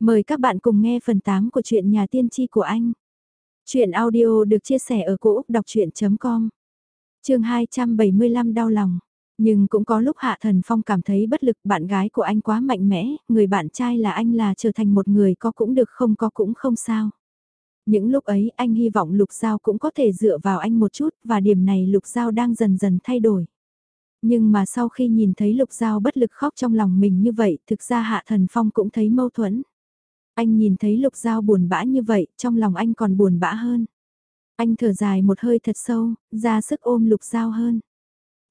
Mời các bạn cùng nghe phần 8 của truyện nhà tiên tri của anh. Chuyện audio được chia sẻ ở cỗ đọc chuyện.com Trường 275 đau lòng. Nhưng cũng có lúc Hạ Thần Phong cảm thấy bất lực bạn gái của anh quá mạnh mẽ, người bạn trai là anh là trở thành một người có cũng được không có cũng không sao. Những lúc ấy anh hy vọng Lục Giao cũng có thể dựa vào anh một chút và điểm này Lục Giao đang dần dần thay đổi. Nhưng mà sau khi nhìn thấy Lục Giao bất lực khóc trong lòng mình như vậy, thực ra Hạ Thần Phong cũng thấy mâu thuẫn. Anh nhìn thấy Lục Giao buồn bã như vậy, trong lòng anh còn buồn bã hơn. Anh thở dài một hơi thật sâu, ra sức ôm Lục Giao hơn.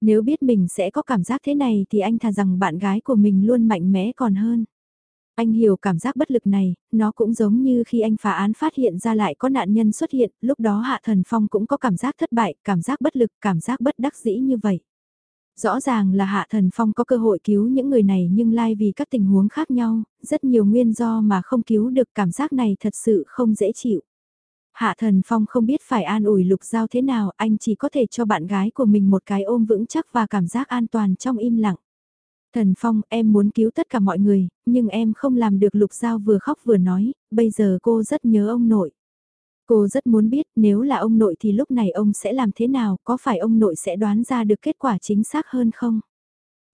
Nếu biết mình sẽ có cảm giác thế này thì anh thà rằng bạn gái của mình luôn mạnh mẽ còn hơn. Anh hiểu cảm giác bất lực này, nó cũng giống như khi anh phá án phát hiện ra lại có nạn nhân xuất hiện, lúc đó Hạ Thần Phong cũng có cảm giác thất bại, cảm giác bất lực, cảm giác bất đắc dĩ như vậy. Rõ ràng là Hạ Thần Phong có cơ hội cứu những người này nhưng lai vì các tình huống khác nhau, rất nhiều nguyên do mà không cứu được cảm giác này thật sự không dễ chịu. Hạ Thần Phong không biết phải an ủi Lục Giao thế nào, anh chỉ có thể cho bạn gái của mình một cái ôm vững chắc và cảm giác an toàn trong im lặng. Thần Phong, em muốn cứu tất cả mọi người, nhưng em không làm được Lục Giao vừa khóc vừa nói, bây giờ cô rất nhớ ông nội. Cô rất muốn biết nếu là ông nội thì lúc này ông sẽ làm thế nào, có phải ông nội sẽ đoán ra được kết quả chính xác hơn không?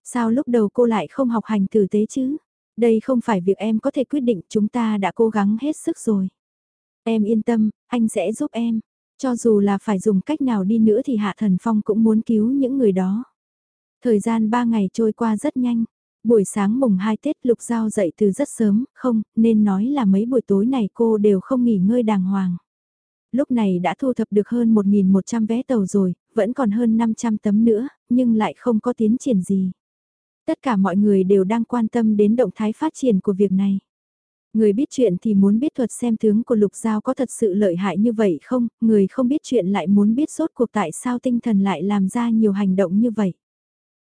Sao lúc đầu cô lại không học hành tử tế chứ? Đây không phải việc em có thể quyết định, chúng ta đã cố gắng hết sức rồi. Em yên tâm, anh sẽ giúp em. Cho dù là phải dùng cách nào đi nữa thì Hạ Thần Phong cũng muốn cứu những người đó. Thời gian 3 ngày trôi qua rất nhanh. Buổi sáng mùng 2 Tết Lục Giao dậy từ rất sớm, không, nên nói là mấy buổi tối này cô đều không nghỉ ngơi đàng hoàng. Lúc này đã thu thập được hơn 1.100 vé tàu rồi, vẫn còn hơn 500 tấm nữa, nhưng lại không có tiến triển gì. Tất cả mọi người đều đang quan tâm đến động thái phát triển của việc này. Người biết chuyện thì muốn biết thuật xem tướng của Lục Giao có thật sự lợi hại như vậy không, người không biết chuyện lại muốn biết sốt cuộc tại sao tinh thần lại làm ra nhiều hành động như vậy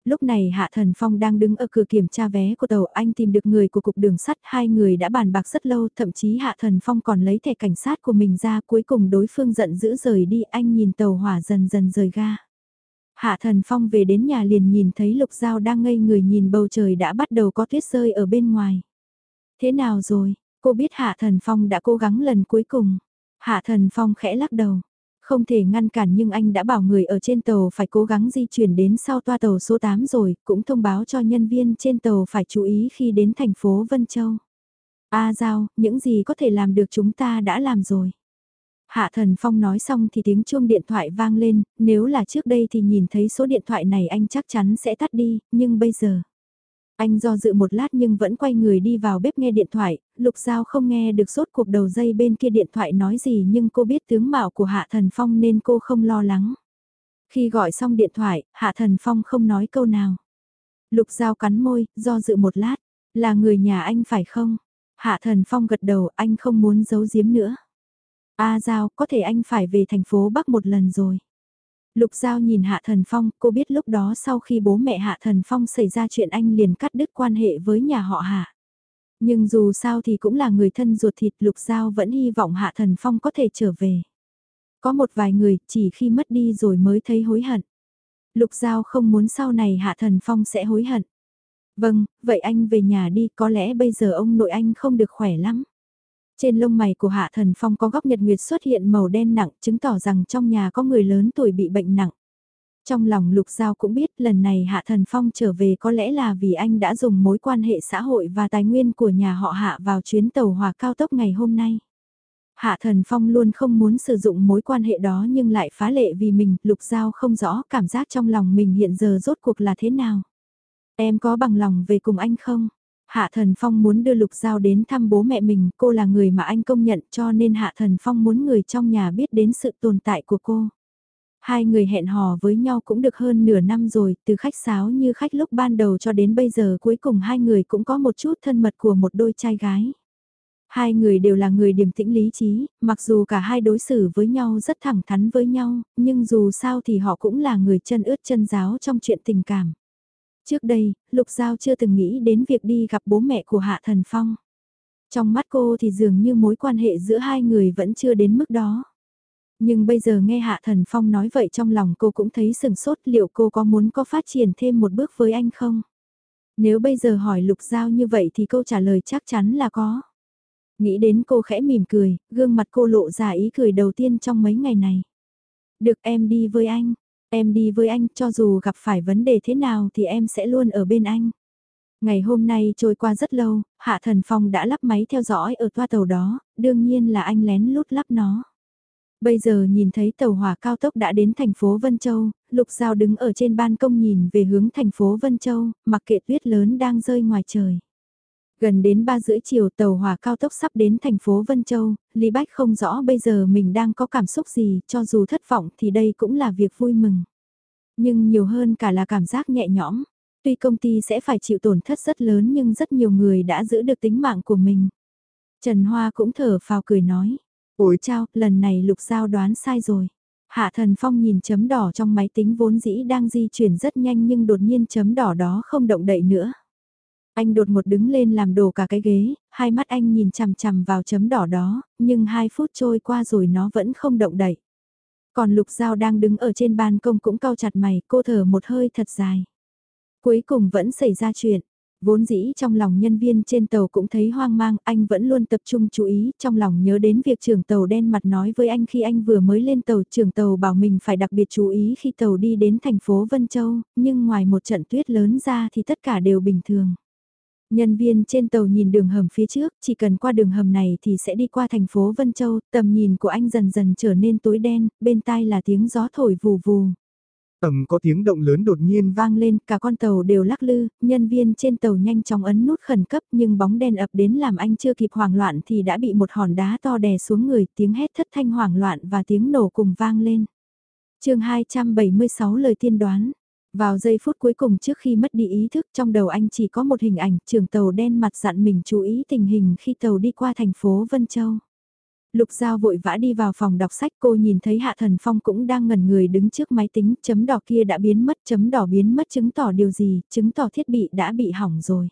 lúc này Hạ Thần Phong đang đứng ở cửa kiểm tra vé của tàu anh tìm được người của cục đường sắt, hai người đã bàn bạc rất lâu, thậm chí Hạ Thần Phong còn lấy thẻ cảnh sát của mình ra, cuối cùng đối phương giận dữ rời đi, anh nhìn tàu hỏa dần dần rời ga. Hạ Thần Phong về đến nhà liền nhìn thấy Lục Giao đang ngây người nhìn bầu trời đã bắt đầu có tuyết rơi ở bên ngoài. Thế nào rồi, cô biết Hạ Thần Phong đã cố gắng lần cuối cùng. Hạ Thần Phong khẽ lắc đầu. Không thể ngăn cản nhưng anh đã bảo người ở trên tàu phải cố gắng di chuyển đến sau toa tàu số 8 rồi, cũng thông báo cho nhân viên trên tàu phải chú ý khi đến thành phố Vân Châu. A Giao, những gì có thể làm được chúng ta đã làm rồi. Hạ Thần Phong nói xong thì tiếng chuông điện thoại vang lên, nếu là trước đây thì nhìn thấy số điện thoại này anh chắc chắn sẽ tắt đi, nhưng bây giờ... Anh do dự một lát nhưng vẫn quay người đi vào bếp nghe điện thoại, Lục Giao không nghe được sốt cuộc đầu dây bên kia điện thoại nói gì nhưng cô biết tướng mạo của Hạ Thần Phong nên cô không lo lắng. Khi gọi xong điện thoại, Hạ Thần Phong không nói câu nào. Lục Giao cắn môi, do dự một lát, là người nhà anh phải không? Hạ Thần Phong gật đầu, anh không muốn giấu giếm nữa. A Giao, có thể anh phải về thành phố Bắc một lần rồi. Lục Giao nhìn Hạ Thần Phong, cô biết lúc đó sau khi bố mẹ Hạ Thần Phong xảy ra chuyện anh liền cắt đứt quan hệ với nhà họ Hạ. Nhưng dù sao thì cũng là người thân ruột thịt Lục Giao vẫn hy vọng Hạ Thần Phong có thể trở về. Có một vài người chỉ khi mất đi rồi mới thấy hối hận. Lục Giao không muốn sau này Hạ Thần Phong sẽ hối hận. Vâng, vậy anh về nhà đi, có lẽ bây giờ ông nội anh không được khỏe lắm. Trên lông mày của Hạ Thần Phong có góc nhật nguyệt xuất hiện màu đen nặng, chứng tỏ rằng trong nhà có người lớn tuổi bị bệnh nặng. Trong lòng Lục Giao cũng biết lần này Hạ Thần Phong trở về có lẽ là vì anh đã dùng mối quan hệ xã hội và tài nguyên của nhà họ Hạ vào chuyến tàu hỏa cao tốc ngày hôm nay. Hạ Thần Phong luôn không muốn sử dụng mối quan hệ đó nhưng lại phá lệ vì mình, Lục Giao không rõ cảm giác trong lòng mình hiện giờ rốt cuộc là thế nào. Em có bằng lòng về cùng anh không? Hạ Thần Phong muốn đưa Lục Giao đến thăm bố mẹ mình, cô là người mà anh công nhận cho nên Hạ Thần Phong muốn người trong nhà biết đến sự tồn tại của cô. Hai người hẹn hò với nhau cũng được hơn nửa năm rồi, từ khách sáo như khách lúc ban đầu cho đến bây giờ cuối cùng hai người cũng có một chút thân mật của một đôi trai gái. Hai người đều là người điềm tĩnh lý trí, mặc dù cả hai đối xử với nhau rất thẳng thắn với nhau, nhưng dù sao thì họ cũng là người chân ướt chân giáo trong chuyện tình cảm. Trước đây, Lục Giao chưa từng nghĩ đến việc đi gặp bố mẹ của Hạ Thần Phong. Trong mắt cô thì dường như mối quan hệ giữa hai người vẫn chưa đến mức đó. Nhưng bây giờ nghe Hạ Thần Phong nói vậy trong lòng cô cũng thấy sừng sốt liệu cô có muốn có phát triển thêm một bước với anh không? Nếu bây giờ hỏi Lục Giao như vậy thì câu trả lời chắc chắn là có. Nghĩ đến cô khẽ mỉm cười, gương mặt cô lộ ra ý cười đầu tiên trong mấy ngày này. Được em đi với anh, em đi với anh cho dù gặp phải vấn đề thế nào thì em sẽ luôn ở bên anh. Ngày hôm nay trôi qua rất lâu, Hạ Thần Phong đã lắp máy theo dõi ở toa tàu đó, đương nhiên là anh lén lút lắp nó. Bây giờ nhìn thấy tàu hỏa cao tốc đã đến thành phố Vân Châu, Lục Giao đứng ở trên ban công nhìn về hướng thành phố Vân Châu, mặc kệ tuyết lớn đang rơi ngoài trời. Gần đến 3 rưỡi chiều tàu hỏa cao tốc sắp đến thành phố Vân Châu, Lý Bách không rõ bây giờ mình đang có cảm xúc gì, cho dù thất vọng thì đây cũng là việc vui mừng. Nhưng nhiều hơn cả là cảm giác nhẹ nhõm. Tuy công ty sẽ phải chịu tổn thất rất lớn nhưng rất nhiều người đã giữ được tính mạng của mình. Trần Hoa cũng thở phào cười nói. Ủi chao, lần này Lục Giao đoán sai rồi. Hạ Thần Phong nhìn chấm đỏ trong máy tính vốn dĩ đang di chuyển rất nhanh nhưng đột nhiên chấm đỏ đó không động đậy nữa. Anh đột một đứng lên làm đổ cả cái ghế, hai mắt anh nhìn chằm chằm vào chấm đỏ đó, nhưng hai phút trôi qua rồi nó vẫn không động đậy. Còn Lục Giao đang đứng ở trên ban công cũng cau chặt mày, cô thở một hơi thật dài. Cuối cùng vẫn xảy ra chuyện. Vốn dĩ trong lòng nhân viên trên tàu cũng thấy hoang mang, anh vẫn luôn tập trung chú ý, trong lòng nhớ đến việc trưởng tàu đen mặt nói với anh khi anh vừa mới lên tàu, trưởng tàu bảo mình phải đặc biệt chú ý khi tàu đi đến thành phố Vân Châu, nhưng ngoài một trận tuyết lớn ra thì tất cả đều bình thường. Nhân viên trên tàu nhìn đường hầm phía trước, chỉ cần qua đường hầm này thì sẽ đi qua thành phố Vân Châu, tầm nhìn của anh dần dần trở nên tối đen, bên tai là tiếng gió thổi vù vù. Tầm có tiếng động lớn đột nhiên vang lên, cả con tàu đều lắc lư, nhân viên trên tàu nhanh chóng ấn nút khẩn cấp nhưng bóng đen ập đến làm anh chưa kịp hoảng loạn thì đã bị một hòn đá to đè xuống người, tiếng hét thất thanh hoảng loạn và tiếng nổ cùng vang lên. chương 276 lời tiên đoán. Vào giây phút cuối cùng trước khi mất đi ý thức trong đầu anh chỉ có một hình ảnh trường tàu đen mặt dặn mình chú ý tình hình khi tàu đi qua thành phố Vân Châu. Lục Giao vội vã đi vào phòng đọc sách cô nhìn thấy Hạ Thần Phong cũng đang ngẩn người đứng trước máy tính, chấm đỏ kia đã biến mất, chấm đỏ biến mất chứng tỏ điều gì, chứng tỏ thiết bị đã bị hỏng rồi.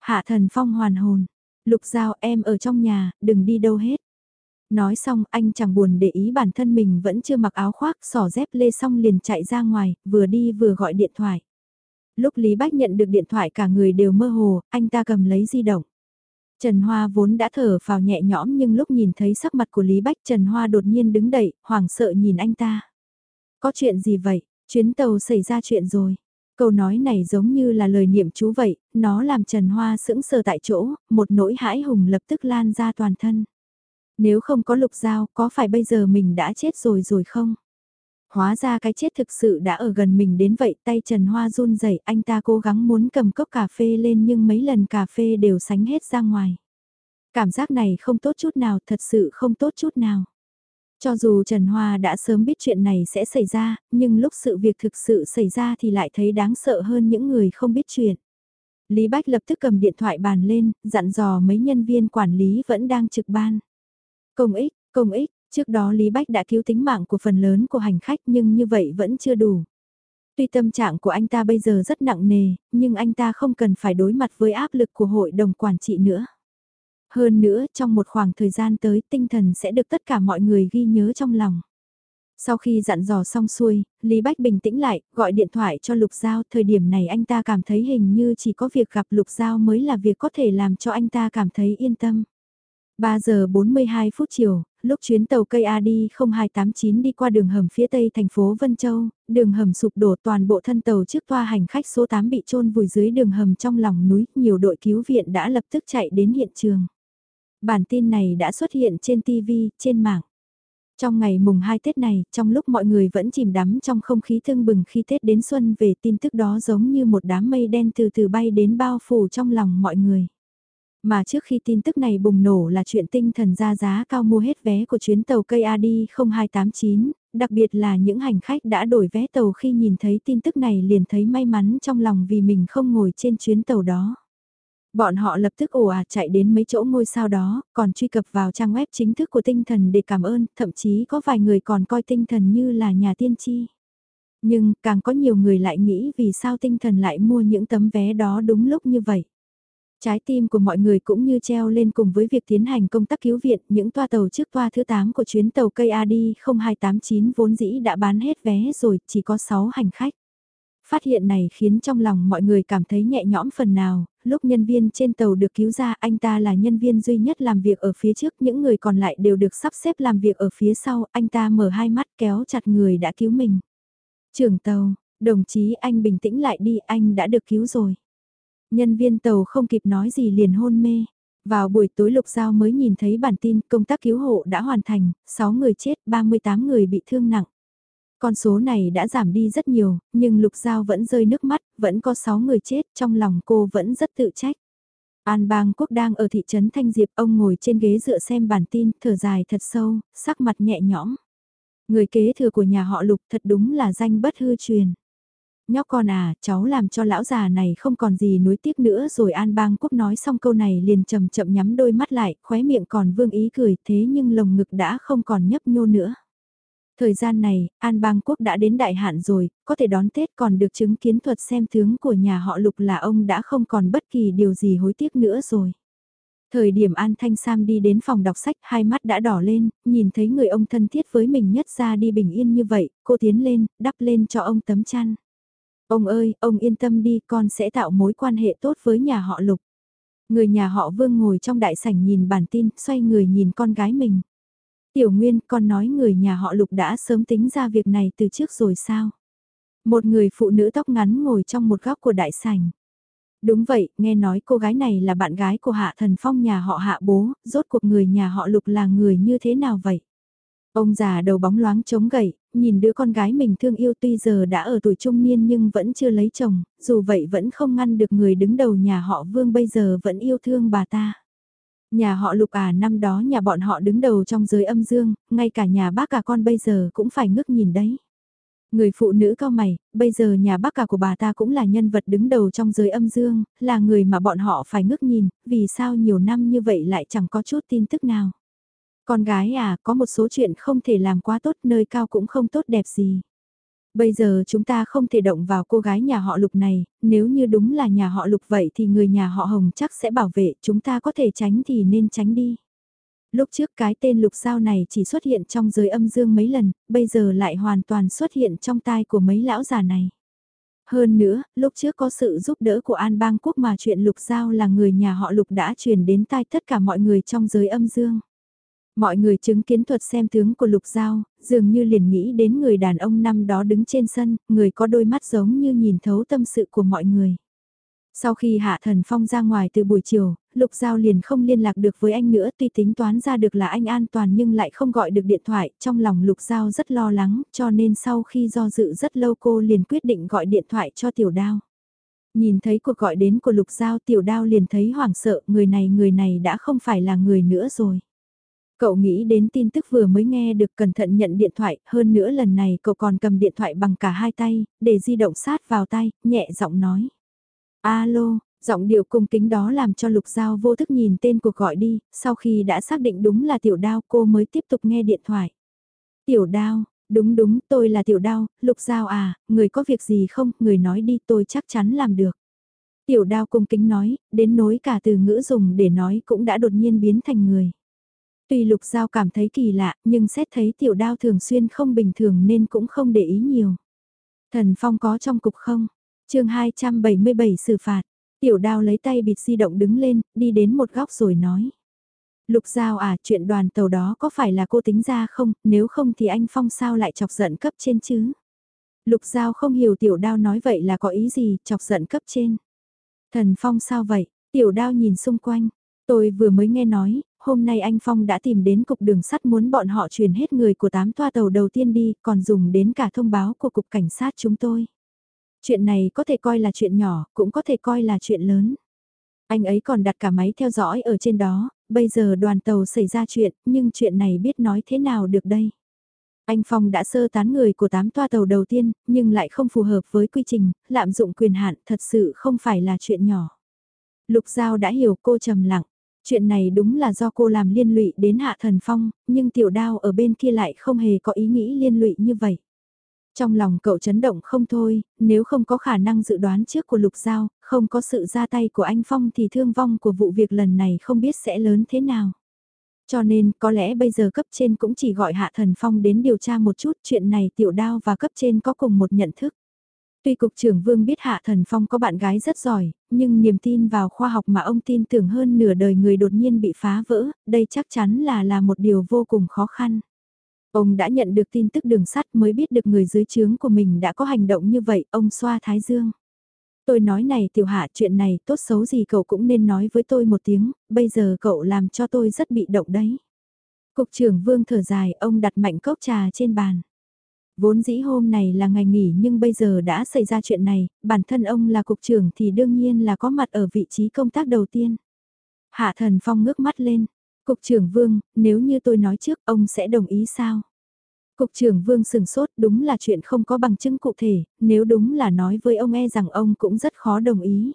Hạ Thần Phong hoàn hồn, Lục Giao em ở trong nhà, đừng đi đâu hết. Nói xong anh chẳng buồn để ý bản thân mình vẫn chưa mặc áo khoác, sỏ dép lê xong liền chạy ra ngoài, vừa đi vừa gọi điện thoại. Lúc Lý Bách nhận được điện thoại cả người đều mơ hồ, anh ta cầm lấy di động. Trần Hoa vốn đã thở vào nhẹ nhõm nhưng lúc nhìn thấy sắc mặt của Lý Bách Trần Hoa đột nhiên đứng đậy, hoảng sợ nhìn anh ta. Có chuyện gì vậy? Chuyến tàu xảy ra chuyện rồi. Câu nói này giống như là lời niệm chú vậy, nó làm Trần Hoa sững sờ tại chỗ, một nỗi hãi hùng lập tức lan ra toàn thân. Nếu không có lục dao, có phải bây giờ mình đã chết rồi rồi không? Hóa ra cái chết thực sự đã ở gần mình đến vậy, tay Trần Hoa run rẩy, anh ta cố gắng muốn cầm cốc cà phê lên nhưng mấy lần cà phê đều sánh hết ra ngoài. Cảm giác này không tốt chút nào, thật sự không tốt chút nào. Cho dù Trần Hoa đã sớm biết chuyện này sẽ xảy ra, nhưng lúc sự việc thực sự xảy ra thì lại thấy đáng sợ hơn những người không biết chuyện. Lý Bách lập tức cầm điện thoại bàn lên, dặn dò mấy nhân viên quản lý vẫn đang trực ban. Công ích, công ích, Trước đó Lý Bách đã cứu tính mạng của phần lớn của hành khách nhưng như vậy vẫn chưa đủ. Tuy tâm trạng của anh ta bây giờ rất nặng nề, nhưng anh ta không cần phải đối mặt với áp lực của hội đồng quản trị nữa. Hơn nữa, trong một khoảng thời gian tới, tinh thần sẽ được tất cả mọi người ghi nhớ trong lòng. Sau khi dặn dò xong xuôi, Lý Bách bình tĩnh lại, gọi điện thoại cho Lục Giao, thời điểm này anh ta cảm thấy hình như chỉ có việc gặp Lục Giao mới là việc có thể làm cho anh ta cảm thấy yên tâm. 3 giờ 42 phút chiều, lúc chuyến tàu cây AD 0289 đi qua đường hầm phía tây thành phố Vân Châu, đường hầm sụp đổ toàn bộ thân tàu trước toa hành khách số 8 bị trôn vùi dưới đường hầm trong lòng núi, nhiều đội cứu viện đã lập tức chạy đến hiện trường. Bản tin này đã xuất hiện trên TV, trên mạng. Trong ngày mùng 2 Tết này, trong lúc mọi người vẫn chìm đắm trong không khí thương bừng khi Tết đến xuân về tin tức đó giống như một đám mây đen từ từ bay đến bao phủ trong lòng mọi người. Mà trước khi tin tức này bùng nổ là chuyện tinh thần ra giá cao mua hết vé của chuyến tàu cây AD 0289, đặc biệt là những hành khách đã đổi vé tàu khi nhìn thấy tin tức này liền thấy may mắn trong lòng vì mình không ngồi trên chuyến tàu đó. Bọn họ lập tức ồ ạt chạy đến mấy chỗ ngôi sao đó, còn truy cập vào trang web chính thức của tinh thần để cảm ơn, thậm chí có vài người còn coi tinh thần như là nhà tiên tri. Nhưng càng có nhiều người lại nghĩ vì sao tinh thần lại mua những tấm vé đó đúng lúc như vậy. Trái tim của mọi người cũng như treo lên cùng với việc tiến hành công tác cứu viện, những toa tàu trước toa thứ 8 của chuyến tàu cây AD 0289 vốn dĩ đã bán hết vé rồi, chỉ có 6 hành khách. Phát hiện này khiến trong lòng mọi người cảm thấy nhẹ nhõm phần nào, lúc nhân viên trên tàu được cứu ra anh ta là nhân viên duy nhất làm việc ở phía trước, những người còn lại đều được sắp xếp làm việc ở phía sau, anh ta mở hai mắt kéo chặt người đã cứu mình. Trưởng tàu, đồng chí anh bình tĩnh lại đi, anh đã được cứu rồi. Nhân viên tàu không kịp nói gì liền hôn mê. Vào buổi tối Lục Giao mới nhìn thấy bản tin công tác cứu hộ đã hoàn thành, 6 người chết, 38 người bị thương nặng. Con số này đã giảm đi rất nhiều, nhưng Lục Giao vẫn rơi nước mắt, vẫn có 6 người chết, trong lòng cô vẫn rất tự trách. An Bang Quốc đang ở thị trấn Thanh Diệp, ông ngồi trên ghế dựa xem bản tin, thở dài thật sâu, sắc mặt nhẹ nhõm. Người kế thừa của nhà họ Lục thật đúng là danh bất hư truyền. Nhóc con à, cháu làm cho lão già này không còn gì nuối tiếc nữa rồi An Bang Quốc nói xong câu này liền chậm chậm nhắm đôi mắt lại, khóe miệng còn vương ý cười thế nhưng lồng ngực đã không còn nhấp nhô nữa. Thời gian này, An Bang Quốc đã đến đại hạn rồi, có thể đón Tết còn được chứng kiến thuật xem tướng của nhà họ Lục là ông đã không còn bất kỳ điều gì hối tiếc nữa rồi. Thời điểm An Thanh Sam đi đến phòng đọc sách hai mắt đã đỏ lên, nhìn thấy người ông thân thiết với mình nhất ra đi bình yên như vậy, cô tiến lên, đắp lên cho ông tấm chăn. Ông ơi, ông yên tâm đi, con sẽ tạo mối quan hệ tốt với nhà họ Lục. Người nhà họ Vương ngồi trong đại sảnh nhìn bản tin, xoay người nhìn con gái mình. Tiểu Nguyên, con nói người nhà họ Lục đã sớm tính ra việc này từ trước rồi sao? Một người phụ nữ tóc ngắn ngồi trong một góc của đại sảnh. Đúng vậy, nghe nói cô gái này là bạn gái của Hạ Thần Phong nhà họ Hạ bố, rốt cuộc người nhà họ Lục là người như thế nào vậy? Ông già đầu bóng loáng chống gậy, nhìn đứa con gái mình thương yêu tuy giờ đã ở tuổi trung niên nhưng vẫn chưa lấy chồng, dù vậy vẫn không ngăn được người đứng đầu nhà họ Vương bây giờ vẫn yêu thương bà ta. Nhà họ lục à năm đó nhà bọn họ đứng đầu trong giới âm dương, ngay cả nhà bác cả con bây giờ cũng phải ngước nhìn đấy. Người phụ nữ cao mày, bây giờ nhà bác cả của bà ta cũng là nhân vật đứng đầu trong giới âm dương, là người mà bọn họ phải ngước nhìn, vì sao nhiều năm như vậy lại chẳng có chút tin tức nào. Con gái à, có một số chuyện không thể làm quá tốt, nơi cao cũng không tốt đẹp gì. Bây giờ chúng ta không thể động vào cô gái nhà họ lục này, nếu như đúng là nhà họ lục vậy thì người nhà họ hồng chắc sẽ bảo vệ, chúng ta có thể tránh thì nên tránh đi. Lúc trước cái tên lục sao này chỉ xuất hiện trong giới âm dương mấy lần, bây giờ lại hoàn toàn xuất hiện trong tai của mấy lão già này. Hơn nữa, lúc trước có sự giúp đỡ của An Bang Quốc mà chuyện lục giao là người nhà họ lục đã truyền đến tai tất cả mọi người trong giới âm dương. Mọi người chứng kiến thuật xem tướng của Lục Giao, dường như liền nghĩ đến người đàn ông năm đó đứng trên sân, người có đôi mắt giống như nhìn thấu tâm sự của mọi người. Sau khi Hạ Thần Phong ra ngoài từ buổi chiều, Lục Giao liền không liên lạc được với anh nữa tuy tính toán ra được là anh an toàn nhưng lại không gọi được điện thoại, trong lòng Lục Giao rất lo lắng, cho nên sau khi do dự rất lâu cô liền quyết định gọi điện thoại cho Tiểu Đao. Nhìn thấy cuộc gọi đến của Lục Giao Tiểu Đao liền thấy hoảng sợ, người này người này đã không phải là người nữa rồi. Cậu nghĩ đến tin tức vừa mới nghe được cẩn thận nhận điện thoại, hơn nữa lần này cậu còn cầm điện thoại bằng cả hai tay, để di động sát vào tay, nhẹ giọng nói. Alo, giọng điệu cung kính đó làm cho Lục Giao vô thức nhìn tên cuộc gọi đi, sau khi đã xác định đúng là Tiểu Đao cô mới tiếp tục nghe điện thoại. Tiểu Đao, đúng đúng tôi là Tiểu Đao, Lục Giao à, người có việc gì không, người nói đi tôi chắc chắn làm được. Tiểu Đao cung kính nói, đến nối cả từ ngữ dùng để nói cũng đã đột nhiên biến thành người. Tuy Lục Giao cảm thấy kỳ lạ, nhưng xét thấy tiểu đao thường xuyên không bình thường nên cũng không để ý nhiều. Thần Phong có trong cục không? chương 277 xử phạt. Tiểu đao lấy tay bịt di động đứng lên, đi đến một góc rồi nói. Lục Giao à, chuyện đoàn tàu đó có phải là cô tính ra không, nếu không thì anh Phong sao lại chọc giận cấp trên chứ? Lục Giao không hiểu tiểu đao nói vậy là có ý gì, chọc giận cấp trên. Thần Phong sao vậy? Tiểu đao nhìn xung quanh. Tôi vừa mới nghe nói, hôm nay anh Phong đã tìm đến cục đường sắt muốn bọn họ truyền hết người của tám toa tàu đầu tiên đi, còn dùng đến cả thông báo của cục cảnh sát chúng tôi. Chuyện này có thể coi là chuyện nhỏ, cũng có thể coi là chuyện lớn. Anh ấy còn đặt cả máy theo dõi ở trên đó, bây giờ đoàn tàu xảy ra chuyện, nhưng chuyện này biết nói thế nào được đây. Anh Phong đã sơ tán người của tám toa tàu đầu tiên, nhưng lại không phù hợp với quy trình, lạm dụng quyền hạn thật sự không phải là chuyện nhỏ. Lục Giao đã hiểu cô trầm lặng. Chuyện này đúng là do cô làm liên lụy đến Hạ Thần Phong, nhưng tiểu đao ở bên kia lại không hề có ý nghĩ liên lụy như vậy. Trong lòng cậu chấn động không thôi, nếu không có khả năng dự đoán trước của Lục Giao, không có sự ra tay của anh Phong thì thương vong của vụ việc lần này không biết sẽ lớn thế nào. Cho nên có lẽ bây giờ cấp trên cũng chỉ gọi Hạ Thần Phong đến điều tra một chút chuyện này tiểu đao và cấp trên có cùng một nhận thức. Tuy cục trưởng Vương biết Hạ Thần Phong có bạn gái rất giỏi, nhưng niềm tin vào khoa học mà ông tin tưởng hơn nửa đời người đột nhiên bị phá vỡ, đây chắc chắn là là một điều vô cùng khó khăn. Ông đã nhận được tin tức đường sắt mới biết được người dưới trướng của mình đã có hành động như vậy, ông xoa thái dương. Tôi nói này tiểu hạ chuyện này tốt xấu gì cậu cũng nên nói với tôi một tiếng, bây giờ cậu làm cho tôi rất bị động đấy. Cục trưởng Vương thở dài, ông đặt mạnh cốc trà trên bàn. Vốn dĩ hôm này là ngày nghỉ nhưng bây giờ đã xảy ra chuyện này, bản thân ông là cục trưởng thì đương nhiên là có mặt ở vị trí công tác đầu tiên. Hạ thần phong ngước mắt lên, cục trưởng Vương, nếu như tôi nói trước ông sẽ đồng ý sao? Cục trưởng Vương sừng sốt đúng là chuyện không có bằng chứng cụ thể, nếu đúng là nói với ông e rằng ông cũng rất khó đồng ý.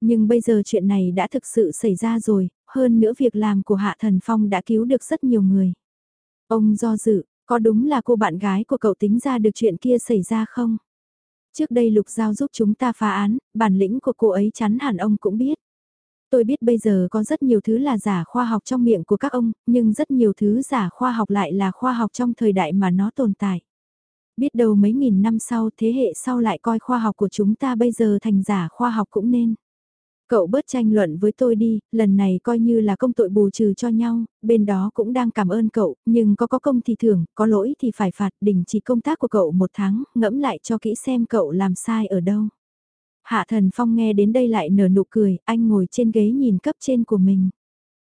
Nhưng bây giờ chuyện này đã thực sự xảy ra rồi, hơn nữa việc làm của Hạ Thần Phong đã cứu được rất nhiều người. Ông do dự, có đúng là cô bạn gái của cậu tính ra được chuyện kia xảy ra không? Trước đây Lục Giao giúp chúng ta phá án, bản lĩnh của cô ấy chắn hẳn ông cũng biết. Tôi biết bây giờ có rất nhiều thứ là giả khoa học trong miệng của các ông, nhưng rất nhiều thứ giả khoa học lại là khoa học trong thời đại mà nó tồn tại. Biết đâu mấy nghìn năm sau thế hệ sau lại coi khoa học của chúng ta bây giờ thành giả khoa học cũng nên. Cậu bớt tranh luận với tôi đi, lần này coi như là công tội bù trừ cho nhau, bên đó cũng đang cảm ơn cậu, nhưng có có công thì thưởng, có lỗi thì phải phạt, đình chỉ công tác của cậu một tháng, ngẫm lại cho kỹ xem cậu làm sai ở đâu. Hạ thần phong nghe đến đây lại nở nụ cười, anh ngồi trên ghế nhìn cấp trên của mình.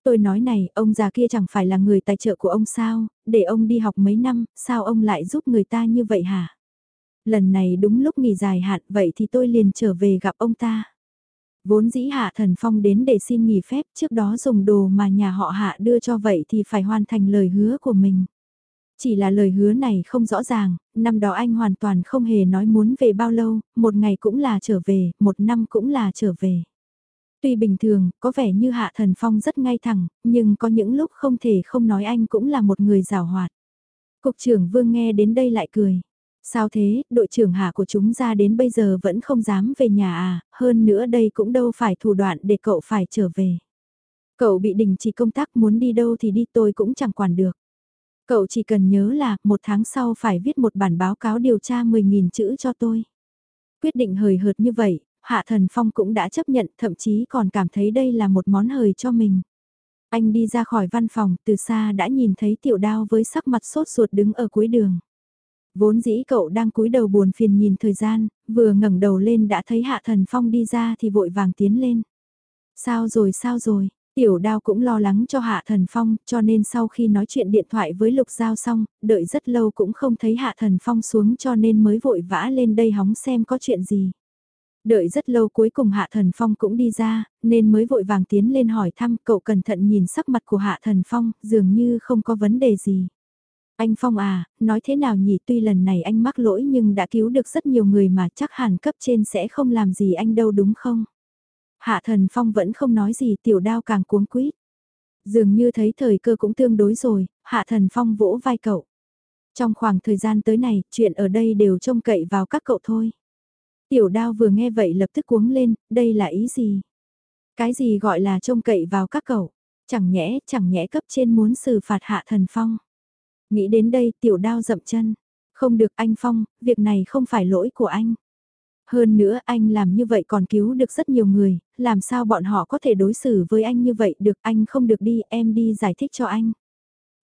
Tôi nói này, ông già kia chẳng phải là người tài trợ của ông sao, để ông đi học mấy năm, sao ông lại giúp người ta như vậy hả? Lần này đúng lúc nghỉ dài hạn, vậy thì tôi liền trở về gặp ông ta. Vốn dĩ Hạ Thần Phong đến để xin nghỉ phép trước đó dùng đồ mà nhà họ Hạ đưa cho vậy thì phải hoàn thành lời hứa của mình. Chỉ là lời hứa này không rõ ràng, năm đó anh hoàn toàn không hề nói muốn về bao lâu, một ngày cũng là trở về, một năm cũng là trở về. Tuy bình thường, có vẻ như Hạ Thần Phong rất ngay thẳng, nhưng có những lúc không thể không nói anh cũng là một người rào hoạt. Cục trưởng Vương nghe đến đây lại cười. Sao thế, đội trưởng hạ của chúng ra đến bây giờ vẫn không dám về nhà à, hơn nữa đây cũng đâu phải thủ đoạn để cậu phải trở về. Cậu bị đình chỉ công tác muốn đi đâu thì đi tôi cũng chẳng quản được. Cậu chỉ cần nhớ là một tháng sau phải viết một bản báo cáo điều tra 10.000 chữ cho tôi. Quyết định hời hợt như vậy, Hạ Thần Phong cũng đã chấp nhận thậm chí còn cảm thấy đây là một món hời cho mình. Anh đi ra khỏi văn phòng từ xa đã nhìn thấy tiểu đao với sắc mặt sốt ruột đứng ở cuối đường. Vốn dĩ cậu đang cúi đầu buồn phiền nhìn thời gian, vừa ngẩng đầu lên đã thấy Hạ Thần Phong đi ra thì vội vàng tiến lên. Sao rồi sao rồi, tiểu đao cũng lo lắng cho Hạ Thần Phong cho nên sau khi nói chuyện điện thoại với Lục Giao xong, đợi rất lâu cũng không thấy Hạ Thần Phong xuống cho nên mới vội vã lên đây hóng xem có chuyện gì. Đợi rất lâu cuối cùng Hạ Thần Phong cũng đi ra, nên mới vội vàng tiến lên hỏi thăm cậu cẩn thận nhìn sắc mặt của Hạ Thần Phong, dường như không có vấn đề gì. Anh Phong à, nói thế nào nhỉ tuy lần này anh mắc lỗi nhưng đã cứu được rất nhiều người mà chắc hẳn cấp trên sẽ không làm gì anh đâu đúng không? Hạ thần Phong vẫn không nói gì tiểu đao càng cuống quýt. Dường như thấy thời cơ cũng tương đối rồi, Hạ thần Phong vỗ vai cậu. Trong khoảng thời gian tới này, chuyện ở đây đều trông cậy vào các cậu thôi. Tiểu đao vừa nghe vậy lập tức cuống lên, đây là ý gì? Cái gì gọi là trông cậy vào các cậu? Chẳng nhẽ, chẳng nhẽ cấp trên muốn xử phạt hạ thần phong. Nghĩ đến đây tiểu đao dậm chân. Không được anh Phong, việc này không phải lỗi của anh. Hơn nữa anh làm như vậy còn cứu được rất nhiều người, làm sao bọn họ có thể đối xử với anh như vậy được anh không được đi em đi giải thích cho anh.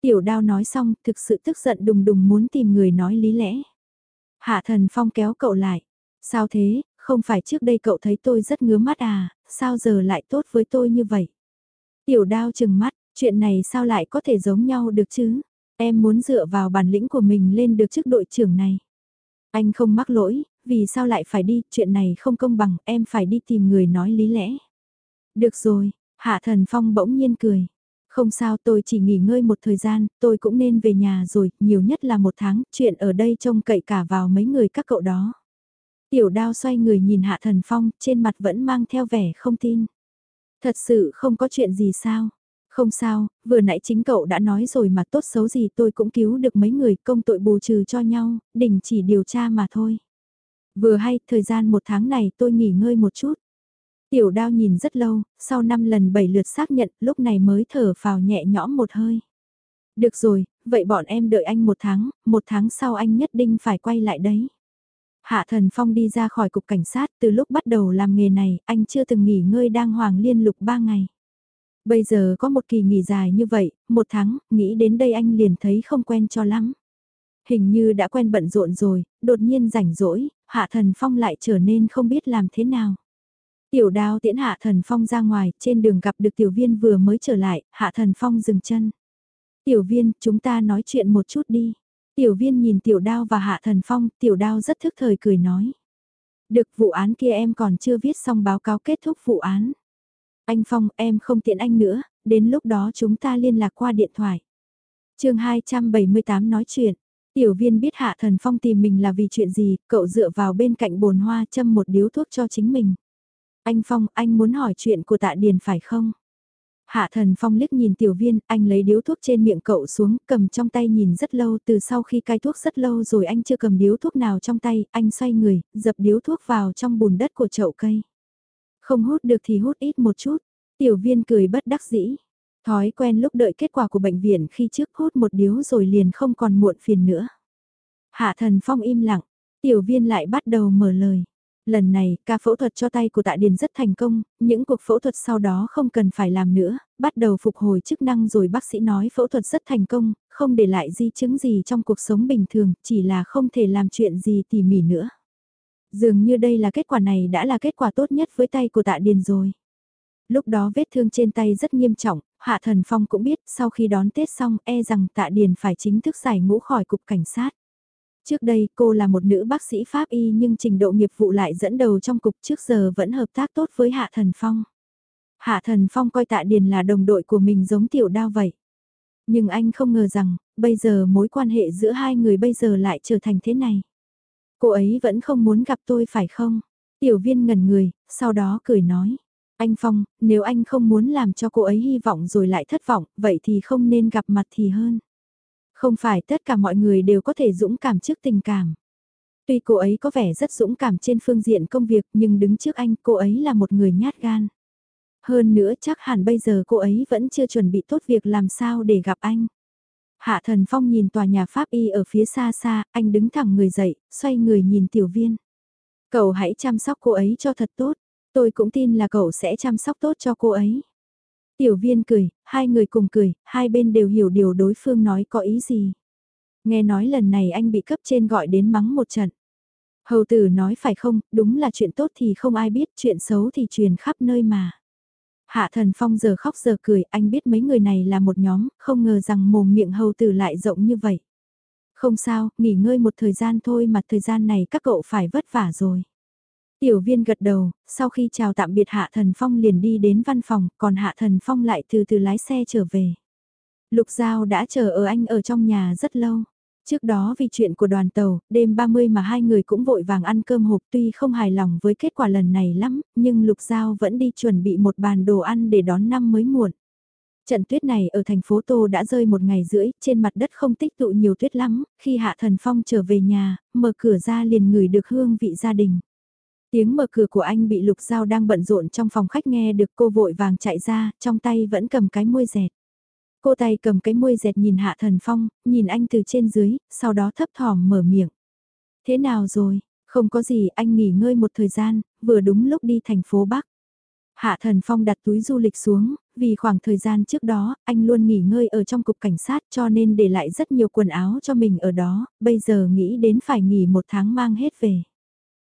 Tiểu đao nói xong thực sự tức giận đùng đùng muốn tìm người nói lý lẽ. Hạ thần Phong kéo cậu lại. Sao thế, không phải trước đây cậu thấy tôi rất ngứa mắt à, sao giờ lại tốt với tôi như vậy? Tiểu đao chừng mắt, chuyện này sao lại có thể giống nhau được chứ? Em muốn dựa vào bản lĩnh của mình lên được chức đội trưởng này. Anh không mắc lỗi, vì sao lại phải đi, chuyện này không công bằng, em phải đi tìm người nói lý lẽ. Được rồi, Hạ Thần Phong bỗng nhiên cười. Không sao tôi chỉ nghỉ ngơi một thời gian, tôi cũng nên về nhà rồi, nhiều nhất là một tháng, chuyện ở đây trông cậy cả vào mấy người các cậu đó. Tiểu đao xoay người nhìn Hạ Thần Phong, trên mặt vẫn mang theo vẻ không tin. Thật sự không có chuyện gì sao? Không sao, vừa nãy chính cậu đã nói rồi mà tốt xấu gì tôi cũng cứu được mấy người công tội bù trừ cho nhau, đình chỉ điều tra mà thôi. Vừa hay, thời gian một tháng này tôi nghỉ ngơi một chút. Tiểu đao nhìn rất lâu, sau 5 lần 7 lượt xác nhận, lúc này mới thở vào nhẹ nhõm một hơi. Được rồi, vậy bọn em đợi anh một tháng, một tháng sau anh nhất định phải quay lại đấy. Hạ Thần Phong đi ra khỏi cục cảnh sát từ lúc bắt đầu làm nghề này, anh chưa từng nghỉ ngơi đang hoàng liên lục ba ngày. Bây giờ có một kỳ nghỉ dài như vậy, một tháng, nghĩ đến đây anh liền thấy không quen cho lắm. Hình như đã quen bận rộn rồi, đột nhiên rảnh rỗi, Hạ Thần Phong lại trở nên không biết làm thế nào. Tiểu đao tiễn Hạ Thần Phong ra ngoài, trên đường gặp được tiểu viên vừa mới trở lại, Hạ Thần Phong dừng chân. Tiểu viên, chúng ta nói chuyện một chút đi. Tiểu viên nhìn tiểu đao và Hạ Thần Phong, tiểu đao rất thức thời cười nói. Được vụ án kia em còn chưa viết xong báo cáo kết thúc vụ án. Anh Phong, em không tiện anh nữa, đến lúc đó chúng ta liên lạc qua điện thoại. chương 278 nói chuyện. Tiểu viên biết Hạ Thần Phong tìm mình là vì chuyện gì, cậu dựa vào bên cạnh bồn hoa châm một điếu thuốc cho chính mình. Anh Phong, anh muốn hỏi chuyện của tạ điền phải không? Hạ Thần Phong liếc nhìn tiểu viên, anh lấy điếu thuốc trên miệng cậu xuống, cầm trong tay nhìn rất lâu, từ sau khi cai thuốc rất lâu rồi anh chưa cầm điếu thuốc nào trong tay, anh xoay người, dập điếu thuốc vào trong bùn đất của chậu cây. Không hút được thì hút ít một chút, tiểu viên cười bất đắc dĩ. Thói quen lúc đợi kết quả của bệnh viện khi trước hút một điếu rồi liền không còn muộn phiền nữa. Hạ thần phong im lặng, tiểu viên lại bắt đầu mở lời. Lần này, ca phẫu thuật cho tay của tạ điền rất thành công, những cuộc phẫu thuật sau đó không cần phải làm nữa, bắt đầu phục hồi chức năng rồi bác sĩ nói phẫu thuật rất thành công, không để lại di chứng gì trong cuộc sống bình thường, chỉ là không thể làm chuyện gì tỉ mỉ nữa. Dường như đây là kết quả này đã là kết quả tốt nhất với tay của tạ điền rồi. Lúc đó vết thương trên tay rất nghiêm trọng, Hạ Thần Phong cũng biết sau khi đón Tết xong e rằng tạ điền phải chính thức giải ngũ khỏi cục cảnh sát. Trước đây cô là một nữ bác sĩ Pháp y nhưng trình độ nghiệp vụ lại dẫn đầu trong cục trước giờ vẫn hợp tác tốt với Hạ Thần Phong. Hạ Thần Phong coi tạ điền là đồng đội của mình giống tiểu đao vậy. Nhưng anh không ngờ rằng, bây giờ mối quan hệ giữa hai người bây giờ lại trở thành thế này. Cô ấy vẫn không muốn gặp tôi phải không? Tiểu viên ngẩn người, sau đó cười nói. Anh Phong, nếu anh không muốn làm cho cô ấy hy vọng rồi lại thất vọng, vậy thì không nên gặp mặt thì hơn. Không phải tất cả mọi người đều có thể dũng cảm trước tình cảm. Tuy cô ấy có vẻ rất dũng cảm trên phương diện công việc nhưng đứng trước anh cô ấy là một người nhát gan. Hơn nữa chắc hẳn bây giờ cô ấy vẫn chưa chuẩn bị tốt việc làm sao để gặp anh. Hạ thần phong nhìn tòa nhà Pháp Y ở phía xa xa, anh đứng thẳng người dậy, xoay người nhìn tiểu viên. Cậu hãy chăm sóc cô ấy cho thật tốt, tôi cũng tin là cậu sẽ chăm sóc tốt cho cô ấy. Tiểu viên cười, hai người cùng cười, hai bên đều hiểu điều đối phương nói có ý gì. Nghe nói lần này anh bị cấp trên gọi đến mắng một trận. Hầu tử nói phải không, đúng là chuyện tốt thì không ai biết, chuyện xấu thì truyền khắp nơi mà. Hạ thần phong giờ khóc giờ cười, anh biết mấy người này là một nhóm, không ngờ rằng mồm miệng hầu tử lại rộng như vậy. Không sao, nghỉ ngơi một thời gian thôi mà thời gian này các cậu phải vất vả rồi. Tiểu viên gật đầu, sau khi chào tạm biệt Hạ Thần Phong liền đi đến văn phòng, còn Hạ Thần Phong lại từ từ lái xe trở về. Lục Giao đã chờ ở anh ở trong nhà rất lâu. Trước đó vì chuyện của đoàn tàu, đêm 30 mà hai người cũng vội vàng ăn cơm hộp tuy không hài lòng với kết quả lần này lắm, nhưng Lục Giao vẫn đi chuẩn bị một bàn đồ ăn để đón năm mới muộn. Trận tuyết này ở thành phố Tô đã rơi một ngày rưỡi, trên mặt đất không tích tụ nhiều tuyết lắm, khi Hạ Thần Phong trở về nhà, mở cửa ra liền ngửi được hương vị gia đình. Tiếng mở cửa của anh bị Lục Giao đang bận rộn trong phòng khách nghe được cô vội vàng chạy ra, trong tay vẫn cầm cái môi dẹt. Cô tay cầm cái môi dẹt nhìn Hạ Thần Phong, nhìn anh từ trên dưới, sau đó thấp thỏm mở miệng. Thế nào rồi, không có gì anh nghỉ ngơi một thời gian, vừa đúng lúc đi thành phố Bắc. Hạ Thần Phong đặt túi du lịch xuống, vì khoảng thời gian trước đó, anh luôn nghỉ ngơi ở trong cục cảnh sát cho nên để lại rất nhiều quần áo cho mình ở đó, bây giờ nghĩ đến phải nghỉ một tháng mang hết về.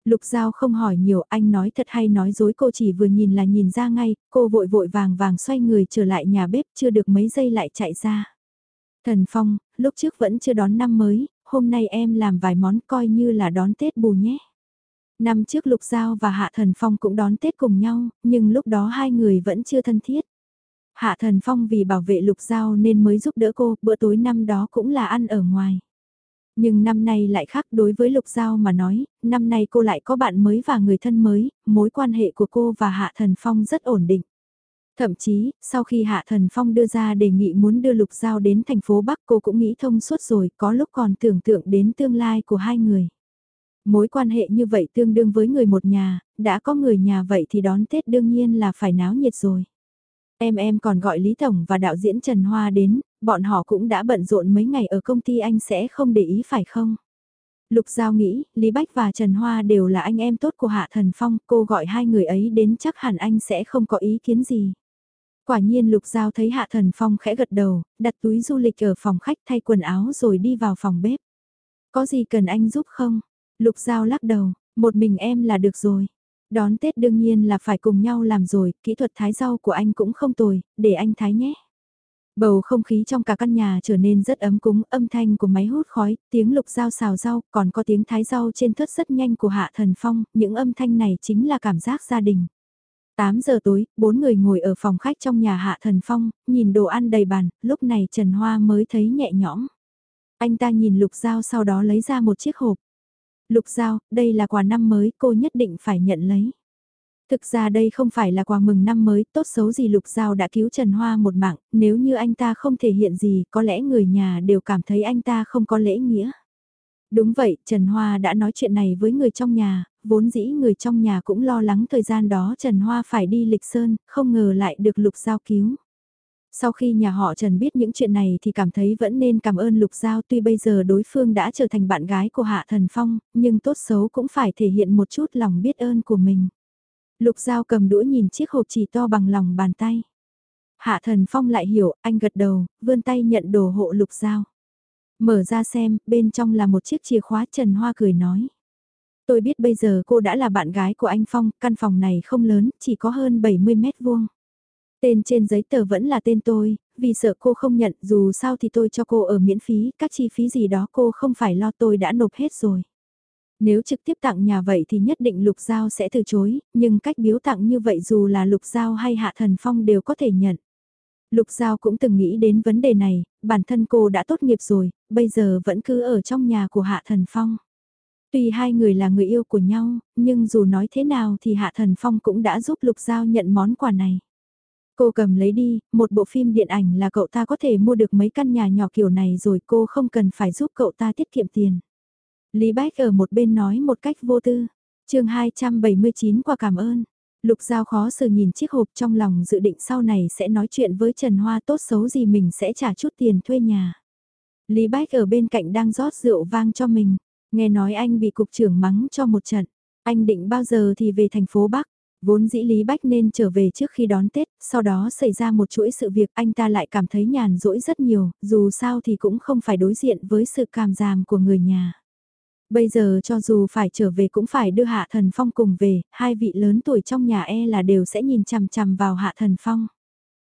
Lục Giao không hỏi nhiều, anh nói thật hay nói dối cô chỉ vừa nhìn là nhìn ra ngay, cô vội vội vàng vàng xoay người trở lại nhà bếp chưa được mấy giây lại chạy ra. Thần Phong, lúc trước vẫn chưa đón năm mới, hôm nay em làm vài món coi như là đón Tết bù nhé. Năm trước Lục Giao và Hạ Thần Phong cũng đón Tết cùng nhau, nhưng lúc đó hai người vẫn chưa thân thiết. Hạ Thần Phong vì bảo vệ Lục Giao nên mới giúp đỡ cô, bữa tối năm đó cũng là ăn ở ngoài. Nhưng năm nay lại khác đối với Lục Giao mà nói, năm nay cô lại có bạn mới và người thân mới, mối quan hệ của cô và Hạ Thần Phong rất ổn định. Thậm chí, sau khi Hạ Thần Phong đưa ra đề nghị muốn đưa Lục Giao đến thành phố Bắc cô cũng nghĩ thông suốt rồi, có lúc còn tưởng tượng đến tương lai của hai người. Mối quan hệ như vậy tương đương với người một nhà, đã có người nhà vậy thì đón Tết đương nhiên là phải náo nhiệt rồi. Em em còn gọi Lý Tổng và đạo diễn Trần Hoa đến, bọn họ cũng đã bận rộn mấy ngày ở công ty anh sẽ không để ý phải không? Lục Giao nghĩ, Lý Bách và Trần Hoa đều là anh em tốt của Hạ Thần Phong, cô gọi hai người ấy đến chắc hẳn anh sẽ không có ý kiến gì. Quả nhiên Lục Giao thấy Hạ Thần Phong khẽ gật đầu, đặt túi du lịch ở phòng khách thay quần áo rồi đi vào phòng bếp. Có gì cần anh giúp không? Lục Giao lắc đầu, một mình em là được rồi. Đón Tết đương nhiên là phải cùng nhau làm rồi, kỹ thuật thái rau của anh cũng không tồi, để anh thái nhé. Bầu không khí trong cả căn nhà trở nên rất ấm cúng, âm thanh của máy hút khói, tiếng lục dao xào rau, còn có tiếng thái rau trên thớt rất nhanh của Hạ Thần Phong, những âm thanh này chính là cảm giác gia đình. 8 giờ tối, bốn người ngồi ở phòng khách trong nhà Hạ Thần Phong, nhìn đồ ăn đầy bàn, lúc này Trần Hoa mới thấy nhẹ nhõm. Anh ta nhìn Lục Giao sau đó lấy ra một chiếc hộp. Lục Giao, đây là quà năm mới, cô nhất định phải nhận lấy. Thực ra đây không phải là quà mừng năm mới, tốt xấu gì Lục Giao đã cứu Trần Hoa một mạng, nếu như anh ta không thể hiện gì, có lẽ người nhà đều cảm thấy anh ta không có lễ nghĩa. Đúng vậy, Trần Hoa đã nói chuyện này với người trong nhà, vốn dĩ người trong nhà cũng lo lắng thời gian đó Trần Hoa phải đi lịch sơn, không ngờ lại được Lục Giao cứu. Sau khi nhà họ Trần biết những chuyện này thì cảm thấy vẫn nên cảm ơn Lục Giao tuy bây giờ đối phương đã trở thành bạn gái của Hạ Thần Phong, nhưng tốt xấu cũng phải thể hiện một chút lòng biết ơn của mình. Lục Giao cầm đũa nhìn chiếc hộp chỉ to bằng lòng bàn tay. Hạ Thần Phong lại hiểu, anh gật đầu, vươn tay nhận đồ hộ Lục Giao. Mở ra xem, bên trong là một chiếc chìa khóa Trần Hoa cười nói. Tôi biết bây giờ cô đã là bạn gái của anh Phong, căn phòng này không lớn, chỉ có hơn 70 mét vuông. Tên trên giấy tờ vẫn là tên tôi, vì sợ cô không nhận dù sao thì tôi cho cô ở miễn phí, các chi phí gì đó cô không phải lo tôi đã nộp hết rồi. Nếu trực tiếp tặng nhà vậy thì nhất định Lục Giao sẽ từ chối, nhưng cách biếu tặng như vậy dù là Lục Giao hay Hạ Thần Phong đều có thể nhận. Lục Giao cũng từng nghĩ đến vấn đề này, bản thân cô đã tốt nghiệp rồi, bây giờ vẫn cứ ở trong nhà của Hạ Thần Phong. Tuy hai người là người yêu của nhau, nhưng dù nói thế nào thì Hạ Thần Phong cũng đã giúp Lục Giao nhận món quà này. Cô cầm lấy đi, một bộ phim điện ảnh là cậu ta có thể mua được mấy căn nhà nhỏ kiểu này rồi cô không cần phải giúp cậu ta tiết kiệm tiền. Lý Bách ở một bên nói một cách vô tư. chương 279 qua cảm ơn. Lục Giao khó xử nhìn chiếc hộp trong lòng dự định sau này sẽ nói chuyện với Trần Hoa tốt xấu gì mình sẽ trả chút tiền thuê nhà. Lý Bách ở bên cạnh đang rót rượu vang cho mình. Nghe nói anh bị cục trưởng mắng cho một trận. Anh định bao giờ thì về thành phố Bắc. Vốn dĩ Lý Bách nên trở về trước khi đón Tết, sau đó xảy ra một chuỗi sự việc anh ta lại cảm thấy nhàn rỗi rất nhiều, dù sao thì cũng không phải đối diện với sự cảm giảm của người nhà. Bây giờ cho dù phải trở về cũng phải đưa Hạ Thần Phong cùng về, hai vị lớn tuổi trong nhà e là đều sẽ nhìn chằm chằm vào Hạ Thần Phong.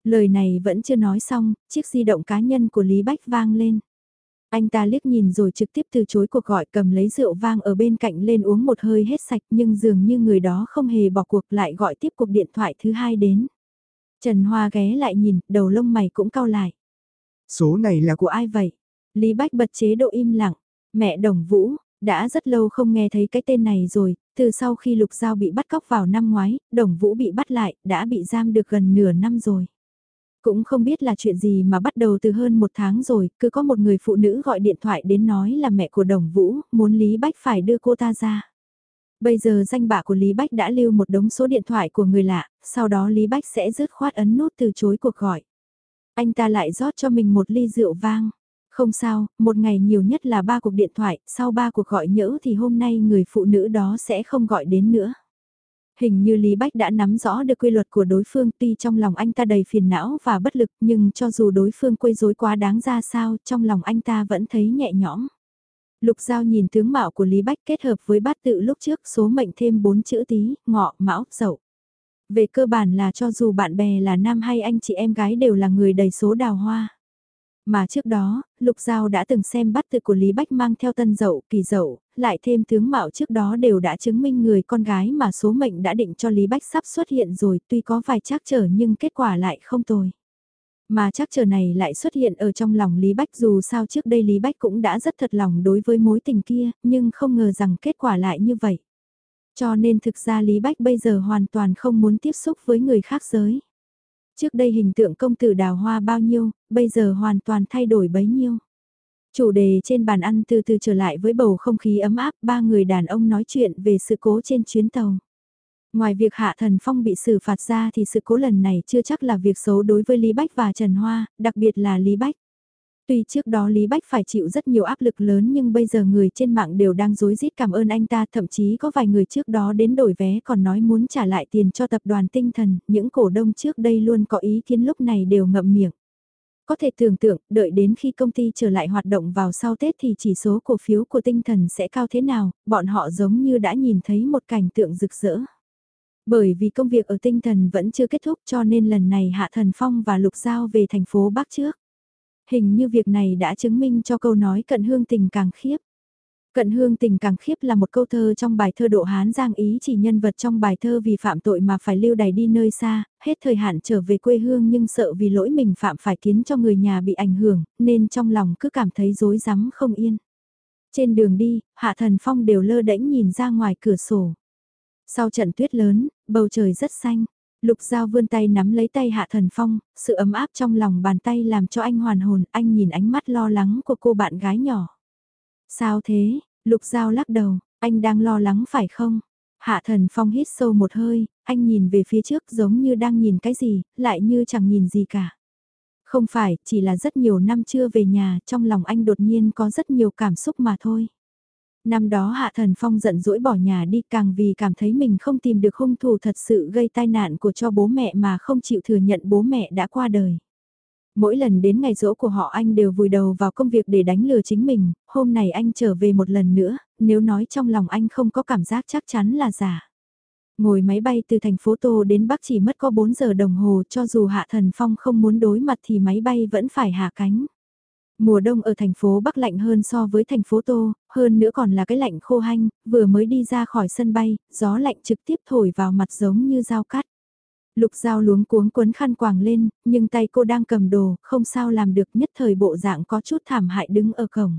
Lời này vẫn chưa nói xong, chiếc di động cá nhân của Lý Bách vang lên. Anh ta liếc nhìn rồi trực tiếp từ chối cuộc gọi cầm lấy rượu vang ở bên cạnh lên uống một hơi hết sạch nhưng dường như người đó không hề bỏ cuộc lại gọi tiếp cuộc điện thoại thứ hai đến. Trần Hoa ghé lại nhìn, đầu lông mày cũng cau lại. Số này là của ai vậy? Lý Bách bật chế độ im lặng. Mẹ Đồng Vũ, đã rất lâu không nghe thấy cái tên này rồi, từ sau khi Lục Giao bị bắt cóc vào năm ngoái, Đồng Vũ bị bắt lại, đã bị giam được gần nửa năm rồi. Cũng không biết là chuyện gì mà bắt đầu từ hơn một tháng rồi, cứ có một người phụ nữ gọi điện thoại đến nói là mẹ của Đồng Vũ, muốn Lý Bách phải đưa cô ta ra. Bây giờ danh bạ của Lý Bách đã lưu một đống số điện thoại của người lạ, sau đó Lý Bách sẽ rứt khoát ấn nút từ chối cuộc gọi. Anh ta lại rót cho mình một ly rượu vang. Không sao, một ngày nhiều nhất là ba cuộc điện thoại, sau ba cuộc gọi nhỡ thì hôm nay người phụ nữ đó sẽ không gọi đến nữa. Hình như Lý Bách đã nắm rõ được quy luật của đối phương tuy trong lòng anh ta đầy phiền não và bất lực nhưng cho dù đối phương quấy rối quá đáng ra sao trong lòng anh ta vẫn thấy nhẹ nhõm. Lục Giao nhìn tướng mạo của Lý Bách kết hợp với bát tự lúc trước số mệnh thêm 4 chữ tí, ngọ, mão, dậu. Về cơ bản là cho dù bạn bè là nam hay anh chị em gái đều là người đầy số đào hoa. Mà trước đó, Lục Giao đã từng xem bắt tự của Lý Bách mang theo tân dậu, kỳ dậu, lại thêm tướng mạo trước đó đều đã chứng minh người con gái mà số mệnh đã định cho Lý Bách sắp xuất hiện rồi tuy có vài trắc trở nhưng kết quả lại không tồi. Mà trắc trở này lại xuất hiện ở trong lòng Lý Bách dù sao trước đây Lý Bách cũng đã rất thật lòng đối với mối tình kia, nhưng không ngờ rằng kết quả lại như vậy. Cho nên thực ra Lý Bách bây giờ hoàn toàn không muốn tiếp xúc với người khác giới. Trước đây hình tượng công tử đào hoa bao nhiêu, bây giờ hoàn toàn thay đổi bấy nhiêu. Chủ đề trên bàn ăn từ từ trở lại với bầu không khí ấm áp, ba người đàn ông nói chuyện về sự cố trên chuyến tàu. Ngoài việc Hạ Thần Phong bị xử phạt ra thì sự cố lần này chưa chắc là việc xấu đối với Lý Bách và Trần Hoa, đặc biệt là Lý Bách. Tuy trước đó Lý Bách phải chịu rất nhiều áp lực lớn nhưng bây giờ người trên mạng đều đang dối rít cảm ơn anh ta, thậm chí có vài người trước đó đến đổi vé còn nói muốn trả lại tiền cho tập đoàn tinh thần, những cổ đông trước đây luôn có ý kiến lúc này đều ngậm miệng. Có thể tưởng tượng, đợi đến khi công ty trở lại hoạt động vào sau Tết thì chỉ số cổ phiếu của tinh thần sẽ cao thế nào, bọn họ giống như đã nhìn thấy một cảnh tượng rực rỡ. Bởi vì công việc ở tinh thần vẫn chưa kết thúc cho nên lần này Hạ Thần Phong và Lục Giao về thành phố Bắc trước. Hình như việc này đã chứng minh cho câu nói cận hương tình càng khiếp. Cận hương tình càng khiếp là một câu thơ trong bài thơ Độ Hán Giang ý chỉ nhân vật trong bài thơ vì phạm tội mà phải lưu đày đi nơi xa, hết thời hạn trở về quê hương nhưng sợ vì lỗi mình phạm phải kiến cho người nhà bị ảnh hưởng, nên trong lòng cứ cảm thấy rối rắm không yên. Trên đường đi, Hạ Thần Phong đều lơ đễnh nhìn ra ngoài cửa sổ. Sau trận tuyết lớn, bầu trời rất xanh, Lục Giao vươn tay nắm lấy tay Hạ Thần Phong, sự ấm áp trong lòng bàn tay làm cho anh hoàn hồn, anh nhìn ánh mắt lo lắng của cô bạn gái nhỏ. Sao thế? Lục Giao lắc đầu, anh đang lo lắng phải không? Hạ Thần Phong hít sâu một hơi, anh nhìn về phía trước giống như đang nhìn cái gì, lại như chẳng nhìn gì cả. Không phải, chỉ là rất nhiều năm chưa về nhà, trong lòng anh đột nhiên có rất nhiều cảm xúc mà thôi. Năm đó Hạ Thần Phong giận dỗi bỏ nhà đi càng vì cảm thấy mình không tìm được hung thủ thật sự gây tai nạn của cho bố mẹ mà không chịu thừa nhận bố mẹ đã qua đời. Mỗi lần đến ngày rỗ của họ anh đều vùi đầu vào công việc để đánh lừa chính mình, hôm nay anh trở về một lần nữa, nếu nói trong lòng anh không có cảm giác chắc chắn là giả. Ngồi máy bay từ thành phố Tô đến Bắc chỉ mất có 4 giờ đồng hồ cho dù Hạ Thần Phong không muốn đối mặt thì máy bay vẫn phải hạ cánh. Mùa đông ở thành phố Bắc lạnh hơn so với thành phố Tô, hơn nữa còn là cái lạnh khô hanh, vừa mới đi ra khỏi sân bay, gió lạnh trực tiếp thổi vào mặt giống như dao cắt. Lục dao luống cuống quấn khăn quàng lên, nhưng tay cô đang cầm đồ, không sao làm được nhất thời bộ dạng có chút thảm hại đứng ở cổng.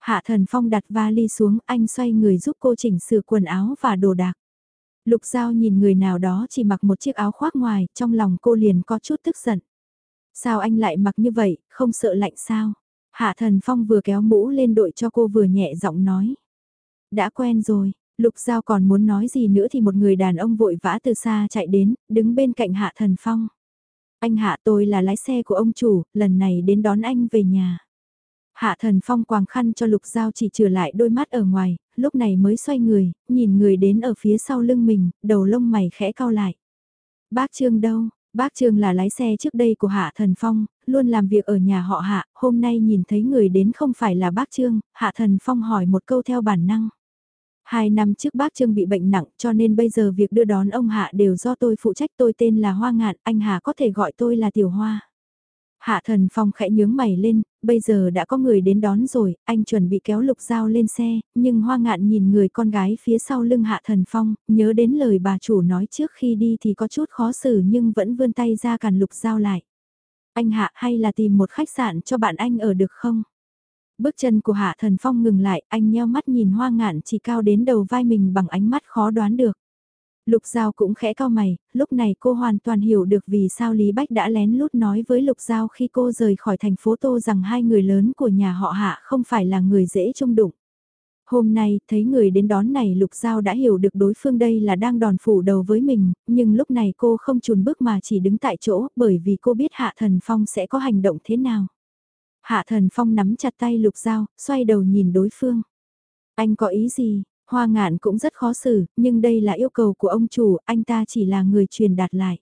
Hạ thần phong đặt vali xuống, anh xoay người giúp cô chỉnh sửa quần áo và đồ đạc. Lục Giao nhìn người nào đó chỉ mặc một chiếc áo khoác ngoài, trong lòng cô liền có chút tức giận. Sao anh lại mặc như vậy, không sợ lạnh sao? Hạ thần phong vừa kéo mũ lên đội cho cô vừa nhẹ giọng nói. Đã quen rồi, lục giao còn muốn nói gì nữa thì một người đàn ông vội vã từ xa chạy đến, đứng bên cạnh hạ thần phong. Anh hạ tôi là lái xe của ông chủ, lần này đến đón anh về nhà. Hạ thần phong quàng khăn cho lục giao chỉ trừ lại đôi mắt ở ngoài, lúc này mới xoay người, nhìn người đến ở phía sau lưng mình, đầu lông mày khẽ cau lại. Bác Trương đâu, Bác Trương là lái xe trước đây của Hạ Thần Phong, luôn làm việc ở nhà họ Hạ, hôm nay nhìn thấy người đến không phải là bác Trương, Hạ Thần Phong hỏi một câu theo bản năng. Hai năm trước bác Trương bị bệnh nặng cho nên bây giờ việc đưa đón ông Hạ đều do tôi phụ trách tôi tên là Hoa Ngạn, anh Hạ có thể gọi tôi là Tiểu Hoa. Hạ thần phong khẽ nhướng mày lên, bây giờ đã có người đến đón rồi, anh chuẩn bị kéo lục dao lên xe, nhưng hoa ngạn nhìn người con gái phía sau lưng hạ thần phong, nhớ đến lời bà chủ nói trước khi đi thì có chút khó xử nhưng vẫn vươn tay ra cản lục dao lại. Anh hạ hay là tìm một khách sạn cho bạn anh ở được không? Bước chân của hạ thần phong ngừng lại, anh nheo mắt nhìn hoa ngạn chỉ cao đến đầu vai mình bằng ánh mắt khó đoán được. Lục Giao cũng khẽ cao mày, lúc này cô hoàn toàn hiểu được vì sao Lý Bách đã lén lút nói với Lục Giao khi cô rời khỏi thành phố Tô rằng hai người lớn của nhà họ Hạ không phải là người dễ trông đụng. Hôm nay, thấy người đến đón này Lục Giao đã hiểu được đối phương đây là đang đòn phủ đầu với mình, nhưng lúc này cô không chùn bước mà chỉ đứng tại chỗ bởi vì cô biết Hạ Thần Phong sẽ có hành động thế nào. Hạ Thần Phong nắm chặt tay Lục Giao, xoay đầu nhìn đối phương. Anh có ý gì? Hoa ngạn cũng rất khó xử, nhưng đây là yêu cầu của ông chủ, anh ta chỉ là người truyền đạt lại.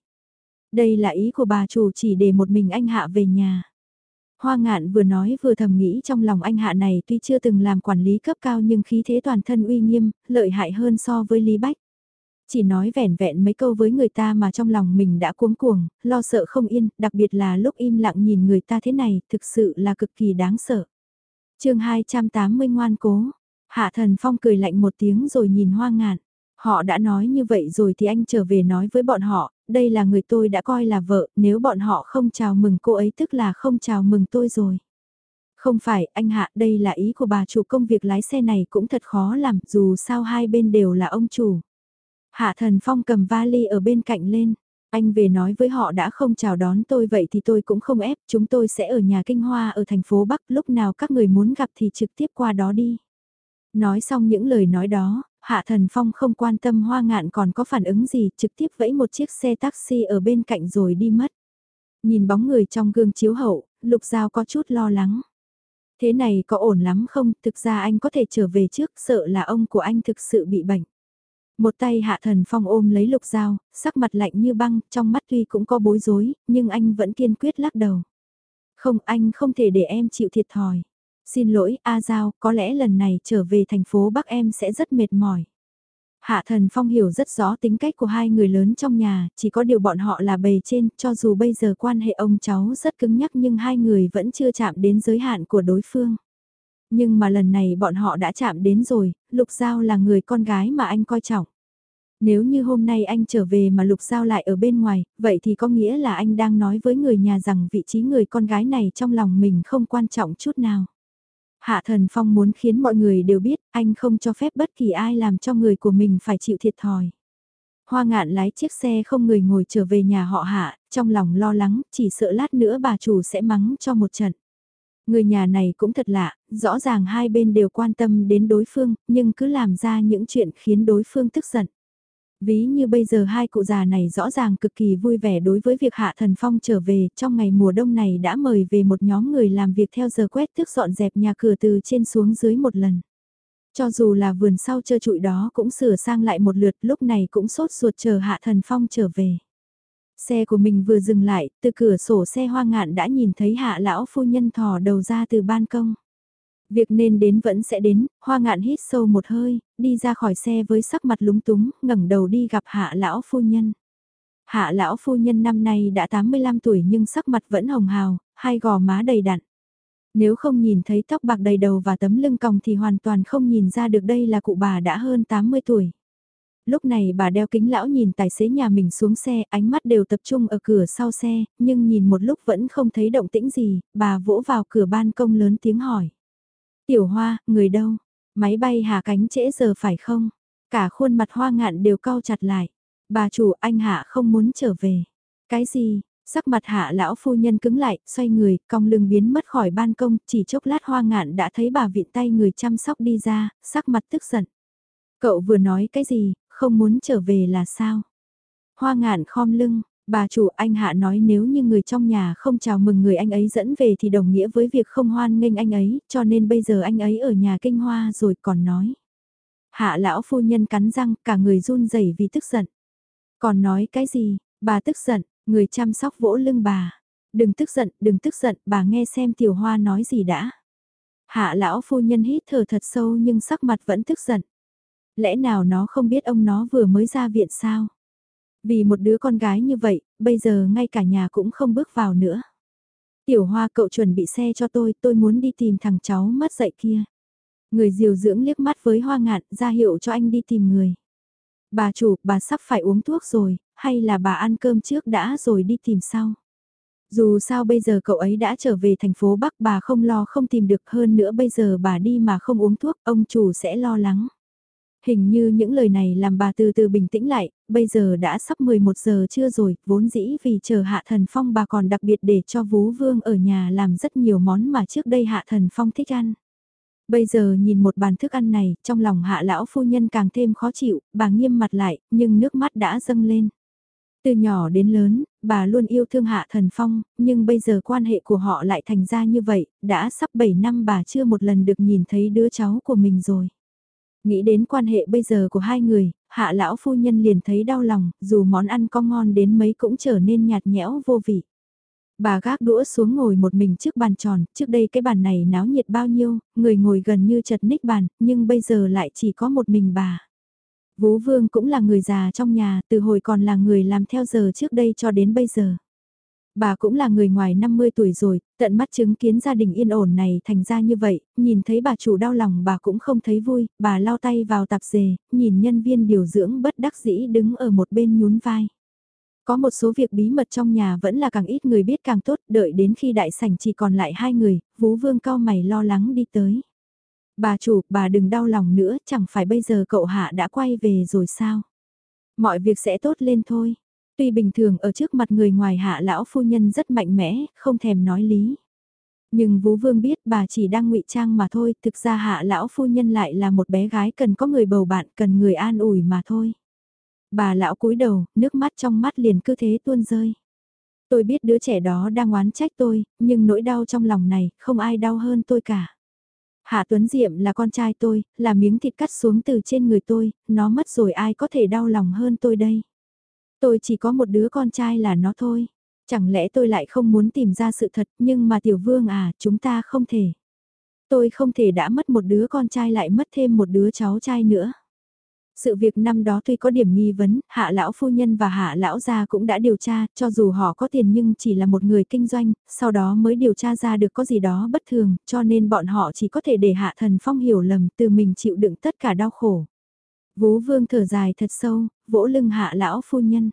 Đây là ý của bà chủ chỉ để một mình anh Hạ về nhà. Hoa ngạn vừa nói vừa thầm nghĩ trong lòng anh Hạ này tuy chưa từng làm quản lý cấp cao nhưng khí thế toàn thân uy nghiêm, lợi hại hơn so với Lý Bách. Chỉ nói vẻn vẹn mấy câu với người ta mà trong lòng mình đã cuống cuồng, lo sợ không yên, đặc biệt là lúc im lặng nhìn người ta thế này, thực sự là cực kỳ đáng sợ. chương 280 ngoan cố, Hạ thần phong cười lạnh một tiếng rồi nhìn hoa ngạn. Họ đã nói như vậy rồi thì anh trở về nói với bọn họ, đây là người tôi đã coi là vợ, nếu bọn họ không chào mừng cô ấy tức là không chào mừng tôi rồi. Không phải, anh Hạ, đây là ý của bà chủ công việc lái xe này cũng thật khó làm, dù sao hai bên đều là ông chủ. Hạ thần phong cầm vali ở bên cạnh lên. Anh về nói với họ đã không chào đón tôi vậy thì tôi cũng không ép, chúng tôi sẽ ở nhà kinh hoa ở thành phố Bắc, lúc nào các người muốn gặp thì trực tiếp qua đó đi. Nói xong những lời nói đó, Hạ Thần Phong không quan tâm hoa ngạn còn có phản ứng gì, trực tiếp vẫy một chiếc xe taxi ở bên cạnh rồi đi mất. Nhìn bóng người trong gương chiếu hậu, Lục Giao có chút lo lắng. Thế này có ổn lắm không, thực ra anh có thể trở về trước, sợ là ông của anh thực sự bị bệnh. Một tay hạ thần phong ôm lấy lục giao, sắc mặt lạnh như băng, trong mắt tuy cũng có bối rối, nhưng anh vẫn kiên quyết lắc đầu. Không, anh không thể để em chịu thiệt thòi. Xin lỗi, A Giao, có lẽ lần này trở về thành phố Bắc em sẽ rất mệt mỏi. Hạ thần phong hiểu rất rõ tính cách của hai người lớn trong nhà, chỉ có điều bọn họ là bề trên, cho dù bây giờ quan hệ ông cháu rất cứng nhắc nhưng hai người vẫn chưa chạm đến giới hạn của đối phương. Nhưng mà lần này bọn họ đã chạm đến rồi, Lục Giao là người con gái mà anh coi trọng. Nếu như hôm nay anh trở về mà Lục Giao lại ở bên ngoài, vậy thì có nghĩa là anh đang nói với người nhà rằng vị trí người con gái này trong lòng mình không quan trọng chút nào. Hạ Thần Phong muốn khiến mọi người đều biết anh không cho phép bất kỳ ai làm cho người của mình phải chịu thiệt thòi. Hoa ngạn lái chiếc xe không người ngồi trở về nhà họ hạ, trong lòng lo lắng, chỉ sợ lát nữa bà chủ sẽ mắng cho một trận. Người nhà này cũng thật lạ, rõ ràng hai bên đều quan tâm đến đối phương, nhưng cứ làm ra những chuyện khiến đối phương tức giận. Ví như bây giờ hai cụ già này rõ ràng cực kỳ vui vẻ đối với việc Hạ Thần Phong trở về, trong ngày mùa đông này đã mời về một nhóm người làm việc theo giờ quét thức dọn dẹp nhà cửa từ trên xuống dưới một lần. Cho dù là vườn sau trơ trụi đó cũng sửa sang lại một lượt lúc này cũng sốt ruột chờ Hạ Thần Phong trở về. Xe của mình vừa dừng lại, từ cửa sổ xe hoa ngạn đã nhìn thấy hạ lão phu nhân thò đầu ra từ ban công. Việc nên đến vẫn sẽ đến, hoa ngạn hít sâu một hơi, đi ra khỏi xe với sắc mặt lúng túng, ngẩng đầu đi gặp hạ lão phu nhân. Hạ lão phu nhân năm nay đã 85 tuổi nhưng sắc mặt vẫn hồng hào, hai gò má đầy đặn. Nếu không nhìn thấy tóc bạc đầy đầu và tấm lưng còng thì hoàn toàn không nhìn ra được đây là cụ bà đã hơn 80 tuổi. Lúc này bà đeo kính lão nhìn tài xế nhà mình xuống xe, ánh mắt đều tập trung ở cửa sau xe, nhưng nhìn một lúc vẫn không thấy động tĩnh gì, bà vỗ vào cửa ban công lớn tiếng hỏi. Tiểu hoa, người đâu? Máy bay hạ cánh trễ giờ phải không? Cả khuôn mặt hoa ngạn đều cau chặt lại. Bà chủ anh hạ không muốn trở về. Cái gì? Sắc mặt hạ lão phu nhân cứng lại, xoay người, cong lưng biến mất khỏi ban công, chỉ chốc lát hoa ngạn đã thấy bà viện tay người chăm sóc đi ra, sắc mặt tức giận. Cậu vừa nói cái gì, không muốn trở về là sao? Hoa ngạn khom lưng, bà chủ anh Hạ nói nếu như người trong nhà không chào mừng người anh ấy dẫn về thì đồng nghĩa với việc không hoan nghênh anh ấy, cho nên bây giờ anh ấy ở nhà kinh hoa rồi còn nói. Hạ lão phu nhân cắn răng, cả người run rẩy vì tức giận. Còn nói cái gì, bà tức giận, người chăm sóc vỗ lưng bà. Đừng tức giận, đừng tức giận, bà nghe xem tiểu hoa nói gì đã. Hạ lão phu nhân hít thở thật sâu nhưng sắc mặt vẫn tức giận. Lẽ nào nó không biết ông nó vừa mới ra viện sao? Vì một đứa con gái như vậy, bây giờ ngay cả nhà cũng không bước vào nữa. Tiểu hoa cậu chuẩn bị xe cho tôi, tôi muốn đi tìm thằng cháu mất dạy kia. Người diều dưỡng liếc mắt với hoa ngạn ra hiệu cho anh đi tìm người. Bà chủ, bà sắp phải uống thuốc rồi, hay là bà ăn cơm trước đã rồi đi tìm sau? Dù sao bây giờ cậu ấy đã trở về thành phố Bắc bà không lo không tìm được hơn nữa bây giờ bà đi mà không uống thuốc, ông chủ sẽ lo lắng. Hình như những lời này làm bà từ từ bình tĩnh lại, bây giờ đã sắp 11 giờ trưa rồi, vốn dĩ vì chờ Hạ Thần Phong bà còn đặc biệt để cho Vú Vương ở nhà làm rất nhiều món mà trước đây Hạ Thần Phong thích ăn. Bây giờ nhìn một bàn thức ăn này, trong lòng Hạ Lão Phu Nhân càng thêm khó chịu, bà nghiêm mặt lại, nhưng nước mắt đã dâng lên. Từ nhỏ đến lớn, bà luôn yêu thương Hạ Thần Phong, nhưng bây giờ quan hệ của họ lại thành ra như vậy, đã sắp 7 năm bà chưa một lần được nhìn thấy đứa cháu của mình rồi. Nghĩ đến quan hệ bây giờ của hai người, hạ lão phu nhân liền thấy đau lòng, dù món ăn có ngon đến mấy cũng trở nên nhạt nhẽo vô vị. Bà gác đũa xuống ngồi một mình trước bàn tròn, trước đây cái bàn này náo nhiệt bao nhiêu, người ngồi gần như chật ních bàn, nhưng bây giờ lại chỉ có một mình bà. Vú Vương cũng là người già trong nhà, từ hồi còn là người làm theo giờ trước đây cho đến bây giờ. Bà cũng là người ngoài 50 tuổi rồi, tận mắt chứng kiến gia đình yên ổn này thành ra như vậy, nhìn thấy bà chủ đau lòng bà cũng không thấy vui, bà lau tay vào tạp dề, nhìn nhân viên điều dưỡng bất đắc dĩ đứng ở một bên nhún vai. Có một số việc bí mật trong nhà vẫn là càng ít người biết càng tốt, đợi đến khi đại sảnh chỉ còn lại hai người, vú vương cao mày lo lắng đi tới. Bà chủ, bà đừng đau lòng nữa, chẳng phải bây giờ cậu hạ đã quay về rồi sao? Mọi việc sẽ tốt lên thôi. Tuy bình thường ở trước mặt người ngoài hạ lão phu nhân rất mạnh mẽ, không thèm nói lý. Nhưng Vũ Vương biết bà chỉ đang ngụy trang mà thôi, thực ra hạ lão phu nhân lại là một bé gái cần có người bầu bạn, cần người an ủi mà thôi. Bà lão cúi đầu, nước mắt trong mắt liền cứ thế tuôn rơi. Tôi biết đứa trẻ đó đang oán trách tôi, nhưng nỗi đau trong lòng này, không ai đau hơn tôi cả. Hạ Tuấn Diệm là con trai tôi, là miếng thịt cắt xuống từ trên người tôi, nó mất rồi ai có thể đau lòng hơn tôi đây. Tôi chỉ có một đứa con trai là nó thôi. Chẳng lẽ tôi lại không muốn tìm ra sự thật, nhưng mà Tiểu Vương à, chúng ta không thể. Tôi không thể đã mất một đứa con trai lại mất thêm một đứa cháu trai nữa. Sự việc năm đó tuy có điểm nghi vấn, hạ lão phu nhân và hạ lão gia cũng đã điều tra, cho dù họ có tiền nhưng chỉ là một người kinh doanh, sau đó mới điều tra ra được có gì đó bất thường, cho nên bọn họ chỉ có thể để hạ thần phong hiểu lầm từ mình chịu đựng tất cả đau khổ. Vú vương thở dài thật sâu, vỗ lưng hạ lão phu nhân.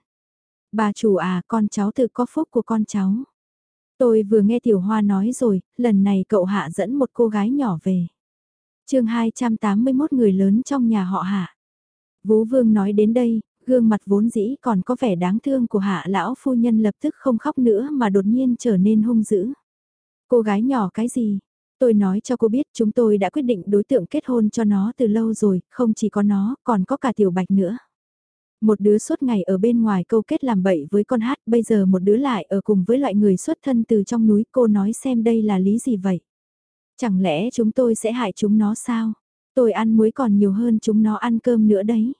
Bà chủ à, con cháu tự có phúc của con cháu. Tôi vừa nghe Tiểu Hoa nói rồi, lần này cậu hạ dẫn một cô gái nhỏ về. chương 281 người lớn trong nhà họ hạ. Vú Vương nói đến đây, gương mặt vốn dĩ còn có vẻ đáng thương của hạ lão phu nhân lập tức không khóc nữa mà đột nhiên trở nên hung dữ. Cô gái nhỏ cái gì? Tôi nói cho cô biết chúng tôi đã quyết định đối tượng kết hôn cho nó từ lâu rồi, không chỉ có nó, còn có cả tiểu bạch nữa. Một đứa suốt ngày ở bên ngoài câu kết làm bậy với con hát, bây giờ một đứa lại ở cùng với loại người xuất thân từ trong núi, cô nói xem đây là lý gì vậy? Chẳng lẽ chúng tôi sẽ hại chúng nó sao? Tôi ăn muối còn nhiều hơn chúng nó ăn cơm nữa đấy.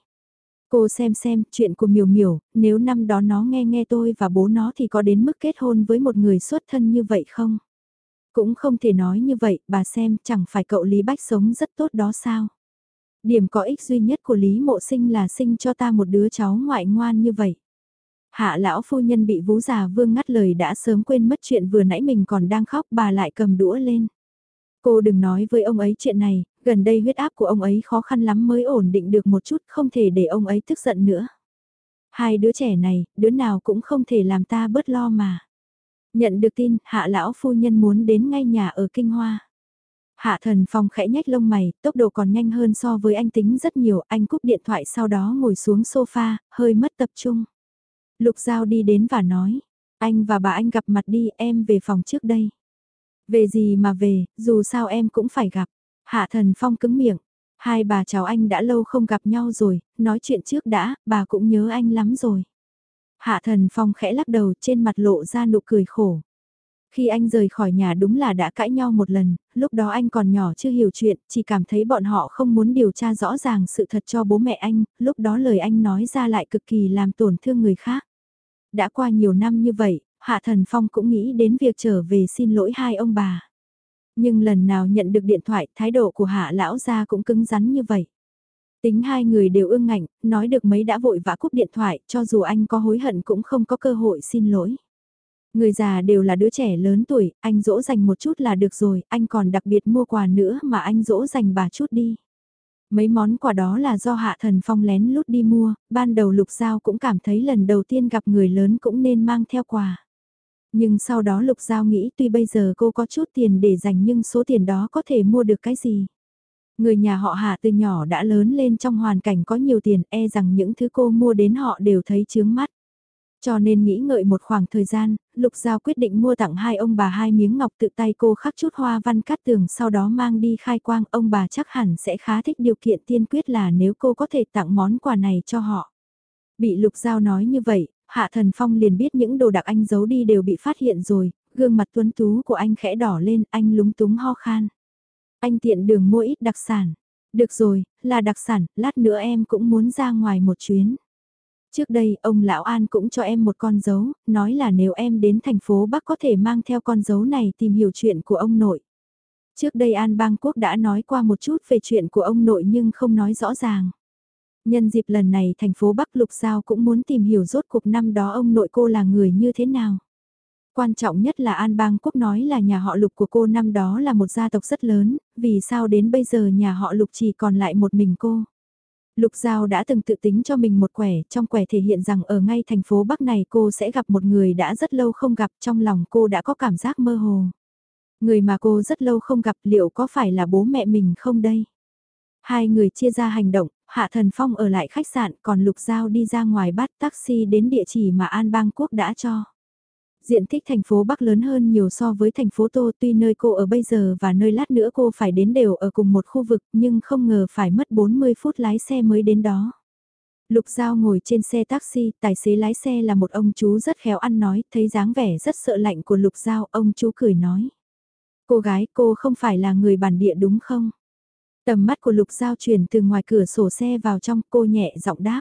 Cô xem xem, chuyện của miểu miểu, nếu năm đó nó nghe nghe tôi và bố nó thì có đến mức kết hôn với một người xuất thân như vậy không? Cũng không thể nói như vậy, bà xem, chẳng phải cậu Lý Bách sống rất tốt đó sao? Điểm có ích duy nhất của Lý Mộ Sinh là sinh cho ta một đứa cháu ngoại ngoan như vậy. Hạ lão phu nhân bị vú già vương ngắt lời đã sớm quên mất chuyện vừa nãy mình còn đang khóc bà lại cầm đũa lên. Cô đừng nói với ông ấy chuyện này, gần đây huyết áp của ông ấy khó khăn lắm mới ổn định được một chút không thể để ông ấy tức giận nữa. Hai đứa trẻ này, đứa nào cũng không thể làm ta bớt lo mà. Nhận được tin, hạ lão phu nhân muốn đến ngay nhà ở Kinh Hoa. Hạ thần phong khẽ nhách lông mày, tốc độ còn nhanh hơn so với anh tính rất nhiều, anh cúp điện thoại sau đó ngồi xuống sofa, hơi mất tập trung. Lục Giao đi đến và nói, anh và bà anh gặp mặt đi, em về phòng trước đây. Về gì mà về, dù sao em cũng phải gặp. Hạ thần phong cứng miệng, hai bà cháu anh đã lâu không gặp nhau rồi, nói chuyện trước đã, bà cũng nhớ anh lắm rồi. Hạ thần phong khẽ lắc đầu trên mặt lộ ra nụ cười khổ. Khi anh rời khỏi nhà đúng là đã cãi nhau một lần, lúc đó anh còn nhỏ chưa hiểu chuyện, chỉ cảm thấy bọn họ không muốn điều tra rõ ràng sự thật cho bố mẹ anh, lúc đó lời anh nói ra lại cực kỳ làm tổn thương người khác. Đã qua nhiều năm như vậy, Hạ Thần Phong cũng nghĩ đến việc trở về xin lỗi hai ông bà. Nhưng lần nào nhận được điện thoại, thái độ của Hạ Lão gia cũng cứng rắn như vậy. Tính hai người đều ương ngạnh, nói được mấy đã vội vã cúp điện thoại, cho dù anh có hối hận cũng không có cơ hội xin lỗi. Người già đều là đứa trẻ lớn tuổi, anh dỗ dành một chút là được rồi, anh còn đặc biệt mua quà nữa mà anh dỗ dành bà chút đi. Mấy món quà đó là do Hạ Thần Phong lén lút đi mua, ban đầu Lục Giao cũng cảm thấy lần đầu tiên gặp người lớn cũng nên mang theo quà. Nhưng sau đó Lục Giao nghĩ tuy bây giờ cô có chút tiền để dành nhưng số tiền đó có thể mua được cái gì. Người nhà họ Hạ từ nhỏ đã lớn lên trong hoàn cảnh có nhiều tiền e rằng những thứ cô mua đến họ đều thấy chướng mắt. Cho nên nghĩ ngợi một khoảng thời gian, Lục Giao quyết định mua tặng hai ông bà hai miếng ngọc tự tay cô khắc chút hoa văn cắt tường sau đó mang đi khai quang ông bà chắc hẳn sẽ khá thích điều kiện tiên quyết là nếu cô có thể tặng món quà này cho họ. Bị Lục Giao nói như vậy, Hạ Thần Phong liền biết những đồ đạc anh giấu đi đều bị phát hiện rồi, gương mặt tuấn tú của anh khẽ đỏ lên, anh lúng túng ho khan. Anh tiện đường mua ít đặc sản. Được rồi, là đặc sản, lát nữa em cũng muốn ra ngoài một chuyến. Trước đây, ông Lão An cũng cho em một con dấu, nói là nếu em đến thành phố Bắc có thể mang theo con dấu này tìm hiểu chuyện của ông nội. Trước đây An Bang Quốc đã nói qua một chút về chuyện của ông nội nhưng không nói rõ ràng. Nhân dịp lần này thành phố Bắc Lục Giao cũng muốn tìm hiểu rốt cuộc năm đó ông nội cô là người như thế nào. Quan trọng nhất là An Bang Quốc nói là nhà họ Lục của cô năm đó là một gia tộc rất lớn, vì sao đến bây giờ nhà họ Lục chỉ còn lại một mình cô. Lục Giao đã từng tự tính cho mình một quẻ, trong quẻ thể hiện rằng ở ngay thành phố Bắc này cô sẽ gặp một người đã rất lâu không gặp, trong lòng cô đã có cảm giác mơ hồ. Người mà cô rất lâu không gặp liệu có phải là bố mẹ mình không đây? Hai người chia ra hành động, Hạ Thần Phong ở lại khách sạn còn Lục Giao đi ra ngoài bắt taxi đến địa chỉ mà An Bang Quốc đã cho. Diện tích thành phố Bắc lớn hơn nhiều so với thành phố Tô tuy nơi cô ở bây giờ và nơi lát nữa cô phải đến đều ở cùng một khu vực nhưng không ngờ phải mất 40 phút lái xe mới đến đó. Lục Giao ngồi trên xe taxi, tài xế lái xe là một ông chú rất khéo ăn nói, thấy dáng vẻ rất sợ lạnh của Lục Giao, ông chú cười nói. Cô gái cô không phải là người bản địa đúng không? Tầm mắt của Lục Giao chuyển từ ngoài cửa sổ xe vào trong cô nhẹ giọng đáp.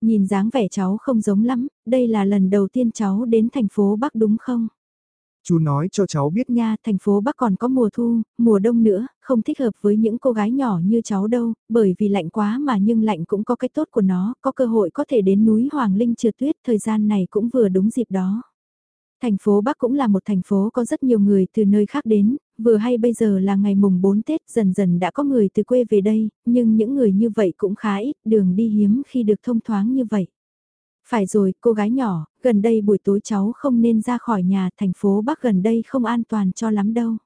Nhìn dáng vẻ cháu không giống lắm, đây là lần đầu tiên cháu đến thành phố Bắc đúng không? Chú nói cho cháu biết nha, thành phố Bắc còn có mùa thu, mùa đông nữa, không thích hợp với những cô gái nhỏ như cháu đâu, bởi vì lạnh quá mà nhưng lạnh cũng có cái tốt của nó, có cơ hội có thể đến núi Hoàng Linh trượt tuyết, thời gian này cũng vừa đúng dịp đó. Thành phố Bắc cũng là một thành phố có rất nhiều người từ nơi khác đến, vừa hay bây giờ là ngày mùng 4 Tết dần dần đã có người từ quê về đây, nhưng những người như vậy cũng khá ít, đường đi hiếm khi được thông thoáng như vậy. Phải rồi, cô gái nhỏ, gần đây buổi tối cháu không nên ra khỏi nhà, thành phố Bắc gần đây không an toàn cho lắm đâu.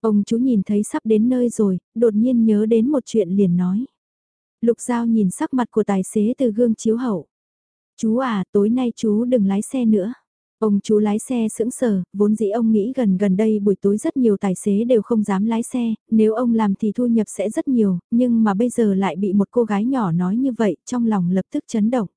Ông chú nhìn thấy sắp đến nơi rồi, đột nhiên nhớ đến một chuyện liền nói. Lục Giao nhìn sắc mặt của tài xế từ gương chiếu hậu. Chú à, tối nay chú đừng lái xe nữa. Ông chú lái xe sững sờ, vốn dĩ ông nghĩ gần gần đây buổi tối rất nhiều tài xế đều không dám lái xe, nếu ông làm thì thu nhập sẽ rất nhiều, nhưng mà bây giờ lại bị một cô gái nhỏ nói như vậy, trong lòng lập tức chấn động.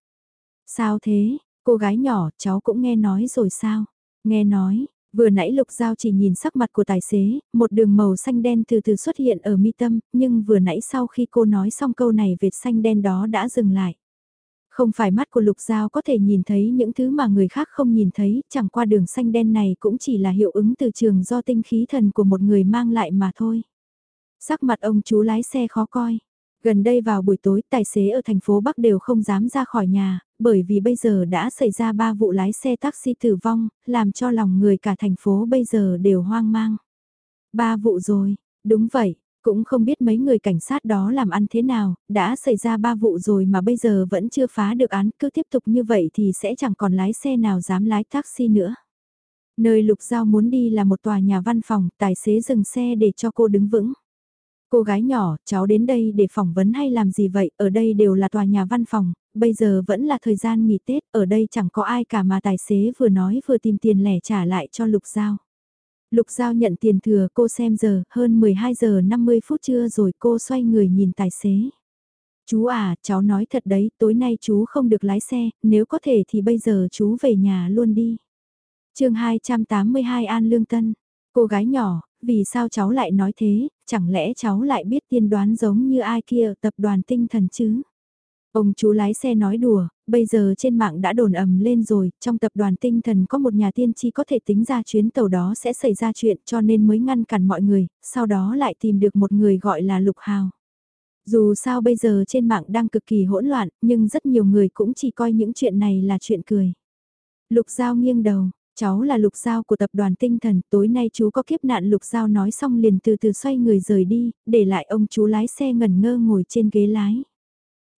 Sao thế, cô gái nhỏ, cháu cũng nghe nói rồi sao? Nghe nói, vừa nãy Lục Giao chỉ nhìn sắc mặt của tài xế, một đường màu xanh đen từ từ xuất hiện ở mi tâm, nhưng vừa nãy sau khi cô nói xong câu này vệt xanh đen đó đã dừng lại. Không phải mắt của Lục Giao có thể nhìn thấy những thứ mà người khác không nhìn thấy, chẳng qua đường xanh đen này cũng chỉ là hiệu ứng từ trường do tinh khí thần của một người mang lại mà thôi. Sắc mặt ông chú lái xe khó coi. Gần đây vào buổi tối tài xế ở thành phố Bắc đều không dám ra khỏi nhà, bởi vì bây giờ đã xảy ra ba vụ lái xe taxi tử vong, làm cho lòng người cả thành phố bây giờ đều hoang mang. Ba vụ rồi, đúng vậy, cũng không biết mấy người cảnh sát đó làm ăn thế nào, đã xảy ra ba vụ rồi mà bây giờ vẫn chưa phá được án, cứ tiếp tục như vậy thì sẽ chẳng còn lái xe nào dám lái taxi nữa. Nơi Lục Giao muốn đi là một tòa nhà văn phòng, tài xế dừng xe để cho cô đứng vững. Cô gái nhỏ, cháu đến đây để phỏng vấn hay làm gì vậy, ở đây đều là tòa nhà văn phòng, bây giờ vẫn là thời gian nghỉ Tết, ở đây chẳng có ai cả mà tài xế vừa nói vừa tìm tiền lẻ trả lại cho Lục Giao. Lục Giao nhận tiền thừa cô xem giờ, hơn 12 giờ 50 phút trưa rồi cô xoay người nhìn tài xế. Chú à, cháu nói thật đấy, tối nay chú không được lái xe, nếu có thể thì bây giờ chú về nhà luôn đi. chương 282 An Lương Tân, cô gái nhỏ, vì sao cháu lại nói thế, chẳng lẽ cháu lại biết tiên đoán giống như ai kia tập đoàn tinh thần chứ? Ông chú lái xe nói đùa, bây giờ trên mạng đã đồn ầm lên rồi, trong tập đoàn tinh thần có một nhà tiên tri có thể tính ra chuyến tàu đó sẽ xảy ra chuyện cho nên mới ngăn cản mọi người, sau đó lại tìm được một người gọi là Lục Hào. Dù sao bây giờ trên mạng đang cực kỳ hỗn loạn, nhưng rất nhiều người cũng chỉ coi những chuyện này là chuyện cười. Lục Giao nghiêng đầu, cháu là Lục Giao của tập đoàn tinh thần, tối nay chú có kiếp nạn Lục Giao nói xong liền từ từ xoay người rời đi, để lại ông chú lái xe ngẩn ngơ ngồi trên ghế lái.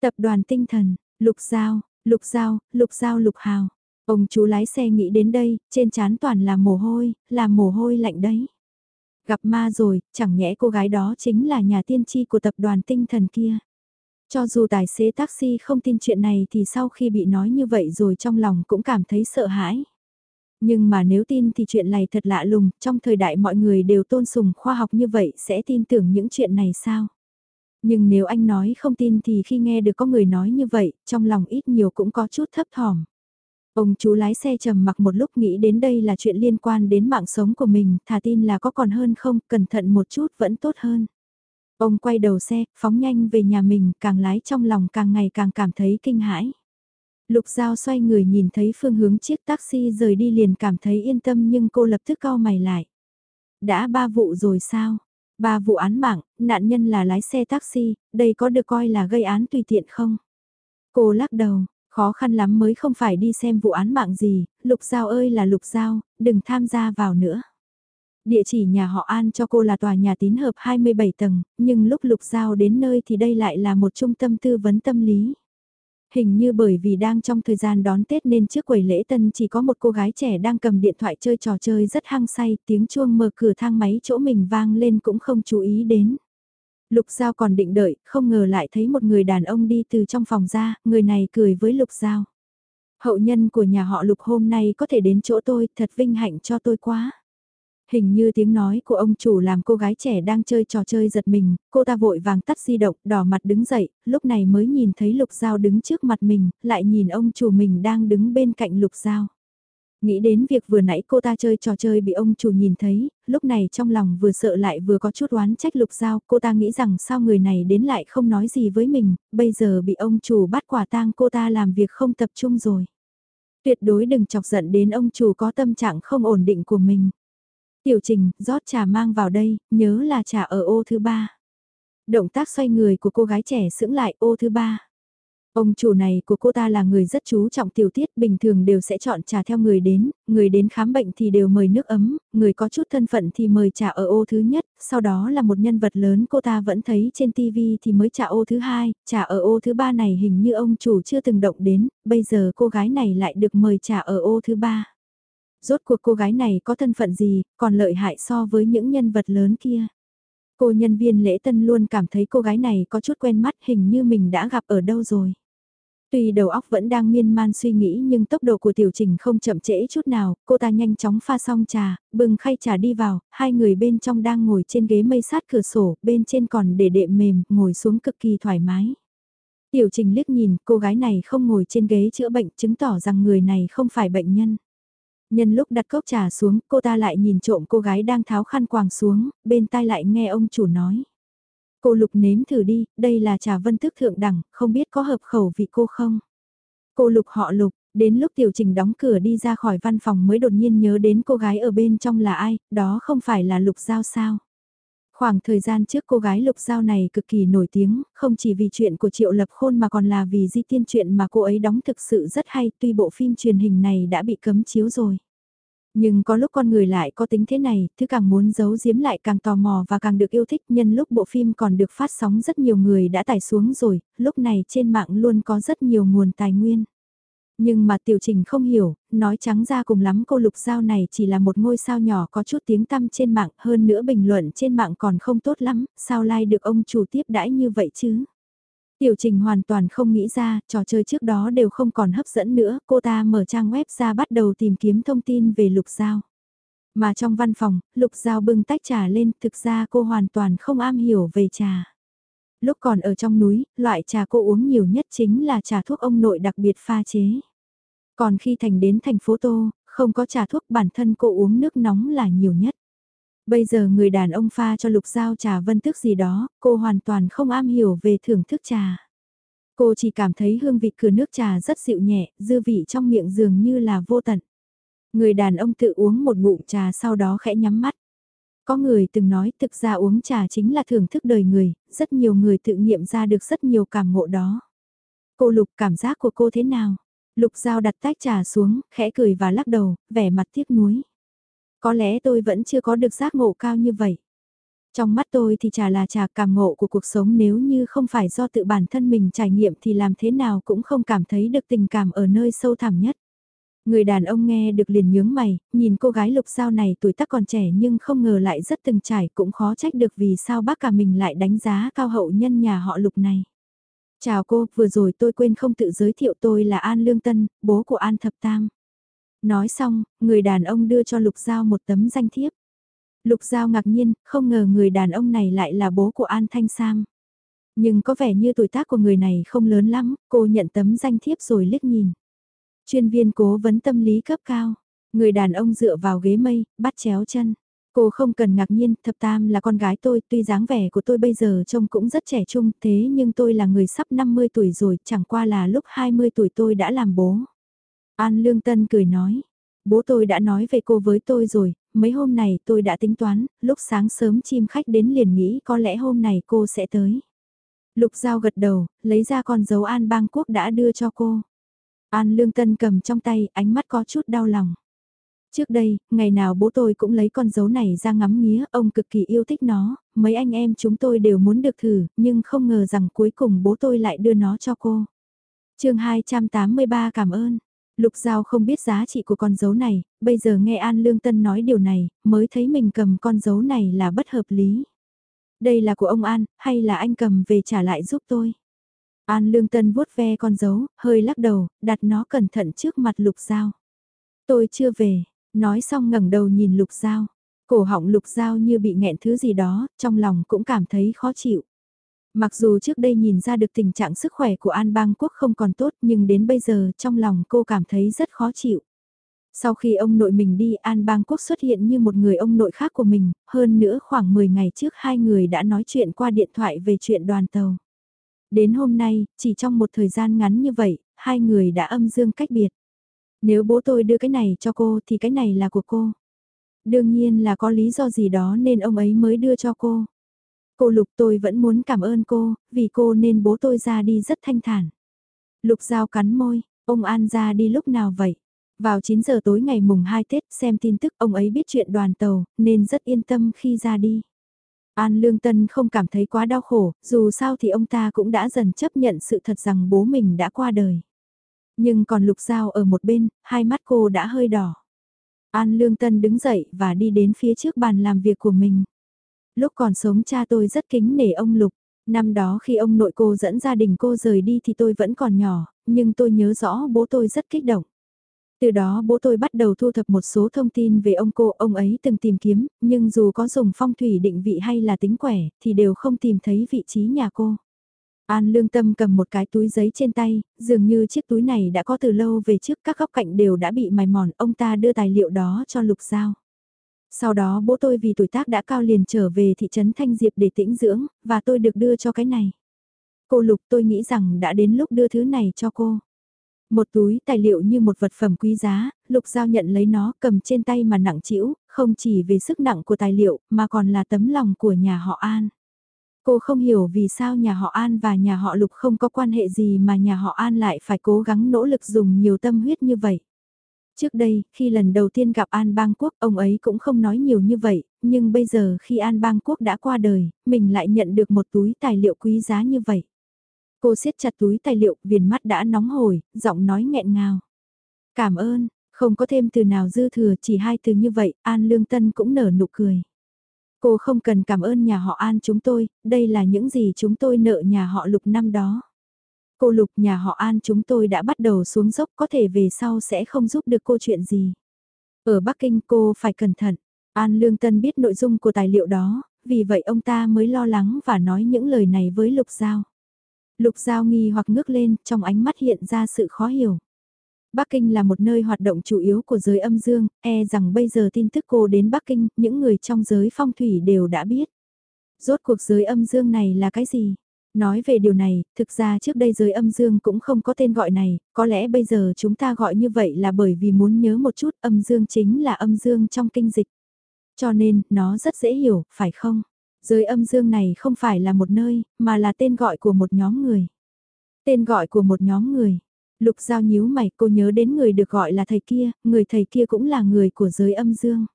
Tập đoàn tinh thần, Lục Giao, Lục Giao, Lục Giao Lục Hào. Ông chú lái xe nghĩ đến đây, trên chán toàn là mồ hôi, là mồ hôi lạnh đấy. Gặp ma rồi, chẳng nhẽ cô gái đó chính là nhà tiên tri của tập đoàn tinh thần kia. Cho dù tài xế taxi không tin chuyện này thì sau khi bị nói như vậy rồi trong lòng cũng cảm thấy sợ hãi. Nhưng mà nếu tin thì chuyện này thật lạ lùng, trong thời đại mọi người đều tôn sùng khoa học như vậy sẽ tin tưởng những chuyện này sao? Nhưng nếu anh nói không tin thì khi nghe được có người nói như vậy, trong lòng ít nhiều cũng có chút thấp thỏm. Ông chú lái xe trầm mặc một lúc nghĩ đến đây là chuyện liên quan đến mạng sống của mình, thà tin là có còn hơn không, cẩn thận một chút vẫn tốt hơn. Ông quay đầu xe, phóng nhanh về nhà mình, càng lái trong lòng càng ngày càng cảm thấy kinh hãi. Lục Giao xoay người nhìn thấy phương hướng chiếc taxi rời đi liền cảm thấy yên tâm nhưng cô lập tức cau mày lại. Đã ba vụ rồi sao? Ba vụ án mạng, nạn nhân là lái xe taxi, đây có được coi là gây án tùy tiện không? Cô lắc đầu, khó khăn lắm mới không phải đi xem vụ án mạng gì, Lục Giao ơi là Lục Giao, đừng tham gia vào nữa. Địa chỉ nhà họ An cho cô là tòa nhà tín hợp 27 tầng, nhưng lúc Lục Giao đến nơi thì đây lại là một trung tâm tư vấn tâm lý. Hình như bởi vì đang trong thời gian đón Tết nên trước quầy lễ tân chỉ có một cô gái trẻ đang cầm điện thoại chơi trò chơi rất hăng say, tiếng chuông mở cửa thang máy chỗ mình vang lên cũng không chú ý đến. Lục Giao còn định đợi, không ngờ lại thấy một người đàn ông đi từ trong phòng ra, người này cười với Lục Giao. Hậu nhân của nhà họ Lục hôm nay có thể đến chỗ tôi, thật vinh hạnh cho tôi quá. Hình như tiếng nói của ông chủ làm cô gái trẻ đang chơi trò chơi giật mình, cô ta vội vàng tắt di động, đỏ mặt đứng dậy, lúc này mới nhìn thấy Lục Giao đứng trước mặt mình, lại nhìn ông chủ mình đang đứng bên cạnh Lục Giao. Nghĩ đến việc vừa nãy cô ta chơi trò chơi bị ông chủ nhìn thấy, lúc này trong lòng vừa sợ lại vừa có chút oán trách Lục Giao, cô ta nghĩ rằng sao người này đến lại không nói gì với mình, bây giờ bị ông chủ bắt quả tang cô ta làm việc không tập trung rồi. Tuyệt đối đừng chọc giận đến ông chủ có tâm trạng không ổn định của mình. Tiểu trình, rót trà mang vào đây, nhớ là trà ở ô thứ ba. Động tác xoay người của cô gái trẻ sững lại ô thứ ba. Ông chủ này của cô ta là người rất chú trọng tiểu tiết, bình thường đều sẽ chọn trà theo người đến, người đến khám bệnh thì đều mời nước ấm, người có chút thân phận thì mời trà ở ô thứ nhất, sau đó là một nhân vật lớn cô ta vẫn thấy trên TV thì mới trà ô thứ hai, trà ở ô thứ ba này hình như ông chủ chưa từng động đến, bây giờ cô gái này lại được mời trà ở ô thứ ba. Rốt cuộc cô gái này có thân phận gì, còn lợi hại so với những nhân vật lớn kia. Cô nhân viên lễ tân luôn cảm thấy cô gái này có chút quen mắt hình như mình đã gặp ở đâu rồi. Tuy đầu óc vẫn đang miên man suy nghĩ nhưng tốc độ của tiểu trình không chậm trễ chút nào, cô ta nhanh chóng pha xong trà, bừng khay trà đi vào, hai người bên trong đang ngồi trên ghế mây sát cửa sổ, bên trên còn để đệm mềm, ngồi xuống cực kỳ thoải mái. Tiểu trình liếc nhìn, cô gái này không ngồi trên ghế chữa bệnh chứng tỏ rằng người này không phải bệnh nhân. Nhân lúc đặt cốc trà xuống, cô ta lại nhìn trộm cô gái đang tháo khăn quàng xuống, bên tai lại nghe ông chủ nói. Cô Lục nếm thử đi, đây là trà vân thức thượng đẳng, không biết có hợp khẩu vị cô không? Cô Lục họ Lục, đến lúc tiểu trình đóng cửa đi ra khỏi văn phòng mới đột nhiên nhớ đến cô gái ở bên trong là ai, đó không phải là Lục Giao sao? Khoảng thời gian trước cô gái Lục Giao này cực kỳ nổi tiếng, không chỉ vì chuyện của Triệu Lập Khôn mà còn là vì di tiên chuyện mà cô ấy đóng thực sự rất hay tuy bộ phim truyền hình này đã bị cấm chiếu rồi. Nhưng có lúc con người lại có tính thế này, thứ càng muốn giấu giếm lại càng tò mò và càng được yêu thích nhân lúc bộ phim còn được phát sóng rất nhiều người đã tải xuống rồi, lúc này trên mạng luôn có rất nhiều nguồn tài nguyên. Nhưng mà tiểu trình không hiểu, nói trắng ra cùng lắm cô lục giao này chỉ là một ngôi sao nhỏ có chút tiếng tăm trên mạng hơn nữa bình luận trên mạng còn không tốt lắm, sao like được ông chủ tiếp đãi như vậy chứ? Tiểu trình hoàn toàn không nghĩ ra, trò chơi trước đó đều không còn hấp dẫn nữa, cô ta mở trang web ra bắt đầu tìm kiếm thông tin về lục giao. Mà trong văn phòng, lục giao bưng tách trà lên, thực ra cô hoàn toàn không am hiểu về trà. Lúc còn ở trong núi, loại trà cô uống nhiều nhất chính là trà thuốc ông nội đặc biệt pha chế. Còn khi thành đến thành phố Tô, không có trà thuốc bản thân cô uống nước nóng là nhiều nhất. Bây giờ người đàn ông pha cho lục giao trà vân thức gì đó, cô hoàn toàn không am hiểu về thưởng thức trà. Cô chỉ cảm thấy hương vị cửa nước trà rất dịu nhẹ, dư vị trong miệng dường như là vô tận. Người đàn ông tự uống một ngụm trà sau đó khẽ nhắm mắt. Có người từng nói thực ra uống trà chính là thưởng thức đời người, rất nhiều người tự nghiệm ra được rất nhiều cảm ngộ đó. Cô Lục cảm giác của cô thế nào? Lục Giao đặt tách trà xuống, khẽ cười và lắc đầu, vẻ mặt tiếc nuối. Có lẽ tôi vẫn chưa có được giác ngộ cao như vậy. Trong mắt tôi thì trà là trà cảm ngộ của cuộc sống nếu như không phải do tự bản thân mình trải nghiệm thì làm thế nào cũng không cảm thấy được tình cảm ở nơi sâu thẳm nhất. Người đàn ông nghe được liền nhướng mày, nhìn cô gái lục sao này tuổi tác còn trẻ nhưng không ngờ lại rất từng trải cũng khó trách được vì sao bác cả mình lại đánh giá cao hậu nhân nhà họ lục này. Chào cô, vừa rồi tôi quên không tự giới thiệu tôi là An Lương Tân, bố của An Thập Tam. Nói xong, người đàn ông đưa cho Lục Giao một tấm danh thiếp. Lục Giao ngạc nhiên, không ngờ người đàn ông này lại là bố của An Thanh Sam. Nhưng có vẻ như tuổi tác của người này không lớn lắm, cô nhận tấm danh thiếp rồi liếc nhìn. Chuyên viên cố vấn tâm lý cấp cao, người đàn ông dựa vào ghế mây, bắt chéo chân. Cô không cần ngạc nhiên, thập tam là con gái tôi, tuy dáng vẻ của tôi bây giờ trông cũng rất trẻ trung, thế nhưng tôi là người sắp 50 tuổi rồi, chẳng qua là lúc 20 tuổi tôi đã làm bố. An Lương Tân cười nói, bố tôi đã nói về cô với tôi rồi, mấy hôm này tôi đã tính toán, lúc sáng sớm chim khách đến liền nghĩ có lẽ hôm này cô sẽ tới. Lục Giao gật đầu, lấy ra con dấu An Bang Quốc đã đưa cho cô. An Lương Tân cầm trong tay, ánh mắt có chút đau lòng. Trước đây, ngày nào bố tôi cũng lấy con dấu này ra ngắm nghía, ông cực kỳ yêu thích nó, mấy anh em chúng tôi đều muốn được thử, nhưng không ngờ rằng cuối cùng bố tôi lại đưa nó cho cô. chương 283 cảm ơn. Lục Giao không biết giá trị của con dấu này, bây giờ nghe An Lương Tân nói điều này, mới thấy mình cầm con dấu này là bất hợp lý. Đây là của ông An, hay là anh cầm về trả lại giúp tôi? An Lương Tân vuốt ve con dấu, hơi lắc đầu, đặt nó cẩn thận trước mặt Lục Giao. Tôi chưa về, nói xong ngẩng đầu nhìn Lục Giao. Cổ họng lục dao như bị nghẹn thứ gì đó, trong lòng cũng cảm thấy khó chịu. Mặc dù trước đây nhìn ra được tình trạng sức khỏe của An Bang Quốc không còn tốt nhưng đến bây giờ trong lòng cô cảm thấy rất khó chịu. Sau khi ông nội mình đi An Bang Quốc xuất hiện như một người ông nội khác của mình, hơn nữa khoảng 10 ngày trước hai người đã nói chuyện qua điện thoại về chuyện đoàn tàu. Đến hôm nay, chỉ trong một thời gian ngắn như vậy, hai người đã âm dương cách biệt. Nếu bố tôi đưa cái này cho cô thì cái này là của cô. Đương nhiên là có lý do gì đó nên ông ấy mới đưa cho cô. Cô Lục tôi vẫn muốn cảm ơn cô, vì cô nên bố tôi ra đi rất thanh thản. Lục Giao cắn môi, ông An ra đi lúc nào vậy? Vào 9 giờ tối ngày mùng 2 Tết xem tin tức ông ấy biết chuyện đoàn tàu, nên rất yên tâm khi ra đi. An Lương Tân không cảm thấy quá đau khổ, dù sao thì ông ta cũng đã dần chấp nhận sự thật rằng bố mình đã qua đời. Nhưng còn Lục Giao ở một bên, hai mắt cô đã hơi đỏ. An Lương Tân đứng dậy và đi đến phía trước bàn làm việc của mình. Lúc còn sống cha tôi rất kính nể ông Lục. Năm đó khi ông nội cô dẫn gia đình cô rời đi thì tôi vẫn còn nhỏ, nhưng tôi nhớ rõ bố tôi rất kích động. Từ đó bố tôi bắt đầu thu thập một số thông tin về ông cô, ông ấy từng tìm kiếm, nhưng dù có dùng phong thủy định vị hay là tính quẻ, thì đều không tìm thấy vị trí nhà cô. An lương tâm cầm một cái túi giấy trên tay, dường như chiếc túi này đã có từ lâu về trước các góc cạnh đều đã bị mài mòn, ông ta đưa tài liệu đó cho Lục Giao. Sau đó bố tôi vì tuổi tác đã cao liền trở về thị trấn Thanh Diệp để tĩnh dưỡng, và tôi được đưa cho cái này. Cô Lục tôi nghĩ rằng đã đến lúc đưa thứ này cho cô. Một túi tài liệu như một vật phẩm quý giá, Lục Giao nhận lấy nó cầm trên tay mà nặng chịu, không chỉ về sức nặng của tài liệu mà còn là tấm lòng của nhà họ An. Cô không hiểu vì sao nhà họ An và nhà họ Lục không có quan hệ gì mà nhà họ An lại phải cố gắng nỗ lực dùng nhiều tâm huyết như vậy. Trước đây, khi lần đầu tiên gặp An Bang Quốc, ông ấy cũng không nói nhiều như vậy, nhưng bây giờ khi An Bang Quốc đã qua đời, mình lại nhận được một túi tài liệu quý giá như vậy. Cô siết chặt túi tài liệu, viền mắt đã nóng hổi, giọng nói nghẹn ngào. Cảm ơn, không có thêm từ nào dư thừa, chỉ hai từ như vậy, An Lương Tân cũng nở nụ cười. Cô không cần cảm ơn nhà họ An chúng tôi, đây là những gì chúng tôi nợ nhà họ Lục năm đó. Cô Lục nhà họ An chúng tôi đã bắt đầu xuống dốc có thể về sau sẽ không giúp được cô chuyện gì. Ở Bắc Kinh cô phải cẩn thận. An Lương Tân biết nội dung của tài liệu đó, vì vậy ông ta mới lo lắng và nói những lời này với Lục Giao. Lục Giao nghi hoặc ngước lên, trong ánh mắt hiện ra sự khó hiểu. Bắc Kinh là một nơi hoạt động chủ yếu của giới âm dương, e rằng bây giờ tin tức cô đến Bắc Kinh, những người trong giới phong thủy đều đã biết. Rốt cuộc giới âm dương này là cái gì? Nói về điều này, thực ra trước đây giới âm dương cũng không có tên gọi này, có lẽ bây giờ chúng ta gọi như vậy là bởi vì muốn nhớ một chút âm dương chính là âm dương trong kinh dịch. Cho nên, nó rất dễ hiểu, phải không? Giới âm dương này không phải là một nơi, mà là tên gọi của một nhóm người. Tên gọi của một nhóm người. Lục giao nhíu mày cô nhớ đến người được gọi là thầy kia, người thầy kia cũng là người của giới âm dương.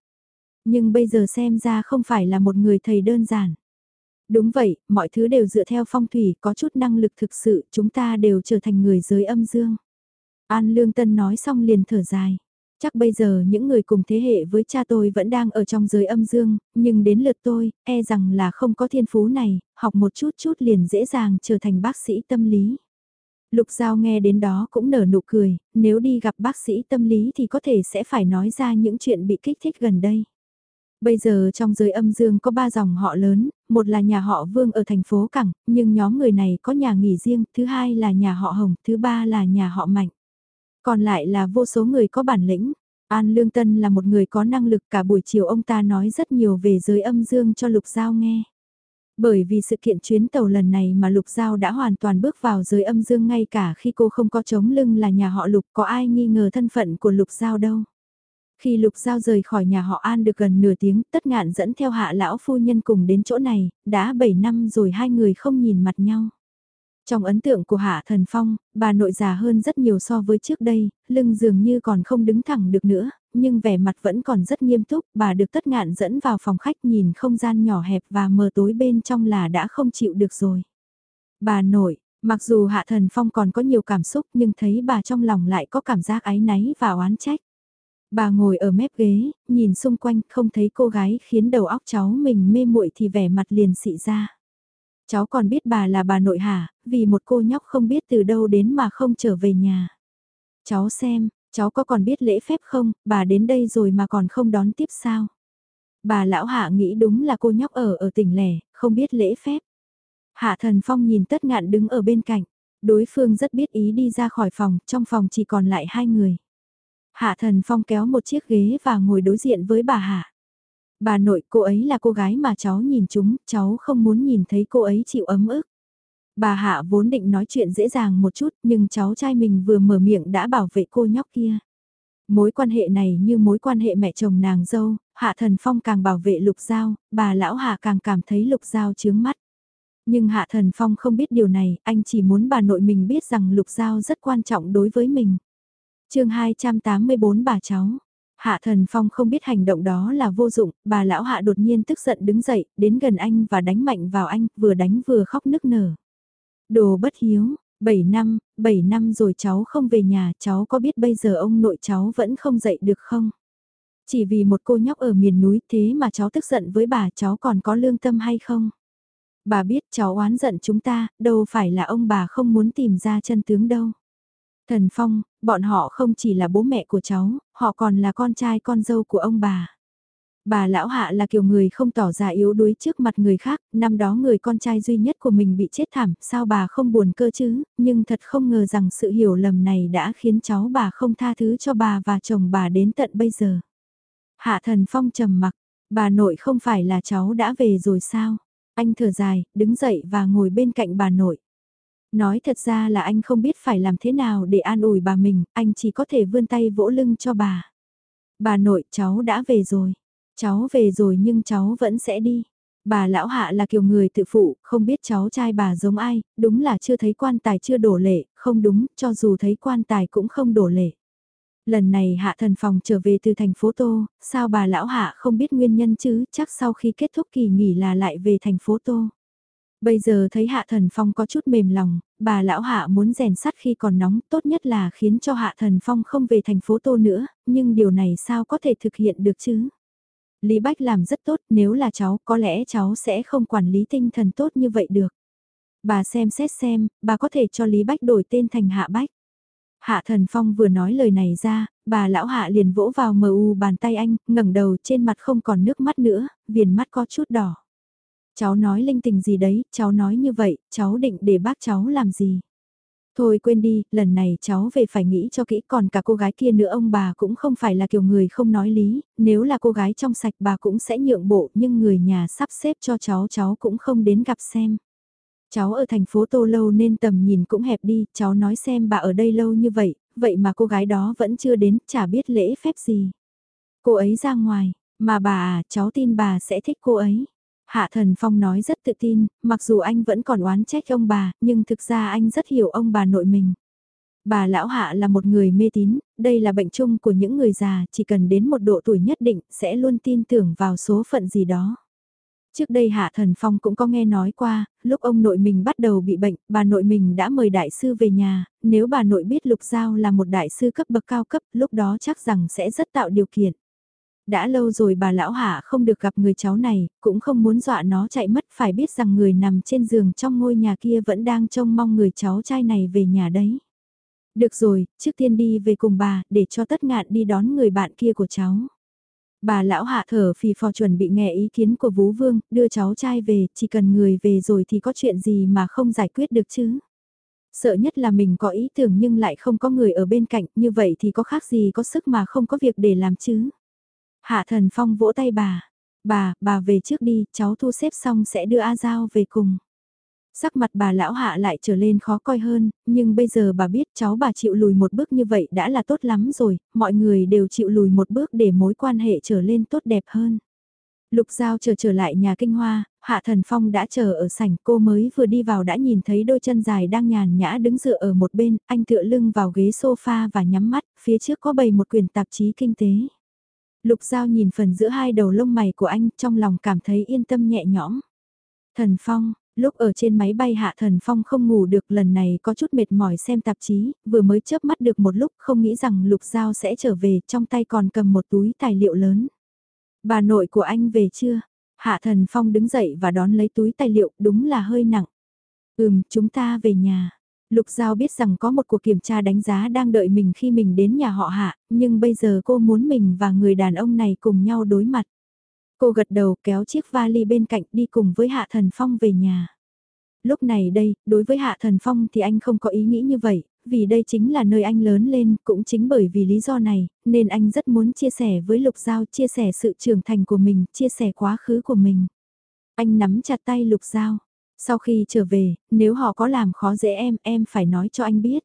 Nhưng bây giờ xem ra không phải là một người thầy đơn giản. Đúng vậy, mọi thứ đều dựa theo phong thủy, có chút năng lực thực sự, chúng ta đều trở thành người giới âm dương. An Lương Tân nói xong liền thở dài. Chắc bây giờ những người cùng thế hệ với cha tôi vẫn đang ở trong giới âm dương, nhưng đến lượt tôi, e rằng là không có thiên phú này, học một chút chút liền dễ dàng trở thành bác sĩ tâm lý. Lục Giao nghe đến đó cũng nở nụ cười, nếu đi gặp bác sĩ tâm lý thì có thể sẽ phải nói ra những chuyện bị kích thích gần đây. Bây giờ trong giới âm dương có ba dòng họ lớn, một là nhà họ Vương ở thành phố Cảng, nhưng nhóm người này có nhà nghỉ riêng, thứ hai là nhà họ Hồng, thứ ba là nhà họ Mạnh. Còn lại là vô số người có bản lĩnh. An Lương Tân là một người có năng lực cả buổi chiều ông ta nói rất nhiều về giới âm dương cho Lục Giao nghe. Bởi vì sự kiện chuyến tàu lần này mà Lục Giao đã hoàn toàn bước vào giới âm dương ngay cả khi cô không có chống lưng là nhà họ Lục có ai nghi ngờ thân phận của Lục Giao đâu. Khi Lục Giao rời khỏi nhà họ An được gần nửa tiếng, tất ngạn dẫn theo hạ lão phu nhân cùng đến chỗ này, đã 7 năm rồi hai người không nhìn mặt nhau. Trong ấn tượng của Hạ Thần Phong, bà nội già hơn rất nhiều so với trước đây, lưng dường như còn không đứng thẳng được nữa, nhưng vẻ mặt vẫn còn rất nghiêm túc, bà được tất ngạn dẫn vào phòng khách nhìn không gian nhỏ hẹp và mờ tối bên trong là đã không chịu được rồi. Bà nội, mặc dù Hạ Thần Phong còn có nhiều cảm xúc nhưng thấy bà trong lòng lại có cảm giác áy náy và oán trách. Bà ngồi ở mép ghế, nhìn xung quanh không thấy cô gái khiến đầu óc cháu mình mê muội thì vẻ mặt liền xị ra. Cháu còn biết bà là bà nội hả, vì một cô nhóc không biết từ đâu đến mà không trở về nhà. Cháu xem, cháu có còn biết lễ phép không, bà đến đây rồi mà còn không đón tiếp sao? Bà lão hạ nghĩ đúng là cô nhóc ở ở tỉnh lẻ, không biết lễ phép. Hạ thần phong nhìn tất ngạn đứng ở bên cạnh. Đối phương rất biết ý đi ra khỏi phòng, trong phòng chỉ còn lại hai người. Hạ thần phong kéo một chiếc ghế và ngồi đối diện với bà Hạ. Bà nội cô ấy là cô gái mà cháu nhìn chúng, cháu không muốn nhìn thấy cô ấy chịu ấm ức. Bà Hạ vốn định nói chuyện dễ dàng một chút nhưng cháu trai mình vừa mở miệng đã bảo vệ cô nhóc kia. Mối quan hệ này như mối quan hệ mẹ chồng nàng dâu, Hạ Thần Phong càng bảo vệ Lục Giao, bà lão Hạ càng cảm thấy Lục Giao chướng mắt. Nhưng Hạ Thần Phong không biết điều này, anh chỉ muốn bà nội mình biết rằng Lục Giao rất quan trọng đối với mình. chương 284 bà cháu. Hạ Thần Phong không biết hành động đó là vô dụng, bà lão Hạ đột nhiên tức giận đứng dậy, đến gần anh và đánh mạnh vào anh, vừa đánh vừa khóc nức nở. Đồ bất hiếu, 7 năm, 7 năm rồi cháu không về nhà, cháu có biết bây giờ ông nội cháu vẫn không dậy được không? Chỉ vì một cô nhóc ở miền núi thế mà cháu tức giận với bà cháu còn có lương tâm hay không? Bà biết cháu oán giận chúng ta, đâu phải là ông bà không muốn tìm ra chân tướng đâu. Thần Phong, bọn họ không chỉ là bố mẹ của cháu, họ còn là con trai con dâu của ông bà. Bà lão hạ là kiểu người không tỏ ra yếu đuối trước mặt người khác, năm đó người con trai duy nhất của mình bị chết thảm, sao bà không buồn cơ chứ, nhưng thật không ngờ rằng sự hiểu lầm này đã khiến cháu bà không tha thứ cho bà và chồng bà đến tận bây giờ. Hạ thần phong trầm mặc, bà nội không phải là cháu đã về rồi sao? Anh thở dài, đứng dậy và ngồi bên cạnh bà nội. Nói thật ra là anh không biết phải làm thế nào để an ủi bà mình, anh chỉ có thể vươn tay vỗ lưng cho bà. Bà nội cháu đã về rồi. Cháu về rồi nhưng cháu vẫn sẽ đi. Bà lão hạ là kiểu người tự phụ, không biết cháu trai bà giống ai, đúng là chưa thấy quan tài chưa đổ lệ, không đúng, cho dù thấy quan tài cũng không đổ lệ. Lần này hạ thần phòng trở về từ thành phố Tô, sao bà lão hạ không biết nguyên nhân chứ, chắc sau khi kết thúc kỳ nghỉ là lại về thành phố Tô. Bây giờ thấy hạ thần phong có chút mềm lòng, bà lão hạ muốn rèn sắt khi còn nóng, tốt nhất là khiến cho hạ thần phong không về thành phố Tô nữa, nhưng điều này sao có thể thực hiện được chứ? Lý Bách làm rất tốt, nếu là cháu, có lẽ cháu sẽ không quản lý tinh thần tốt như vậy được. Bà xem xét xem, bà có thể cho Lý Bách đổi tên thành Hạ Bách. Hạ Thần Phong vừa nói lời này ra, bà lão Hạ liền vỗ vào mờ u bàn tay anh, ngẩng đầu trên mặt không còn nước mắt nữa, viền mắt có chút đỏ. Cháu nói linh tình gì đấy, cháu nói như vậy, cháu định để bác cháu làm gì? Thôi quên đi, lần này cháu về phải nghĩ cho kỹ còn cả cô gái kia nữa ông bà cũng không phải là kiểu người không nói lý, nếu là cô gái trong sạch bà cũng sẽ nhượng bộ nhưng người nhà sắp xếp cho cháu cháu cũng không đến gặp xem. Cháu ở thành phố Tô lâu nên tầm nhìn cũng hẹp đi, cháu nói xem bà ở đây lâu như vậy, vậy mà cô gái đó vẫn chưa đến, chả biết lễ phép gì. Cô ấy ra ngoài, mà bà à, cháu tin bà sẽ thích cô ấy. Hạ Thần Phong nói rất tự tin, mặc dù anh vẫn còn oán trách ông bà, nhưng thực ra anh rất hiểu ông bà nội mình. Bà lão Hạ là một người mê tín, đây là bệnh chung của những người già, chỉ cần đến một độ tuổi nhất định sẽ luôn tin tưởng vào số phận gì đó. Trước đây Hạ Thần Phong cũng có nghe nói qua, lúc ông nội mình bắt đầu bị bệnh, bà nội mình đã mời đại sư về nhà, nếu bà nội biết Lục Giao là một đại sư cấp bậc cao cấp, lúc đó chắc rằng sẽ rất tạo điều kiện đã lâu rồi bà lão hạ không được gặp người cháu này, cũng không muốn dọa nó chạy mất phải biết rằng người nằm trên giường trong ngôi nhà kia vẫn đang trông mong người cháu trai này về nhà đấy. Được rồi, trước tiên đi về cùng bà, để cho tất ngạn đi đón người bạn kia của cháu. Bà lão hạ thở phì phò chuẩn bị nghe ý kiến của Vú Vương, đưa cháu trai về, chỉ cần người về rồi thì có chuyện gì mà không giải quyết được chứ. Sợ nhất là mình có ý tưởng nhưng lại không có người ở bên cạnh, như vậy thì có khác gì có sức mà không có việc để làm chứ. Hạ thần phong vỗ tay bà. Bà, bà về trước đi, cháu thu xếp xong sẽ đưa A Giao về cùng. Sắc mặt bà lão hạ lại trở lên khó coi hơn, nhưng bây giờ bà biết cháu bà chịu lùi một bước như vậy đã là tốt lắm rồi, mọi người đều chịu lùi một bước để mối quan hệ trở lên tốt đẹp hơn. Lục Giao chờ trở lại nhà kinh hoa, Hạ Thần Phong đã chờ ở sảnh cô mới vừa đi vào đã nhìn thấy đôi chân dài đang nhàn nhã đứng dựa ở một bên, anh tựa lưng vào ghế sofa và nhắm mắt, phía trước có bày một quyển tạp chí kinh tế. Lục Giao nhìn phần giữa hai đầu lông mày của anh trong lòng cảm thấy yên tâm nhẹ nhõm. Thần Phong, lúc ở trên máy bay hạ Thần Phong không ngủ được lần này có chút mệt mỏi xem tạp chí, vừa mới chớp mắt được một lúc không nghĩ rằng Lục Giao sẽ trở về trong tay còn cầm một túi tài liệu lớn. Bà nội của anh về chưa? Hạ Thần Phong đứng dậy và đón lấy túi tài liệu đúng là hơi nặng. Ừm, chúng ta về nhà. Lục Giao biết rằng có một cuộc kiểm tra đánh giá đang đợi mình khi mình đến nhà họ hạ, nhưng bây giờ cô muốn mình và người đàn ông này cùng nhau đối mặt. Cô gật đầu kéo chiếc vali bên cạnh đi cùng với Hạ Thần Phong về nhà. Lúc này đây, đối với Hạ Thần Phong thì anh không có ý nghĩ như vậy, vì đây chính là nơi anh lớn lên, cũng chính bởi vì lý do này, nên anh rất muốn chia sẻ với Lục Giao, chia sẻ sự trưởng thành của mình, chia sẻ quá khứ của mình. Anh nắm chặt tay Lục Giao. Sau khi trở về, nếu họ có làm khó dễ em, em phải nói cho anh biết.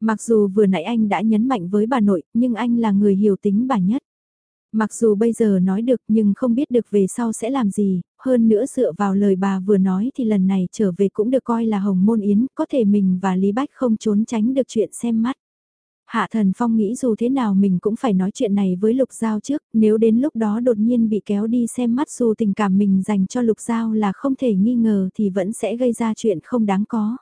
Mặc dù vừa nãy anh đã nhấn mạnh với bà nội, nhưng anh là người hiểu tính bà nhất. Mặc dù bây giờ nói được nhưng không biết được về sau sẽ làm gì, hơn nữa dựa vào lời bà vừa nói thì lần này trở về cũng được coi là hồng môn yến, có thể mình và Lý Bách không trốn tránh được chuyện xem mắt. Hạ Thần Phong nghĩ dù thế nào mình cũng phải nói chuyện này với Lục Giao trước, nếu đến lúc đó đột nhiên bị kéo đi xem mắt dù tình cảm mình dành cho Lục Giao là không thể nghi ngờ thì vẫn sẽ gây ra chuyện không đáng có.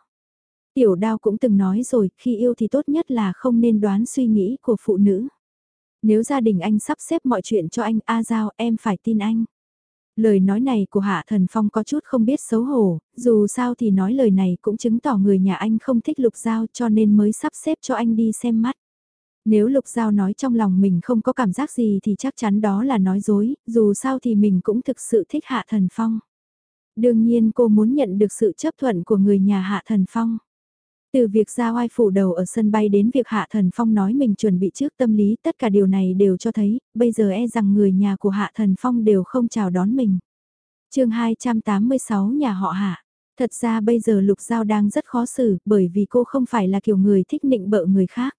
Tiểu đao cũng từng nói rồi, khi yêu thì tốt nhất là không nên đoán suy nghĩ của phụ nữ. Nếu gia đình anh sắp xếp mọi chuyện cho anh, A Giao, em phải tin anh. Lời nói này của Hạ Thần Phong có chút không biết xấu hổ, dù sao thì nói lời này cũng chứng tỏ người nhà anh không thích Lục Giao cho nên mới sắp xếp cho anh đi xem mắt. Nếu Lục Giao nói trong lòng mình không có cảm giác gì thì chắc chắn đó là nói dối, dù sao thì mình cũng thực sự thích Hạ Thần Phong. Đương nhiên cô muốn nhận được sự chấp thuận của người nhà Hạ Thần Phong. Từ việc ra oai phủ đầu ở sân bay đến việc Hạ Thần Phong nói mình chuẩn bị trước tâm lý tất cả điều này đều cho thấy, bây giờ e rằng người nhà của Hạ Thần Phong đều không chào đón mình. chương 286 nhà họ Hạ. Thật ra bây giờ Lục Giao đang rất khó xử bởi vì cô không phải là kiểu người thích nịnh bợ người khác.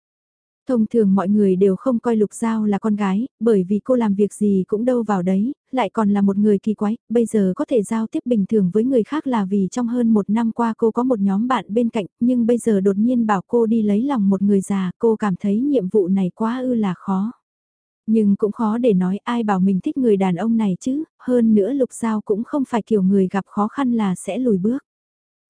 Thông thường mọi người đều không coi Lục Giao là con gái, bởi vì cô làm việc gì cũng đâu vào đấy, lại còn là một người kỳ quái, bây giờ có thể giao tiếp bình thường với người khác là vì trong hơn một năm qua cô có một nhóm bạn bên cạnh, nhưng bây giờ đột nhiên bảo cô đi lấy lòng một người già, cô cảm thấy nhiệm vụ này quá ư là khó. Nhưng cũng khó để nói ai bảo mình thích người đàn ông này chứ, hơn nữa Lục Giao cũng không phải kiểu người gặp khó khăn là sẽ lùi bước.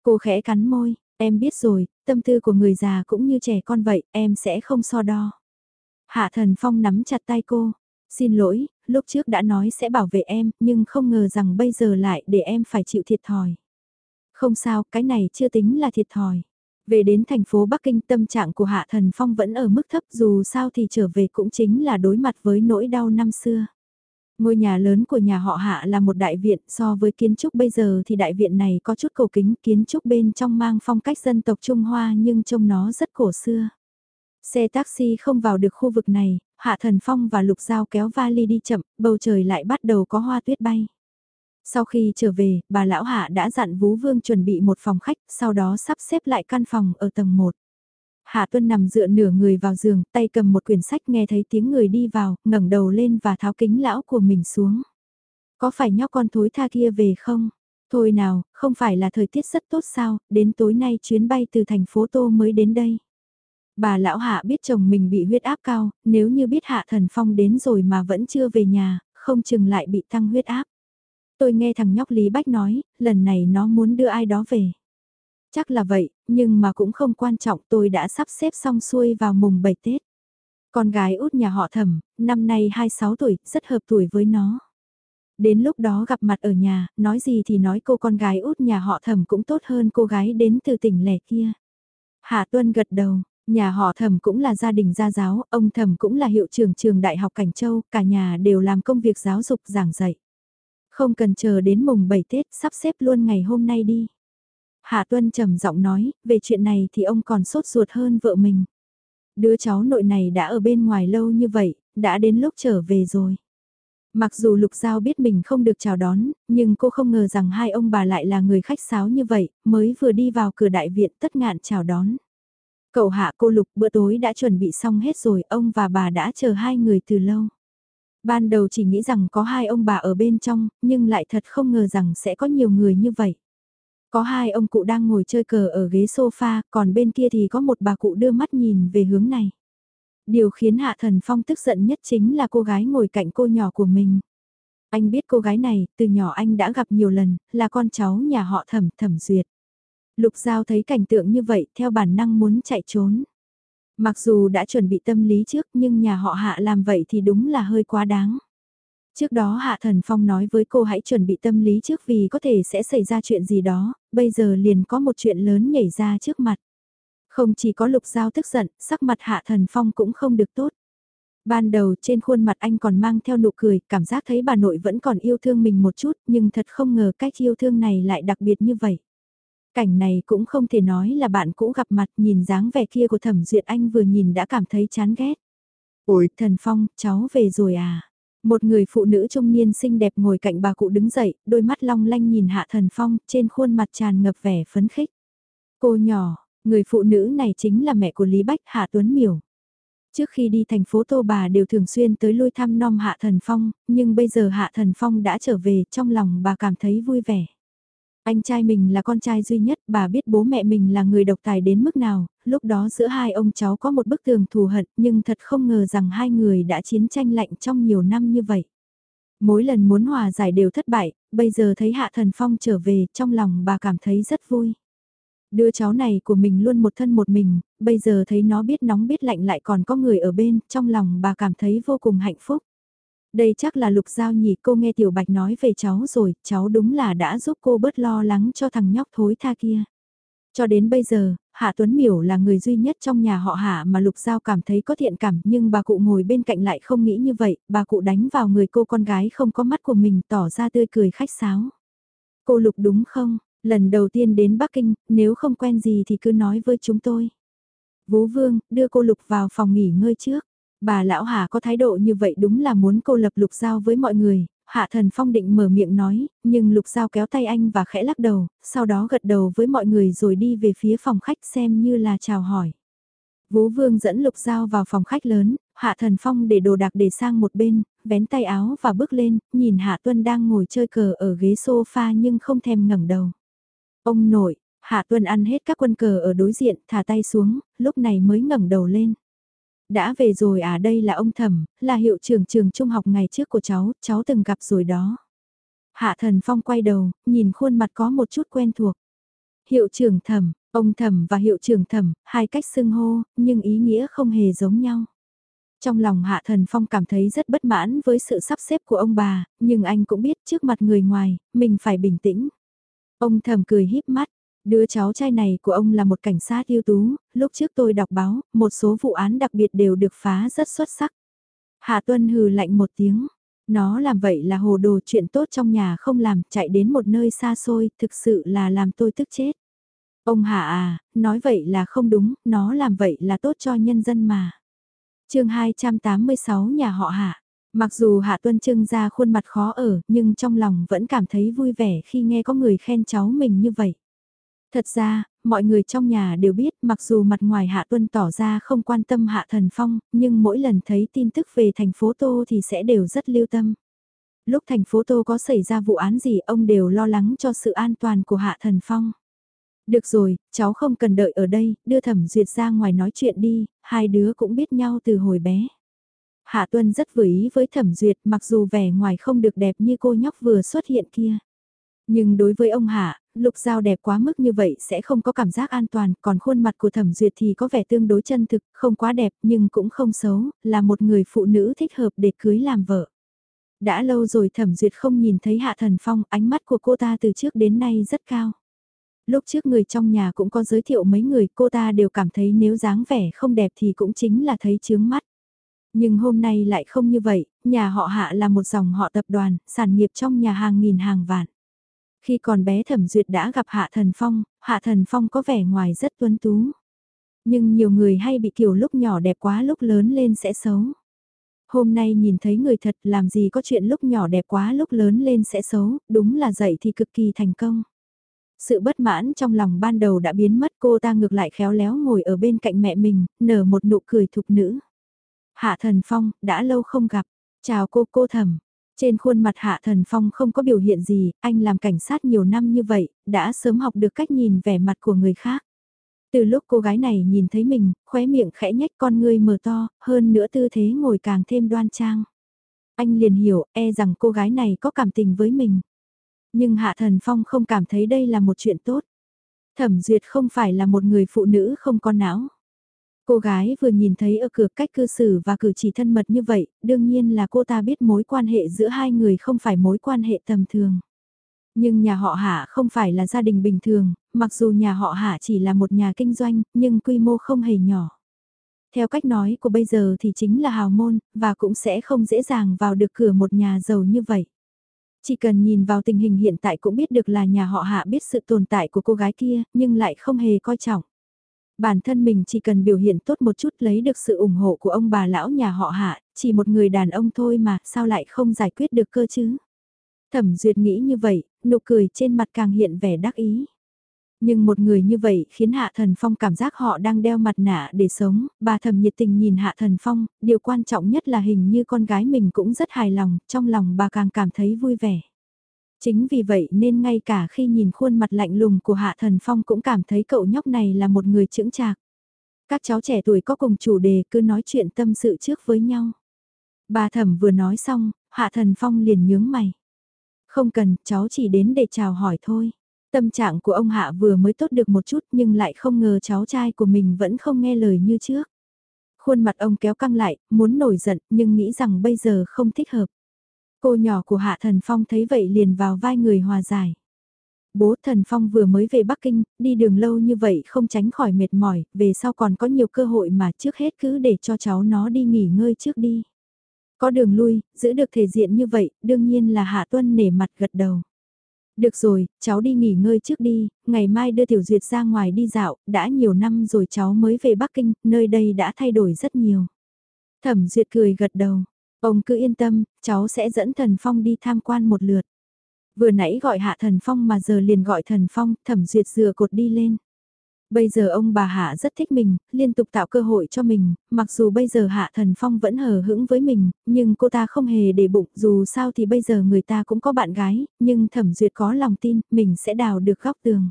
Cô khẽ cắn môi, Em biết rồi, tâm tư của người già cũng như trẻ con vậy, em sẽ không so đo. Hạ thần phong nắm chặt tay cô. Xin lỗi, lúc trước đã nói sẽ bảo vệ em, nhưng không ngờ rằng bây giờ lại để em phải chịu thiệt thòi. Không sao, cái này chưa tính là thiệt thòi. Về đến thành phố Bắc Kinh tâm trạng của Hạ Thần Phong vẫn ở mức thấp dù sao thì trở về cũng chính là đối mặt với nỗi đau năm xưa. Ngôi nhà lớn của nhà họ Hạ là một đại viện, so với kiến trúc bây giờ thì đại viện này có chút cổ kính, kiến trúc bên trong mang phong cách dân tộc Trung Hoa nhưng trông nó rất cổ xưa. Xe taxi không vào được khu vực này, Hạ Thần Phong và Lục Giao kéo vali đi chậm, bầu trời lại bắt đầu có hoa tuyết bay. Sau khi trở về, bà lão Hạ đã dặn Vú Vương chuẩn bị một phòng khách, sau đó sắp xếp lại căn phòng ở tầng 1. Hạ Tuân nằm dựa nửa người vào giường, tay cầm một quyển sách nghe thấy tiếng người đi vào, ngẩng đầu lên và tháo kính lão của mình xuống. Có phải nhóc con thối tha kia về không? Thôi nào, không phải là thời tiết rất tốt sao, đến tối nay chuyến bay từ thành phố Tô mới đến đây. Bà lão Hạ biết chồng mình bị huyết áp cao, nếu như biết Hạ Thần Phong đến rồi mà vẫn chưa về nhà, không chừng lại bị tăng huyết áp. Tôi nghe thằng nhóc Lý Bách nói, lần này nó muốn đưa ai đó về. Chắc là vậy, nhưng mà cũng không quan trọng tôi đã sắp xếp xong xuôi vào mùng 7 Tết. Con gái út nhà họ thẩm, năm nay 26 tuổi, rất hợp tuổi với nó. Đến lúc đó gặp mặt ở nhà, nói gì thì nói cô con gái út nhà họ thẩm cũng tốt hơn cô gái đến từ tỉnh lẻ kia. Hạ Tuân gật đầu, nhà họ thẩm cũng là gia đình gia giáo, ông thẩm cũng là hiệu trưởng trường Đại học Cảnh Châu, cả nhà đều làm công việc giáo dục giảng dạy. Không cần chờ đến mùng 7 Tết, sắp xếp luôn ngày hôm nay đi. Hạ Tuân trầm giọng nói, về chuyện này thì ông còn sốt ruột hơn vợ mình. Đứa cháu nội này đã ở bên ngoài lâu như vậy, đã đến lúc trở về rồi. Mặc dù Lục Giao biết mình không được chào đón, nhưng cô không ngờ rằng hai ông bà lại là người khách sáo như vậy, mới vừa đi vào cửa đại viện tất ngạn chào đón. Cậu hạ cô Lục bữa tối đã chuẩn bị xong hết rồi, ông và bà đã chờ hai người từ lâu. Ban đầu chỉ nghĩ rằng có hai ông bà ở bên trong, nhưng lại thật không ngờ rằng sẽ có nhiều người như vậy. Có hai ông cụ đang ngồi chơi cờ ở ghế sofa, còn bên kia thì có một bà cụ đưa mắt nhìn về hướng này. Điều khiến Hạ Thần Phong tức giận nhất chính là cô gái ngồi cạnh cô nhỏ của mình. Anh biết cô gái này, từ nhỏ anh đã gặp nhiều lần, là con cháu nhà họ thẩm thẩm duyệt. Lục Giao thấy cảnh tượng như vậy, theo bản năng muốn chạy trốn. Mặc dù đã chuẩn bị tâm lý trước nhưng nhà họ hạ làm vậy thì đúng là hơi quá đáng. Trước đó Hạ Thần Phong nói với cô hãy chuẩn bị tâm lý trước vì có thể sẽ xảy ra chuyện gì đó, bây giờ liền có một chuyện lớn nhảy ra trước mặt. Không chỉ có lục giao tức giận, sắc mặt Hạ Thần Phong cũng không được tốt. Ban đầu trên khuôn mặt anh còn mang theo nụ cười, cảm giác thấy bà nội vẫn còn yêu thương mình một chút, nhưng thật không ngờ cách yêu thương này lại đặc biệt như vậy. Cảnh này cũng không thể nói là bạn cũ gặp mặt nhìn dáng vẻ kia của thẩm duyệt anh vừa nhìn đã cảm thấy chán ghét. Ôi, thần phong, cháu về rồi à? Một người phụ nữ trung niên xinh đẹp ngồi cạnh bà cụ đứng dậy, đôi mắt long lanh nhìn hạ thần phong, trên khuôn mặt tràn ngập vẻ phấn khích. Cô nhỏ, người phụ nữ này chính là mẹ của Lý Bách Hạ Tuấn Miểu. Trước khi đi thành phố Tô Bà đều thường xuyên tới lui thăm nom Hạ Thần Phong, nhưng bây giờ Hạ Thần Phong đã trở về, trong lòng bà cảm thấy vui vẻ. Anh trai mình là con trai duy nhất, bà biết bố mẹ mình là người độc tài đến mức nào, lúc đó giữa hai ông cháu có một bức tường thù hận, nhưng thật không ngờ rằng hai người đã chiến tranh lạnh trong nhiều năm như vậy. Mỗi lần muốn hòa giải đều thất bại, bây giờ thấy Hạ Thần Phong trở về, trong lòng bà cảm thấy rất vui. Đứa cháu này của mình luôn một thân một mình, bây giờ thấy nó biết nóng biết lạnh lại còn có người ở bên, trong lòng bà cảm thấy vô cùng hạnh phúc. Đây chắc là lục giao nhỉ cô nghe Tiểu Bạch nói về cháu rồi, cháu đúng là đã giúp cô bớt lo lắng cho thằng nhóc thối tha kia. Cho đến bây giờ, Hạ Tuấn Miểu là người duy nhất trong nhà họ Hạ mà Lục Giao cảm thấy có thiện cảm nhưng bà cụ ngồi bên cạnh lại không nghĩ như vậy, bà cụ đánh vào người cô con gái không có mắt của mình tỏ ra tươi cười khách sáo. Cô Lục đúng không, lần đầu tiên đến Bắc Kinh, nếu không quen gì thì cứ nói với chúng tôi. Vũ Vương, đưa cô Lục vào phòng nghỉ ngơi trước. Bà lão Hà có thái độ như vậy đúng là muốn cô lập Lục Giao với mọi người, Hạ Thần Phong định mở miệng nói, nhưng Lục Giao kéo tay anh và khẽ lắc đầu, sau đó gật đầu với mọi người rồi đi về phía phòng khách xem như là chào hỏi. Vũ Vương dẫn Lục Giao vào phòng khách lớn, Hạ Thần Phong để đồ đạc để sang một bên, vén tay áo và bước lên, nhìn Hạ Tuân đang ngồi chơi cờ ở ghế sofa nhưng không thèm ngẩng đầu. Ông nội, Hạ Tuân ăn hết các quân cờ ở đối diện, thả tay xuống, lúc này mới ngẩng đầu lên. Đã về rồi à đây là ông thẩm, là hiệu trưởng trường trung học ngày trước của cháu, cháu từng gặp rồi đó. Hạ thần phong quay đầu, nhìn khuôn mặt có một chút quen thuộc. Hiệu trưởng thẩm, ông thẩm và hiệu trưởng thẩm, hai cách xưng hô, nhưng ý nghĩa không hề giống nhau. Trong lòng Hạ Thần Phong cảm thấy rất bất mãn với sự sắp xếp của ông bà, nhưng anh cũng biết trước mặt người ngoài, mình phải bình tĩnh. Ông thầm cười híp mắt, Đứa cháu trai này của ông là một cảnh sát ưu tú, lúc trước tôi đọc báo, một số vụ án đặc biệt đều được phá rất xuất sắc. Hạ Tuân hừ lạnh một tiếng, nó làm vậy là hồ đồ chuyện tốt trong nhà không làm, chạy đến một nơi xa xôi, thực sự là làm tôi tức chết. Ông Hạ à, nói vậy là không đúng, nó làm vậy là tốt cho nhân dân mà. chương 286 nhà họ Hạ. Mặc dù Hạ Tuân trưng ra khuôn mặt khó ở, nhưng trong lòng vẫn cảm thấy vui vẻ khi nghe có người khen cháu mình như vậy. Thật ra, mọi người trong nhà đều biết mặc dù mặt ngoài Hạ Tuân tỏ ra không quan tâm Hạ Thần Phong, nhưng mỗi lần thấy tin tức về thành phố Tô thì sẽ đều rất lưu tâm. Lúc thành phố Tô có xảy ra vụ án gì ông đều lo lắng cho sự an toàn của Hạ Thần Phong. Được rồi, cháu không cần đợi ở đây, đưa thẩm duyệt ra ngoài nói chuyện đi, hai đứa cũng biết nhau từ hồi bé. Hạ Tuân rất vừa ý với thẩm duyệt mặc dù vẻ ngoài không được đẹp như cô nhóc vừa xuất hiện kia. Nhưng đối với ông Hạ, lục dao đẹp quá mức như vậy sẽ không có cảm giác an toàn, còn khuôn mặt của thẩm duyệt thì có vẻ tương đối chân thực, không quá đẹp nhưng cũng không xấu, là một người phụ nữ thích hợp để cưới làm vợ. Đã lâu rồi thẩm duyệt không nhìn thấy Hạ Thần Phong, ánh mắt của cô ta từ trước đến nay rất cao. Lúc trước người trong nhà cũng có giới thiệu mấy người cô ta đều cảm thấy nếu dáng vẻ không đẹp thì cũng chính là thấy chướng mắt. Nhưng hôm nay lại không như vậy, nhà họ Hạ là một dòng họ tập đoàn, sản nghiệp trong nhà hàng nghìn hàng vạn. Khi còn bé Thẩm Duyệt đã gặp Hạ Thần Phong, Hạ Thần Phong có vẻ ngoài rất tuấn tú. Nhưng nhiều người hay bị kiểu lúc nhỏ đẹp quá lúc lớn lên sẽ xấu. Hôm nay nhìn thấy người thật làm gì có chuyện lúc nhỏ đẹp quá lúc lớn lên sẽ xấu, đúng là dậy thì cực kỳ thành công. Sự bất mãn trong lòng ban đầu đã biến mất cô ta ngược lại khéo léo ngồi ở bên cạnh mẹ mình, nở một nụ cười thục nữ. Hạ Thần Phong, đã lâu không gặp. Chào cô cô thẩm, trên khuôn mặt Hạ Thần Phong không có biểu hiện gì, anh làm cảnh sát nhiều năm như vậy, đã sớm học được cách nhìn vẻ mặt của người khác. Từ lúc cô gái này nhìn thấy mình, khóe miệng khẽ nhách con ngươi mở to, hơn nữa tư thế ngồi càng thêm đoan trang. Anh liền hiểu, e rằng cô gái này có cảm tình với mình. Nhưng Hạ Thần Phong không cảm thấy đây là một chuyện tốt. Thẩm Duyệt không phải là một người phụ nữ không có não. Cô gái vừa nhìn thấy ở cửa cách cư xử và cử chỉ thân mật như vậy, đương nhiên là cô ta biết mối quan hệ giữa hai người không phải mối quan hệ tầm thường. Nhưng nhà họ Hạ không phải là gia đình bình thường, mặc dù nhà họ Hạ chỉ là một nhà kinh doanh, nhưng quy mô không hề nhỏ. Theo cách nói của bây giờ thì chính là hào môn, và cũng sẽ không dễ dàng vào được cửa một nhà giàu như vậy. Chỉ cần nhìn vào tình hình hiện tại cũng biết được là nhà họ hạ biết sự tồn tại của cô gái kia, nhưng lại không hề coi trọng. Bản thân mình chỉ cần biểu hiện tốt một chút lấy được sự ủng hộ của ông bà lão nhà họ hạ, chỉ một người đàn ông thôi mà, sao lại không giải quyết được cơ chứ? Thẩm Duyệt nghĩ như vậy, nụ cười trên mặt càng hiện vẻ đắc ý. Nhưng một người như vậy khiến Hạ Thần Phong cảm giác họ đang đeo mặt nạ để sống, bà thầm nhiệt tình nhìn Hạ Thần Phong, điều quan trọng nhất là hình như con gái mình cũng rất hài lòng, trong lòng bà càng cảm thấy vui vẻ. Chính vì vậy nên ngay cả khi nhìn khuôn mặt lạnh lùng của Hạ Thần Phong cũng cảm thấy cậu nhóc này là một người trưởng trạc Các cháu trẻ tuổi có cùng chủ đề cứ nói chuyện tâm sự trước với nhau. Bà thẩm vừa nói xong, Hạ Thần Phong liền nhướng mày. Không cần, cháu chỉ đến để chào hỏi thôi. Tâm trạng của ông Hạ vừa mới tốt được một chút nhưng lại không ngờ cháu trai của mình vẫn không nghe lời như trước. Khuôn mặt ông kéo căng lại, muốn nổi giận nhưng nghĩ rằng bây giờ không thích hợp. Cô nhỏ của Hạ Thần Phong thấy vậy liền vào vai người hòa giải. Bố Thần Phong vừa mới về Bắc Kinh, đi đường lâu như vậy không tránh khỏi mệt mỏi, về sau còn có nhiều cơ hội mà trước hết cứ để cho cháu nó đi nghỉ ngơi trước đi. Có đường lui, giữ được thể diện như vậy, đương nhiên là Hạ Tuân nể mặt gật đầu. Được rồi, cháu đi nghỉ ngơi trước đi, ngày mai đưa Tiểu Duyệt ra ngoài đi dạo, đã nhiều năm rồi cháu mới về Bắc Kinh, nơi đây đã thay đổi rất nhiều. Thẩm Duyệt cười gật đầu, ông cứ yên tâm, cháu sẽ dẫn Thần Phong đi tham quan một lượt. Vừa nãy gọi hạ Thần Phong mà giờ liền gọi Thần Phong, Thẩm Duyệt dừa cột đi lên. Bây giờ ông bà Hạ rất thích mình, liên tục tạo cơ hội cho mình, mặc dù bây giờ Hạ Thần Phong vẫn hờ hững với mình, nhưng cô ta không hề để bụng, dù sao thì bây giờ người ta cũng có bạn gái, nhưng Thẩm Duyệt có lòng tin, mình sẽ đào được góc tường.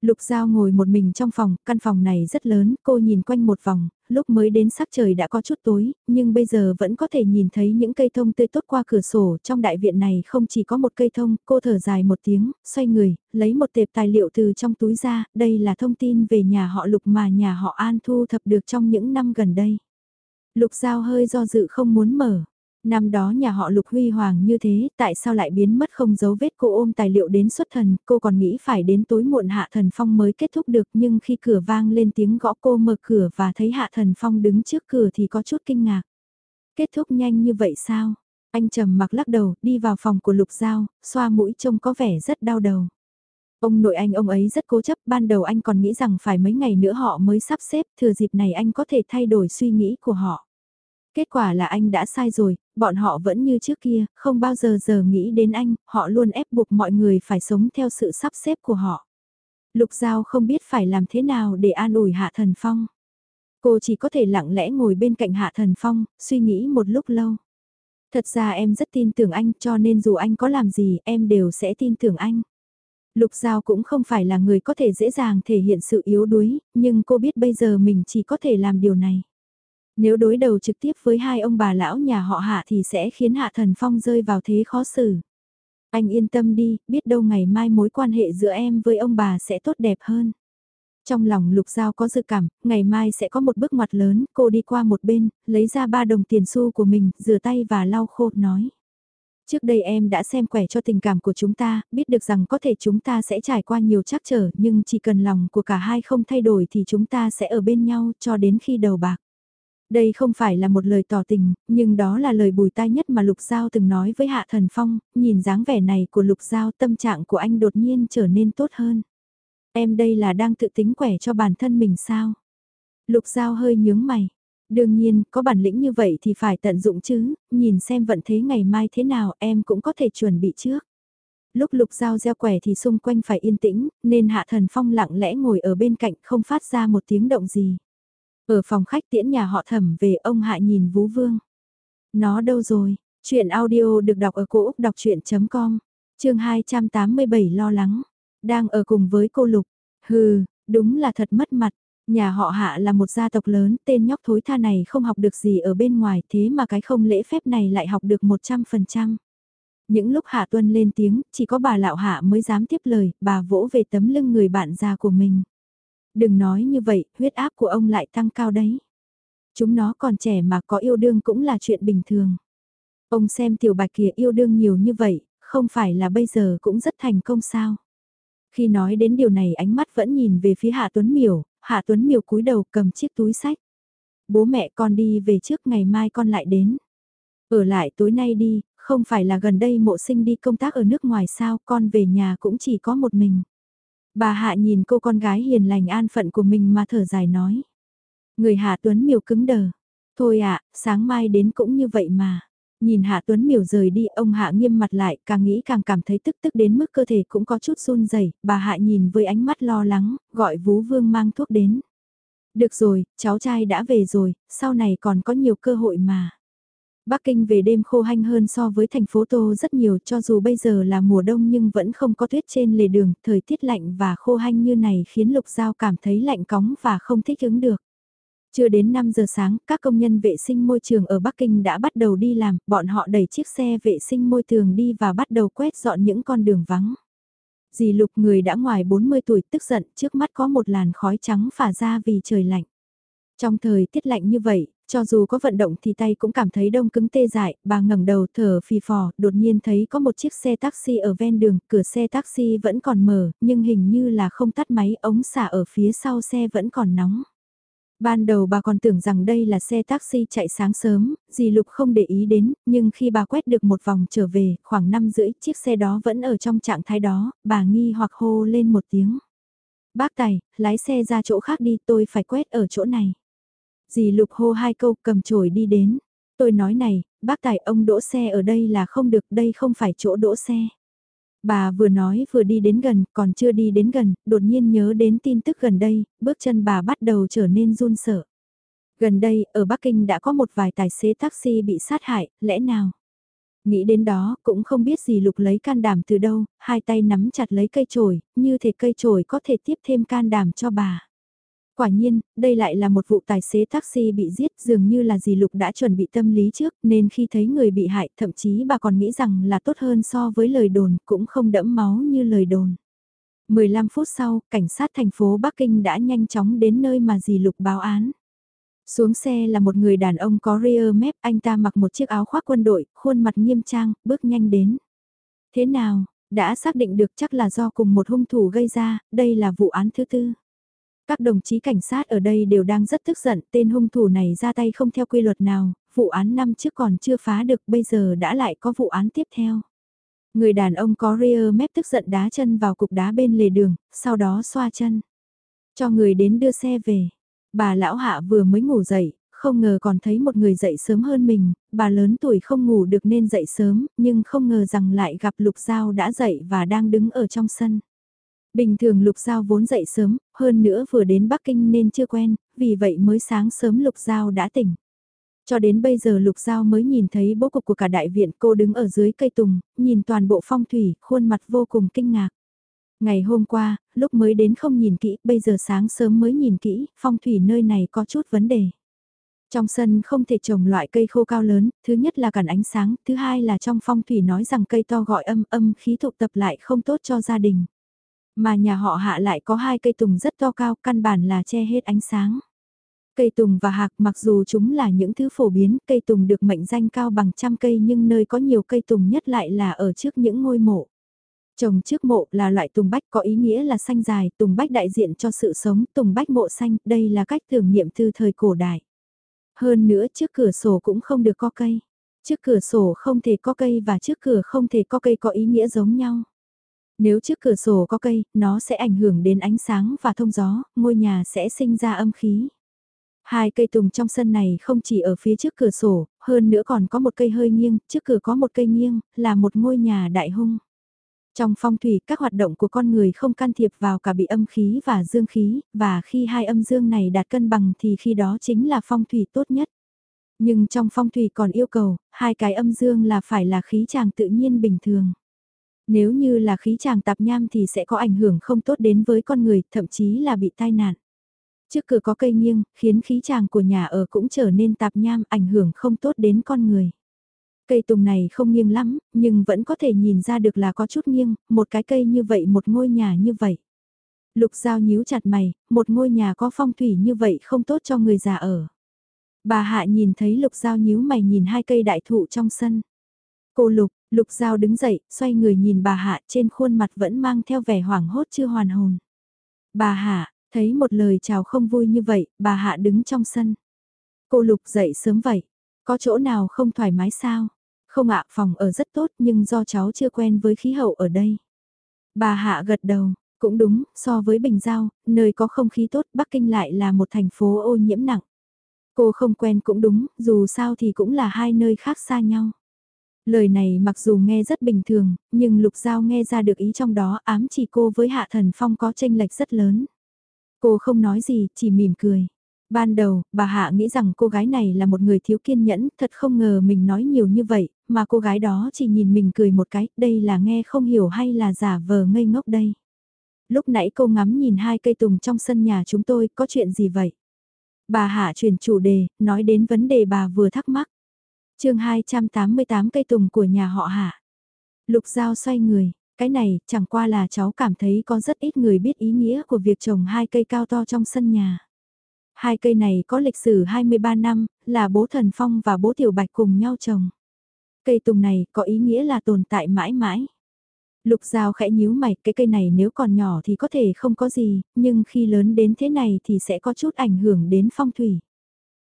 Lục Giao ngồi một mình trong phòng, căn phòng này rất lớn, cô nhìn quanh một vòng, lúc mới đến sắc trời đã có chút tối, nhưng bây giờ vẫn có thể nhìn thấy những cây thông tươi tốt qua cửa sổ, trong đại viện này không chỉ có một cây thông, cô thở dài một tiếng, xoay người, lấy một tệp tài liệu từ trong túi ra, đây là thông tin về nhà họ Lục mà nhà họ An thu thập được trong những năm gần đây. Lục Giao hơi do dự không muốn mở, Năm đó nhà họ Lục Huy Hoàng như thế, tại sao lại biến mất không dấu vết cô ôm tài liệu đến xuất thần, cô còn nghĩ phải đến tối muộn Hạ Thần Phong mới kết thúc được nhưng khi cửa vang lên tiếng gõ cô mở cửa và thấy Hạ Thần Phong đứng trước cửa thì có chút kinh ngạc. Kết thúc nhanh như vậy sao? Anh trầm mặc lắc đầu, đi vào phòng của Lục Giao, xoa mũi trông có vẻ rất đau đầu. Ông nội anh ông ấy rất cố chấp, ban đầu anh còn nghĩ rằng phải mấy ngày nữa họ mới sắp xếp, thừa dịp này anh có thể thay đổi suy nghĩ của họ. Kết quả là anh đã sai rồi, bọn họ vẫn như trước kia, không bao giờ giờ nghĩ đến anh, họ luôn ép buộc mọi người phải sống theo sự sắp xếp của họ. Lục Giao không biết phải làm thế nào để an ủi Hạ Thần Phong. Cô chỉ có thể lặng lẽ ngồi bên cạnh Hạ Thần Phong, suy nghĩ một lúc lâu. Thật ra em rất tin tưởng anh cho nên dù anh có làm gì em đều sẽ tin tưởng anh. Lục Giao cũng không phải là người có thể dễ dàng thể hiện sự yếu đuối, nhưng cô biết bây giờ mình chỉ có thể làm điều này. Nếu đối đầu trực tiếp với hai ông bà lão nhà họ hạ thì sẽ khiến hạ thần phong rơi vào thế khó xử. Anh yên tâm đi, biết đâu ngày mai mối quan hệ giữa em với ông bà sẽ tốt đẹp hơn. Trong lòng Lục Giao có dự cảm, ngày mai sẽ có một bước ngoặt lớn, cô đi qua một bên, lấy ra ba đồng tiền xu của mình, rửa tay và lau khô, nói. Trước đây em đã xem quẻ cho tình cảm của chúng ta, biết được rằng có thể chúng ta sẽ trải qua nhiều trắc trở, nhưng chỉ cần lòng của cả hai không thay đổi thì chúng ta sẽ ở bên nhau cho đến khi đầu bạc. Đây không phải là một lời tỏ tình, nhưng đó là lời bùi tai nhất mà Lục Giao từng nói với Hạ Thần Phong, nhìn dáng vẻ này của Lục Giao tâm trạng của anh đột nhiên trở nên tốt hơn. Em đây là đang tự tính quẻ cho bản thân mình sao? Lục Giao hơi nhướng mày. Đương nhiên, có bản lĩnh như vậy thì phải tận dụng chứ, nhìn xem vận thế ngày mai thế nào em cũng có thể chuẩn bị trước. Lúc Lục Giao gieo quẻ thì xung quanh phải yên tĩnh, nên Hạ Thần Phong lặng lẽ ngồi ở bên cạnh không phát ra một tiếng động gì. Ở phòng khách tiễn nhà họ thẩm về ông hạ nhìn Vú Vương. Nó đâu rồi? Chuyện audio được đọc ở cổ Úc đọc chuyện.com, chương 287 lo lắng. Đang ở cùng với cô Lục. Hừ, đúng là thật mất mặt. Nhà họ hạ là một gia tộc lớn, tên nhóc thối tha này không học được gì ở bên ngoài thế mà cái không lễ phép này lại học được 100%. Những lúc hạ tuân lên tiếng, chỉ có bà lão hạ mới dám tiếp lời, bà vỗ về tấm lưng người bạn già của mình. Đừng nói như vậy, huyết áp của ông lại tăng cao đấy. Chúng nó còn trẻ mà có yêu đương cũng là chuyện bình thường. Ông xem tiểu bạch kia yêu đương nhiều như vậy, không phải là bây giờ cũng rất thành công sao. Khi nói đến điều này ánh mắt vẫn nhìn về phía Hạ Tuấn Miểu, Hạ Tuấn Miểu cúi đầu cầm chiếc túi sách. Bố mẹ con đi về trước ngày mai con lại đến. Ở lại tối nay đi, không phải là gần đây mộ sinh đi công tác ở nước ngoài sao, con về nhà cũng chỉ có một mình. Bà Hạ nhìn cô con gái hiền lành an phận của mình mà thở dài nói. Người Hạ Tuấn miều cứng đờ. Thôi ạ, sáng mai đến cũng như vậy mà. Nhìn Hạ Tuấn miều rời đi, ông Hạ nghiêm mặt lại, càng nghĩ càng cảm thấy tức tức đến mức cơ thể cũng có chút run rẩy. bà Hạ nhìn với ánh mắt lo lắng, gọi Vú Vương mang thuốc đến. Được rồi, cháu trai đã về rồi, sau này còn có nhiều cơ hội mà. Bắc Kinh về đêm khô hanh hơn so với thành phố Tô rất nhiều cho dù bây giờ là mùa đông nhưng vẫn không có tuyết trên lề đường, thời tiết lạnh và khô hanh như này khiến Lục Giao cảm thấy lạnh cóng và không thích ứng được. Chưa đến 5 giờ sáng, các công nhân vệ sinh môi trường ở Bắc Kinh đã bắt đầu đi làm, bọn họ đẩy chiếc xe vệ sinh môi trường đi và bắt đầu quét dọn những con đường vắng. Dì Lục người đã ngoài 40 tuổi tức giận trước mắt có một làn khói trắng phả ra vì trời lạnh. Trong thời tiết lạnh như vậy, cho dù có vận động thì tay cũng cảm thấy đông cứng tê dại, bà ngẩng đầu thở phì phò, đột nhiên thấy có một chiếc xe taxi ở ven đường, cửa xe taxi vẫn còn mở, nhưng hình như là không tắt máy, ống xả ở phía sau xe vẫn còn nóng. Ban đầu bà còn tưởng rằng đây là xe taxi chạy sáng sớm, dì Lục không để ý đến, nhưng khi bà quét được một vòng trở về, khoảng 5 rưỡi, chiếc xe đó vẫn ở trong trạng thái đó, bà nghi hoặc hô lên một tiếng. Bác Tài, lái xe ra chỗ khác đi, tôi phải quét ở chỗ này. Dì Lục hô hai câu cầm chổi đi đến. Tôi nói này, bác Tài ông đỗ xe ở đây là không được, đây không phải chỗ đỗ xe. Bà vừa nói vừa đi đến gần, còn chưa đi đến gần, đột nhiên nhớ đến tin tức gần đây, bước chân bà bắt đầu trở nên run sợ. Gần đây, ở Bắc Kinh đã có một vài tài xế taxi bị sát hại, lẽ nào? Nghĩ đến đó, cũng không biết gì lục lấy can đảm từ đâu, hai tay nắm chặt lấy cây chổi, như thể cây chổi có thể tiếp thêm can đảm cho bà. Quả nhiên, đây lại là một vụ tài xế taxi bị giết dường như là dì Lục đã chuẩn bị tâm lý trước nên khi thấy người bị hại thậm chí bà còn nghĩ rằng là tốt hơn so với lời đồn cũng không đẫm máu như lời đồn. 15 phút sau, cảnh sát thành phố Bắc Kinh đã nhanh chóng đến nơi mà dì Lục báo án. Xuống xe là một người đàn ông có rear mép, anh ta mặc một chiếc áo khoác quân đội, khuôn mặt nghiêm trang, bước nhanh đến. Thế nào, đã xác định được chắc là do cùng một hung thủ gây ra, đây là vụ án thứ tư. Các đồng chí cảnh sát ở đây đều đang rất tức giận, tên hung thủ này ra tay không theo quy luật nào, vụ án năm trước còn chưa phá được, bây giờ đã lại có vụ án tiếp theo. Người đàn ông có rear mép tức giận đá chân vào cục đá bên lề đường, sau đó xoa chân. Cho người đến đưa xe về. Bà lão hạ vừa mới ngủ dậy, không ngờ còn thấy một người dậy sớm hơn mình, bà lớn tuổi không ngủ được nên dậy sớm, nhưng không ngờ rằng lại gặp Lục Giao đã dậy và đang đứng ở trong sân. Bình thường Lục Giao vốn dậy sớm, hơn nữa vừa đến Bắc Kinh nên chưa quen, vì vậy mới sáng sớm Lục Giao đã tỉnh. Cho đến bây giờ Lục Giao mới nhìn thấy bố cục của cả đại viện cô đứng ở dưới cây tùng, nhìn toàn bộ phong thủy, khuôn mặt vô cùng kinh ngạc. Ngày hôm qua, lúc mới đến không nhìn kỹ, bây giờ sáng sớm mới nhìn kỹ, phong thủy nơi này có chút vấn đề. Trong sân không thể trồng loại cây khô cao lớn, thứ nhất là cản ánh sáng, thứ hai là trong phong thủy nói rằng cây to gọi âm âm khí tụ tập lại không tốt cho gia đình. Mà nhà họ hạ lại có hai cây tùng rất to cao, căn bản là che hết ánh sáng. Cây tùng và hạc mặc dù chúng là những thứ phổ biến, cây tùng được mệnh danh cao bằng trăm cây nhưng nơi có nhiều cây tùng nhất lại là ở trước những ngôi mộ. Trồng trước mộ là loại tùng bách có ý nghĩa là xanh dài, tùng bách đại diện cho sự sống, tùng bách mộ xanh, đây là cách tưởng niệm từ thời cổ đại. Hơn nữa trước cửa sổ cũng không được có cây. Trước cửa sổ không thể có cây và trước cửa không thể có cây có ý nghĩa giống nhau. Nếu trước cửa sổ có cây, nó sẽ ảnh hưởng đến ánh sáng và thông gió, ngôi nhà sẽ sinh ra âm khí. Hai cây tùng trong sân này không chỉ ở phía trước cửa sổ, hơn nữa còn có một cây hơi nghiêng, trước cửa có một cây nghiêng, là một ngôi nhà đại hung. Trong phong thủy, các hoạt động của con người không can thiệp vào cả bị âm khí và dương khí, và khi hai âm dương này đạt cân bằng thì khi đó chính là phong thủy tốt nhất. Nhưng trong phong thủy còn yêu cầu, hai cái âm dương là phải là khí chàng tự nhiên bình thường. Nếu như là khí chàng tạp nham thì sẽ có ảnh hưởng không tốt đến với con người, thậm chí là bị tai nạn. Trước cửa có cây nghiêng, khiến khí chàng của nhà ở cũng trở nên tạp nham, ảnh hưởng không tốt đến con người. Cây tùng này không nghiêng lắm, nhưng vẫn có thể nhìn ra được là có chút nghiêng, một cái cây như vậy một ngôi nhà như vậy. Lục Giao nhíu chặt mày, một ngôi nhà có phong thủy như vậy không tốt cho người già ở. Bà Hạ nhìn thấy Lục Giao nhíu mày nhìn hai cây đại thụ trong sân. Cô Lục, Lục Giao đứng dậy, xoay người nhìn bà Hạ trên khuôn mặt vẫn mang theo vẻ hoảng hốt chưa hoàn hồn. Bà Hạ, thấy một lời chào không vui như vậy, bà Hạ đứng trong sân. Cô Lục dậy sớm vậy, có chỗ nào không thoải mái sao? Không ạ, phòng ở rất tốt nhưng do cháu chưa quen với khí hậu ở đây. Bà Hạ gật đầu, cũng đúng, so với Bình Giao, nơi có không khí tốt Bắc Kinh lại là một thành phố ô nhiễm nặng. Cô không quen cũng đúng, dù sao thì cũng là hai nơi khác xa nhau. Lời này mặc dù nghe rất bình thường, nhưng Lục Giao nghe ra được ý trong đó ám chỉ cô với Hạ Thần Phong có tranh lệch rất lớn. Cô không nói gì, chỉ mỉm cười. Ban đầu, bà Hạ nghĩ rằng cô gái này là một người thiếu kiên nhẫn, thật không ngờ mình nói nhiều như vậy, mà cô gái đó chỉ nhìn mình cười một cái, đây là nghe không hiểu hay là giả vờ ngây ngốc đây. Lúc nãy cô ngắm nhìn hai cây tùng trong sân nhà chúng tôi, có chuyện gì vậy? Bà Hạ chuyển chủ đề, nói đến vấn đề bà vừa thắc mắc chương 288 cây tùng của nhà họ Hạ. Lục Giao xoay người, cái này chẳng qua là cháu cảm thấy có rất ít người biết ý nghĩa của việc trồng hai cây cao to trong sân nhà. Hai cây này có lịch sử 23 năm, là bố Thần Phong và bố Tiểu Bạch cùng nhau trồng. Cây tùng này có ý nghĩa là tồn tại mãi mãi. Lục Giao khẽ nhíu mày, cái cây này nếu còn nhỏ thì có thể không có gì, nhưng khi lớn đến thế này thì sẽ có chút ảnh hưởng đến phong thủy.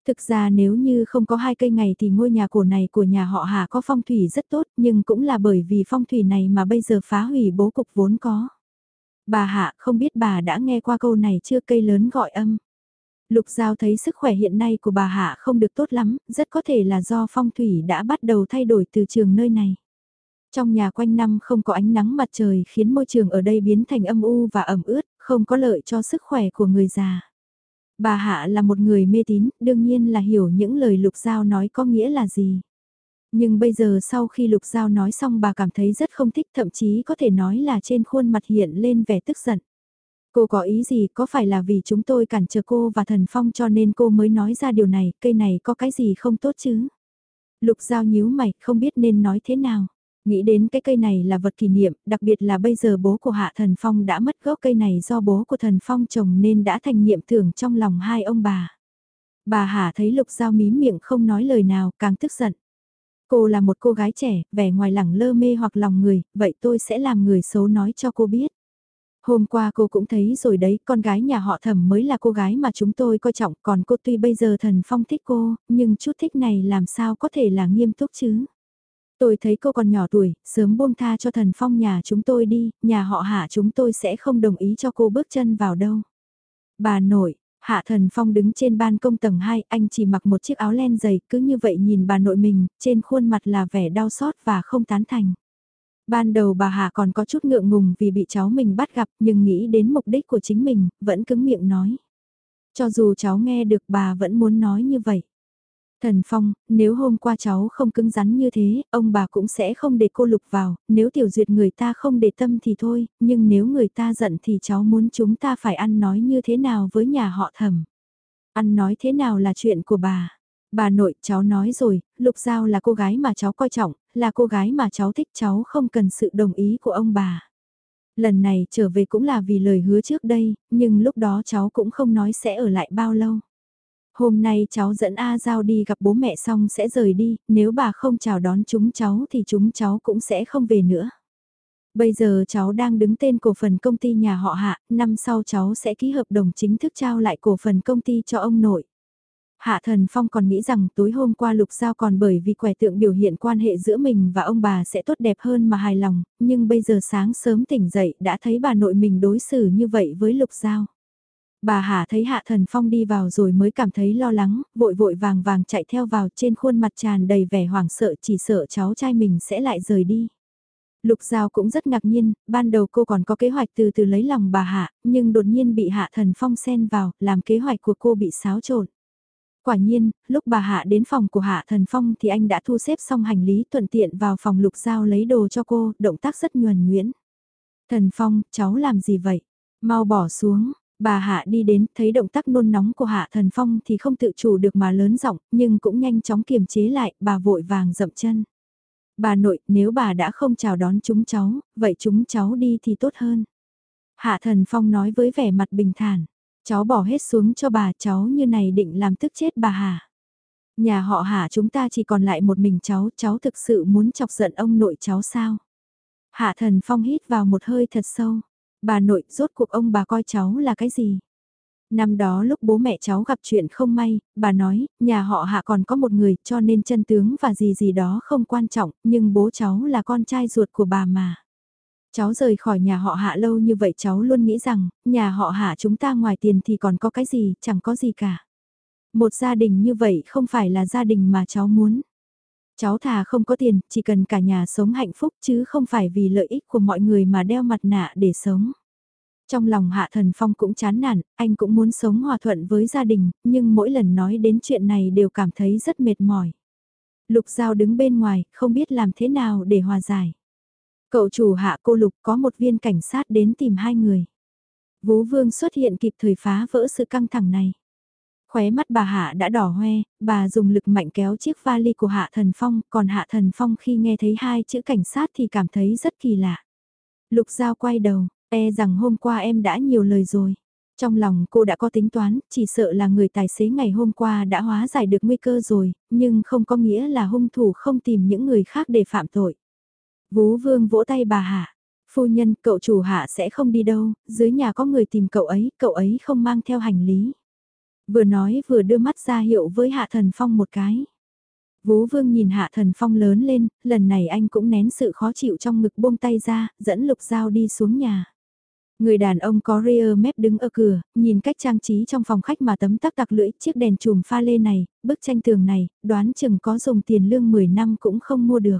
Thực ra nếu như không có hai cây này thì ngôi nhà cổ này của nhà họ Hà có phong thủy rất tốt nhưng cũng là bởi vì phong thủy này mà bây giờ phá hủy bố cục vốn có. Bà Hạ không biết bà đã nghe qua câu này chưa cây lớn gọi âm. Lục Giao thấy sức khỏe hiện nay của bà Hạ không được tốt lắm, rất có thể là do phong thủy đã bắt đầu thay đổi từ trường nơi này. Trong nhà quanh năm không có ánh nắng mặt trời khiến môi trường ở đây biến thành âm u và ẩm ướt, không có lợi cho sức khỏe của người già. Bà Hạ là một người mê tín, đương nhiên là hiểu những lời Lục Giao nói có nghĩa là gì. Nhưng bây giờ sau khi Lục Giao nói xong bà cảm thấy rất không thích thậm chí có thể nói là trên khuôn mặt hiện lên vẻ tức giận. Cô có ý gì có phải là vì chúng tôi cản trở cô và thần phong cho nên cô mới nói ra điều này, cây này có cái gì không tốt chứ? Lục Giao nhíu mày, không biết nên nói thế nào. Nghĩ đến cái cây này là vật kỷ niệm, đặc biệt là bây giờ bố của Hạ Thần Phong đã mất gốc cây này do bố của Thần Phong trồng nên đã thành niệm tưởng trong lòng hai ông bà. Bà Hạ thấy Lục Giao mím miệng không nói lời nào càng tức giận. Cô là một cô gái trẻ, vẻ ngoài lẳng lơ mê hoặc lòng người, vậy tôi sẽ làm người xấu nói cho cô biết. Hôm qua cô cũng thấy rồi đấy, con gái nhà họ thẩm mới là cô gái mà chúng tôi coi trọng, còn cô tuy bây giờ thần phong thích cô, nhưng chút thích này làm sao có thể là nghiêm túc chứ. Tôi thấy cô còn nhỏ tuổi, sớm buông tha cho thần phong nhà chúng tôi đi, nhà họ hạ chúng tôi sẽ không đồng ý cho cô bước chân vào đâu. Bà nội, Hạ Thần Phong đứng trên ban công tầng 2, anh chỉ mặc một chiếc áo len dày, cứ như vậy nhìn bà nội mình, trên khuôn mặt là vẻ đau xót và không tán thành. Ban đầu bà Hạ còn có chút ngượng ngùng vì bị cháu mình bắt gặp nhưng nghĩ đến mục đích của chính mình, vẫn cứng miệng nói. Cho dù cháu nghe được bà vẫn muốn nói như vậy. Thần Phong, nếu hôm qua cháu không cứng rắn như thế, ông bà cũng sẽ không để cô lục vào, nếu tiểu duyệt người ta không để tâm thì thôi, nhưng nếu người ta giận thì cháu muốn chúng ta phải ăn nói như thế nào với nhà họ thẩm. Ăn nói thế nào là chuyện của bà. Bà nội, cháu nói rồi, Lục Giao là cô gái mà cháu coi trọng, là cô gái mà cháu thích cháu không cần sự đồng ý của ông bà. Lần này trở về cũng là vì lời hứa trước đây, nhưng lúc đó cháu cũng không nói sẽ ở lại bao lâu. Hôm nay cháu dẫn A Giao đi gặp bố mẹ xong sẽ rời đi, nếu bà không chào đón chúng cháu thì chúng cháu cũng sẽ không về nữa. Bây giờ cháu đang đứng tên cổ phần công ty nhà họ Hạ, năm sau cháu sẽ ký hợp đồng chính thức trao lại cổ phần công ty cho ông nội. Hạ Thần Phong còn nghĩ rằng tối hôm qua Lục Giao còn bởi vì quẻ tượng biểu hiện quan hệ giữa mình và ông bà sẽ tốt đẹp hơn mà hài lòng, nhưng bây giờ sáng sớm tỉnh dậy đã thấy bà nội mình đối xử như vậy với Lục Giao. Bà hà thấy Hạ Thần Phong đi vào rồi mới cảm thấy lo lắng, vội vội vàng vàng chạy theo vào trên khuôn mặt tràn đầy vẻ hoảng sợ chỉ sợ cháu trai mình sẽ lại rời đi. Lục Giao cũng rất ngạc nhiên, ban đầu cô còn có kế hoạch từ từ lấy lòng bà Hạ, nhưng đột nhiên bị Hạ Thần Phong xen vào, làm kế hoạch của cô bị xáo trộn. Quả nhiên, lúc bà Hạ đến phòng của Hạ Thần Phong thì anh đã thu xếp xong hành lý thuận tiện vào phòng Lục Giao lấy đồ cho cô, động tác rất nhuần nhuyễn. Thần Phong, cháu làm gì vậy? Mau bỏ xuống, bà Hạ đi đến, thấy động tác nôn nóng của Hạ Thần Phong thì không tự chủ được mà lớn giọng, nhưng cũng nhanh chóng kiềm chế lại, bà vội vàng dậm chân. Bà nội, nếu bà đã không chào đón chúng cháu, vậy chúng cháu đi thì tốt hơn. Hạ Thần Phong nói với vẻ mặt bình thản. Cháu bỏ hết xuống cho bà cháu như này định làm tức chết bà Hạ. Nhà họ hạ chúng ta chỉ còn lại một mình cháu, cháu thực sự muốn chọc giận ông nội cháu sao? Hạ thần phong hít vào một hơi thật sâu. Bà nội, rốt cuộc ông bà coi cháu là cái gì? Năm đó lúc bố mẹ cháu gặp chuyện không may, bà nói, nhà họ hạ còn có một người cho nên chân tướng và gì gì đó không quan trọng, nhưng bố cháu là con trai ruột của bà mà. Cháu rời khỏi nhà họ hạ lâu như vậy cháu luôn nghĩ rằng, nhà họ hạ chúng ta ngoài tiền thì còn có cái gì, chẳng có gì cả. Một gia đình như vậy không phải là gia đình mà cháu muốn. Cháu thà không có tiền, chỉ cần cả nhà sống hạnh phúc chứ không phải vì lợi ích của mọi người mà đeo mặt nạ để sống. Trong lòng Hạ Thần Phong cũng chán nản, anh cũng muốn sống hòa thuận với gia đình, nhưng mỗi lần nói đến chuyện này đều cảm thấy rất mệt mỏi. Lục Giao đứng bên ngoài, không biết làm thế nào để hòa giải. Cậu chủ Hạ cô Lục có một viên cảnh sát đến tìm hai người. Vú Vương xuất hiện kịp thời phá vỡ sự căng thẳng này. Khóe mắt bà Hạ đã đỏ hoe, bà dùng lực mạnh kéo chiếc vali của Hạ Thần Phong, còn Hạ Thần Phong khi nghe thấy hai chữ cảnh sát thì cảm thấy rất kỳ lạ. Lục Giao quay đầu, e rằng hôm qua em đã nhiều lời rồi. Trong lòng cô đã có tính toán, chỉ sợ là người tài xế ngày hôm qua đã hóa giải được nguy cơ rồi, nhưng không có nghĩa là hung thủ không tìm những người khác để phạm tội. Vú Vương vỗ tay bà Hạ. Phu nhân, cậu chủ Hạ sẽ không đi đâu, dưới nhà có người tìm cậu ấy, cậu ấy không mang theo hành lý. Vừa nói vừa đưa mắt ra hiệu với Hạ Thần Phong một cái. Vú Vương nhìn Hạ Thần Phong lớn lên, lần này anh cũng nén sự khó chịu trong ngực buông tay ra, dẫn Lục Giao đi xuống nhà. Người đàn ông có rear mép đứng ở cửa, nhìn cách trang trí trong phòng khách mà tấm tắc tặc lưỡi chiếc đèn chùm pha lê này, bức tranh tường này, đoán chừng có dùng tiền lương 10 năm cũng không mua được.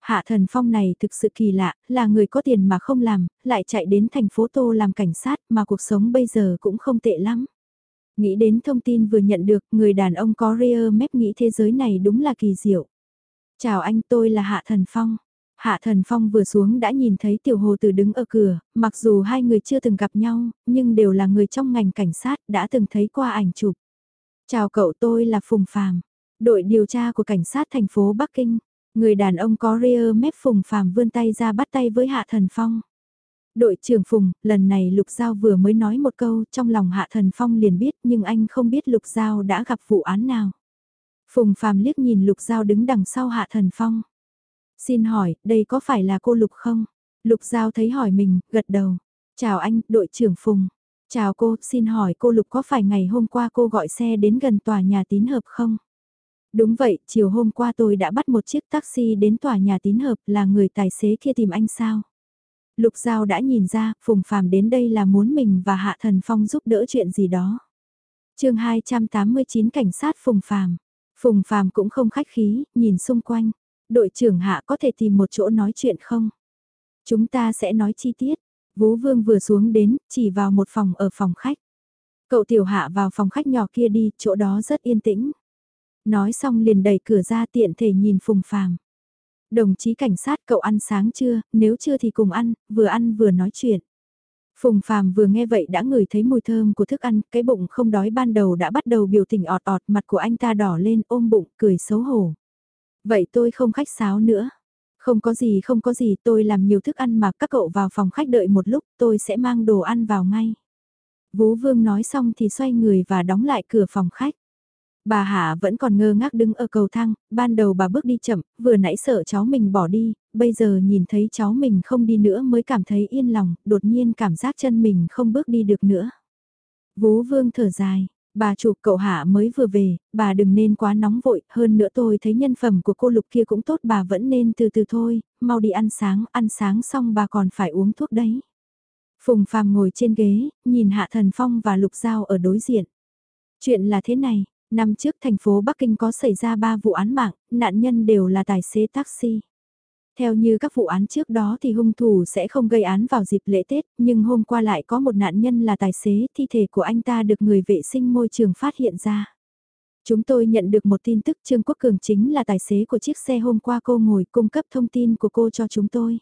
Hạ thần phong này thực sự kỳ lạ, là người có tiền mà không làm, lại chạy đến thành phố Tô làm cảnh sát mà cuộc sống bây giờ cũng không tệ lắm. Nghĩ đến thông tin vừa nhận được, người đàn ông có rear mép nghĩ thế giới này đúng là kỳ diệu. Chào anh tôi là Hạ Thần Phong. Hạ Thần Phong vừa xuống đã nhìn thấy Tiểu Hồ Tử đứng ở cửa, mặc dù hai người chưa từng gặp nhau, nhưng đều là người trong ngành cảnh sát, đã từng thấy qua ảnh chụp. Chào cậu tôi là Phùng Phàm, đội điều tra của cảnh sát thành phố Bắc Kinh. Người đàn ông có rear mép Phùng Phàm vươn tay ra bắt tay với Hạ Thần Phong. Đội trưởng Phùng, lần này Lục Giao vừa mới nói một câu trong lòng Hạ Thần Phong liền biết nhưng anh không biết Lục Giao đã gặp vụ án nào. Phùng Phàm liếc nhìn Lục Giao đứng đằng sau Hạ Thần Phong. Xin hỏi, đây có phải là cô Lục không? Lục Giao thấy hỏi mình, gật đầu. Chào anh, đội trưởng Phùng. Chào cô, xin hỏi cô Lục có phải ngày hôm qua cô gọi xe đến gần tòa nhà tín hợp không? Đúng vậy, chiều hôm qua tôi đã bắt một chiếc taxi đến tòa nhà tín hợp là người tài xế kia tìm anh sao? Lục Giao đã nhìn ra, Phùng Phàm đến đây là muốn mình và Hạ Thần Phong giúp đỡ chuyện gì đó. chương 289 Cảnh sát Phùng Phàm Phùng Phàm cũng không khách khí, nhìn xung quanh. Đội trưởng Hạ có thể tìm một chỗ nói chuyện không? Chúng ta sẽ nói chi tiết. Vú Vương vừa xuống đến, chỉ vào một phòng ở phòng khách. Cậu tiểu hạ vào phòng khách nhỏ kia đi, chỗ đó rất yên tĩnh. Nói xong liền đẩy cửa ra tiện thể nhìn Phùng Phàm. Đồng chí cảnh sát cậu ăn sáng chưa, nếu chưa thì cùng ăn, vừa ăn vừa nói chuyện. Phùng Phàm vừa nghe vậy đã ngửi thấy mùi thơm của thức ăn, cái bụng không đói ban đầu đã bắt đầu biểu tình ọt ọt, mặt của anh ta đỏ lên ôm bụng, cười xấu hổ. Vậy tôi không khách sáo nữa. Không có gì không có gì tôi làm nhiều thức ăn mà các cậu vào phòng khách đợi một lúc tôi sẽ mang đồ ăn vào ngay. Vú Vương nói xong thì xoay người và đóng lại cửa phòng khách. Bà Hạ vẫn còn ngơ ngác đứng ở cầu thang, ban đầu bà bước đi chậm, vừa nãy sợ cháu mình bỏ đi, bây giờ nhìn thấy cháu mình không đi nữa mới cảm thấy yên lòng, đột nhiên cảm giác chân mình không bước đi được nữa. Vú Vương thở dài, bà chủ cậu Hạ mới vừa về, bà đừng nên quá nóng vội, hơn nữa tôi thấy nhân phẩm của cô Lục kia cũng tốt bà vẫn nên từ từ thôi, mau đi ăn sáng, ăn sáng xong bà còn phải uống thuốc đấy. Phùng Phàm ngồi trên ghế, nhìn Hạ Thần Phong và Lục Giao ở đối diện. Chuyện là thế này, Năm trước thành phố Bắc Kinh có xảy ra 3 vụ án mạng, nạn nhân đều là tài xế taxi. Theo như các vụ án trước đó thì hung thủ sẽ không gây án vào dịp lễ Tết, nhưng hôm qua lại có một nạn nhân là tài xế, thi thể của anh ta được người vệ sinh môi trường phát hiện ra. Chúng tôi nhận được một tin tức Trương Quốc Cường chính là tài xế của chiếc xe hôm qua cô ngồi cung cấp thông tin của cô cho chúng tôi.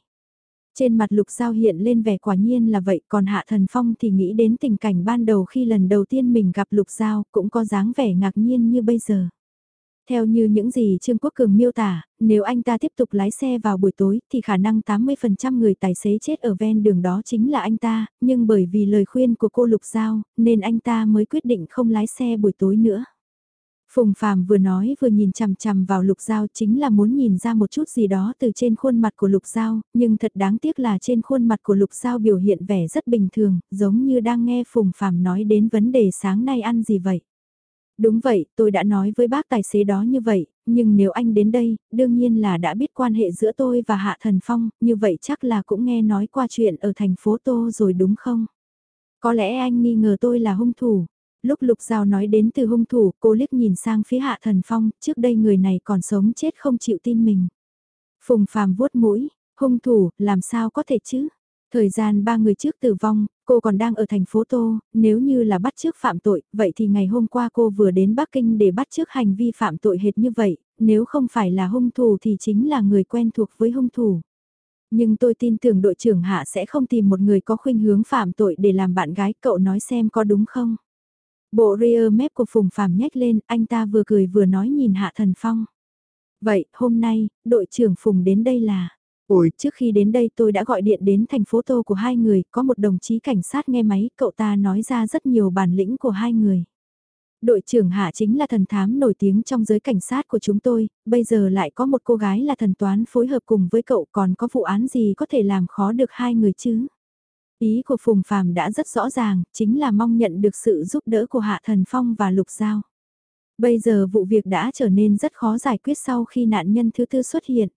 Trên mặt lục giao hiện lên vẻ quả nhiên là vậy còn hạ thần phong thì nghĩ đến tình cảnh ban đầu khi lần đầu tiên mình gặp lục giao cũng có dáng vẻ ngạc nhiên như bây giờ. Theo như những gì Trương Quốc Cường miêu tả, nếu anh ta tiếp tục lái xe vào buổi tối thì khả năng 80% người tài xế chết ở ven đường đó chính là anh ta, nhưng bởi vì lời khuyên của cô Lục Giao nên anh ta mới quyết định không lái xe buổi tối nữa. Phùng Phàm vừa nói vừa nhìn chằm chằm vào Lục Giao chính là muốn nhìn ra một chút gì đó từ trên khuôn mặt của Lục Giao, nhưng thật đáng tiếc là trên khuôn mặt của Lục Giao biểu hiện vẻ rất bình thường, giống như đang nghe Phùng Phàm nói đến vấn đề sáng nay ăn gì vậy. Đúng vậy, tôi đã nói với bác tài xế đó như vậy, nhưng nếu anh đến đây, đương nhiên là đã biết quan hệ giữa tôi và Hạ Thần Phong, như vậy chắc là cũng nghe nói qua chuyện ở thành phố Tô rồi đúng không? Có lẽ anh nghi ngờ tôi là hung thủ. Lúc Lục Giao nói đến từ hung thủ, cô liếc nhìn sang phía Hạ Thần Phong, trước đây người này còn sống chết không chịu tin mình. Phùng Phàm vuốt mũi, hung thủ, làm sao có thể chứ? Thời gian ba người trước tử vong, cô còn đang ở thành phố Tô, nếu như là bắt trước phạm tội, vậy thì ngày hôm qua cô vừa đến Bắc Kinh để bắt trước hành vi phạm tội hệt như vậy, nếu không phải là hung thủ thì chính là người quen thuộc với hung thủ. Nhưng tôi tin tưởng đội trưởng Hạ sẽ không tìm một người có khuynh hướng phạm tội để làm bạn gái cậu nói xem có đúng không. Bộ rear mép của Phùng Phạm nhếch lên, anh ta vừa cười vừa nói nhìn Hạ Thần Phong. Vậy, hôm nay, đội trưởng Phùng đến đây là... Ủi, trước khi đến đây tôi đã gọi điện đến thành phố Tô của hai người, có một đồng chí cảnh sát nghe máy, cậu ta nói ra rất nhiều bản lĩnh của hai người. Đội trưởng Hạ chính là thần thám nổi tiếng trong giới cảnh sát của chúng tôi, bây giờ lại có một cô gái là thần toán phối hợp cùng với cậu còn có vụ án gì có thể làm khó được hai người chứ. Ý của Phùng Phàm đã rất rõ ràng, chính là mong nhận được sự giúp đỡ của Hạ Thần Phong và Lục Giao. Bây giờ vụ việc đã trở nên rất khó giải quyết sau khi nạn nhân thứ tư xuất hiện.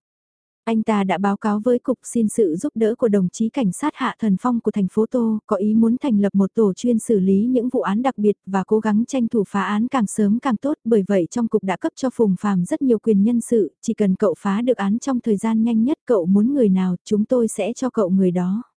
Anh ta đã báo cáo với cục xin sự giúp đỡ của đồng chí cảnh sát Hạ Thần Phong của thành phố Tô, có ý muốn thành lập một tổ chuyên xử lý những vụ án đặc biệt và cố gắng tranh thủ phá án càng sớm càng tốt, bởi vậy trong cục đã cấp cho Phùng Phàm rất nhiều quyền nhân sự, chỉ cần cậu phá được án trong thời gian nhanh nhất cậu muốn người nào, chúng tôi sẽ cho cậu người đó.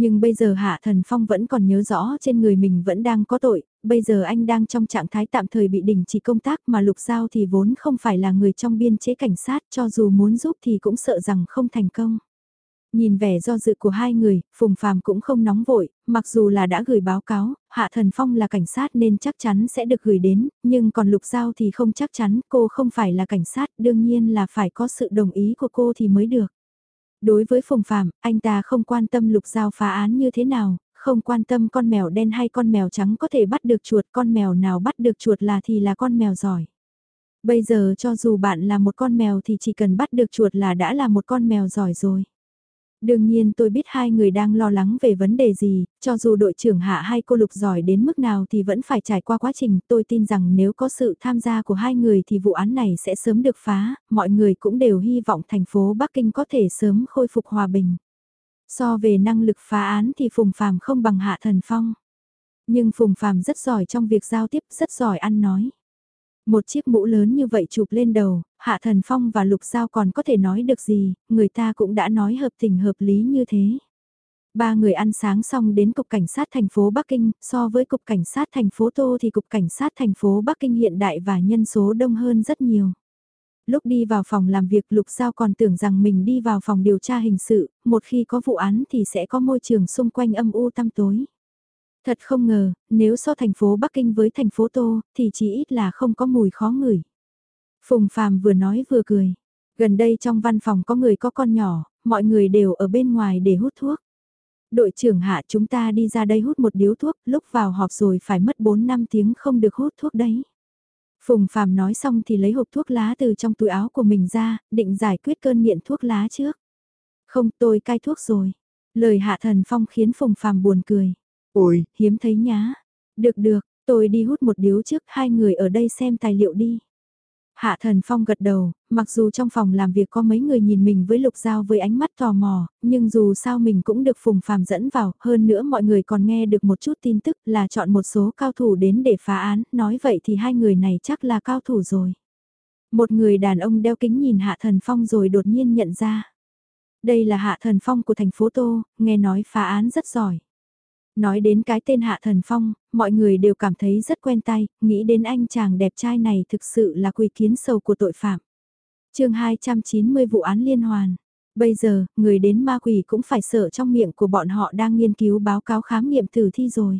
Nhưng bây giờ Hạ Thần Phong vẫn còn nhớ rõ trên người mình vẫn đang có tội, bây giờ anh đang trong trạng thái tạm thời bị đình chỉ công tác mà Lục Giao thì vốn không phải là người trong biên chế cảnh sát cho dù muốn giúp thì cũng sợ rằng không thành công. Nhìn vẻ do dự của hai người, Phùng Phàm cũng không nóng vội, mặc dù là đã gửi báo cáo, Hạ Thần Phong là cảnh sát nên chắc chắn sẽ được gửi đến, nhưng còn Lục Giao thì không chắc chắn, cô không phải là cảnh sát, đương nhiên là phải có sự đồng ý của cô thì mới được. Đối với Phùng Phạm, anh ta không quan tâm lục giao phá án như thế nào, không quan tâm con mèo đen hay con mèo trắng có thể bắt được chuột, con mèo nào bắt được chuột là thì là con mèo giỏi. Bây giờ cho dù bạn là một con mèo thì chỉ cần bắt được chuột là đã là một con mèo giỏi rồi. Đương nhiên tôi biết hai người đang lo lắng về vấn đề gì, cho dù đội trưởng hạ hay cô lục giỏi đến mức nào thì vẫn phải trải qua quá trình. Tôi tin rằng nếu có sự tham gia của hai người thì vụ án này sẽ sớm được phá, mọi người cũng đều hy vọng thành phố Bắc Kinh có thể sớm khôi phục hòa bình. So về năng lực phá án thì Phùng Phàm không bằng Hạ Thần Phong. Nhưng Phùng Phàm rất giỏi trong việc giao tiếp, rất giỏi ăn nói. Một chiếc mũ lớn như vậy chụp lên đầu, Hạ Thần Phong và Lục Giao còn có thể nói được gì, người ta cũng đã nói hợp tình hợp lý như thế. Ba người ăn sáng xong đến Cục Cảnh sát thành phố Bắc Kinh, so với Cục Cảnh sát thành phố Tô thì Cục Cảnh sát thành phố Bắc Kinh hiện đại và nhân số đông hơn rất nhiều. Lúc đi vào phòng làm việc Lục Giao còn tưởng rằng mình đi vào phòng điều tra hình sự, một khi có vụ án thì sẽ có môi trường xung quanh âm u tăm tối. Thật không ngờ, nếu so thành phố Bắc Kinh với thành phố Tô, thì chỉ ít là không có mùi khó ngửi. Phùng Phàm vừa nói vừa cười. Gần đây trong văn phòng có người có con nhỏ, mọi người đều ở bên ngoài để hút thuốc. Đội trưởng hạ chúng ta đi ra đây hút một điếu thuốc, lúc vào họp rồi phải mất 4 năm tiếng không được hút thuốc đấy. Phùng Phàm nói xong thì lấy hộp thuốc lá từ trong túi áo của mình ra, định giải quyết cơn nghiện thuốc lá trước. Không tôi cai thuốc rồi. Lời hạ thần phong khiến Phùng Phàm buồn cười. Ôi, hiếm thấy nhá. Được được, tôi đi hút một điếu trước hai người ở đây xem tài liệu đi. Hạ Thần Phong gật đầu, mặc dù trong phòng làm việc có mấy người nhìn mình với Lục Giao với ánh mắt tò mò, nhưng dù sao mình cũng được Phùng Phàm dẫn vào, hơn nữa mọi người còn nghe được một chút tin tức là chọn một số cao thủ đến để phá án, nói vậy thì hai người này chắc là cao thủ rồi. Một người đàn ông đeo kính nhìn Hạ Thần Phong rồi đột nhiên nhận ra. Đây là Hạ Thần Phong của thành phố Tô, nghe nói phá án rất giỏi. Nói đến cái tên Hạ Thần Phong, mọi người đều cảm thấy rất quen tay, nghĩ đến anh chàng đẹp trai này thực sự là quỳ kiến sầu của tội phạm. chương 290 vụ án liên hoàn. Bây giờ, người đến ma quỷ cũng phải sợ trong miệng của bọn họ đang nghiên cứu báo cáo khám nghiệm tử thi rồi.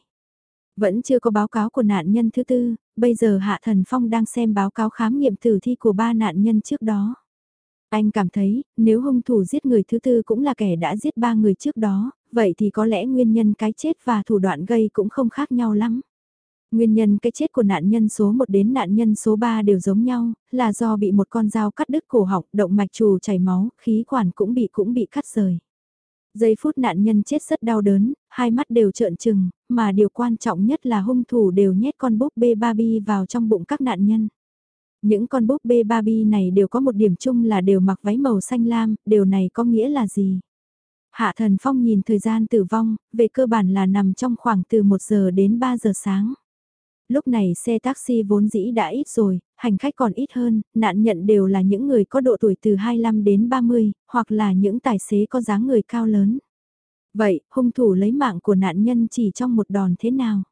Vẫn chưa có báo cáo của nạn nhân thứ tư, bây giờ Hạ Thần Phong đang xem báo cáo khám nghiệm tử thi của ba nạn nhân trước đó. Anh cảm thấy, nếu hung thủ giết người thứ tư cũng là kẻ đã giết ba người trước đó, vậy thì có lẽ nguyên nhân cái chết và thủ đoạn gây cũng không khác nhau lắm. Nguyên nhân cái chết của nạn nhân số 1 đến nạn nhân số 3 đều giống nhau, là do bị một con dao cắt đứt cổ họng, động mạch chủ chảy máu, khí quản cũng bị cũng bị cắt rời. Giây phút nạn nhân chết rất đau đớn, hai mắt đều trợn trừng, mà điều quan trọng nhất là hung thủ đều nhét con búp bê Barbie vào trong bụng các nạn nhân. Những con búp bê Barbie này đều có một điểm chung là đều mặc váy màu xanh lam, điều này có nghĩa là gì? Hạ Thần Phong nhìn thời gian tử vong, về cơ bản là nằm trong khoảng từ 1 giờ đến 3 giờ sáng. Lúc này xe taxi vốn dĩ đã ít rồi, hành khách còn ít hơn, nạn nhận đều là những người có độ tuổi từ 25 đến 30, hoặc là những tài xế có dáng người cao lớn. Vậy, hung thủ lấy mạng của nạn nhân chỉ trong một đòn thế nào?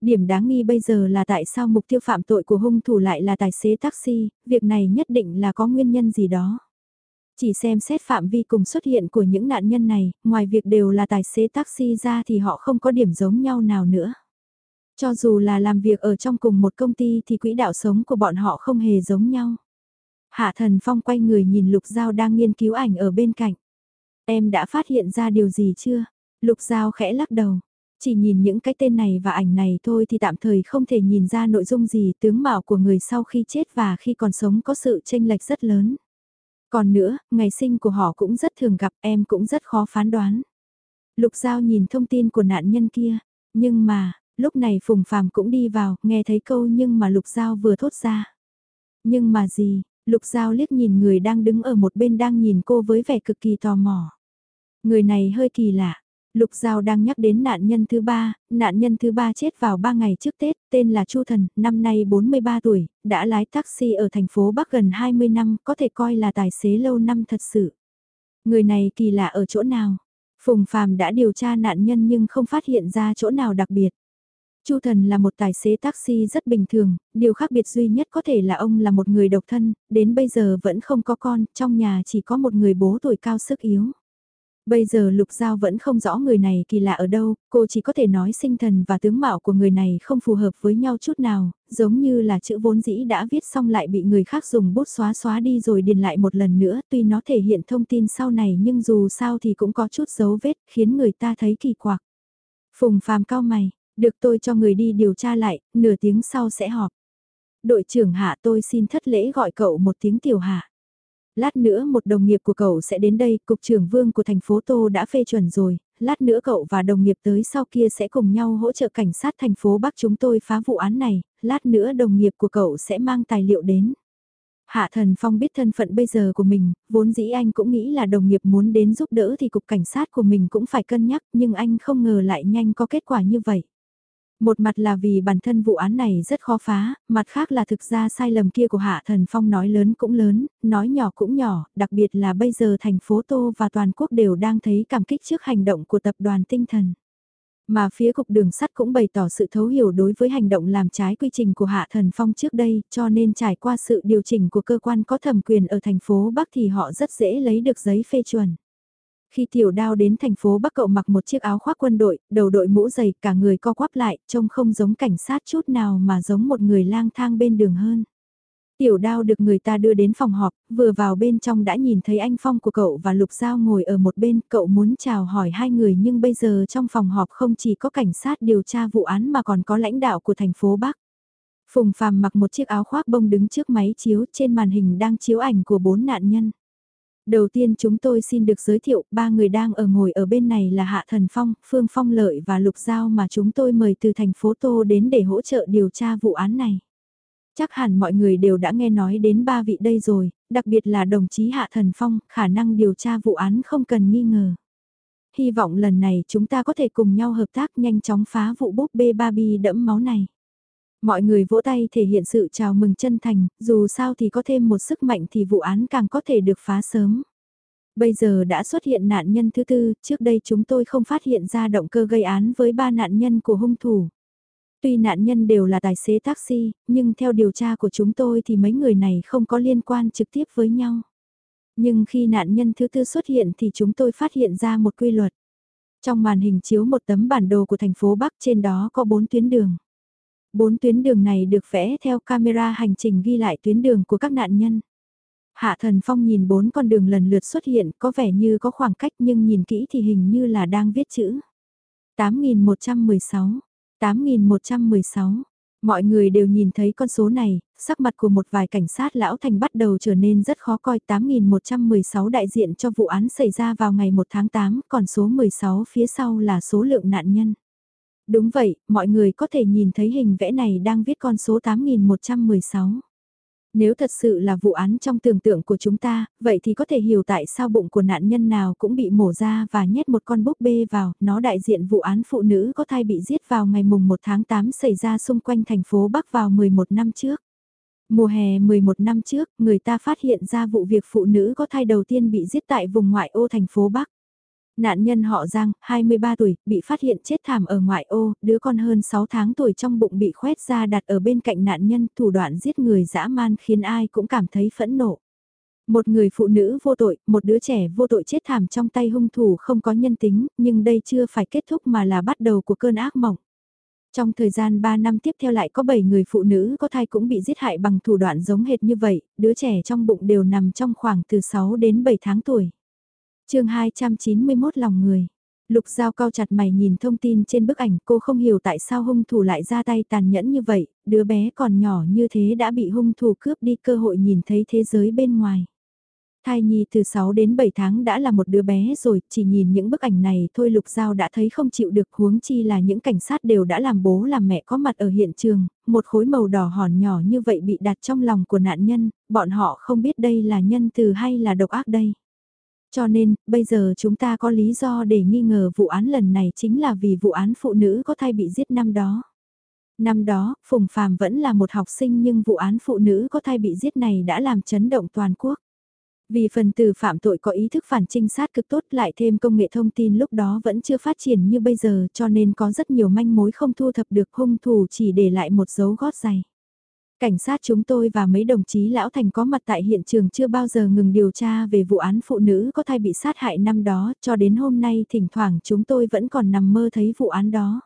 Điểm đáng nghi bây giờ là tại sao mục tiêu phạm tội của hung thủ lại là tài xế taxi, việc này nhất định là có nguyên nhân gì đó. Chỉ xem xét phạm vi cùng xuất hiện của những nạn nhân này, ngoài việc đều là tài xế taxi ra thì họ không có điểm giống nhau nào nữa. Cho dù là làm việc ở trong cùng một công ty thì quỹ đạo sống của bọn họ không hề giống nhau. Hạ thần phong quay người nhìn Lục Giao đang nghiên cứu ảnh ở bên cạnh. Em đã phát hiện ra điều gì chưa? Lục Giao khẽ lắc đầu. Chỉ nhìn những cái tên này và ảnh này thôi thì tạm thời không thể nhìn ra nội dung gì tướng mạo của người sau khi chết và khi còn sống có sự tranh lệch rất lớn. Còn nữa, ngày sinh của họ cũng rất thường gặp em cũng rất khó phán đoán. Lục Giao nhìn thông tin của nạn nhân kia, nhưng mà, lúc này Phùng Phàm cũng đi vào, nghe thấy câu nhưng mà Lục Giao vừa thốt ra. Nhưng mà gì, Lục Giao liếc nhìn người đang đứng ở một bên đang nhìn cô với vẻ cực kỳ tò mò. Người này hơi kỳ lạ, Lục Giao đang nhắc đến nạn nhân thứ ba, nạn nhân thứ ba chết vào ba ngày trước Tết, tên là Chu Thần, năm nay 43 tuổi, đã lái taxi ở thành phố Bắc gần 20 năm, có thể coi là tài xế lâu năm thật sự. Người này kỳ lạ ở chỗ nào? Phùng Phàm đã điều tra nạn nhân nhưng không phát hiện ra chỗ nào đặc biệt. Chu Thần là một tài xế taxi rất bình thường, điều khác biệt duy nhất có thể là ông là một người độc thân, đến bây giờ vẫn không có con, trong nhà chỉ có một người bố tuổi cao sức yếu. Bây giờ Lục Giao vẫn không rõ người này kỳ lạ ở đâu, cô chỉ có thể nói sinh thần và tướng mạo của người này không phù hợp với nhau chút nào, giống như là chữ vốn dĩ đã viết xong lại bị người khác dùng bút xóa xóa đi rồi điền lại một lần nữa, tuy nó thể hiện thông tin sau này nhưng dù sao thì cũng có chút dấu vết khiến người ta thấy kỳ quặc. Phùng phàm cao mày, được tôi cho người đi điều tra lại, nửa tiếng sau sẽ họp. Đội trưởng hạ tôi xin thất lễ gọi cậu một tiếng tiểu hạ. Lát nữa một đồng nghiệp của cậu sẽ đến đây, cục trưởng vương của thành phố Tô đã phê chuẩn rồi, lát nữa cậu và đồng nghiệp tới sau kia sẽ cùng nhau hỗ trợ cảnh sát thành phố Bắc chúng tôi phá vụ án này, lát nữa đồng nghiệp của cậu sẽ mang tài liệu đến. Hạ Thần Phong biết thân phận bây giờ của mình, vốn dĩ anh cũng nghĩ là đồng nghiệp muốn đến giúp đỡ thì cục cảnh sát của mình cũng phải cân nhắc nhưng anh không ngờ lại nhanh có kết quả như vậy. Một mặt là vì bản thân vụ án này rất khó phá, mặt khác là thực ra sai lầm kia của Hạ Thần Phong nói lớn cũng lớn, nói nhỏ cũng nhỏ, đặc biệt là bây giờ thành phố Tô và toàn quốc đều đang thấy cảm kích trước hành động của tập đoàn tinh thần. Mà phía cục đường sắt cũng bày tỏ sự thấu hiểu đối với hành động làm trái quy trình của Hạ Thần Phong trước đây, cho nên trải qua sự điều chỉnh của cơ quan có thẩm quyền ở thành phố Bắc thì họ rất dễ lấy được giấy phê chuẩn. Khi tiểu đao đến thành phố Bắc cậu mặc một chiếc áo khoác quân đội, đầu đội mũ dày, cả người co quắp lại, trông không giống cảnh sát chút nào mà giống một người lang thang bên đường hơn. Tiểu đao được người ta đưa đến phòng họp, vừa vào bên trong đã nhìn thấy anh Phong của cậu và Lục Giao ngồi ở một bên, cậu muốn chào hỏi hai người nhưng bây giờ trong phòng họp không chỉ có cảnh sát điều tra vụ án mà còn có lãnh đạo của thành phố Bắc. Phùng Phàm mặc một chiếc áo khoác bông đứng trước máy chiếu, trên màn hình đang chiếu ảnh của bốn nạn nhân. Đầu tiên chúng tôi xin được giới thiệu, ba người đang ở ngồi ở bên này là Hạ Thần Phong, Phương Phong Lợi và Lục Giao mà chúng tôi mời từ thành phố Tô đến để hỗ trợ điều tra vụ án này. Chắc hẳn mọi người đều đã nghe nói đến ba vị đây rồi, đặc biệt là đồng chí Hạ Thần Phong, khả năng điều tra vụ án không cần nghi ngờ. Hy vọng lần này chúng ta có thể cùng nhau hợp tác nhanh chóng phá vụ búp bê Barbie đẫm máu này. Mọi người vỗ tay thể hiện sự chào mừng chân thành, dù sao thì có thêm một sức mạnh thì vụ án càng có thể được phá sớm. Bây giờ đã xuất hiện nạn nhân thứ tư, trước đây chúng tôi không phát hiện ra động cơ gây án với ba nạn nhân của hung thủ. Tuy nạn nhân đều là tài xế taxi, nhưng theo điều tra của chúng tôi thì mấy người này không có liên quan trực tiếp với nhau. Nhưng khi nạn nhân thứ tư xuất hiện thì chúng tôi phát hiện ra một quy luật. Trong màn hình chiếu một tấm bản đồ của thành phố Bắc trên đó có bốn tuyến đường. Bốn tuyến đường này được vẽ theo camera hành trình ghi lại tuyến đường của các nạn nhân. Hạ Thần Phong nhìn bốn con đường lần lượt xuất hiện có vẻ như có khoảng cách nhưng nhìn kỹ thì hình như là đang viết chữ. 8116, 8.116. Mọi người đều nhìn thấy con số này, sắc mặt của một vài cảnh sát lão thành bắt đầu trở nên rất khó coi 8.116 đại diện cho vụ án xảy ra vào ngày 1 tháng 8, còn số 16 phía sau là số lượng nạn nhân. Đúng vậy, mọi người có thể nhìn thấy hình vẽ này đang viết con số 8.116. Nếu thật sự là vụ án trong tưởng tượng của chúng ta, vậy thì có thể hiểu tại sao bụng của nạn nhân nào cũng bị mổ ra và nhét một con búp bê vào, nó đại diện vụ án phụ nữ có thai bị giết vào ngày mùng 1 tháng 8 xảy ra xung quanh thành phố Bắc vào 11 năm trước. Mùa hè 11 năm trước, người ta phát hiện ra vụ việc phụ nữ có thai đầu tiên bị giết tại vùng ngoại ô thành phố Bắc. Nạn nhân họ Giang, 23 tuổi, bị phát hiện chết thảm ở ngoại ô, đứa con hơn 6 tháng tuổi trong bụng bị khoét ra đặt ở bên cạnh nạn nhân, thủ đoạn giết người dã man khiến ai cũng cảm thấy phẫn nộ. Một người phụ nữ vô tội, một đứa trẻ vô tội chết thảm trong tay hung thủ không có nhân tính, nhưng đây chưa phải kết thúc mà là bắt đầu của cơn ác mộng. Trong thời gian 3 năm tiếp theo lại có 7 người phụ nữ có thai cũng bị giết hại bằng thủ đoạn giống hệt như vậy, đứa trẻ trong bụng đều nằm trong khoảng từ 6 đến 7 tháng tuổi chương 291 lòng người. Lục Giao cao chặt mày nhìn thông tin trên bức ảnh cô không hiểu tại sao hung thủ lại ra tay tàn nhẫn như vậy, đứa bé còn nhỏ như thế đã bị hung thủ cướp đi cơ hội nhìn thấy thế giới bên ngoài. Thai nhi từ 6 đến 7 tháng đã là một đứa bé rồi, chỉ nhìn những bức ảnh này thôi Lục Giao đã thấy không chịu được huống chi là những cảnh sát đều đã làm bố làm mẹ có mặt ở hiện trường, một khối màu đỏ hòn nhỏ như vậy bị đặt trong lòng của nạn nhân, bọn họ không biết đây là nhân từ hay là độc ác đây. Cho nên, bây giờ chúng ta có lý do để nghi ngờ vụ án lần này chính là vì vụ án phụ nữ có thai bị giết năm đó. Năm đó, Phùng Phàm vẫn là một học sinh nhưng vụ án phụ nữ có thai bị giết này đã làm chấn động toàn quốc. Vì phần tử phạm tội có ý thức phản trinh sát cực tốt lại thêm công nghệ thông tin lúc đó vẫn chưa phát triển như bây giờ cho nên có rất nhiều manh mối không thu thập được hung thủ chỉ để lại một dấu gót giày. Cảnh sát chúng tôi và mấy đồng chí lão thành có mặt tại hiện trường chưa bao giờ ngừng điều tra về vụ án phụ nữ có thai bị sát hại năm đó, cho đến hôm nay thỉnh thoảng chúng tôi vẫn còn nằm mơ thấy vụ án đó.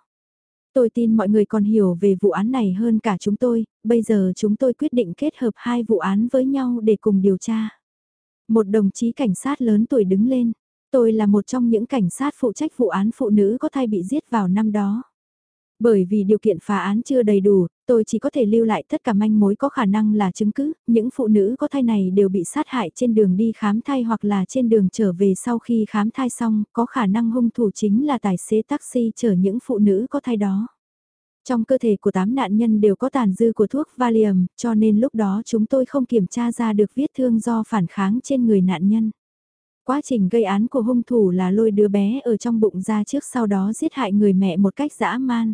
Tôi tin mọi người còn hiểu về vụ án này hơn cả chúng tôi, bây giờ chúng tôi quyết định kết hợp hai vụ án với nhau để cùng điều tra. Một đồng chí cảnh sát lớn tuổi đứng lên, tôi là một trong những cảnh sát phụ trách vụ án phụ nữ có thai bị giết vào năm đó. Bởi vì điều kiện phá án chưa đầy đủ, tôi chỉ có thể lưu lại tất cả manh mối có khả năng là chứng cứ, những phụ nữ có thai này đều bị sát hại trên đường đi khám thai hoặc là trên đường trở về sau khi khám thai xong, có khả năng hung thủ chính là tài xế taxi chở những phụ nữ có thai đó. Trong cơ thể của 8 nạn nhân đều có tàn dư của thuốc Valium, cho nên lúc đó chúng tôi không kiểm tra ra được vết thương do phản kháng trên người nạn nhân. Quá trình gây án của hung thủ là lôi đứa bé ở trong bụng ra trước sau đó giết hại người mẹ một cách dã man.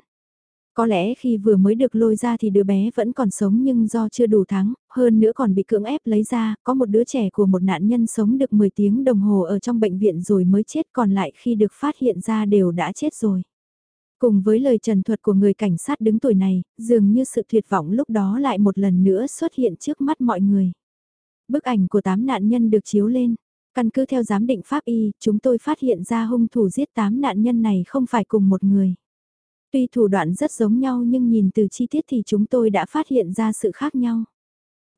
Có lẽ khi vừa mới được lôi ra thì đứa bé vẫn còn sống nhưng do chưa đủ tháng, hơn nữa còn bị cưỡng ép lấy ra, có một đứa trẻ của một nạn nhân sống được 10 tiếng đồng hồ ở trong bệnh viện rồi mới chết còn lại khi được phát hiện ra đều đã chết rồi. Cùng với lời trần thuật của người cảnh sát đứng tuổi này, dường như sự tuyệt vọng lúc đó lại một lần nữa xuất hiện trước mắt mọi người. Bức ảnh của 8 nạn nhân được chiếu lên. Căn cứ theo giám định pháp y, chúng tôi phát hiện ra hung thủ giết 8 nạn nhân này không phải cùng một người. Tuy thủ đoạn rất giống nhau nhưng nhìn từ chi tiết thì chúng tôi đã phát hiện ra sự khác nhau.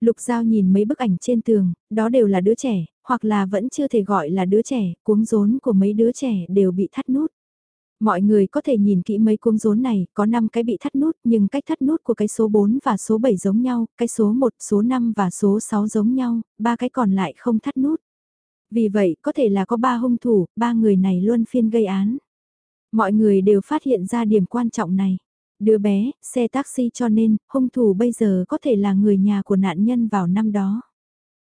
Lục Giao nhìn mấy bức ảnh trên tường, đó đều là đứa trẻ, hoặc là vẫn chưa thể gọi là đứa trẻ, cuống rốn của mấy đứa trẻ đều bị thắt nút. Mọi người có thể nhìn kỹ mấy cuống rốn này, có 5 cái bị thắt nút nhưng cách thắt nút của cái số 4 và số 7 giống nhau, cái số 1, số 5 và số 6 giống nhau, ba cái còn lại không thắt nút. Vì vậy, có thể là có ba hung thủ, ba người này luôn phiên gây án. Mọi người đều phát hiện ra điểm quan trọng này. Đứa bé, xe taxi cho nên, hung thủ bây giờ có thể là người nhà của nạn nhân vào năm đó.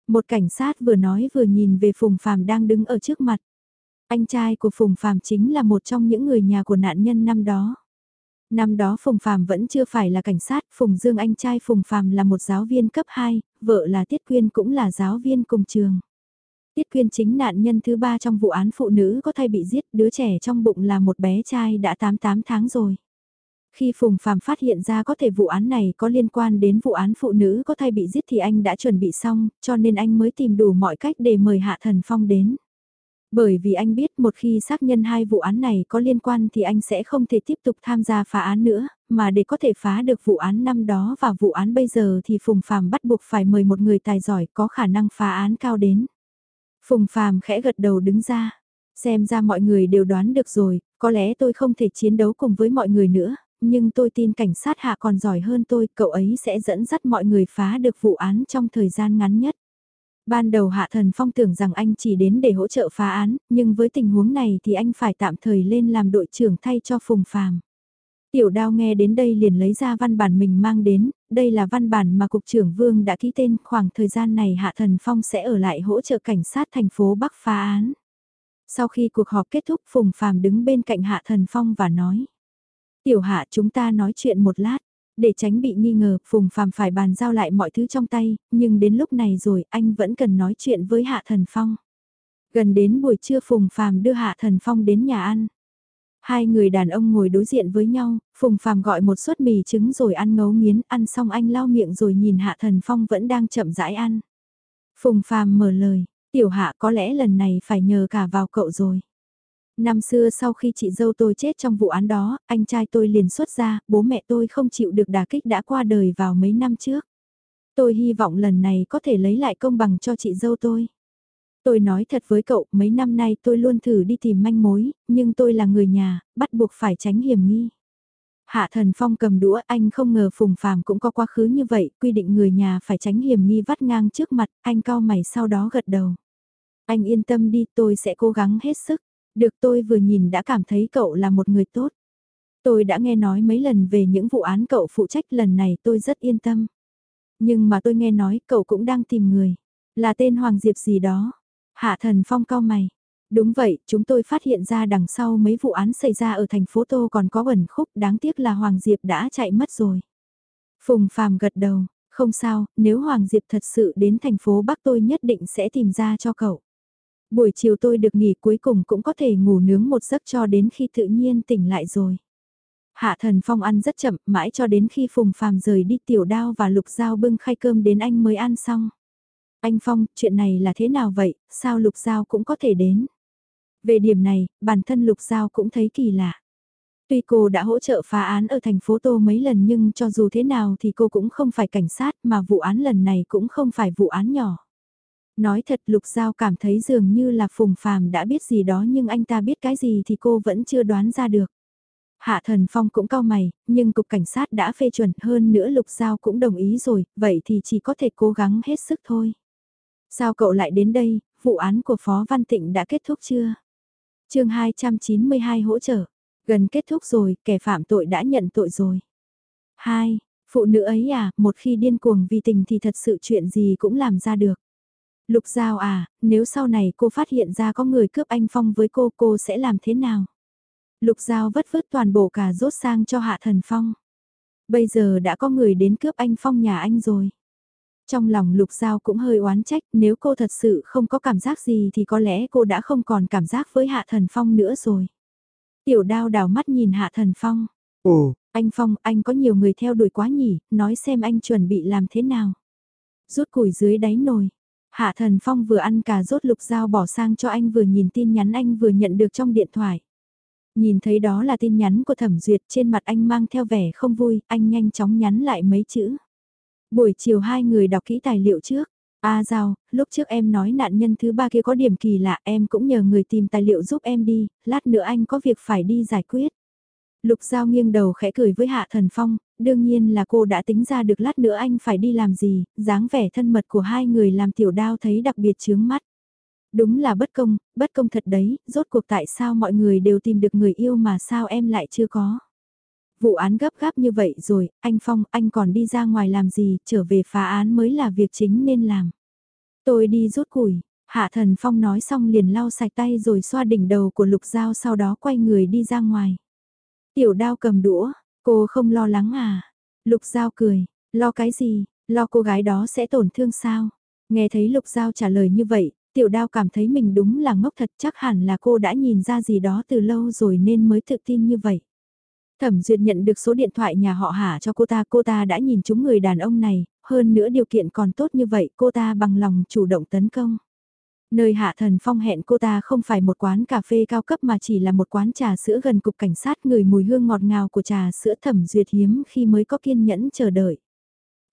Một cảnh sát vừa nói vừa nhìn về Phùng Phàm đang đứng ở trước mặt. Anh trai của Phùng Phàm chính là một trong những người nhà của nạn nhân năm đó. Năm đó Phùng Phàm vẫn chưa phải là cảnh sát, Phùng Dương anh trai Phùng Phàm là một giáo viên cấp 2, vợ là Tiết Quyên cũng là giáo viên cùng trường. Tiết Quyên chính nạn nhân thứ ba trong vụ án phụ nữ có thai bị giết, đứa trẻ trong bụng là một bé trai đã 88 tháng rồi. Khi Phùng Phạm phát hiện ra có thể vụ án này có liên quan đến vụ án phụ nữ có thai bị giết thì anh đã chuẩn bị xong, cho nên anh mới tìm đủ mọi cách để mời Hạ Thần Phong đến. Bởi vì anh biết một khi xác nhân hai vụ án này có liên quan thì anh sẽ không thể tiếp tục tham gia phá án nữa, mà để có thể phá được vụ án năm đó và vụ án bây giờ thì Phùng Phạm bắt buộc phải mời một người tài giỏi có khả năng phá án cao đến. Phùng Phàm khẽ gật đầu đứng ra. Xem ra mọi người đều đoán được rồi, có lẽ tôi không thể chiến đấu cùng với mọi người nữa, nhưng tôi tin cảnh sát hạ còn giỏi hơn tôi, cậu ấy sẽ dẫn dắt mọi người phá được vụ án trong thời gian ngắn nhất. Ban đầu Hạ Thần Phong tưởng rằng anh chỉ đến để hỗ trợ phá án, nhưng với tình huống này thì anh phải tạm thời lên làm đội trưởng thay cho Phùng Phàm. Tiểu đao nghe đến đây liền lấy ra văn bản mình mang đến, đây là văn bản mà Cục trưởng Vương đã ký tên, khoảng thời gian này Hạ Thần Phong sẽ ở lại hỗ trợ cảnh sát thành phố Bắc phá án. Sau khi cuộc họp kết thúc Phùng Phàm đứng bên cạnh Hạ Thần Phong và nói. Tiểu Hạ chúng ta nói chuyện một lát. Để tránh bị nghi ngờ, Phùng Phàm phải bàn giao lại mọi thứ trong tay, nhưng đến lúc này rồi anh vẫn cần nói chuyện với Hạ Thần Phong. Gần đến buổi trưa Phùng Phàm đưa Hạ Thần Phong đến nhà ăn. Hai người đàn ông ngồi đối diện với nhau, Phùng Phàm gọi một suất mì trứng rồi ăn ngấu nghiến, ăn xong anh lau miệng rồi nhìn Hạ Thần Phong vẫn đang chậm rãi ăn. Phùng Phàm mở lời, tiểu hạ có lẽ lần này phải nhờ cả vào cậu rồi. Năm xưa sau khi chị dâu tôi chết trong vụ án đó, anh trai tôi liền xuất ra, bố mẹ tôi không chịu được đả kích đã qua đời vào mấy năm trước. Tôi hy vọng lần này có thể lấy lại công bằng cho chị dâu tôi. Tôi nói thật với cậu, mấy năm nay tôi luôn thử đi tìm manh mối, nhưng tôi là người nhà, bắt buộc phải tránh hiểm nghi. Hạ thần phong cầm đũa anh không ngờ phùng phàm cũng có quá khứ như vậy, quy định người nhà phải tránh hiểm nghi vắt ngang trước mặt, anh cao mày sau đó gật đầu. Anh yên tâm đi, tôi sẽ cố gắng hết sức. Được tôi vừa nhìn đã cảm thấy cậu là một người tốt. Tôi đã nghe nói mấy lần về những vụ án cậu phụ trách lần này tôi rất yên tâm. Nhưng mà tôi nghe nói cậu cũng đang tìm người. Là tên Hoàng Diệp gì đó. Hạ thần phong cao mày. Đúng vậy, chúng tôi phát hiện ra đằng sau mấy vụ án xảy ra ở thành phố Tô còn có ẩn khúc đáng tiếc là Hoàng Diệp đã chạy mất rồi. Phùng Phàm gật đầu, không sao, nếu Hoàng Diệp thật sự đến thành phố Bắc tôi nhất định sẽ tìm ra cho cậu. Buổi chiều tôi được nghỉ cuối cùng cũng có thể ngủ nướng một giấc cho đến khi tự nhiên tỉnh lại rồi. Hạ thần phong ăn rất chậm, mãi cho đến khi Phùng Phàm rời đi tiểu đao và lục dao bưng khay cơm đến anh mới ăn xong. Anh Phong, chuyện này là thế nào vậy, sao lục Giao cũng có thể đến? Về điểm này, bản thân lục Giao cũng thấy kỳ lạ. Tuy cô đã hỗ trợ phá án ở thành phố Tô mấy lần nhưng cho dù thế nào thì cô cũng không phải cảnh sát mà vụ án lần này cũng không phải vụ án nhỏ. Nói thật Lục Giao cảm thấy dường như là Phùng Phàm đã biết gì đó nhưng anh ta biết cái gì thì cô vẫn chưa đoán ra được. Hạ Thần Phong cũng cao mày, nhưng cục cảnh sát đã phê chuẩn hơn nữa Lục Giao cũng đồng ý rồi, vậy thì chỉ có thể cố gắng hết sức thôi. Sao cậu lại đến đây, vụ án của Phó Văn Tịnh đã kết thúc chưa? chương 292 hỗ trợ, gần kết thúc rồi, kẻ phạm tội đã nhận tội rồi. 2. Phụ nữ ấy à, một khi điên cuồng vì tình thì thật sự chuyện gì cũng làm ra được. Lục Giao à, nếu sau này cô phát hiện ra có người cướp anh Phong với cô, cô sẽ làm thế nào? Lục Giao vất vứt toàn bộ cả rốt sang cho Hạ Thần Phong. Bây giờ đã có người đến cướp anh Phong nhà anh rồi. Trong lòng Lục Giao cũng hơi oán trách, nếu cô thật sự không có cảm giác gì thì có lẽ cô đã không còn cảm giác với Hạ Thần Phong nữa rồi. Tiểu đao đào mắt nhìn Hạ Thần Phong. Ồ, anh Phong, anh có nhiều người theo đuổi quá nhỉ, nói xem anh chuẩn bị làm thế nào. Rút củi dưới đáy nồi, Hạ Thần Phong vừa ăn cà rốt lục dao bỏ sang cho anh vừa nhìn tin nhắn anh vừa nhận được trong điện thoại. Nhìn thấy đó là tin nhắn của Thẩm Duyệt trên mặt anh mang theo vẻ không vui, anh nhanh chóng nhắn lại mấy chữ. Buổi chiều hai người đọc kỹ tài liệu trước. A à, Giao, lúc trước em nói nạn nhân thứ ba kia có điểm kỳ lạ em cũng nhờ người tìm tài liệu giúp em đi, lát nữa anh có việc phải đi giải quyết. Lục Giao nghiêng đầu khẽ cười với Hạ Thần Phong, đương nhiên là cô đã tính ra được lát nữa anh phải đi làm gì, dáng vẻ thân mật của hai người làm tiểu đao thấy đặc biệt chướng mắt. Đúng là bất công, bất công thật đấy, rốt cuộc tại sao mọi người đều tìm được người yêu mà sao em lại chưa có. Vụ án gấp gáp như vậy rồi, anh Phong, anh còn đi ra ngoài làm gì, trở về phá án mới là việc chính nên làm. Tôi đi rút củi, Hạ Thần Phong nói xong liền lau sạch tay rồi xoa đỉnh đầu của Lục Giao sau đó quay người đi ra ngoài. Tiểu đao cầm đũa, cô không lo lắng à? Lục Giao cười, lo cái gì, lo cô gái đó sẽ tổn thương sao? Nghe thấy Lục Giao trả lời như vậy, tiểu đao cảm thấy mình đúng là ngốc thật chắc hẳn là cô đã nhìn ra gì đó từ lâu rồi nên mới tự tin như vậy. Thẩm Duyệt nhận được số điện thoại nhà họ Hà cho cô ta, cô ta đã nhìn chúng người đàn ông này, hơn nữa điều kiện còn tốt như vậy, cô ta bằng lòng chủ động tấn công. Nơi Hạ Thần Phong hẹn cô ta không phải một quán cà phê cao cấp mà chỉ là một quán trà sữa gần cục cảnh sát người mùi hương ngọt ngào của trà sữa thẩm duyệt hiếm khi mới có kiên nhẫn chờ đợi.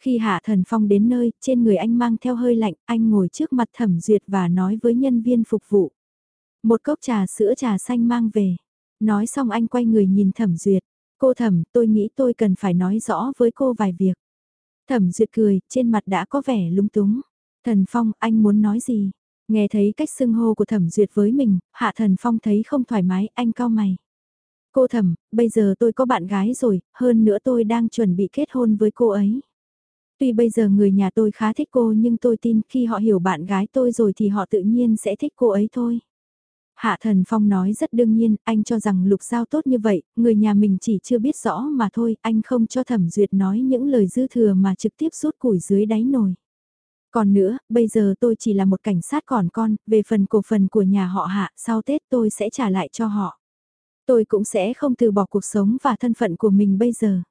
Khi Hạ Thần Phong đến nơi, trên người anh mang theo hơi lạnh, anh ngồi trước mặt thẩm duyệt và nói với nhân viên phục vụ. Một cốc trà sữa trà xanh mang về. Nói xong anh quay người nhìn thẩm duyệt. Cô thẩm, tôi nghĩ tôi cần phải nói rõ với cô vài việc. Thẩm duyệt cười, trên mặt đã có vẻ lúng túng. Thần Phong, anh muốn nói gì? Nghe thấy cách xưng hô của thẩm duyệt với mình, hạ thần Phong thấy không thoải mái, anh cao mày. Cô thẩm, bây giờ tôi có bạn gái rồi, hơn nữa tôi đang chuẩn bị kết hôn với cô ấy. Tuy bây giờ người nhà tôi khá thích cô nhưng tôi tin khi họ hiểu bạn gái tôi rồi thì họ tự nhiên sẽ thích cô ấy thôi. Hạ Thần Phong nói rất đương nhiên, anh cho rằng lục giao tốt như vậy, người nhà mình chỉ chưa biết rõ mà thôi, anh không cho thẩm duyệt nói những lời dư thừa mà trực tiếp rút củi dưới đáy nồi. Còn nữa, bây giờ tôi chỉ là một cảnh sát còn con, về phần cổ phần của nhà họ Hạ, sau Tết tôi sẽ trả lại cho họ. Tôi cũng sẽ không từ bỏ cuộc sống và thân phận của mình bây giờ.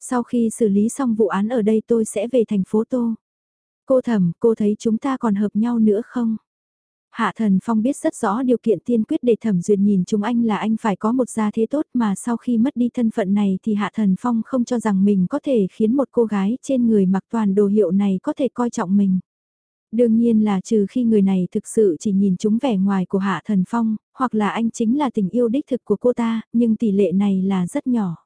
Sau khi xử lý xong vụ án ở đây tôi sẽ về thành phố Tô. Cô thẩm, cô thấy chúng ta còn hợp nhau nữa không? Hạ Thần Phong biết rất rõ điều kiện tiên quyết để thẩm duyệt nhìn chúng anh là anh phải có một gia thế tốt mà sau khi mất đi thân phận này thì Hạ Thần Phong không cho rằng mình có thể khiến một cô gái trên người mặc toàn đồ hiệu này có thể coi trọng mình. Đương nhiên là trừ khi người này thực sự chỉ nhìn chúng vẻ ngoài của Hạ Thần Phong, hoặc là anh chính là tình yêu đích thực của cô ta, nhưng tỷ lệ này là rất nhỏ.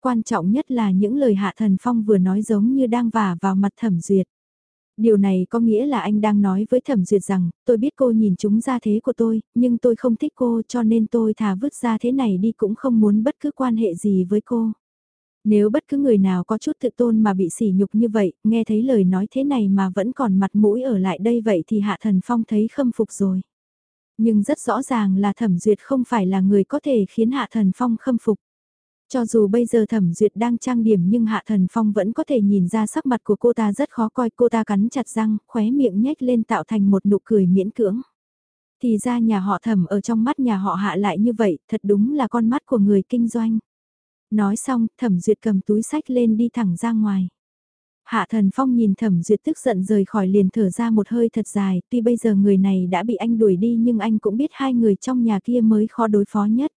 Quan trọng nhất là những lời Hạ Thần Phong vừa nói giống như đang vả vào mặt thẩm duyệt. Điều này có nghĩa là anh đang nói với thẩm duyệt rằng, tôi biết cô nhìn chúng ra thế của tôi, nhưng tôi không thích cô cho nên tôi thà vứt ra thế này đi cũng không muốn bất cứ quan hệ gì với cô. Nếu bất cứ người nào có chút tự tôn mà bị sỉ nhục như vậy, nghe thấy lời nói thế này mà vẫn còn mặt mũi ở lại đây vậy thì Hạ Thần Phong thấy khâm phục rồi. Nhưng rất rõ ràng là Thẩm Duyệt không phải là người có thể khiến Hạ Thần Phong khâm phục. Cho dù bây giờ thẩm duyệt đang trang điểm nhưng Hạ Thần Phong vẫn có thể nhìn ra sắc mặt của cô ta rất khó coi. Cô ta cắn chặt răng, khóe miệng nhếch lên tạo thành một nụ cười miễn cưỡng. Thì ra nhà họ thẩm ở trong mắt nhà họ hạ lại như vậy, thật đúng là con mắt của người kinh doanh. Nói xong, thẩm duyệt cầm túi sách lên đi thẳng ra ngoài. Hạ thần phong nhìn thẩm duyệt tức giận rời khỏi liền thở ra một hơi thật dài, tuy bây giờ người này đã bị anh đuổi đi nhưng anh cũng biết hai người trong nhà kia mới khó đối phó nhất.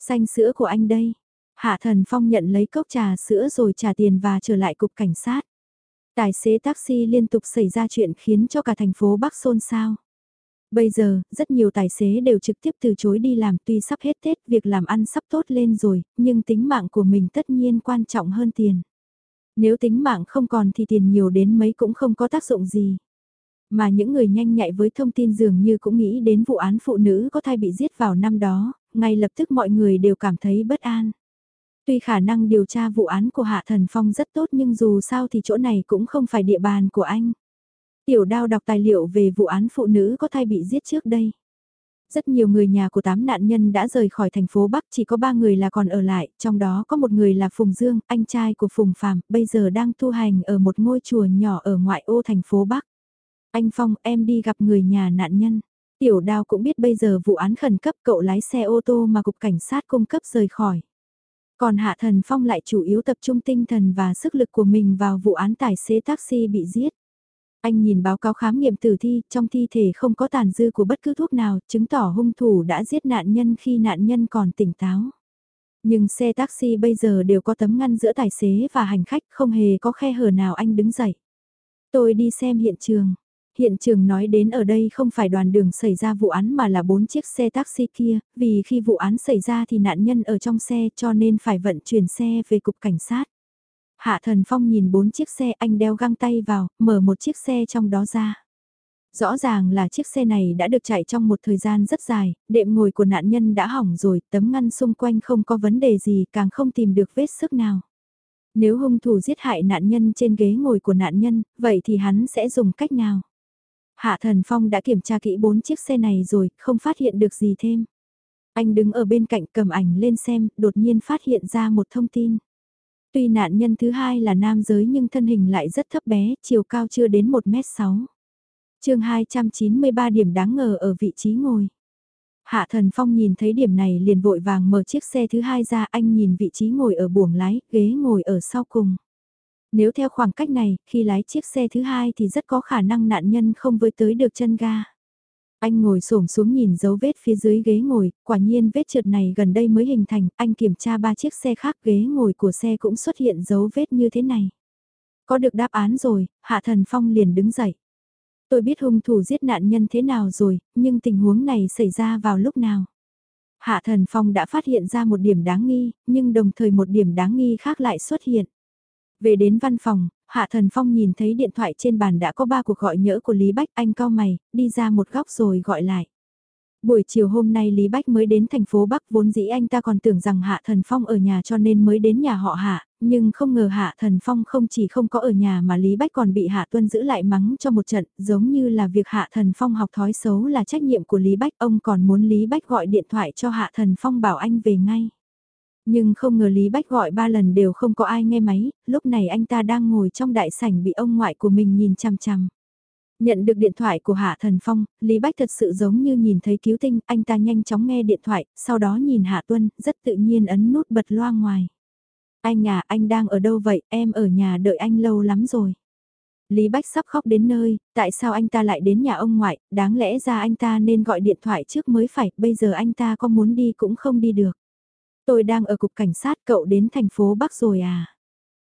Xanh sữa của anh đây, Hạ Thần Phong nhận lấy cốc trà sữa rồi trả tiền và trở lại cục cảnh sát. Tài xế taxi liên tục xảy ra chuyện khiến cho cả thành phố Bắc xôn xao. Bây giờ, rất nhiều tài xế đều trực tiếp từ chối đi làm tuy sắp hết Tết việc làm ăn sắp tốt lên rồi, nhưng tính mạng của mình tất nhiên quan trọng hơn tiền. Nếu tính mạng không còn thì tiền nhiều đến mấy cũng không có tác dụng gì. Mà những người nhanh nhạy với thông tin dường như cũng nghĩ đến vụ án phụ nữ có thai bị giết vào năm đó, ngay lập tức mọi người đều cảm thấy bất an. Tuy khả năng điều tra vụ án của Hạ Thần Phong rất tốt nhưng dù sao thì chỗ này cũng không phải địa bàn của anh. Tiểu đao đọc tài liệu về vụ án phụ nữ có thai bị giết trước đây. Rất nhiều người nhà của tám nạn nhân đã rời khỏi thành phố Bắc chỉ có ba người là còn ở lại, trong đó có một người là Phùng Dương, anh trai của Phùng Phạm, bây giờ đang tu hành ở một ngôi chùa nhỏ ở ngoại ô thành phố Bắc. Anh Phong, em đi gặp người nhà nạn nhân. Tiểu đao cũng biết bây giờ vụ án khẩn cấp cậu lái xe ô tô mà cục cảnh sát cung cấp rời khỏi. Còn Hạ Thần Phong lại chủ yếu tập trung tinh thần và sức lực của mình vào vụ án tài xế taxi bị giết. Anh nhìn báo cáo khám nghiệm tử thi, trong thi thể không có tàn dư của bất cứ thuốc nào, chứng tỏ hung thủ đã giết nạn nhân khi nạn nhân còn tỉnh táo. Nhưng xe taxi bây giờ đều có tấm ngăn giữa tài xế và hành khách, không hề có khe hở nào anh đứng dậy. Tôi đi xem hiện trường, Hiện trường nói đến ở đây không phải đoàn đường xảy ra vụ án mà là bốn chiếc xe taxi kia, vì khi vụ án xảy ra thì nạn nhân ở trong xe cho nên phải vận chuyển xe về cục cảnh sát. Hạ Thần Phong nhìn bốn chiếc xe anh đeo găng tay vào, mở một chiếc xe trong đó ra. Rõ ràng là chiếc xe này đã được chạy trong một thời gian rất dài, đệm ngồi của nạn nhân đã hỏng rồi, tấm ngăn xung quanh không có vấn đề gì càng không tìm được vết sức nào. Nếu hung thủ giết hại nạn nhân trên ghế ngồi của nạn nhân, vậy thì hắn sẽ dùng cách nào? Hạ Thần Phong đã kiểm tra kỹ bốn chiếc xe này rồi, không phát hiện được gì thêm. Anh đứng ở bên cạnh cầm ảnh lên xem, đột nhiên phát hiện ra một thông tin. Tuy nạn nhân thứ hai là nam giới nhưng thân hình lại rất thấp bé, chiều cao chưa đến 1m6. chương 293 điểm đáng ngờ ở vị trí ngồi. Hạ Thần Phong nhìn thấy điểm này liền vội vàng mở chiếc xe thứ hai ra anh nhìn vị trí ngồi ở buồng lái, ghế ngồi ở sau cùng. Nếu theo khoảng cách này, khi lái chiếc xe thứ hai thì rất có khả năng nạn nhân không với tới được chân ga. Anh ngồi xổm xuống nhìn dấu vết phía dưới ghế ngồi, quả nhiên vết trượt này gần đây mới hình thành, anh kiểm tra ba chiếc xe khác ghế ngồi của xe cũng xuất hiện dấu vết như thế này. Có được đáp án rồi, Hạ Thần Phong liền đứng dậy. Tôi biết hung thủ giết nạn nhân thế nào rồi, nhưng tình huống này xảy ra vào lúc nào? Hạ Thần Phong đã phát hiện ra một điểm đáng nghi, nhưng đồng thời một điểm đáng nghi khác lại xuất hiện. Về đến văn phòng, Hạ Thần Phong nhìn thấy điện thoại trên bàn đã có ba cuộc gọi nhỡ của Lý Bách Anh cao mày, đi ra một góc rồi gọi lại. Buổi chiều hôm nay Lý Bách mới đến thành phố Bắc vốn dĩ anh ta còn tưởng rằng Hạ Thần Phong ở nhà cho nên mới đến nhà họ Hạ, nhưng không ngờ Hạ Thần Phong không chỉ không có ở nhà mà Lý Bách còn bị Hạ Tuân giữ lại mắng cho một trận, giống như là việc Hạ Thần Phong học thói xấu là trách nhiệm của Lý Bách, ông còn muốn Lý Bách gọi điện thoại cho Hạ Thần Phong bảo anh về ngay. Nhưng không ngờ Lý Bách gọi ba lần đều không có ai nghe máy, lúc này anh ta đang ngồi trong đại sảnh bị ông ngoại của mình nhìn chằm chằm. Nhận được điện thoại của Hạ Thần Phong, Lý Bách thật sự giống như nhìn thấy cứu tinh, anh ta nhanh chóng nghe điện thoại, sau đó nhìn Hạ Tuân, rất tự nhiên ấn nút bật loa ngoài. Anh à, anh đang ở đâu vậy, em ở nhà đợi anh lâu lắm rồi. Lý Bách sắp khóc đến nơi, tại sao anh ta lại đến nhà ông ngoại, đáng lẽ ra anh ta nên gọi điện thoại trước mới phải, bây giờ anh ta có muốn đi cũng không đi được. Tôi đang ở cục cảnh sát cậu đến thành phố Bắc rồi à?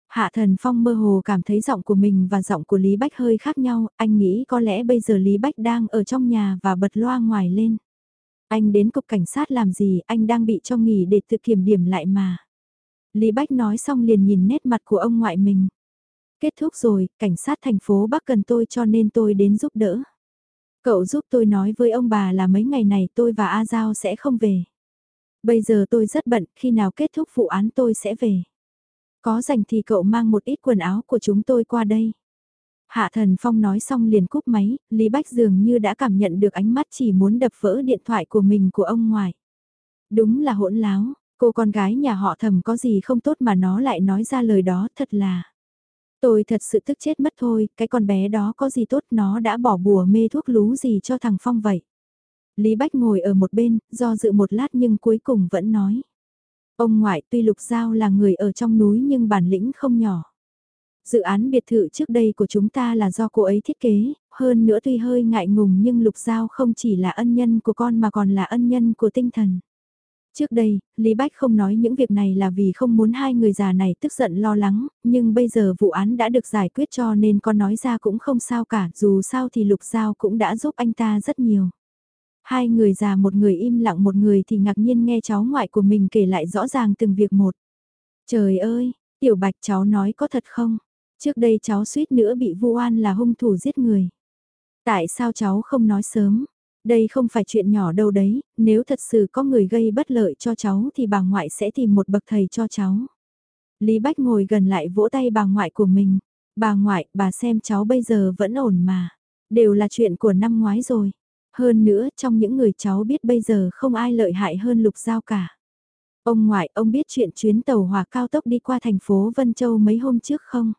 Hạ Thần Phong mơ hồ cảm thấy giọng của mình và giọng của Lý Bách hơi khác nhau, anh nghĩ có lẽ bây giờ Lý Bách đang ở trong nhà và bật loa ngoài lên. Anh đến cục cảnh sát làm gì, anh đang bị cho nghỉ để tự kiểm điểm lại mà. Lý Bách nói xong liền nhìn nét mặt của ông ngoại mình. Kết thúc rồi, cảnh sát thành phố Bắc cần tôi cho nên tôi đến giúp đỡ. Cậu giúp tôi nói với ông bà là mấy ngày này tôi và A Giao sẽ không về. Bây giờ tôi rất bận, khi nào kết thúc vụ án tôi sẽ về. Có rảnh thì cậu mang một ít quần áo của chúng tôi qua đây. Hạ Thần Phong nói xong liền cúp máy, Lý Bách dường như đã cảm nhận được ánh mắt chỉ muốn đập vỡ điện thoại của mình của ông ngoài. Đúng là hỗn láo, cô con gái nhà họ thầm có gì không tốt mà nó lại nói ra lời đó thật là. Tôi thật sự tức chết mất thôi, cái con bé đó có gì tốt nó đã bỏ bùa mê thuốc lú gì cho thằng Phong vậy. Lý Bách ngồi ở một bên, do dự một lát nhưng cuối cùng vẫn nói. Ông ngoại tuy Lục Giao là người ở trong núi nhưng bản lĩnh không nhỏ. Dự án biệt thự trước đây của chúng ta là do cô ấy thiết kế, hơn nữa tuy hơi ngại ngùng nhưng Lục Giao không chỉ là ân nhân của con mà còn là ân nhân của tinh thần. Trước đây, Lý Bách không nói những việc này là vì không muốn hai người già này tức giận lo lắng, nhưng bây giờ vụ án đã được giải quyết cho nên con nói ra cũng không sao cả, dù sao thì Lục Giao cũng đã giúp anh ta rất nhiều. Hai người già một người im lặng một người thì ngạc nhiên nghe cháu ngoại của mình kể lại rõ ràng từng việc một. Trời ơi, tiểu bạch cháu nói có thật không? Trước đây cháu suýt nữa bị vu oan là hung thủ giết người. Tại sao cháu không nói sớm? Đây không phải chuyện nhỏ đâu đấy, nếu thật sự có người gây bất lợi cho cháu thì bà ngoại sẽ tìm một bậc thầy cho cháu. Lý Bách ngồi gần lại vỗ tay bà ngoại của mình. Bà ngoại, bà xem cháu bây giờ vẫn ổn mà. Đều là chuyện của năm ngoái rồi. Hơn nữa, trong những người cháu biết bây giờ không ai lợi hại hơn Lục Giao cả. Ông ngoại, ông biết chuyện chuyến tàu hỏa cao tốc đi qua thành phố Vân Châu mấy hôm trước không?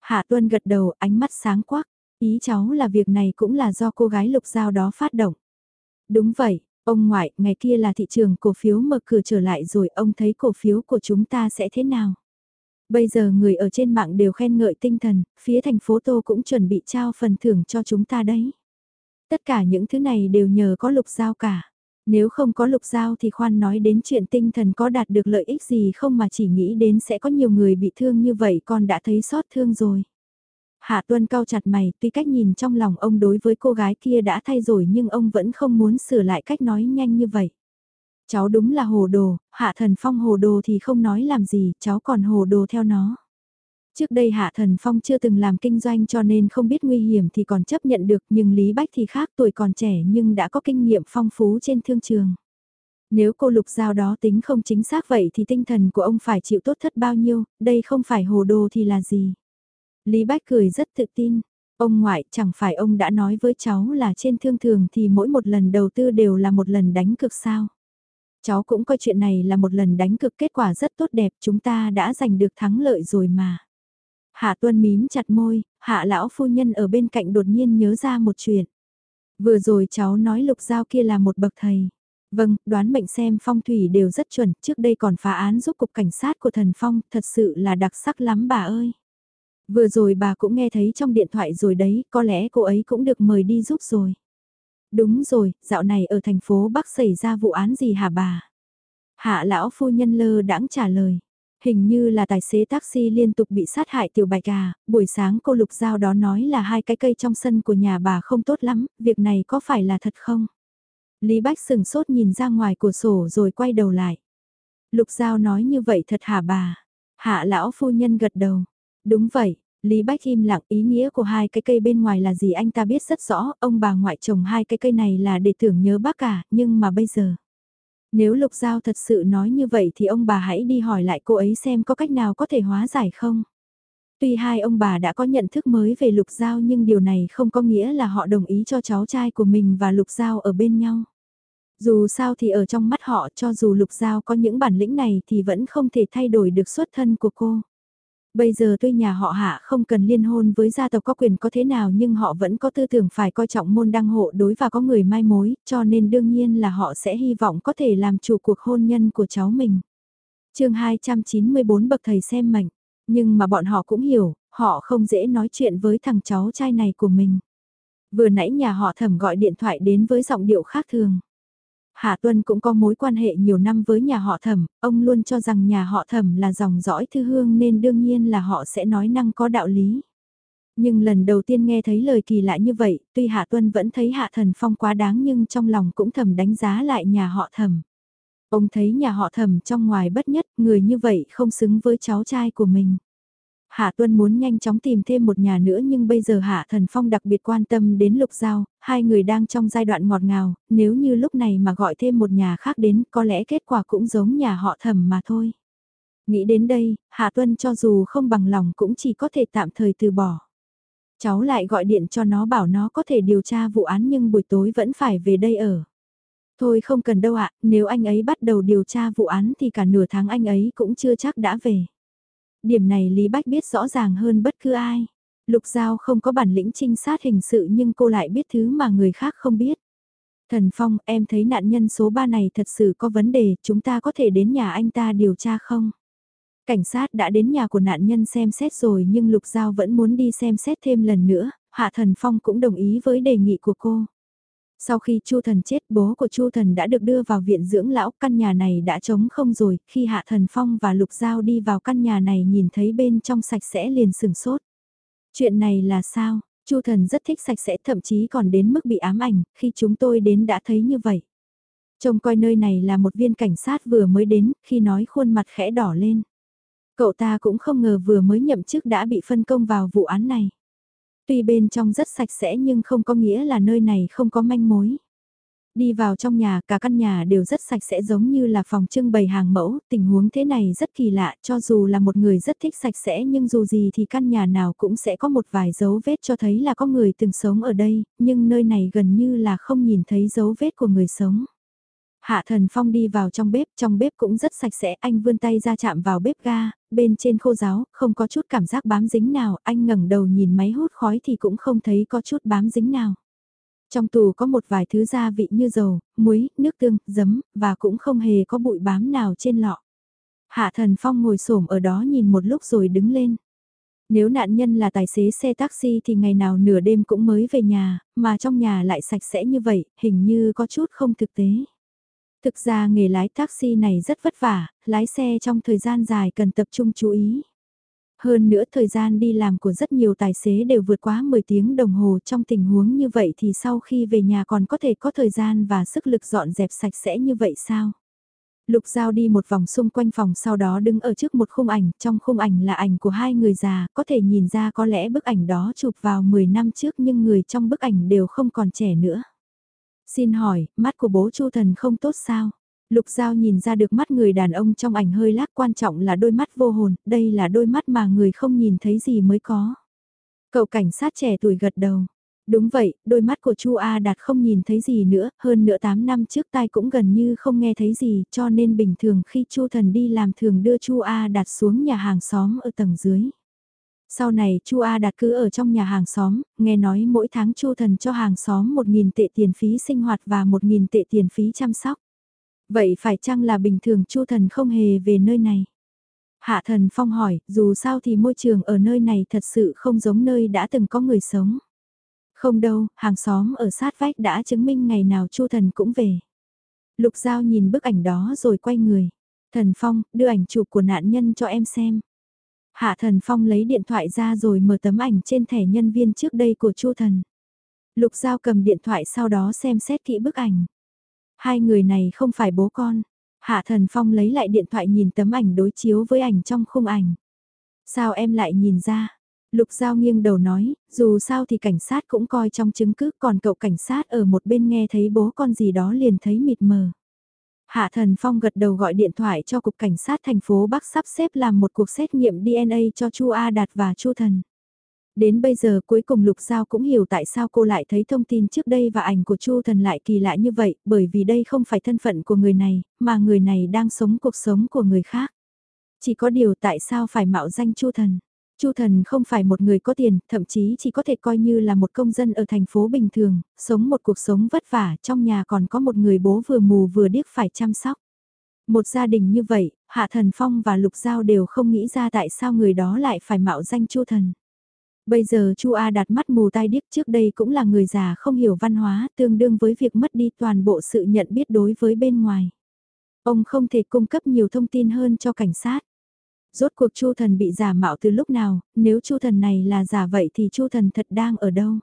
Hạ Tuân gật đầu, ánh mắt sáng quắc. Ý cháu là việc này cũng là do cô gái Lục Giao đó phát động. Đúng vậy, ông ngoại, ngày kia là thị trường cổ phiếu mở cửa trở lại rồi ông thấy cổ phiếu của chúng ta sẽ thế nào? Bây giờ người ở trên mạng đều khen ngợi tinh thần, phía thành phố Tô cũng chuẩn bị trao phần thưởng cho chúng ta đấy. Tất cả những thứ này đều nhờ có lục giao cả. Nếu không có lục giao thì khoan nói đến chuyện tinh thần có đạt được lợi ích gì không mà chỉ nghĩ đến sẽ có nhiều người bị thương như vậy con đã thấy xót thương rồi. Hạ Tuân cau chặt mày, tuy cách nhìn trong lòng ông đối với cô gái kia đã thay rồi nhưng ông vẫn không muốn sửa lại cách nói nhanh như vậy. Cháu đúng là hồ đồ, Hạ Thần Phong hồ đồ thì không nói làm gì, cháu còn hồ đồ theo nó. Trước đây Hạ Thần Phong chưa từng làm kinh doanh cho nên không biết nguy hiểm thì còn chấp nhận được nhưng Lý Bách thì khác tuổi còn trẻ nhưng đã có kinh nghiệm phong phú trên thương trường. Nếu cô lục giao đó tính không chính xác vậy thì tinh thần của ông phải chịu tốt thất bao nhiêu, đây không phải hồ đồ thì là gì. Lý Bách cười rất tự tin, ông ngoại chẳng phải ông đã nói với cháu là trên thương thường thì mỗi một lần đầu tư đều là một lần đánh cực sao. Cháu cũng coi chuyện này là một lần đánh cực kết quả rất tốt đẹp chúng ta đã giành được thắng lợi rồi mà. Hạ Tuân mím chặt môi, hạ lão phu nhân ở bên cạnh đột nhiên nhớ ra một chuyện. Vừa rồi cháu nói lục giao kia là một bậc thầy. Vâng, đoán mệnh xem phong thủy đều rất chuẩn, trước đây còn phá án giúp cục cảnh sát của thần phong, thật sự là đặc sắc lắm bà ơi. Vừa rồi bà cũng nghe thấy trong điện thoại rồi đấy, có lẽ cô ấy cũng được mời đi giúp rồi. Đúng rồi, dạo này ở thành phố Bắc xảy ra vụ án gì hả bà? Hạ lão phu nhân lơ đãng trả lời. Hình như là tài xế taxi liên tục bị sát hại tiểu bạch à, buổi sáng cô Lục Giao đó nói là hai cái cây trong sân của nhà bà không tốt lắm, việc này có phải là thật không? Lý Bách sừng sốt nhìn ra ngoài cửa sổ rồi quay đầu lại. Lục Giao nói như vậy thật hả bà? Hạ lão phu nhân gật đầu. Đúng vậy, Lý Bách im lặng ý nghĩa của hai cái cây bên ngoài là gì anh ta biết rất rõ, ông bà ngoại trồng hai cái cây này là để tưởng nhớ bác cả, nhưng mà bây giờ. Nếu Lục Giao thật sự nói như vậy thì ông bà hãy đi hỏi lại cô ấy xem có cách nào có thể hóa giải không. Tuy hai ông bà đã có nhận thức mới về Lục Giao nhưng điều này không có nghĩa là họ đồng ý cho cháu trai của mình và Lục Giao ở bên nhau. Dù sao thì ở trong mắt họ, cho dù Lục Giao có những bản lĩnh này thì vẫn không thể thay đổi được xuất thân của cô. Bây giờ tuy nhà họ hạ không cần liên hôn với gia tộc có quyền có thế nào nhưng họ vẫn có tư tưởng phải coi trọng môn đăng hộ đối và có người mai mối, cho nên đương nhiên là họ sẽ hy vọng có thể làm chủ cuộc hôn nhân của cháu mình. chương 294 bậc thầy xem mệnh, nhưng mà bọn họ cũng hiểu, họ không dễ nói chuyện với thằng cháu trai này của mình. Vừa nãy nhà họ thẩm gọi điện thoại đến với giọng điệu khác thường. Hạ Tuân cũng có mối quan hệ nhiều năm với nhà họ thẩm, ông luôn cho rằng nhà họ thẩm là dòng dõi thư hương nên đương nhiên là họ sẽ nói năng có đạo lý. Nhưng lần đầu tiên nghe thấy lời kỳ lạ như vậy, tuy Hạ Tuân vẫn thấy Hạ Thần Phong quá đáng nhưng trong lòng cũng thầm đánh giá lại nhà họ thẩm. Ông thấy nhà họ thẩm trong ngoài bất nhất, người như vậy không xứng với cháu trai của mình. Hạ Tuân muốn nhanh chóng tìm thêm một nhà nữa nhưng bây giờ Hạ Thần Phong đặc biệt quan tâm đến Lục Giao, hai người đang trong giai đoạn ngọt ngào, nếu như lúc này mà gọi thêm một nhà khác đến có lẽ kết quả cũng giống nhà họ thẩm mà thôi. Nghĩ đến đây, Hạ Tuân cho dù không bằng lòng cũng chỉ có thể tạm thời từ bỏ. Cháu lại gọi điện cho nó bảo nó có thể điều tra vụ án nhưng buổi tối vẫn phải về đây ở. Thôi không cần đâu ạ, nếu anh ấy bắt đầu điều tra vụ án thì cả nửa tháng anh ấy cũng chưa chắc đã về. Điểm này Lý Bách biết rõ ràng hơn bất cứ ai. Lục Giao không có bản lĩnh trinh sát hình sự nhưng cô lại biết thứ mà người khác không biết. Thần Phong, em thấy nạn nhân số 3 này thật sự có vấn đề, chúng ta có thể đến nhà anh ta điều tra không? Cảnh sát đã đến nhà của nạn nhân xem xét rồi nhưng Lục Giao vẫn muốn đi xem xét thêm lần nữa, Hạ Thần Phong cũng đồng ý với đề nghị của cô. Sau khi Chu Thần chết, bố của Chu Thần đã được đưa vào viện dưỡng lão, căn nhà này đã trống không rồi, khi Hạ Thần Phong và Lục Giao đi vào căn nhà này nhìn thấy bên trong sạch sẽ liền sừng sốt. Chuyện này là sao? Chu Thần rất thích sạch sẽ thậm chí còn đến mức bị ám ảnh, khi chúng tôi đến đã thấy như vậy. Trông coi nơi này là một viên cảnh sát vừa mới đến, khi nói khuôn mặt khẽ đỏ lên. Cậu ta cũng không ngờ vừa mới nhậm chức đã bị phân công vào vụ án này. Tuy bên trong rất sạch sẽ nhưng không có nghĩa là nơi này không có manh mối. Đi vào trong nhà, cả căn nhà đều rất sạch sẽ giống như là phòng trưng bày hàng mẫu, tình huống thế này rất kỳ lạ, cho dù là một người rất thích sạch sẽ nhưng dù gì thì căn nhà nào cũng sẽ có một vài dấu vết cho thấy là có người từng sống ở đây, nhưng nơi này gần như là không nhìn thấy dấu vết của người sống. Hạ Thần Phong đi vào trong bếp, trong bếp cũng rất sạch sẽ, anh vươn tay ra chạm vào bếp ga, bên trên khô giáo, không có chút cảm giác bám dính nào, anh ngẩng đầu nhìn máy hút khói thì cũng không thấy có chút bám dính nào. Trong tù có một vài thứ gia vị như dầu, muối, nước tương, giấm, và cũng không hề có bụi bám nào trên lọ. Hạ Thần Phong ngồi xổm ở đó nhìn một lúc rồi đứng lên. Nếu nạn nhân là tài xế xe taxi thì ngày nào nửa đêm cũng mới về nhà, mà trong nhà lại sạch sẽ như vậy, hình như có chút không thực tế. Thực ra nghề lái taxi này rất vất vả, lái xe trong thời gian dài cần tập trung chú ý. Hơn nữa thời gian đi làm của rất nhiều tài xế đều vượt quá 10 tiếng đồng hồ trong tình huống như vậy thì sau khi về nhà còn có thể có thời gian và sức lực dọn dẹp sạch sẽ như vậy sao? Lục Giao đi một vòng xung quanh phòng sau đó đứng ở trước một khung ảnh, trong khung ảnh là ảnh của hai người già, có thể nhìn ra có lẽ bức ảnh đó chụp vào 10 năm trước nhưng người trong bức ảnh đều không còn trẻ nữa. Xin hỏi, mắt của bố Chu Thần không tốt sao? Lục Giao nhìn ra được mắt người đàn ông trong ảnh hơi lác quan trọng là đôi mắt vô hồn, đây là đôi mắt mà người không nhìn thấy gì mới có. Cậu cảnh sát trẻ tuổi gật đầu. Đúng vậy, đôi mắt của Chu A Đạt không nhìn thấy gì nữa, hơn nữa 8 năm trước tai cũng gần như không nghe thấy gì, cho nên bình thường khi Chu Thần đi làm thường đưa Chu A Đạt xuống nhà hàng xóm ở tầng dưới. Sau này Chu A Đạt cứ ở trong nhà hàng xóm, nghe nói mỗi tháng Chu Thần cho hàng xóm 1.000 tệ tiền phí sinh hoạt và 1.000 tệ tiền phí chăm sóc. Vậy phải chăng là bình thường Chu Thần không hề về nơi này? Hạ Thần Phong hỏi, dù sao thì môi trường ở nơi này thật sự không giống nơi đã từng có người sống. Không đâu, hàng xóm ở sát vách đã chứng minh ngày nào Chu Thần cũng về. Lục Giao nhìn bức ảnh đó rồi quay người. Thần Phong, đưa ảnh chụp của nạn nhân cho em xem. Hạ Thần Phong lấy điện thoại ra rồi mở tấm ảnh trên thẻ nhân viên trước đây của Chu Thần. Lục Giao cầm điện thoại sau đó xem xét kỹ bức ảnh. Hai người này không phải bố con. Hạ Thần Phong lấy lại điện thoại nhìn tấm ảnh đối chiếu với ảnh trong khung ảnh. Sao em lại nhìn ra? Lục Giao nghiêng đầu nói, dù sao thì cảnh sát cũng coi trong chứng cứ còn cậu cảnh sát ở một bên nghe thấy bố con gì đó liền thấy mịt mờ. Hạ Thần Phong gật đầu gọi điện thoại cho Cục Cảnh sát thành phố Bắc sắp xếp làm một cuộc xét nghiệm DNA cho Chu A Đạt và Chu Thần. Đến bây giờ cuối cùng Lục Giao cũng hiểu tại sao cô lại thấy thông tin trước đây và ảnh của Chu Thần lại kỳ lạ như vậy, bởi vì đây không phải thân phận của người này, mà người này đang sống cuộc sống của người khác. Chỉ có điều tại sao phải mạo danh Chu Thần. Chu Thần không phải một người có tiền, thậm chí chỉ có thể coi như là một công dân ở thành phố bình thường, sống một cuộc sống vất vả, trong nhà còn có một người bố vừa mù vừa điếc phải chăm sóc. Một gia đình như vậy, Hạ Thần Phong và Lục Giao đều không nghĩ ra tại sao người đó lại phải mạo danh Chu Thần. Bây giờ Chu A đặt mắt mù tai điếc trước đây cũng là người già không hiểu văn hóa, tương đương với việc mất đi toàn bộ sự nhận biết đối với bên ngoài. Ông không thể cung cấp nhiều thông tin hơn cho cảnh sát. Rốt cuộc Chu Thần bị giả mạo từ lúc nào, nếu Chu Thần này là giả vậy thì Chu Thần thật đang ở đâu?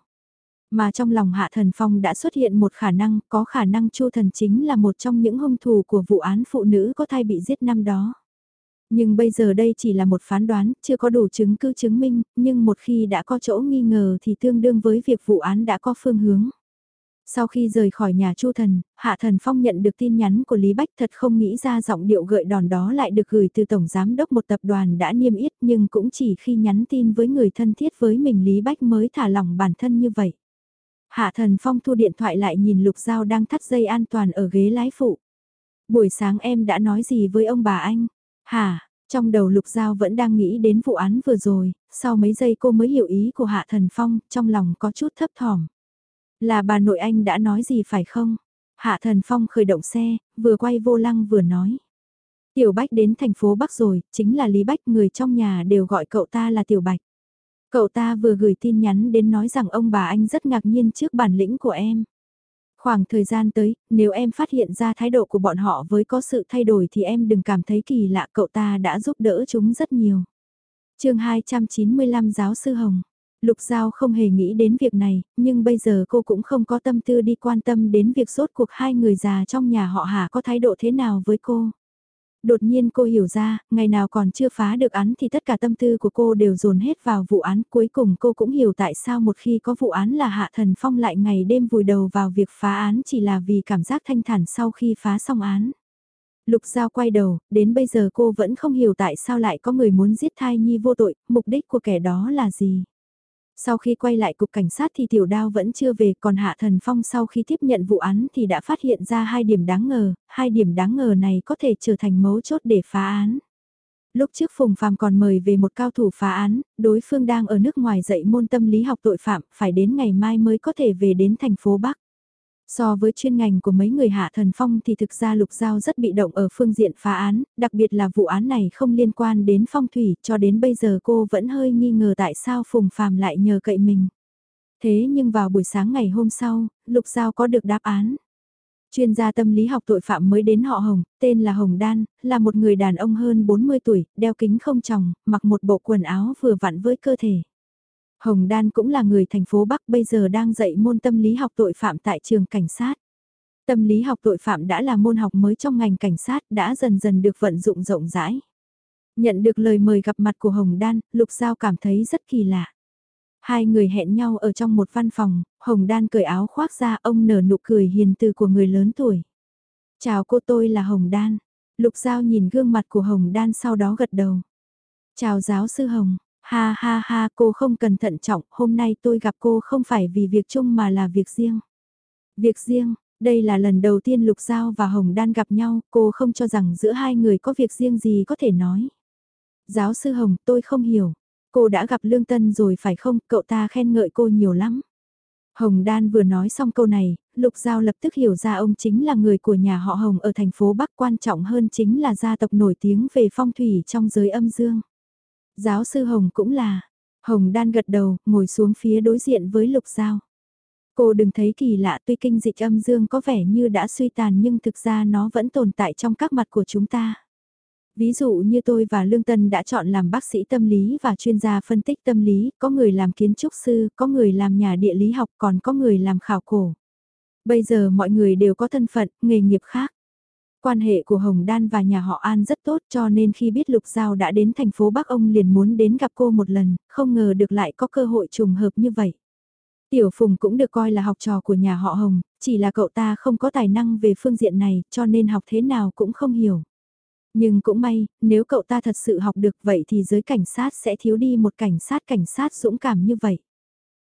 Mà trong lòng Hạ Thần Phong đã xuất hiện một khả năng, có khả năng Chu Thần chính là một trong những hung thủ của vụ án phụ nữ có thai bị giết năm đó. Nhưng bây giờ đây chỉ là một phán đoán, chưa có đủ chứng cứ chứng minh, nhưng một khi đã có chỗ nghi ngờ thì tương đương với việc vụ án đã có phương hướng. Sau khi rời khỏi nhà Chu Thần, Hạ Thần Phong nhận được tin nhắn của Lý Bách thật không nghĩ ra giọng điệu gợi đòn đó lại được gửi từ Tổng Giám đốc một tập đoàn đã niêm yết nhưng cũng chỉ khi nhắn tin với người thân thiết với mình Lý Bách mới thả lỏng bản thân như vậy. Hạ Thần Phong thu điện thoại lại nhìn Lục Giao đang thắt dây an toàn ở ghế lái phụ. Buổi sáng em đã nói gì với ông bà anh? Hả, trong đầu Lục Giao vẫn đang nghĩ đến vụ án vừa rồi, sau mấy giây cô mới hiểu ý của Hạ Thần Phong, trong lòng có chút thấp thỏm. Là bà nội anh đã nói gì phải không? Hạ Thần Phong khởi động xe, vừa quay vô lăng vừa nói. Tiểu Bách đến thành phố Bắc rồi, chính là Lý Bách người trong nhà đều gọi cậu ta là Tiểu Bạch. Cậu ta vừa gửi tin nhắn đến nói rằng ông bà anh rất ngạc nhiên trước bản lĩnh của em. Khoảng thời gian tới, nếu em phát hiện ra thái độ của bọn họ với có sự thay đổi thì em đừng cảm thấy kỳ lạ cậu ta đã giúp đỡ chúng rất nhiều. chương 295 Giáo sư Hồng Lục Giao không hề nghĩ đến việc này, nhưng bây giờ cô cũng không có tâm tư đi quan tâm đến việc sốt cuộc hai người già trong nhà họ Hà có thái độ thế nào với cô. Đột nhiên cô hiểu ra, ngày nào còn chưa phá được án thì tất cả tâm tư của cô đều dồn hết vào vụ án. Cuối cùng cô cũng hiểu tại sao một khi có vụ án là Hạ Thần Phong lại ngày đêm vùi đầu vào việc phá án chỉ là vì cảm giác thanh thản sau khi phá xong án. Lục Giao quay đầu, đến bây giờ cô vẫn không hiểu tại sao lại có người muốn giết thai nhi vô tội, mục đích của kẻ đó là gì. Sau khi quay lại cục cảnh sát thì tiểu đao vẫn chưa về còn Hạ Thần Phong sau khi tiếp nhận vụ án thì đã phát hiện ra hai điểm đáng ngờ, hai điểm đáng ngờ này có thể trở thành mấu chốt để phá án. Lúc trước Phùng Phàm còn mời về một cao thủ phá án, đối phương đang ở nước ngoài dạy môn tâm lý học tội phạm, phải đến ngày mai mới có thể về đến thành phố Bắc. So với chuyên ngành của mấy người hạ thần phong thì thực ra lục giao rất bị động ở phương diện phá án, đặc biệt là vụ án này không liên quan đến phong thủy, cho đến bây giờ cô vẫn hơi nghi ngờ tại sao Phùng Phàm lại nhờ cậy mình. Thế nhưng vào buổi sáng ngày hôm sau, lục giao có được đáp án. Chuyên gia tâm lý học tội phạm mới đến họ Hồng, tên là Hồng Đan, là một người đàn ông hơn 40 tuổi, đeo kính không tròng, mặc một bộ quần áo vừa vặn với cơ thể. Hồng Đan cũng là người thành phố Bắc bây giờ đang dạy môn tâm lý học tội phạm tại trường cảnh sát. Tâm lý học tội phạm đã là môn học mới trong ngành cảnh sát đã dần dần được vận dụng rộng rãi. Nhận được lời mời gặp mặt của Hồng Đan, Lục Giao cảm thấy rất kỳ lạ. Hai người hẹn nhau ở trong một văn phòng, Hồng Đan cởi áo khoác ra ông nở nụ cười hiền từ của người lớn tuổi. Chào cô tôi là Hồng Đan. Lục Giao nhìn gương mặt của Hồng Đan sau đó gật đầu. Chào giáo sư Hồng, Ha ha ha cô không cần thận trọng, hôm nay tôi gặp cô không phải vì việc chung mà là việc riêng. Việc riêng, đây là lần đầu tiên Lục Giao và Hồng Đan gặp nhau, cô không cho rằng giữa hai người có việc riêng gì có thể nói. Giáo sư Hồng, tôi không hiểu. Cô đã gặp Lương Tân rồi phải không, cậu ta khen ngợi cô nhiều lắm. Hồng Đan vừa nói xong câu này, Lục Giao lập tức hiểu ra ông chính là người của nhà họ Hồng ở thành phố Bắc quan trọng hơn chính là gia tộc nổi tiếng về phong thủy trong giới âm dương. Giáo sư Hồng cũng là. Hồng đan gật đầu, ngồi xuống phía đối diện với Lục Giao. Cô đừng thấy kỳ lạ tuy kinh dịch âm dương có vẻ như đã suy tàn nhưng thực ra nó vẫn tồn tại trong các mặt của chúng ta. Ví dụ như tôi và Lương Tân đã chọn làm bác sĩ tâm lý và chuyên gia phân tích tâm lý, có người làm kiến trúc sư, có người làm nhà địa lý học còn có người làm khảo cổ. Bây giờ mọi người đều có thân phận, nghề nghiệp khác. Quan hệ của Hồng Đan và nhà họ An rất tốt cho nên khi biết Lục Giao đã đến thành phố Bắc ông liền muốn đến gặp cô một lần, không ngờ được lại có cơ hội trùng hợp như vậy. Tiểu Phùng cũng được coi là học trò của nhà họ Hồng, chỉ là cậu ta không có tài năng về phương diện này cho nên học thế nào cũng không hiểu. Nhưng cũng may, nếu cậu ta thật sự học được vậy thì giới cảnh sát sẽ thiếu đi một cảnh sát cảnh sát dũng cảm như vậy.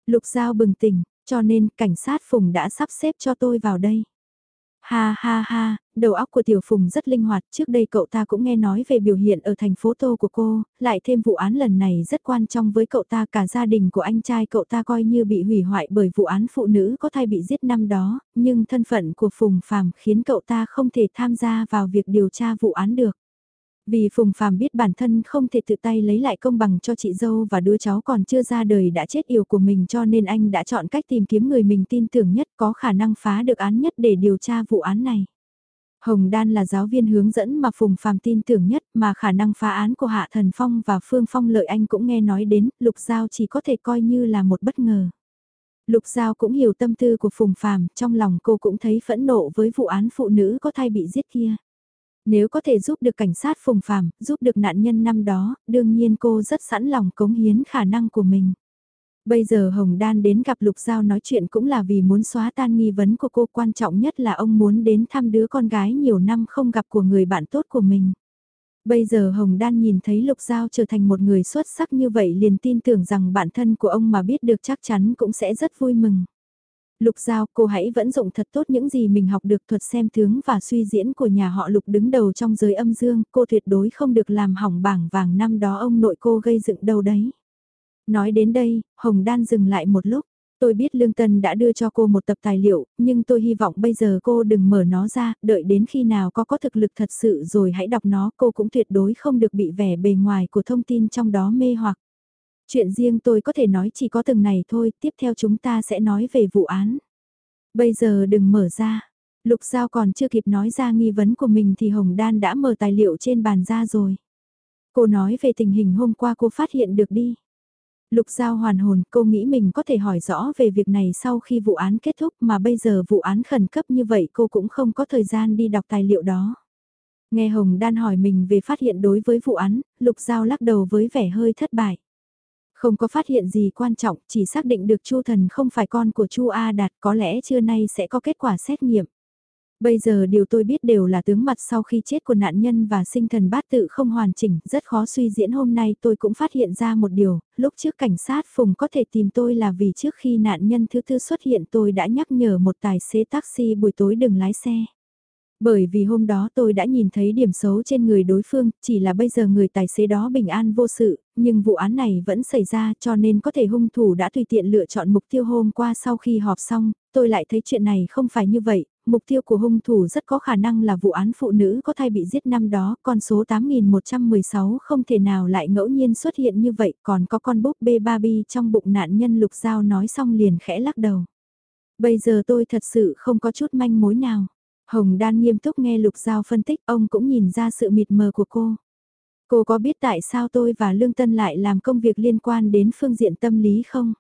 Lục Giao bừng tỉnh, cho nên cảnh sát Phùng đã sắp xếp cho tôi vào đây. Ha ha ha, đầu óc của Tiểu Phùng rất linh hoạt, trước đây cậu ta cũng nghe nói về biểu hiện ở thành phố Tô của cô, lại thêm vụ án lần này rất quan trọng với cậu ta cả gia đình của anh trai cậu ta coi như bị hủy hoại bởi vụ án phụ nữ có thai bị giết năm đó, nhưng thân phận của Phùng Phàm khiến cậu ta không thể tham gia vào việc điều tra vụ án được. Vì Phùng Phàm biết bản thân không thể tự tay lấy lại công bằng cho chị dâu và đứa cháu còn chưa ra đời đã chết yêu của mình cho nên anh đã chọn cách tìm kiếm người mình tin tưởng nhất có khả năng phá được án nhất để điều tra vụ án này. Hồng Đan là giáo viên hướng dẫn mà Phùng Phàm tin tưởng nhất mà khả năng phá án của Hạ Thần Phong và Phương Phong Lợi Anh cũng nghe nói đến, Lục Giao chỉ có thể coi như là một bất ngờ. Lục Giao cũng hiểu tâm tư của Phùng Phàm, trong lòng cô cũng thấy phẫn nộ với vụ án phụ nữ có thai bị giết kia. Nếu có thể giúp được cảnh sát phùng phàm, giúp được nạn nhân năm đó, đương nhiên cô rất sẵn lòng cống hiến khả năng của mình. Bây giờ Hồng Đan đến gặp Lục Giao nói chuyện cũng là vì muốn xóa tan nghi vấn của cô quan trọng nhất là ông muốn đến thăm đứa con gái nhiều năm không gặp của người bạn tốt của mình. Bây giờ Hồng Đan nhìn thấy Lục Giao trở thành một người xuất sắc như vậy liền tin tưởng rằng bản thân của ông mà biết được chắc chắn cũng sẽ rất vui mừng. Lục Giao, cô hãy vẫn dụng thật tốt những gì mình học được thuật xem tướng và suy diễn của nhà họ Lục đứng đầu trong giới âm dương, cô tuyệt đối không được làm hỏng bảng vàng năm đó ông nội cô gây dựng đâu đấy. Nói đến đây, Hồng Đan dừng lại một lúc. Tôi biết Lương Tân đã đưa cho cô một tập tài liệu, nhưng tôi hy vọng bây giờ cô đừng mở nó ra, đợi đến khi nào có có thực lực thật sự rồi hãy đọc nó, cô cũng tuyệt đối không được bị vẻ bề ngoài của thông tin trong đó mê hoặc. Chuyện riêng tôi có thể nói chỉ có từng này thôi, tiếp theo chúng ta sẽ nói về vụ án. Bây giờ đừng mở ra. Lục Giao còn chưa kịp nói ra nghi vấn của mình thì Hồng Đan đã mở tài liệu trên bàn ra rồi. Cô nói về tình hình hôm qua cô phát hiện được đi. Lục Giao hoàn hồn, cô nghĩ mình có thể hỏi rõ về việc này sau khi vụ án kết thúc mà bây giờ vụ án khẩn cấp như vậy cô cũng không có thời gian đi đọc tài liệu đó. Nghe Hồng Đan hỏi mình về phát hiện đối với vụ án, Lục Giao lắc đầu với vẻ hơi thất bại. Không có phát hiện gì quan trọng, chỉ xác định được Chu Thần không phải con của Chu A Đạt, có lẽ trưa nay sẽ có kết quả xét nghiệm. Bây giờ điều tôi biết đều là tướng mặt sau khi chết của nạn nhân và sinh thần bát tự không hoàn chỉnh, rất khó suy diễn hôm nay tôi cũng phát hiện ra một điều, lúc trước cảnh sát Phùng có thể tìm tôi là vì trước khi nạn nhân thứ tư xuất hiện tôi đã nhắc nhở một tài xế taxi buổi tối đừng lái xe. Bởi vì hôm đó tôi đã nhìn thấy điểm xấu trên người đối phương, chỉ là bây giờ người tài xế đó bình an vô sự, nhưng vụ án này vẫn xảy ra cho nên có thể hung thủ đã tùy tiện lựa chọn mục tiêu hôm qua sau khi họp xong, tôi lại thấy chuyện này không phải như vậy, mục tiêu của hung thủ rất có khả năng là vụ án phụ nữ có thai bị giết năm đó, con số 8116 không thể nào lại ngẫu nhiên xuất hiện như vậy, còn có con búp bê Barbie trong bụng nạn nhân lục dao nói xong liền khẽ lắc đầu. Bây giờ tôi thật sự không có chút manh mối nào. Hồng Đan nghiêm túc nghe Lục Giao phân tích, ông cũng nhìn ra sự mịt mờ của cô. Cô có biết tại sao tôi và Lương Tân lại làm công việc liên quan đến phương diện tâm lý không?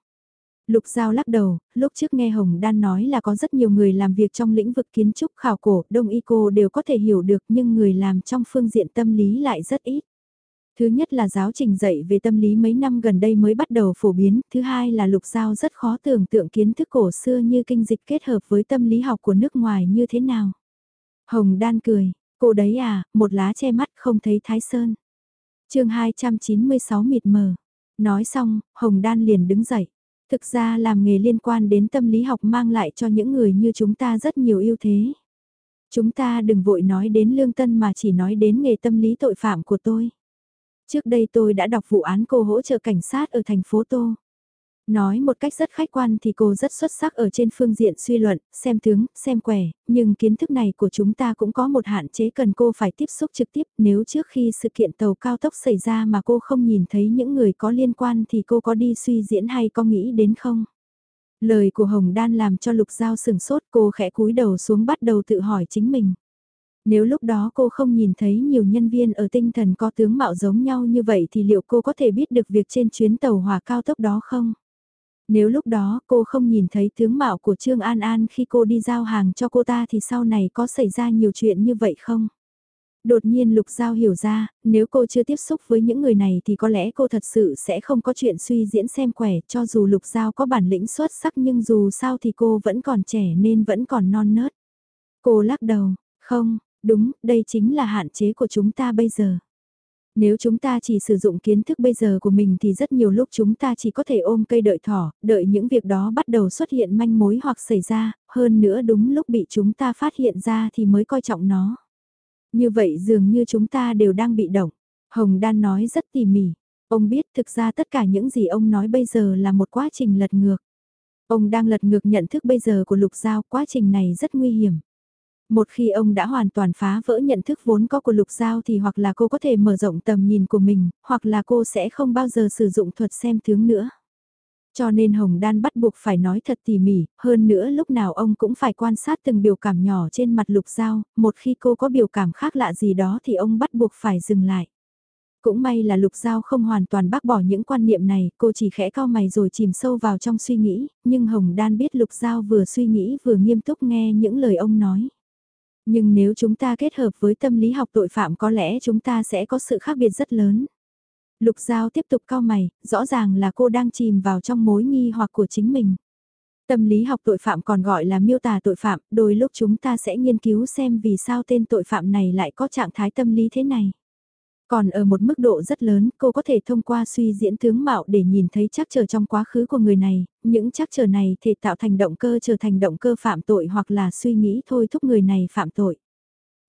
Lục Giao lắc đầu, lúc trước nghe Hồng Đan nói là có rất nhiều người làm việc trong lĩnh vực kiến trúc khảo cổ, đông y cô đều có thể hiểu được nhưng người làm trong phương diện tâm lý lại rất ít. Thứ nhất là giáo trình dạy về tâm lý mấy năm gần đây mới bắt đầu phổ biến, thứ hai là lục giao rất khó tưởng tượng kiến thức cổ xưa như kinh dịch kết hợp với tâm lý học của nước ngoài như thế nào. Hồng đan cười, cô đấy à, một lá che mắt không thấy thái sơn. chương 296 mịt mờ. Nói xong, Hồng đan liền đứng dậy. Thực ra làm nghề liên quan đến tâm lý học mang lại cho những người như chúng ta rất nhiều ưu thế. Chúng ta đừng vội nói đến lương tân mà chỉ nói đến nghề tâm lý tội phạm của tôi. Trước đây tôi đã đọc vụ án cô hỗ trợ cảnh sát ở thành phố Tô. Nói một cách rất khách quan thì cô rất xuất sắc ở trên phương diện suy luận, xem tướng, xem quẻ, nhưng kiến thức này của chúng ta cũng có một hạn chế cần cô phải tiếp xúc trực tiếp nếu trước khi sự kiện tàu cao tốc xảy ra mà cô không nhìn thấy những người có liên quan thì cô có đi suy diễn hay có nghĩ đến không? Lời của Hồng Đan làm cho Lục Giao sừng sốt cô khẽ cúi đầu xuống bắt đầu tự hỏi chính mình. Nếu lúc đó cô không nhìn thấy nhiều nhân viên ở tinh thần có tướng mạo giống nhau như vậy thì liệu cô có thể biết được việc trên chuyến tàu hỏa cao tốc đó không? Nếu lúc đó cô không nhìn thấy tướng mạo của Trương An An khi cô đi giao hàng cho cô ta thì sau này có xảy ra nhiều chuyện như vậy không? Đột nhiên Lục Giao hiểu ra, nếu cô chưa tiếp xúc với những người này thì có lẽ cô thật sự sẽ không có chuyện suy diễn xem quẻ cho dù Lục Giao có bản lĩnh xuất sắc nhưng dù sao thì cô vẫn còn trẻ nên vẫn còn non nớt. Cô lắc đầu, không, đúng, đây chính là hạn chế của chúng ta bây giờ. Nếu chúng ta chỉ sử dụng kiến thức bây giờ của mình thì rất nhiều lúc chúng ta chỉ có thể ôm cây đợi thỏ, đợi những việc đó bắt đầu xuất hiện manh mối hoặc xảy ra, hơn nữa đúng lúc bị chúng ta phát hiện ra thì mới coi trọng nó. Như vậy dường như chúng ta đều đang bị động. Hồng Đan nói rất tỉ mỉ. Ông biết thực ra tất cả những gì ông nói bây giờ là một quá trình lật ngược. Ông đang lật ngược nhận thức bây giờ của Lục Giao, quá trình này rất nguy hiểm. Một khi ông đã hoàn toàn phá vỡ nhận thức vốn có của Lục Giao thì hoặc là cô có thể mở rộng tầm nhìn của mình, hoặc là cô sẽ không bao giờ sử dụng thuật xem tướng nữa. Cho nên Hồng Đan bắt buộc phải nói thật tỉ mỉ, hơn nữa lúc nào ông cũng phải quan sát từng biểu cảm nhỏ trên mặt Lục Giao, một khi cô có biểu cảm khác lạ gì đó thì ông bắt buộc phải dừng lại. Cũng may là Lục Giao không hoàn toàn bác bỏ những quan niệm này, cô chỉ khẽ cao mày rồi chìm sâu vào trong suy nghĩ, nhưng Hồng Đan biết Lục Giao vừa suy nghĩ vừa nghiêm túc nghe những lời ông nói. Nhưng nếu chúng ta kết hợp với tâm lý học tội phạm có lẽ chúng ta sẽ có sự khác biệt rất lớn. Lục Giao tiếp tục cao mày, rõ ràng là cô đang chìm vào trong mối nghi hoặc của chính mình. Tâm lý học tội phạm còn gọi là miêu tả tội phạm, đôi lúc chúng ta sẽ nghiên cứu xem vì sao tên tội phạm này lại có trạng thái tâm lý thế này. Còn ở một mức độ rất lớn, cô có thể thông qua suy diễn tướng mạo để nhìn thấy chắc trở trong quá khứ của người này, những chắc trở này thể tạo thành động cơ trở thành động cơ phạm tội hoặc là suy nghĩ thôi thúc người này phạm tội.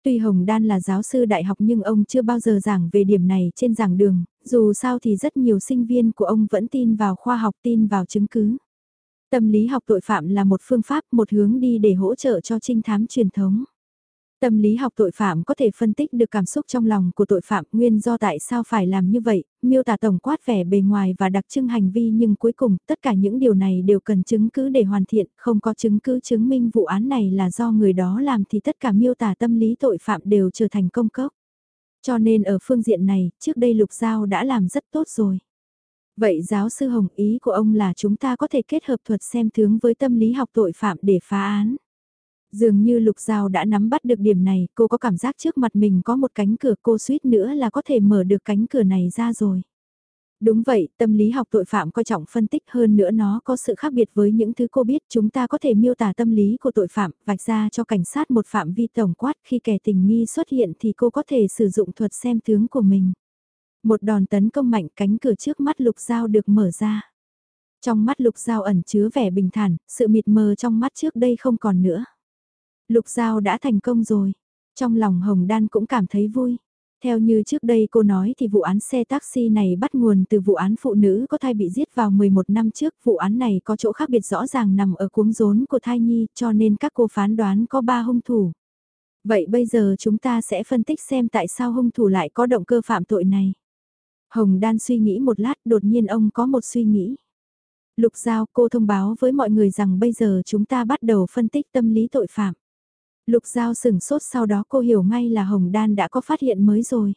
Tuy Hồng Đan là giáo sư đại học nhưng ông chưa bao giờ giảng về điểm này trên giảng đường, dù sao thì rất nhiều sinh viên của ông vẫn tin vào khoa học tin vào chứng cứ. Tâm lý học tội phạm là một phương pháp, một hướng đi để hỗ trợ cho trinh thám truyền thống. Tâm lý học tội phạm có thể phân tích được cảm xúc trong lòng của tội phạm nguyên do tại sao phải làm như vậy, miêu tả tổng quát vẻ bề ngoài và đặc trưng hành vi nhưng cuối cùng tất cả những điều này đều cần chứng cứ để hoàn thiện, không có chứng cứ chứng minh vụ án này là do người đó làm thì tất cả miêu tả tâm lý tội phạm đều trở thành công cốc. Cho nên ở phương diện này, trước đây Lục Giao đã làm rất tốt rồi. Vậy giáo sư Hồng ý của ông là chúng ta có thể kết hợp thuật xem tướng với tâm lý học tội phạm để phá án. Dường như Lục Giao đã nắm bắt được điểm này, cô có cảm giác trước mặt mình có một cánh cửa cô suýt nữa là có thể mở được cánh cửa này ra rồi. Đúng vậy, tâm lý học tội phạm coi trọng phân tích hơn nữa nó có sự khác biệt với những thứ cô biết chúng ta có thể miêu tả tâm lý của tội phạm, vạch ra cho cảnh sát một phạm vi tổng quát khi kẻ tình nghi xuất hiện thì cô có thể sử dụng thuật xem tướng của mình. Một đòn tấn công mạnh cánh cửa trước mắt lục dao được mở ra. Trong mắt lục dao ẩn chứa vẻ bình thản, sự mịt mờ trong mắt trước đây không còn nữa. Lục Giao đã thành công rồi. Trong lòng Hồng Đan cũng cảm thấy vui. Theo như trước đây cô nói thì vụ án xe taxi này bắt nguồn từ vụ án phụ nữ có thai bị giết vào 11 năm trước. Vụ án này có chỗ khác biệt rõ ràng nằm ở cuống rốn của thai nhi, cho nên các cô phán đoán có 3 hung thủ. Vậy bây giờ chúng ta sẽ phân tích xem tại sao hung thủ lại có động cơ phạm tội này. Hồng Đan suy nghĩ một lát, đột nhiên ông có một suy nghĩ. Lục Giao, cô thông báo với mọi người rằng bây giờ chúng ta bắt đầu phân tích tâm lý tội phạm. Lục Giao sừng sốt sau đó cô hiểu ngay là Hồng Đan đã có phát hiện mới rồi.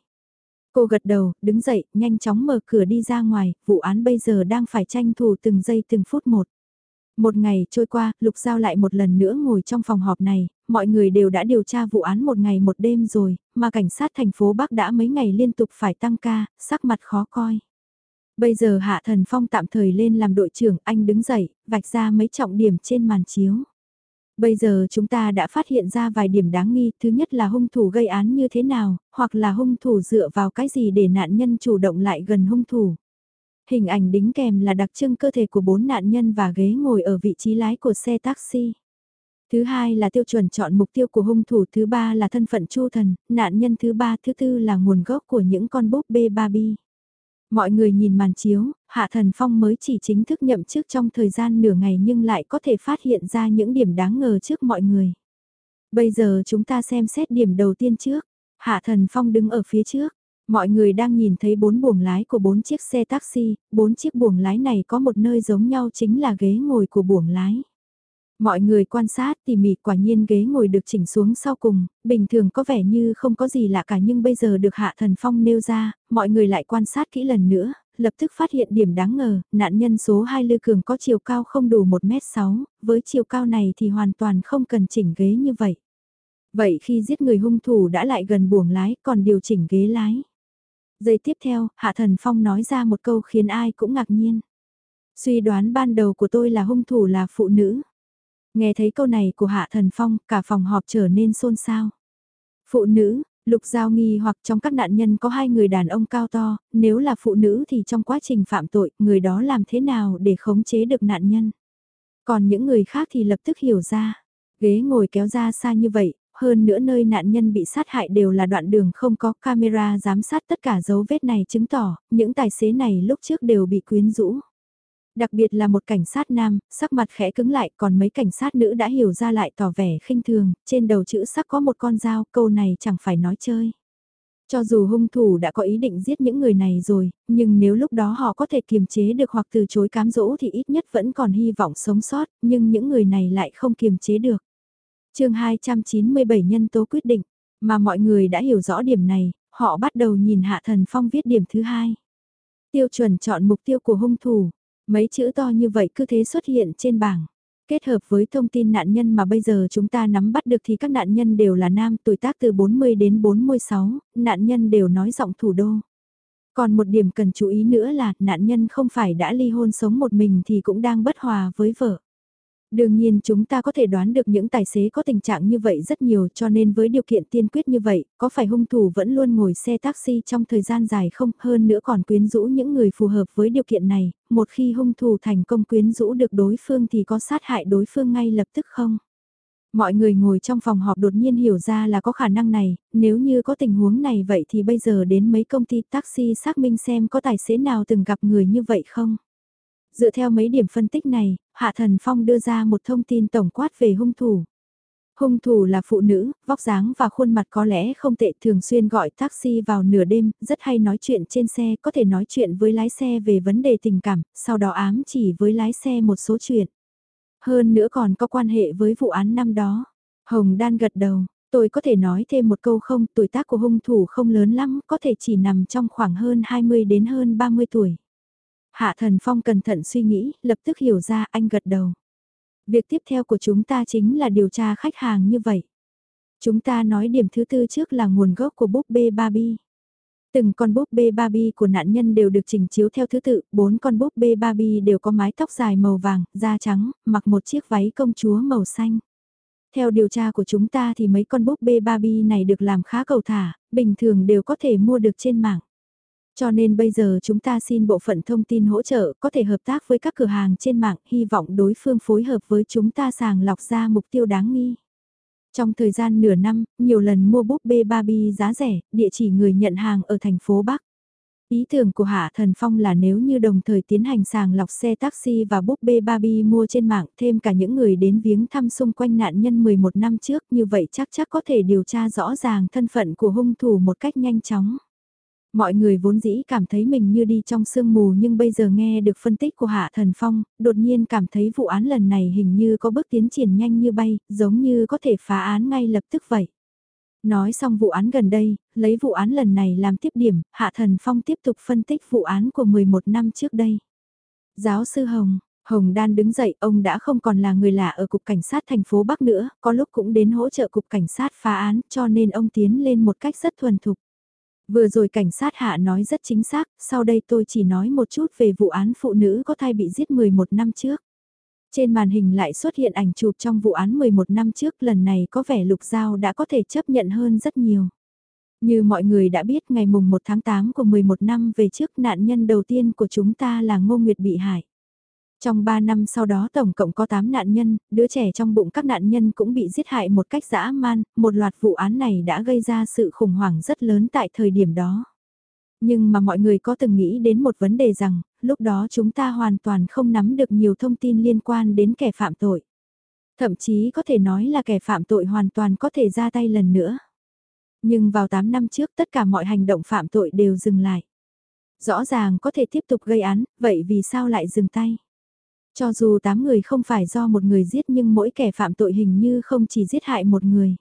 Cô gật đầu, đứng dậy, nhanh chóng mở cửa đi ra ngoài, vụ án bây giờ đang phải tranh thủ từng giây từng phút một. Một ngày trôi qua, Lục Giao lại một lần nữa ngồi trong phòng họp này, mọi người đều đã điều tra vụ án một ngày một đêm rồi, mà cảnh sát thành phố Bắc đã mấy ngày liên tục phải tăng ca, sắc mặt khó coi. Bây giờ Hạ Thần Phong tạm thời lên làm đội trưởng, anh đứng dậy, vạch ra mấy trọng điểm trên màn chiếu. Bây giờ chúng ta đã phát hiện ra vài điểm đáng nghi, thứ nhất là hung thủ gây án như thế nào, hoặc là hung thủ dựa vào cái gì để nạn nhân chủ động lại gần hung thủ. Hình ảnh đính kèm là đặc trưng cơ thể của bốn nạn nhân và ghế ngồi ở vị trí lái của xe taxi. Thứ hai là tiêu chuẩn chọn mục tiêu của hung thủ, thứ ba là thân phận chu thần, nạn nhân thứ ba, thứ tư là nguồn gốc của những con búp bê Barbie. Mọi người nhìn màn chiếu, Hạ Thần Phong mới chỉ chính thức nhậm chức trong thời gian nửa ngày nhưng lại có thể phát hiện ra những điểm đáng ngờ trước mọi người. Bây giờ chúng ta xem xét điểm đầu tiên trước. Hạ Thần Phong đứng ở phía trước. Mọi người đang nhìn thấy bốn buồng lái của bốn chiếc xe taxi, bốn chiếc buồng lái này có một nơi giống nhau chính là ghế ngồi của buồng lái. Mọi người quan sát tỉ mỉ quả nhiên ghế ngồi được chỉnh xuống sau cùng, bình thường có vẻ như không có gì lạ cả nhưng bây giờ được Hạ Thần Phong nêu ra, mọi người lại quan sát kỹ lần nữa, lập tức phát hiện điểm đáng ngờ, nạn nhân số 2 Lư Cường có chiều cao không đủ 1m6, với chiều cao này thì hoàn toàn không cần chỉnh ghế như vậy. Vậy khi giết người hung thủ đã lại gần buồng lái còn điều chỉnh ghế lái. Giây tiếp theo, Hạ Thần Phong nói ra một câu khiến ai cũng ngạc nhiên. Suy đoán ban đầu của tôi là hung thủ là phụ nữ. Nghe thấy câu này của Hạ Thần Phong, cả phòng họp trở nên xôn xao. Phụ nữ, Lục Giao nghi hoặc trong các nạn nhân có hai người đàn ông cao to, nếu là phụ nữ thì trong quá trình phạm tội, người đó làm thế nào để khống chế được nạn nhân. Còn những người khác thì lập tức hiểu ra, ghế ngồi kéo ra xa như vậy, hơn nữa nơi nạn nhân bị sát hại đều là đoạn đường không có camera giám sát tất cả dấu vết này chứng tỏ, những tài xế này lúc trước đều bị quyến rũ. Đặc biệt là một cảnh sát nam, sắc mặt khẽ cứng lại còn mấy cảnh sát nữ đã hiểu ra lại tỏ vẻ khinh thường, trên đầu chữ sắc có một con dao, câu này chẳng phải nói chơi. Cho dù hung thủ đã có ý định giết những người này rồi, nhưng nếu lúc đó họ có thể kiềm chế được hoặc từ chối cám dỗ thì ít nhất vẫn còn hy vọng sống sót, nhưng những người này lại không kiềm chế được. chương 297 nhân tố quyết định, mà mọi người đã hiểu rõ điểm này, họ bắt đầu nhìn Hạ Thần Phong viết điểm thứ hai. Tiêu chuẩn chọn mục tiêu của hung thủ, Mấy chữ to như vậy cứ thế xuất hiện trên bảng. Kết hợp với thông tin nạn nhân mà bây giờ chúng ta nắm bắt được thì các nạn nhân đều là nam tuổi tác từ 40 đến 46, nạn nhân đều nói giọng thủ đô. Còn một điểm cần chú ý nữa là nạn nhân không phải đã ly hôn sống một mình thì cũng đang bất hòa với vợ. Đương nhiên chúng ta có thể đoán được những tài xế có tình trạng như vậy rất nhiều cho nên với điều kiện tiên quyết như vậy, có phải hung thủ vẫn luôn ngồi xe taxi trong thời gian dài không hơn nữa còn quyến rũ những người phù hợp với điều kiện này, một khi hung thủ thành công quyến rũ được đối phương thì có sát hại đối phương ngay lập tức không? Mọi người ngồi trong phòng họp đột nhiên hiểu ra là có khả năng này, nếu như có tình huống này vậy thì bây giờ đến mấy công ty taxi xác minh xem có tài xế nào từng gặp người như vậy không? Dựa theo mấy điểm phân tích này, Hạ Thần Phong đưa ra một thông tin tổng quát về hung thủ. Hung thủ là phụ nữ, vóc dáng và khuôn mặt có lẽ không tệ thường xuyên gọi taxi vào nửa đêm, rất hay nói chuyện trên xe, có thể nói chuyện với lái xe về vấn đề tình cảm, sau đó ám chỉ với lái xe một số chuyện. Hơn nữa còn có quan hệ với vụ án năm đó. Hồng Đan gật đầu, tôi có thể nói thêm một câu không, tuổi tác của hung thủ không lớn lắm, có thể chỉ nằm trong khoảng hơn 20 đến hơn 30 tuổi. Hạ Thần Phong cẩn thận suy nghĩ, lập tức hiểu ra anh gật đầu. Việc tiếp theo của chúng ta chính là điều tra khách hàng như vậy. Chúng ta nói điểm thứ tư trước là nguồn gốc của búp bê Barbie. Từng con búp bê Barbie của nạn nhân đều được chỉnh chiếu theo thứ tự, bốn con búp bê Barbie đều có mái tóc dài màu vàng, da trắng, mặc một chiếc váy công chúa màu xanh. Theo điều tra của chúng ta thì mấy con búp bê Barbie này được làm khá cầu thả, bình thường đều có thể mua được trên mạng. Cho nên bây giờ chúng ta xin bộ phận thông tin hỗ trợ có thể hợp tác với các cửa hàng trên mạng, hy vọng đối phương phối hợp với chúng ta sàng lọc ra mục tiêu đáng nghi. Trong thời gian nửa năm, nhiều lần mua búp bê Barbie giá rẻ, địa chỉ người nhận hàng ở thành phố Bắc. Ý tưởng của Hạ Thần Phong là nếu như đồng thời tiến hành sàng lọc xe taxi và búp bê Barbie mua trên mạng thêm cả những người đến viếng thăm xung quanh nạn nhân 11 năm trước như vậy chắc chắc có thể điều tra rõ ràng thân phận của hung thủ một cách nhanh chóng. Mọi người vốn dĩ cảm thấy mình như đi trong sương mù nhưng bây giờ nghe được phân tích của Hạ Thần Phong, đột nhiên cảm thấy vụ án lần này hình như có bước tiến triển nhanh như bay, giống như có thể phá án ngay lập tức vậy. Nói xong vụ án gần đây, lấy vụ án lần này làm tiếp điểm, Hạ Thần Phong tiếp tục phân tích vụ án của 11 năm trước đây. Giáo sư Hồng, Hồng Đan đứng dậy, ông đã không còn là người lạ ở Cục Cảnh sát thành phố Bắc nữa, có lúc cũng đến hỗ trợ Cục Cảnh sát phá án cho nên ông tiến lên một cách rất thuần thục. Vừa rồi cảnh sát hạ nói rất chính xác, sau đây tôi chỉ nói một chút về vụ án phụ nữ có thai bị giết 11 năm trước. Trên màn hình lại xuất hiện ảnh chụp trong vụ án 11 năm trước lần này có vẻ Lục Giao đã có thể chấp nhận hơn rất nhiều. Như mọi người đã biết ngày mùng 1 tháng 8 của 11 năm về trước nạn nhân đầu tiên của chúng ta là Ngô Nguyệt bị hại. Trong 3 năm sau đó tổng cộng có 8 nạn nhân, đứa trẻ trong bụng các nạn nhân cũng bị giết hại một cách dã man, một loạt vụ án này đã gây ra sự khủng hoảng rất lớn tại thời điểm đó. Nhưng mà mọi người có từng nghĩ đến một vấn đề rằng, lúc đó chúng ta hoàn toàn không nắm được nhiều thông tin liên quan đến kẻ phạm tội. Thậm chí có thể nói là kẻ phạm tội hoàn toàn có thể ra tay lần nữa. Nhưng vào 8 năm trước tất cả mọi hành động phạm tội đều dừng lại. Rõ ràng có thể tiếp tục gây án, vậy vì sao lại dừng tay? Cho dù 8 người không phải do một người giết nhưng mỗi kẻ phạm tội hình như không chỉ giết hại một người.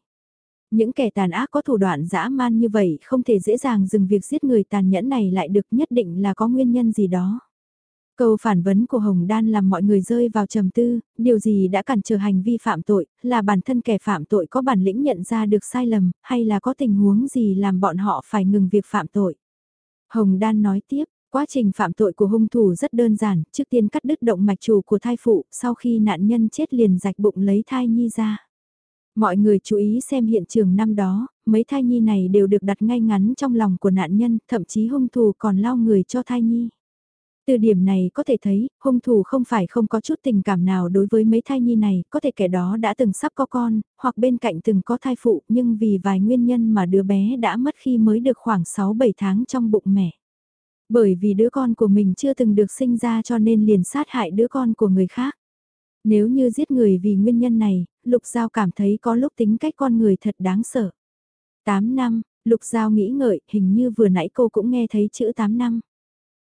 Những kẻ tàn ác có thủ đoạn dã man như vậy không thể dễ dàng dừng việc giết người tàn nhẫn này lại được nhất định là có nguyên nhân gì đó. Câu phản vấn của Hồng Đan làm mọi người rơi vào trầm tư, điều gì đã cản trở hành vi phạm tội, là bản thân kẻ phạm tội có bản lĩnh nhận ra được sai lầm, hay là có tình huống gì làm bọn họ phải ngừng việc phạm tội. Hồng Đan nói tiếp, quá trình phạm tội của hung thủ rất đơn giản, trước tiên cắt đứt động mạch chủ của thai phụ, sau khi nạn nhân chết liền rạch bụng lấy thai nhi ra. Mọi người chú ý xem hiện trường năm đó, mấy thai nhi này đều được đặt ngay ngắn trong lòng của nạn nhân, thậm chí hung thủ còn lao người cho thai nhi. Từ điểm này có thể thấy, hung thủ không phải không có chút tình cảm nào đối với mấy thai nhi này, có thể kẻ đó đã từng sắp có con, hoặc bên cạnh từng có thai phụ, nhưng vì vài nguyên nhân mà đứa bé đã mất khi mới được khoảng 6-7 tháng trong bụng mẹ. Bởi vì đứa con của mình chưa từng được sinh ra cho nên liền sát hại đứa con của người khác. Nếu như giết người vì nguyên nhân này, Lục Giao cảm thấy có lúc tính cách con người thật đáng sợ. 8 năm, Lục Giao nghĩ ngợi, hình như vừa nãy cô cũng nghe thấy chữ 8 năm.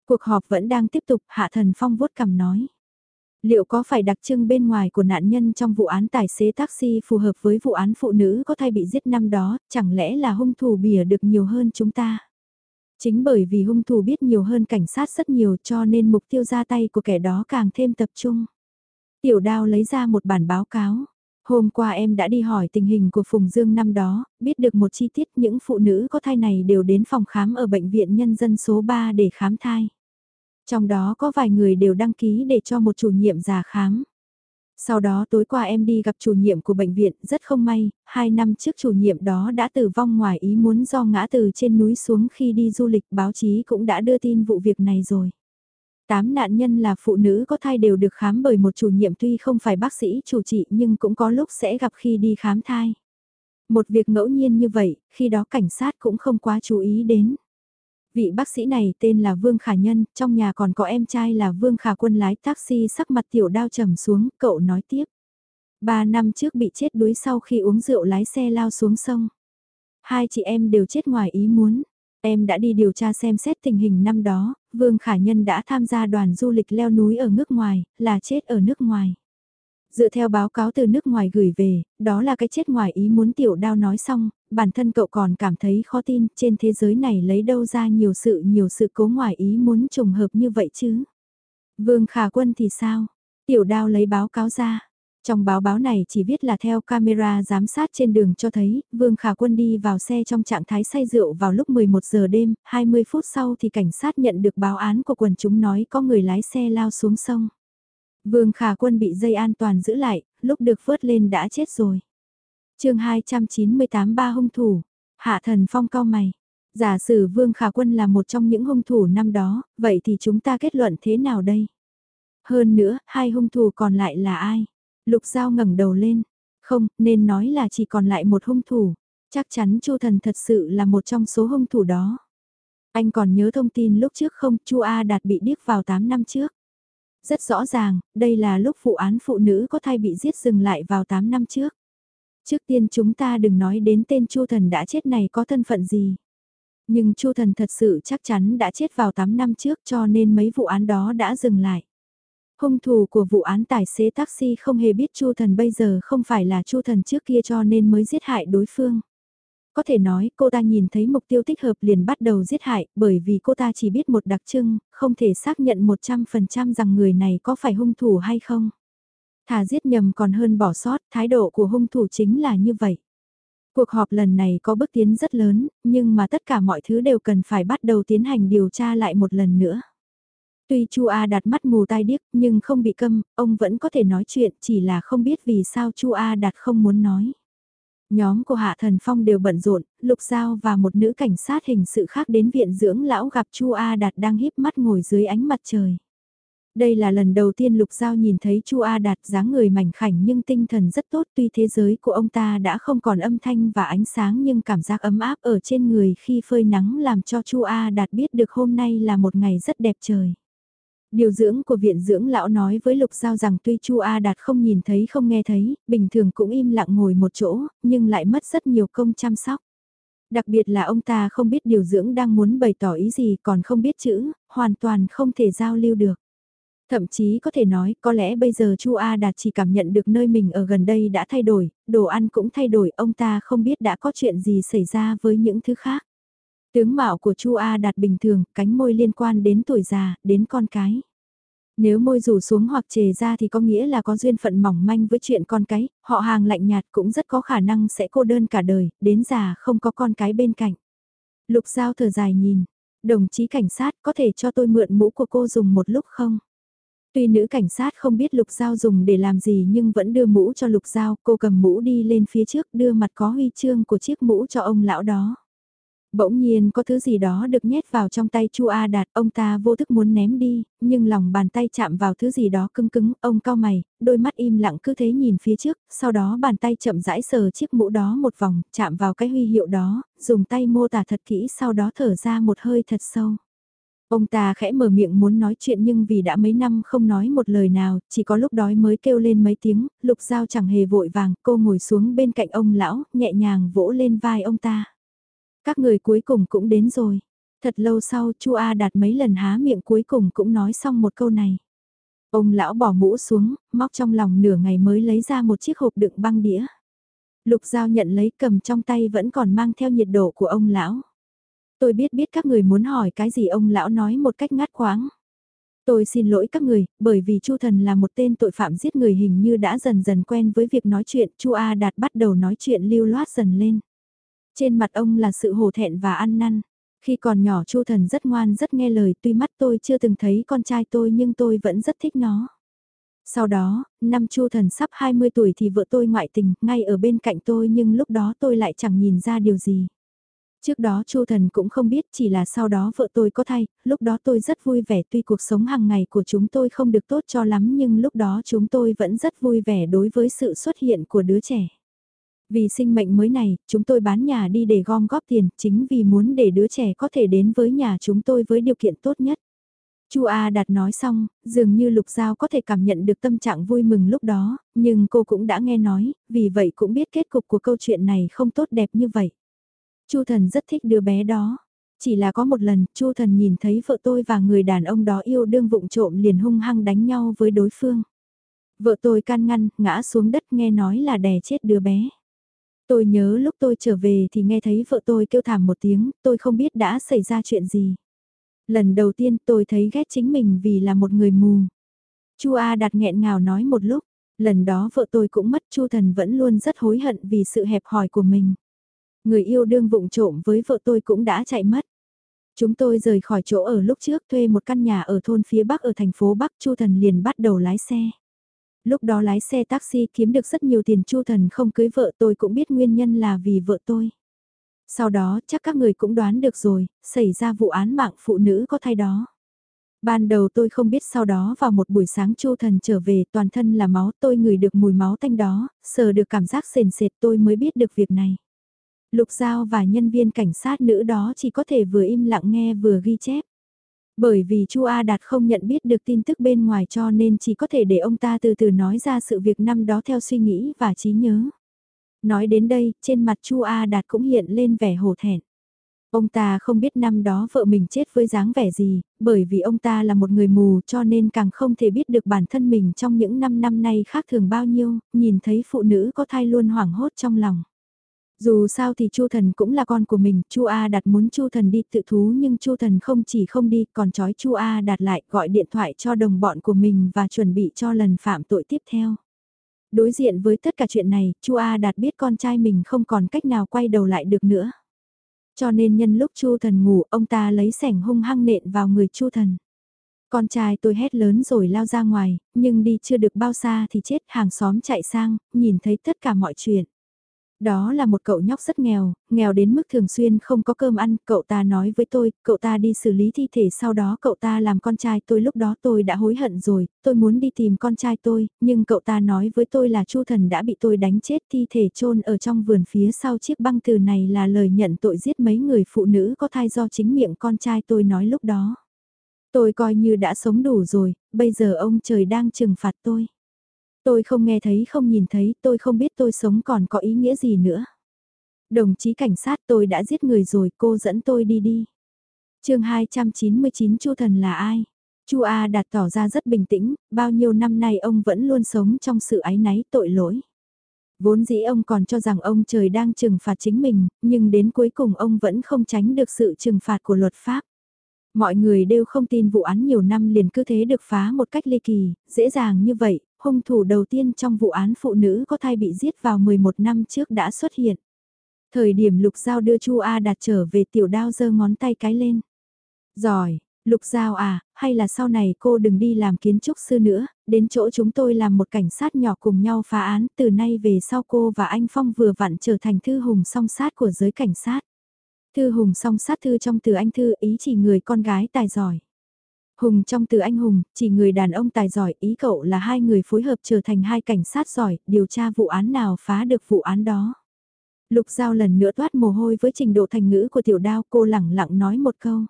Cuộc họp vẫn đang tiếp tục, Hạ Thần Phong vuốt cằm nói. Liệu có phải đặc trưng bên ngoài của nạn nhân trong vụ án tài xế taxi phù hợp với vụ án phụ nữ có thai bị giết năm đó, chẳng lẽ là hung thủ bìa được nhiều hơn chúng ta? Chính bởi vì hung thủ biết nhiều hơn cảnh sát rất nhiều cho nên mục tiêu ra tay của kẻ đó càng thêm tập trung. Tiểu đao lấy ra một bản báo cáo. Hôm qua em đã đi hỏi tình hình của Phùng Dương năm đó, biết được một chi tiết những phụ nữ có thai này đều đến phòng khám ở bệnh viện nhân dân số 3 để khám thai. Trong đó có vài người đều đăng ký để cho một chủ nhiệm già khám. Sau đó tối qua em đi gặp chủ nhiệm của bệnh viện, rất không may, hai năm trước chủ nhiệm đó đã tử vong ngoài ý muốn do ngã từ trên núi xuống khi đi du lịch báo chí cũng đã đưa tin vụ việc này rồi. Tám nạn nhân là phụ nữ có thai đều được khám bởi một chủ nhiệm tuy không phải bác sĩ chủ trị nhưng cũng có lúc sẽ gặp khi đi khám thai. Một việc ngẫu nhiên như vậy, khi đó cảnh sát cũng không quá chú ý đến. Vị bác sĩ này tên là Vương Khả Nhân, trong nhà còn có em trai là Vương Khả Quân lái taxi sắc mặt tiểu đao trầm xuống, cậu nói tiếp. Ba năm trước bị chết đuối sau khi uống rượu lái xe lao xuống sông. Hai chị em đều chết ngoài ý muốn. Em đã đi điều tra xem xét tình hình năm đó, Vương Khả Nhân đã tham gia đoàn du lịch leo núi ở nước ngoài, là chết ở nước ngoài. Dựa theo báo cáo từ nước ngoài gửi về, đó là cái chết ngoài ý muốn tiểu đao nói xong, bản thân cậu còn cảm thấy khó tin, trên thế giới này lấy đâu ra nhiều sự nhiều sự cố ngoài ý muốn trùng hợp như vậy chứ. Vương Khả Quân thì sao? Tiểu đao lấy báo cáo ra. Trong báo báo này chỉ viết là theo camera giám sát trên đường cho thấy, Vương Khả Quân đi vào xe trong trạng thái say rượu vào lúc 11 giờ đêm, 20 phút sau thì cảnh sát nhận được báo án của quần chúng nói có người lái xe lao xuống sông. Vương Khả Quân bị dây an toàn giữ lại, lúc được vớt lên đã chết rồi chương 298 ba hung thủ, Hạ Thần Phong cao mày. Giả sử Vương Khả Quân là một trong những hung thủ năm đó, vậy thì chúng ta kết luận thế nào đây? Hơn nữa, hai hung thủ còn lại là ai? Lục Giao ngẩng đầu lên. Không, nên nói là chỉ còn lại một hung thủ. Chắc chắn Chu Thần thật sự là một trong số hung thủ đó. Anh còn nhớ thông tin lúc trước không, Chu A Đạt bị điếc vào 8 năm trước. Rất rõ ràng, đây là lúc vụ án phụ nữ có thai bị giết dừng lại vào 8 năm trước. Trước tiên chúng ta đừng nói đến tên Chu Thần đã chết này có thân phận gì. Nhưng Chu Thần thật sự chắc chắn đã chết vào 8 năm trước cho nên mấy vụ án đó đã dừng lại. Hung thủ của vụ án tài xế taxi không hề biết Chu Thần bây giờ không phải là Chu Thần trước kia cho nên mới giết hại đối phương. Có thể nói cô ta nhìn thấy mục tiêu thích hợp liền bắt đầu giết hại bởi vì cô ta chỉ biết một đặc trưng, không thể xác nhận 100% rằng người này có phải hung thủ hay không. Thà giết nhầm còn hơn bỏ sót, thái độ của hung thủ chính là như vậy. Cuộc họp lần này có bước tiến rất lớn, nhưng mà tất cả mọi thứ đều cần phải bắt đầu tiến hành điều tra lại một lần nữa. Tuy Chu A đặt mắt mù tai điếc nhưng không bị câm, ông vẫn có thể nói chuyện chỉ là không biết vì sao Chu A đặt không muốn nói. Nhóm của Hạ Thần Phong đều bận rộn, Lục Giao và một nữ cảnh sát hình sự khác đến viện dưỡng lão gặp Chu A Đạt đang híp mắt ngồi dưới ánh mặt trời. Đây là lần đầu tiên Lục Giao nhìn thấy Chu A Đạt dáng người mảnh khảnh nhưng tinh thần rất tốt tuy thế giới của ông ta đã không còn âm thanh và ánh sáng nhưng cảm giác ấm áp ở trên người khi phơi nắng làm cho Chu A Đạt biết được hôm nay là một ngày rất đẹp trời. Điều dưỡng của viện dưỡng lão nói với Lục Giao rằng tuy Chu A Đạt không nhìn thấy không nghe thấy, bình thường cũng im lặng ngồi một chỗ, nhưng lại mất rất nhiều công chăm sóc. Đặc biệt là ông ta không biết điều dưỡng đang muốn bày tỏ ý gì còn không biết chữ, hoàn toàn không thể giao lưu được. Thậm chí có thể nói, có lẽ bây giờ Chu A Đạt chỉ cảm nhận được nơi mình ở gần đây đã thay đổi, đồ ăn cũng thay đổi, ông ta không biết đã có chuyện gì xảy ra với những thứ khác. Tướng mạo của Chu A Đạt bình thường, cánh môi liên quan đến tuổi già, đến con cái. Nếu môi rủ xuống hoặc trề ra thì có nghĩa là có duyên phận mỏng manh với chuyện con cái, họ hàng lạnh nhạt cũng rất có khả năng sẽ cô đơn cả đời, đến già không có con cái bên cạnh. Lục Giao thở dài nhìn, đồng chí cảnh sát có thể cho tôi mượn mũ của cô dùng một lúc không? Tuy nữ cảnh sát không biết Lục Giao dùng để làm gì nhưng vẫn đưa mũ cho Lục Giao, cô cầm mũ đi lên phía trước đưa mặt có huy chương của chiếc mũ cho ông lão đó. Bỗng nhiên có thứ gì đó được nhét vào trong tay Chu A Đạt, ông ta vô thức muốn ném đi, nhưng lòng bàn tay chạm vào thứ gì đó cứng cứng, ông cao mày, đôi mắt im lặng cứ thế nhìn phía trước, sau đó bàn tay chậm rãi sờ chiếc mũ đó một vòng, chạm vào cái huy hiệu đó, dùng tay mô tả thật kỹ sau đó thở ra một hơi thật sâu. Ông ta khẽ mở miệng muốn nói chuyện nhưng vì đã mấy năm không nói một lời nào, chỉ có lúc đói mới kêu lên mấy tiếng, lục dao chẳng hề vội vàng, cô ngồi xuống bên cạnh ông lão, nhẹ nhàng vỗ lên vai ông ta. Các người cuối cùng cũng đến rồi. Thật lâu sau Chu A đạt mấy lần há miệng cuối cùng cũng nói xong một câu này. Ông lão bỏ mũ xuống, móc trong lòng nửa ngày mới lấy ra một chiếc hộp đựng băng đĩa. Lục Giao nhận lấy cầm trong tay vẫn còn mang theo nhiệt độ của ông lão. Tôi biết biết các người muốn hỏi cái gì ông lão nói một cách ngắt khoáng. Tôi xin lỗi các người, bởi vì Chu Thần là một tên tội phạm giết người hình như đã dần dần quen với việc nói chuyện, Chu A Đạt bắt đầu nói chuyện lưu loát dần lên. Trên mặt ông là sự hổ thẹn và ăn năn. Khi còn nhỏ Chu Thần rất ngoan rất nghe lời tuy mắt tôi chưa từng thấy con trai tôi nhưng tôi vẫn rất thích nó. Sau đó, năm Chu Thần sắp 20 tuổi thì vợ tôi ngoại tình, ngay ở bên cạnh tôi nhưng lúc đó tôi lại chẳng nhìn ra điều gì. Trước đó Chu Thần cũng không biết chỉ là sau đó vợ tôi có thai, lúc đó tôi rất vui vẻ tuy cuộc sống hàng ngày của chúng tôi không được tốt cho lắm nhưng lúc đó chúng tôi vẫn rất vui vẻ đối với sự xuất hiện của đứa trẻ. Vì sinh mệnh mới này, chúng tôi bán nhà đi để gom góp tiền, chính vì muốn để đứa trẻ có thể đến với nhà chúng tôi với điều kiện tốt nhất. Chu A Đạt nói xong, dường như Lục Giao có thể cảm nhận được tâm trạng vui mừng lúc đó, nhưng cô cũng đã nghe nói, vì vậy cũng biết kết cục của câu chuyện này không tốt đẹp như vậy. Chu Thần rất thích đứa bé đó. Chỉ là có một lần, Chu Thần nhìn thấy vợ tôi và người đàn ông đó yêu đương vụng trộm liền hung hăng đánh nhau với đối phương. Vợ tôi can ngăn, ngã xuống đất nghe nói là đè chết đứa bé. Tôi nhớ lúc tôi trở về thì nghe thấy vợ tôi kêu thảm một tiếng, tôi không biết đã xảy ra chuyện gì. Lần đầu tiên tôi thấy ghét chính mình vì là một người mù. Chu A đặt nghẹn ngào nói một lúc, lần đó vợ tôi cũng mất Chu Thần vẫn luôn rất hối hận vì sự hẹp hòi của mình. Người yêu đương vụng trộm với vợ tôi cũng đã chạy mất. Chúng tôi rời khỏi chỗ ở lúc trước thuê một căn nhà ở thôn phía Bắc ở thành phố Bắc Chu Thần liền bắt đầu lái xe. Lúc đó lái xe taxi kiếm được rất nhiều tiền Chu Thần không cưới vợ tôi cũng biết nguyên nhân là vì vợ tôi. Sau đó chắc các người cũng đoán được rồi, xảy ra vụ án mạng phụ nữ có thai đó. Ban đầu tôi không biết sau đó vào một buổi sáng Chu Thần trở về toàn thân là máu tôi ngửi được mùi máu tanh đó, sờ được cảm giác sền sệt tôi mới biết được việc này. Lục Giao và nhân viên cảnh sát nữ đó chỉ có thể vừa im lặng nghe vừa ghi chép. Bởi vì Chu A Đạt không nhận biết được tin tức bên ngoài cho nên chỉ có thể để ông ta từ từ nói ra sự việc năm đó theo suy nghĩ và trí nhớ. Nói đến đây, trên mặt Chu A Đạt cũng hiện lên vẻ hổ thẹn. Ông ta không biết năm đó vợ mình chết với dáng vẻ gì, bởi vì ông ta là một người mù cho nên càng không thể biết được bản thân mình trong những năm năm nay khác thường bao nhiêu, nhìn thấy phụ nữ có thai luôn hoảng hốt trong lòng. Dù sao thì Chu Thần cũng là con của mình, Chu A Đạt muốn Chu Thần đi tự thú nhưng Chu Thần không chỉ không đi, còn trói Chu A Đạt lại gọi điện thoại cho đồng bọn của mình và chuẩn bị cho lần phạm tội tiếp theo. Đối diện với tất cả chuyện này, Chu A Đạt biết con trai mình không còn cách nào quay đầu lại được nữa. Cho nên nhân lúc Chu Thần ngủ, ông ta lấy sẻng hung hăng nện vào người Chu Thần. Con trai tôi hét lớn rồi lao ra ngoài, nhưng đi chưa được bao xa thì chết hàng xóm chạy sang, nhìn thấy tất cả mọi chuyện. Đó là một cậu nhóc rất nghèo, nghèo đến mức thường xuyên không có cơm ăn, cậu ta nói với tôi, cậu ta đi xử lý thi thể sau đó cậu ta làm con trai tôi lúc đó tôi đã hối hận rồi, tôi muốn đi tìm con trai tôi, nhưng cậu ta nói với tôi là Chu Thần đã bị tôi đánh chết thi thể chôn ở trong vườn phía sau chiếc băng từ này là lời nhận tội giết mấy người phụ nữ có thai do chính miệng con trai tôi nói lúc đó. Tôi coi như đã sống đủ rồi, bây giờ ông trời đang trừng phạt tôi. Tôi không nghe thấy không nhìn thấy, tôi không biết tôi sống còn có ý nghĩa gì nữa. Đồng chí cảnh sát tôi đã giết người rồi, cô dẫn tôi đi đi. chương 299 Chu Thần là ai? Chu A Đạt tỏ ra rất bình tĩnh, bao nhiêu năm nay ông vẫn luôn sống trong sự áy náy tội lỗi. Vốn dĩ ông còn cho rằng ông trời đang trừng phạt chính mình, nhưng đến cuối cùng ông vẫn không tránh được sự trừng phạt của luật pháp. Mọi người đều không tin vụ án nhiều năm liền cứ thế được phá một cách ly kỳ, dễ dàng như vậy, hung thủ đầu tiên trong vụ án phụ nữ có thai bị giết vào 11 năm trước đã xuất hiện. Thời điểm Lục Giao đưa Chu A Đạt trở về tiểu đao giơ ngón tay cái lên. Giỏi, Lục Giao à, hay là sau này cô đừng đi làm kiến trúc sư nữa, đến chỗ chúng tôi làm một cảnh sát nhỏ cùng nhau phá án, từ nay về sau cô và anh Phong vừa vặn trở thành thư hùng song sát của giới cảnh sát. Thư hùng song sát thư trong từ anh thư ý chỉ người con gái tài giỏi. Hùng trong từ anh hùng, chỉ người đàn ông tài giỏi, ý cậu là hai người phối hợp trở thành hai cảnh sát giỏi, điều tra vụ án nào phá được vụ án đó. Lục Giao lần nữa toát mồ hôi với trình độ thành ngữ của tiểu đao cô lẳng lặng nói một câu.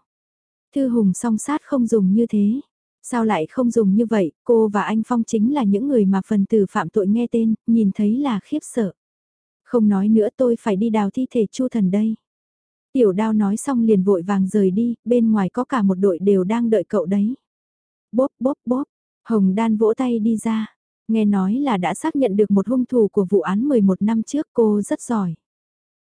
Thư hùng song sát không dùng như thế. Sao lại không dùng như vậy, cô và anh Phong chính là những người mà phần tử phạm tội nghe tên, nhìn thấy là khiếp sợ. Không nói nữa tôi phải đi đào thi thể chu thần đây. Tiểu đao nói xong liền vội vàng rời đi, bên ngoài có cả một đội đều đang đợi cậu đấy. Bốp bốp bốp, Hồng Đan vỗ tay đi ra. Nghe nói là đã xác nhận được một hung thủ của vụ án 11 năm trước cô rất giỏi.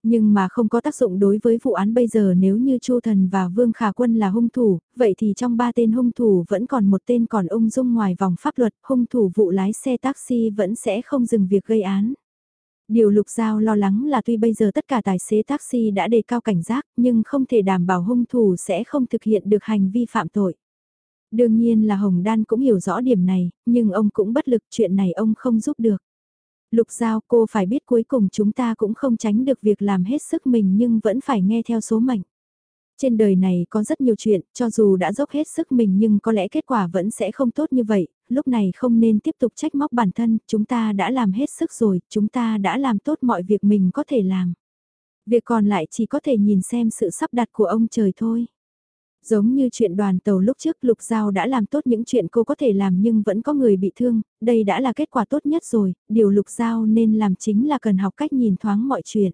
Nhưng mà không có tác dụng đối với vụ án bây giờ nếu như Chu Thần và Vương Khả Quân là hung thủ, vậy thì trong ba tên hung thủ vẫn còn một tên còn ung dung ngoài vòng pháp luật, hung thủ vụ lái xe taxi vẫn sẽ không dừng việc gây án. Điều Lục Giao lo lắng là tuy bây giờ tất cả tài xế taxi đã đề cao cảnh giác nhưng không thể đảm bảo hung thủ sẽ không thực hiện được hành vi phạm tội. Đương nhiên là Hồng Đan cũng hiểu rõ điểm này, nhưng ông cũng bất lực chuyện này ông không giúp được. Lục Giao cô phải biết cuối cùng chúng ta cũng không tránh được việc làm hết sức mình nhưng vẫn phải nghe theo số mệnh. Trên đời này có rất nhiều chuyện, cho dù đã dốc hết sức mình nhưng có lẽ kết quả vẫn sẽ không tốt như vậy, lúc này không nên tiếp tục trách móc bản thân, chúng ta đã làm hết sức rồi, chúng ta đã làm tốt mọi việc mình có thể làm. Việc còn lại chỉ có thể nhìn xem sự sắp đặt của ông trời thôi. Giống như chuyện đoàn tàu lúc trước Lục Giao đã làm tốt những chuyện cô có thể làm nhưng vẫn có người bị thương, đây đã là kết quả tốt nhất rồi, điều Lục Giao nên làm chính là cần học cách nhìn thoáng mọi chuyện.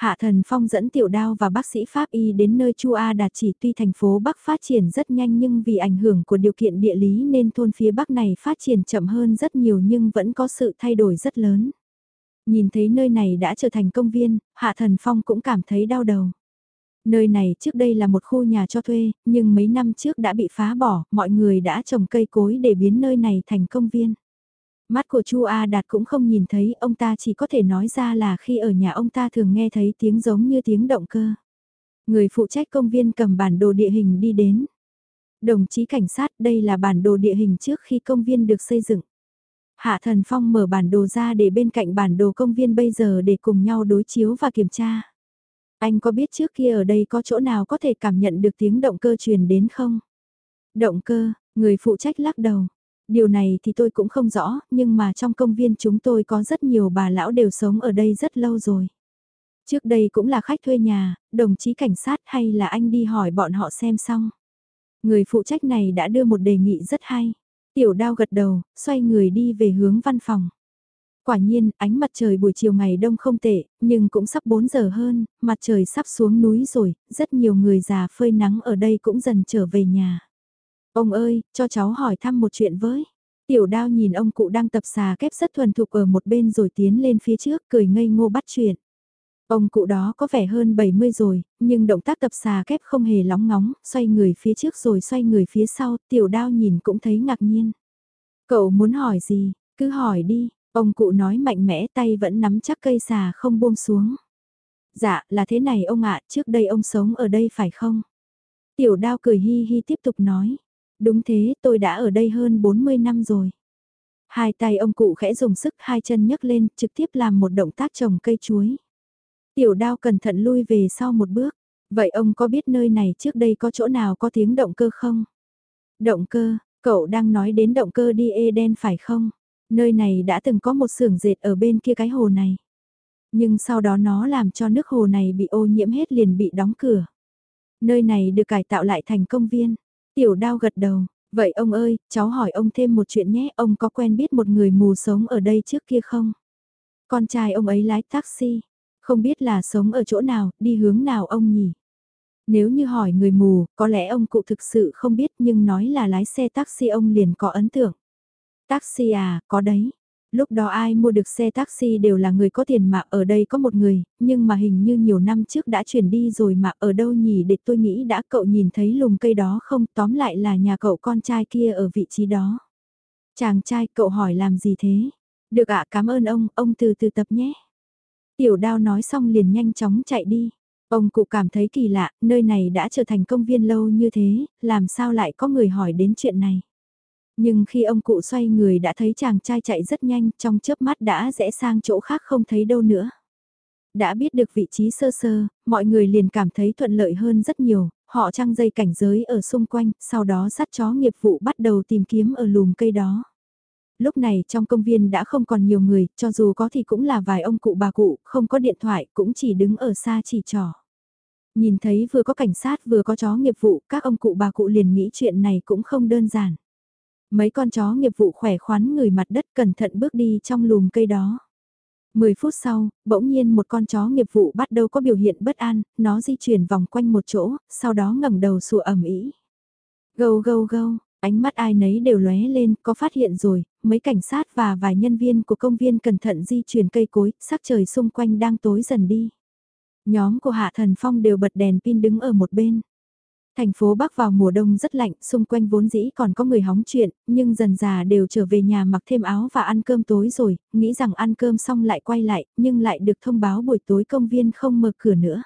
Hạ Thần Phong dẫn tiểu đao và bác sĩ Pháp Y đến nơi Chu A Đạt chỉ tuy thành phố Bắc phát triển rất nhanh nhưng vì ảnh hưởng của điều kiện địa lý nên thôn phía Bắc này phát triển chậm hơn rất nhiều nhưng vẫn có sự thay đổi rất lớn. Nhìn thấy nơi này đã trở thành công viên, Hạ Thần Phong cũng cảm thấy đau đầu. Nơi này trước đây là một khu nhà cho thuê, nhưng mấy năm trước đã bị phá bỏ, mọi người đã trồng cây cối để biến nơi này thành công viên. Mắt của Chu A Đạt cũng không nhìn thấy, ông ta chỉ có thể nói ra là khi ở nhà ông ta thường nghe thấy tiếng giống như tiếng động cơ. Người phụ trách công viên cầm bản đồ địa hình đi đến. Đồng chí cảnh sát, đây là bản đồ địa hình trước khi công viên được xây dựng. Hạ Thần Phong mở bản đồ ra để bên cạnh bản đồ công viên bây giờ để cùng nhau đối chiếu và kiểm tra. Anh có biết trước kia ở đây có chỗ nào có thể cảm nhận được tiếng động cơ truyền đến không? Động cơ, người phụ trách lắc đầu. Điều này thì tôi cũng không rõ, nhưng mà trong công viên chúng tôi có rất nhiều bà lão đều sống ở đây rất lâu rồi. Trước đây cũng là khách thuê nhà, đồng chí cảnh sát hay là anh đi hỏi bọn họ xem xong. Người phụ trách này đã đưa một đề nghị rất hay. Tiểu đao gật đầu, xoay người đi về hướng văn phòng. Quả nhiên, ánh mặt trời buổi chiều ngày đông không tệ, nhưng cũng sắp 4 giờ hơn, mặt trời sắp xuống núi rồi, rất nhiều người già phơi nắng ở đây cũng dần trở về nhà. Ông ơi, cho cháu hỏi thăm một chuyện với. Tiểu đao nhìn ông cụ đang tập xà kép rất thuần thục ở một bên rồi tiến lên phía trước cười ngây ngô bắt chuyện. Ông cụ đó có vẻ hơn 70 rồi, nhưng động tác tập xà kép không hề lóng ngóng, xoay người phía trước rồi xoay người phía sau, tiểu đao nhìn cũng thấy ngạc nhiên. Cậu muốn hỏi gì, cứ hỏi đi, ông cụ nói mạnh mẽ tay vẫn nắm chắc cây xà không buông xuống. Dạ, là thế này ông ạ, trước đây ông sống ở đây phải không? Tiểu đao cười hi hi tiếp tục nói. Đúng thế, tôi đã ở đây hơn 40 năm rồi. Hai tay ông cụ khẽ dùng sức hai chân nhấc lên, trực tiếp làm một động tác trồng cây chuối. Tiểu đao cẩn thận lui về sau một bước. Vậy ông có biết nơi này trước đây có chỗ nào có tiếng động cơ không? Động cơ, cậu đang nói đến động cơ đi Eden phải không? Nơi này đã từng có một xưởng dệt ở bên kia cái hồ này. Nhưng sau đó nó làm cho nước hồ này bị ô nhiễm hết liền bị đóng cửa. Nơi này được cải tạo lại thành công viên. Tiểu đao gật đầu, vậy ông ơi, cháu hỏi ông thêm một chuyện nhé, ông có quen biết một người mù sống ở đây trước kia không? Con trai ông ấy lái taxi, không biết là sống ở chỗ nào, đi hướng nào ông nhỉ? Nếu như hỏi người mù, có lẽ ông cụ thực sự không biết nhưng nói là lái xe taxi ông liền có ấn tượng. Taxi à, có đấy. Lúc đó ai mua được xe taxi đều là người có tiền mà ở đây có một người, nhưng mà hình như nhiều năm trước đã chuyển đi rồi mà ở đâu nhỉ để tôi nghĩ đã cậu nhìn thấy lùm cây đó không tóm lại là nhà cậu con trai kia ở vị trí đó. Chàng trai cậu hỏi làm gì thế? Được ạ cảm ơn ông, ông từ từ tập nhé. Tiểu đao nói xong liền nhanh chóng chạy đi. Ông cụ cảm thấy kỳ lạ, nơi này đã trở thành công viên lâu như thế, làm sao lại có người hỏi đến chuyện này. Nhưng khi ông cụ xoay người đã thấy chàng trai chạy rất nhanh, trong chớp mắt đã rẽ sang chỗ khác không thấy đâu nữa. Đã biết được vị trí sơ sơ, mọi người liền cảm thấy thuận lợi hơn rất nhiều, họ trăng dây cảnh giới ở xung quanh, sau đó sát chó nghiệp vụ bắt đầu tìm kiếm ở lùm cây đó. Lúc này trong công viên đã không còn nhiều người, cho dù có thì cũng là vài ông cụ bà cụ, không có điện thoại, cũng chỉ đứng ở xa chỉ trò. Nhìn thấy vừa có cảnh sát vừa có chó nghiệp vụ, các ông cụ bà cụ liền nghĩ chuyện này cũng không đơn giản. Mấy con chó nghiệp vụ khỏe khoắn người mặt đất cẩn thận bước đi trong lùm cây đó. 10 phút sau, bỗng nhiên một con chó nghiệp vụ bắt đầu có biểu hiện bất an, nó di chuyển vòng quanh một chỗ, sau đó ngẩng đầu sủa ẩm ý. Gâu gâu gâu, ánh mắt ai nấy đều lóe lên, có phát hiện rồi, mấy cảnh sát và vài nhân viên của công viên cẩn thận di chuyển cây cối, sắc trời xung quanh đang tối dần đi. Nhóm của Hạ Thần Phong đều bật đèn pin đứng ở một bên. Thành phố Bắc vào mùa đông rất lạnh, xung quanh vốn dĩ còn có người hóng chuyện, nhưng dần già đều trở về nhà mặc thêm áo và ăn cơm tối rồi, nghĩ rằng ăn cơm xong lại quay lại, nhưng lại được thông báo buổi tối công viên không mở cửa nữa.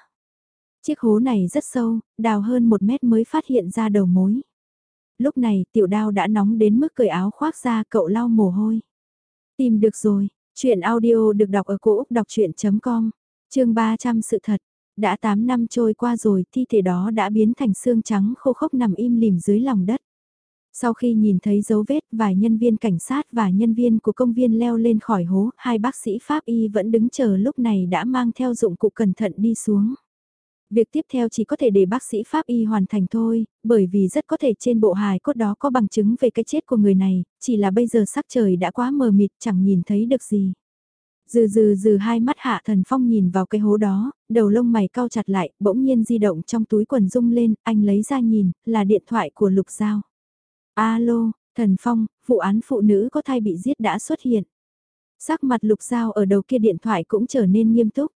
Chiếc hố này rất sâu, đào hơn một mét mới phát hiện ra đầu mối. Lúc này tiểu đao đã nóng đến mức cởi áo khoác ra cậu lau mồ hôi. Tìm được rồi, chuyện audio được đọc ở cổ Úc đọc chuyện.com, chương 300 sự thật. Đã 8 năm trôi qua rồi, thi thể đó đã biến thành xương trắng khô khốc nằm im lìm dưới lòng đất. Sau khi nhìn thấy dấu vết, vài nhân viên cảnh sát và nhân viên của công viên leo lên khỏi hố, hai bác sĩ Pháp Y vẫn đứng chờ lúc này đã mang theo dụng cụ cẩn thận đi xuống. Việc tiếp theo chỉ có thể để bác sĩ Pháp Y hoàn thành thôi, bởi vì rất có thể trên bộ hài cốt đó có bằng chứng về cái chết của người này, chỉ là bây giờ sắc trời đã quá mờ mịt chẳng nhìn thấy được gì. Dừ dừ dừ hai mắt hạ thần phong nhìn vào cái hố đó, đầu lông mày cau chặt lại, bỗng nhiên di động trong túi quần rung lên, anh lấy ra nhìn, là điện thoại của Lục Giao. Alo, thần phong, vụ án phụ nữ có thai bị giết đã xuất hiện. Sắc mặt Lục Giao ở đầu kia điện thoại cũng trở nên nghiêm túc.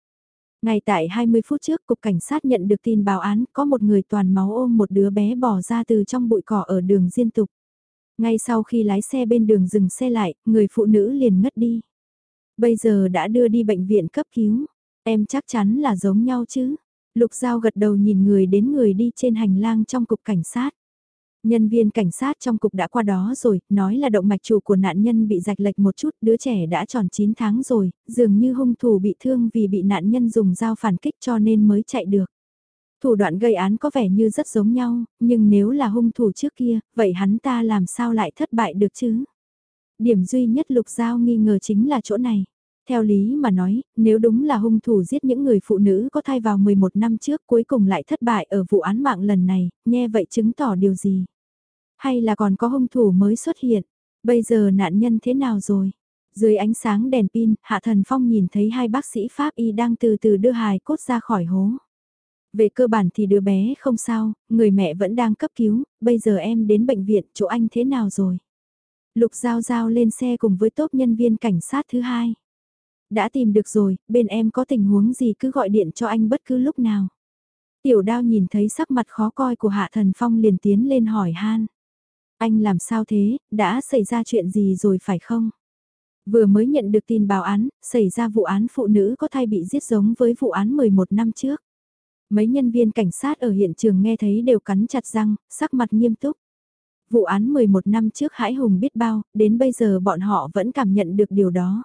Ngay tại 20 phút trước, Cục Cảnh sát nhận được tin báo án có một người toàn máu ôm một đứa bé bỏ ra từ trong bụi cỏ ở đường Diên Tục. Ngay sau khi lái xe bên đường dừng xe lại, người phụ nữ liền ngất đi. Bây giờ đã đưa đi bệnh viện cấp cứu. Em chắc chắn là giống nhau chứ. Lục Giao gật đầu nhìn người đến người đi trên hành lang trong cục cảnh sát. Nhân viên cảnh sát trong cục đã qua đó rồi, nói là động mạch chủ của nạn nhân bị rạch lệch một chút, đứa trẻ đã tròn 9 tháng rồi, dường như hung thủ bị thương vì bị nạn nhân dùng dao phản kích cho nên mới chạy được. Thủ đoạn gây án có vẻ như rất giống nhau, nhưng nếu là hung thủ trước kia, vậy hắn ta làm sao lại thất bại được chứ? Điểm duy nhất Lục Giao nghi ngờ chính là chỗ này. Theo lý mà nói, nếu đúng là hung thủ giết những người phụ nữ có thai vào 11 năm trước cuối cùng lại thất bại ở vụ án mạng lần này, nghe vậy chứng tỏ điều gì? Hay là còn có hung thủ mới xuất hiện? Bây giờ nạn nhân thế nào rồi? Dưới ánh sáng đèn pin, Hạ Thần Phong nhìn thấy hai bác sĩ Pháp Y đang từ từ đưa hài cốt ra khỏi hố. Về cơ bản thì đứa bé không sao, người mẹ vẫn đang cấp cứu, bây giờ em đến bệnh viện, chỗ anh thế nào rồi? Lục Giao Giao lên xe cùng với tốt nhân viên cảnh sát thứ hai. Đã tìm được rồi, bên em có tình huống gì cứ gọi điện cho anh bất cứ lúc nào. Tiểu đao nhìn thấy sắc mặt khó coi của Hạ Thần Phong liền tiến lên hỏi han. Anh làm sao thế, đã xảy ra chuyện gì rồi phải không? Vừa mới nhận được tin báo án, xảy ra vụ án phụ nữ có thai bị giết giống với vụ án 11 năm trước. Mấy nhân viên cảnh sát ở hiện trường nghe thấy đều cắn chặt răng, sắc mặt nghiêm túc. Vụ án 11 năm trước hãi hùng biết bao, đến bây giờ bọn họ vẫn cảm nhận được điều đó.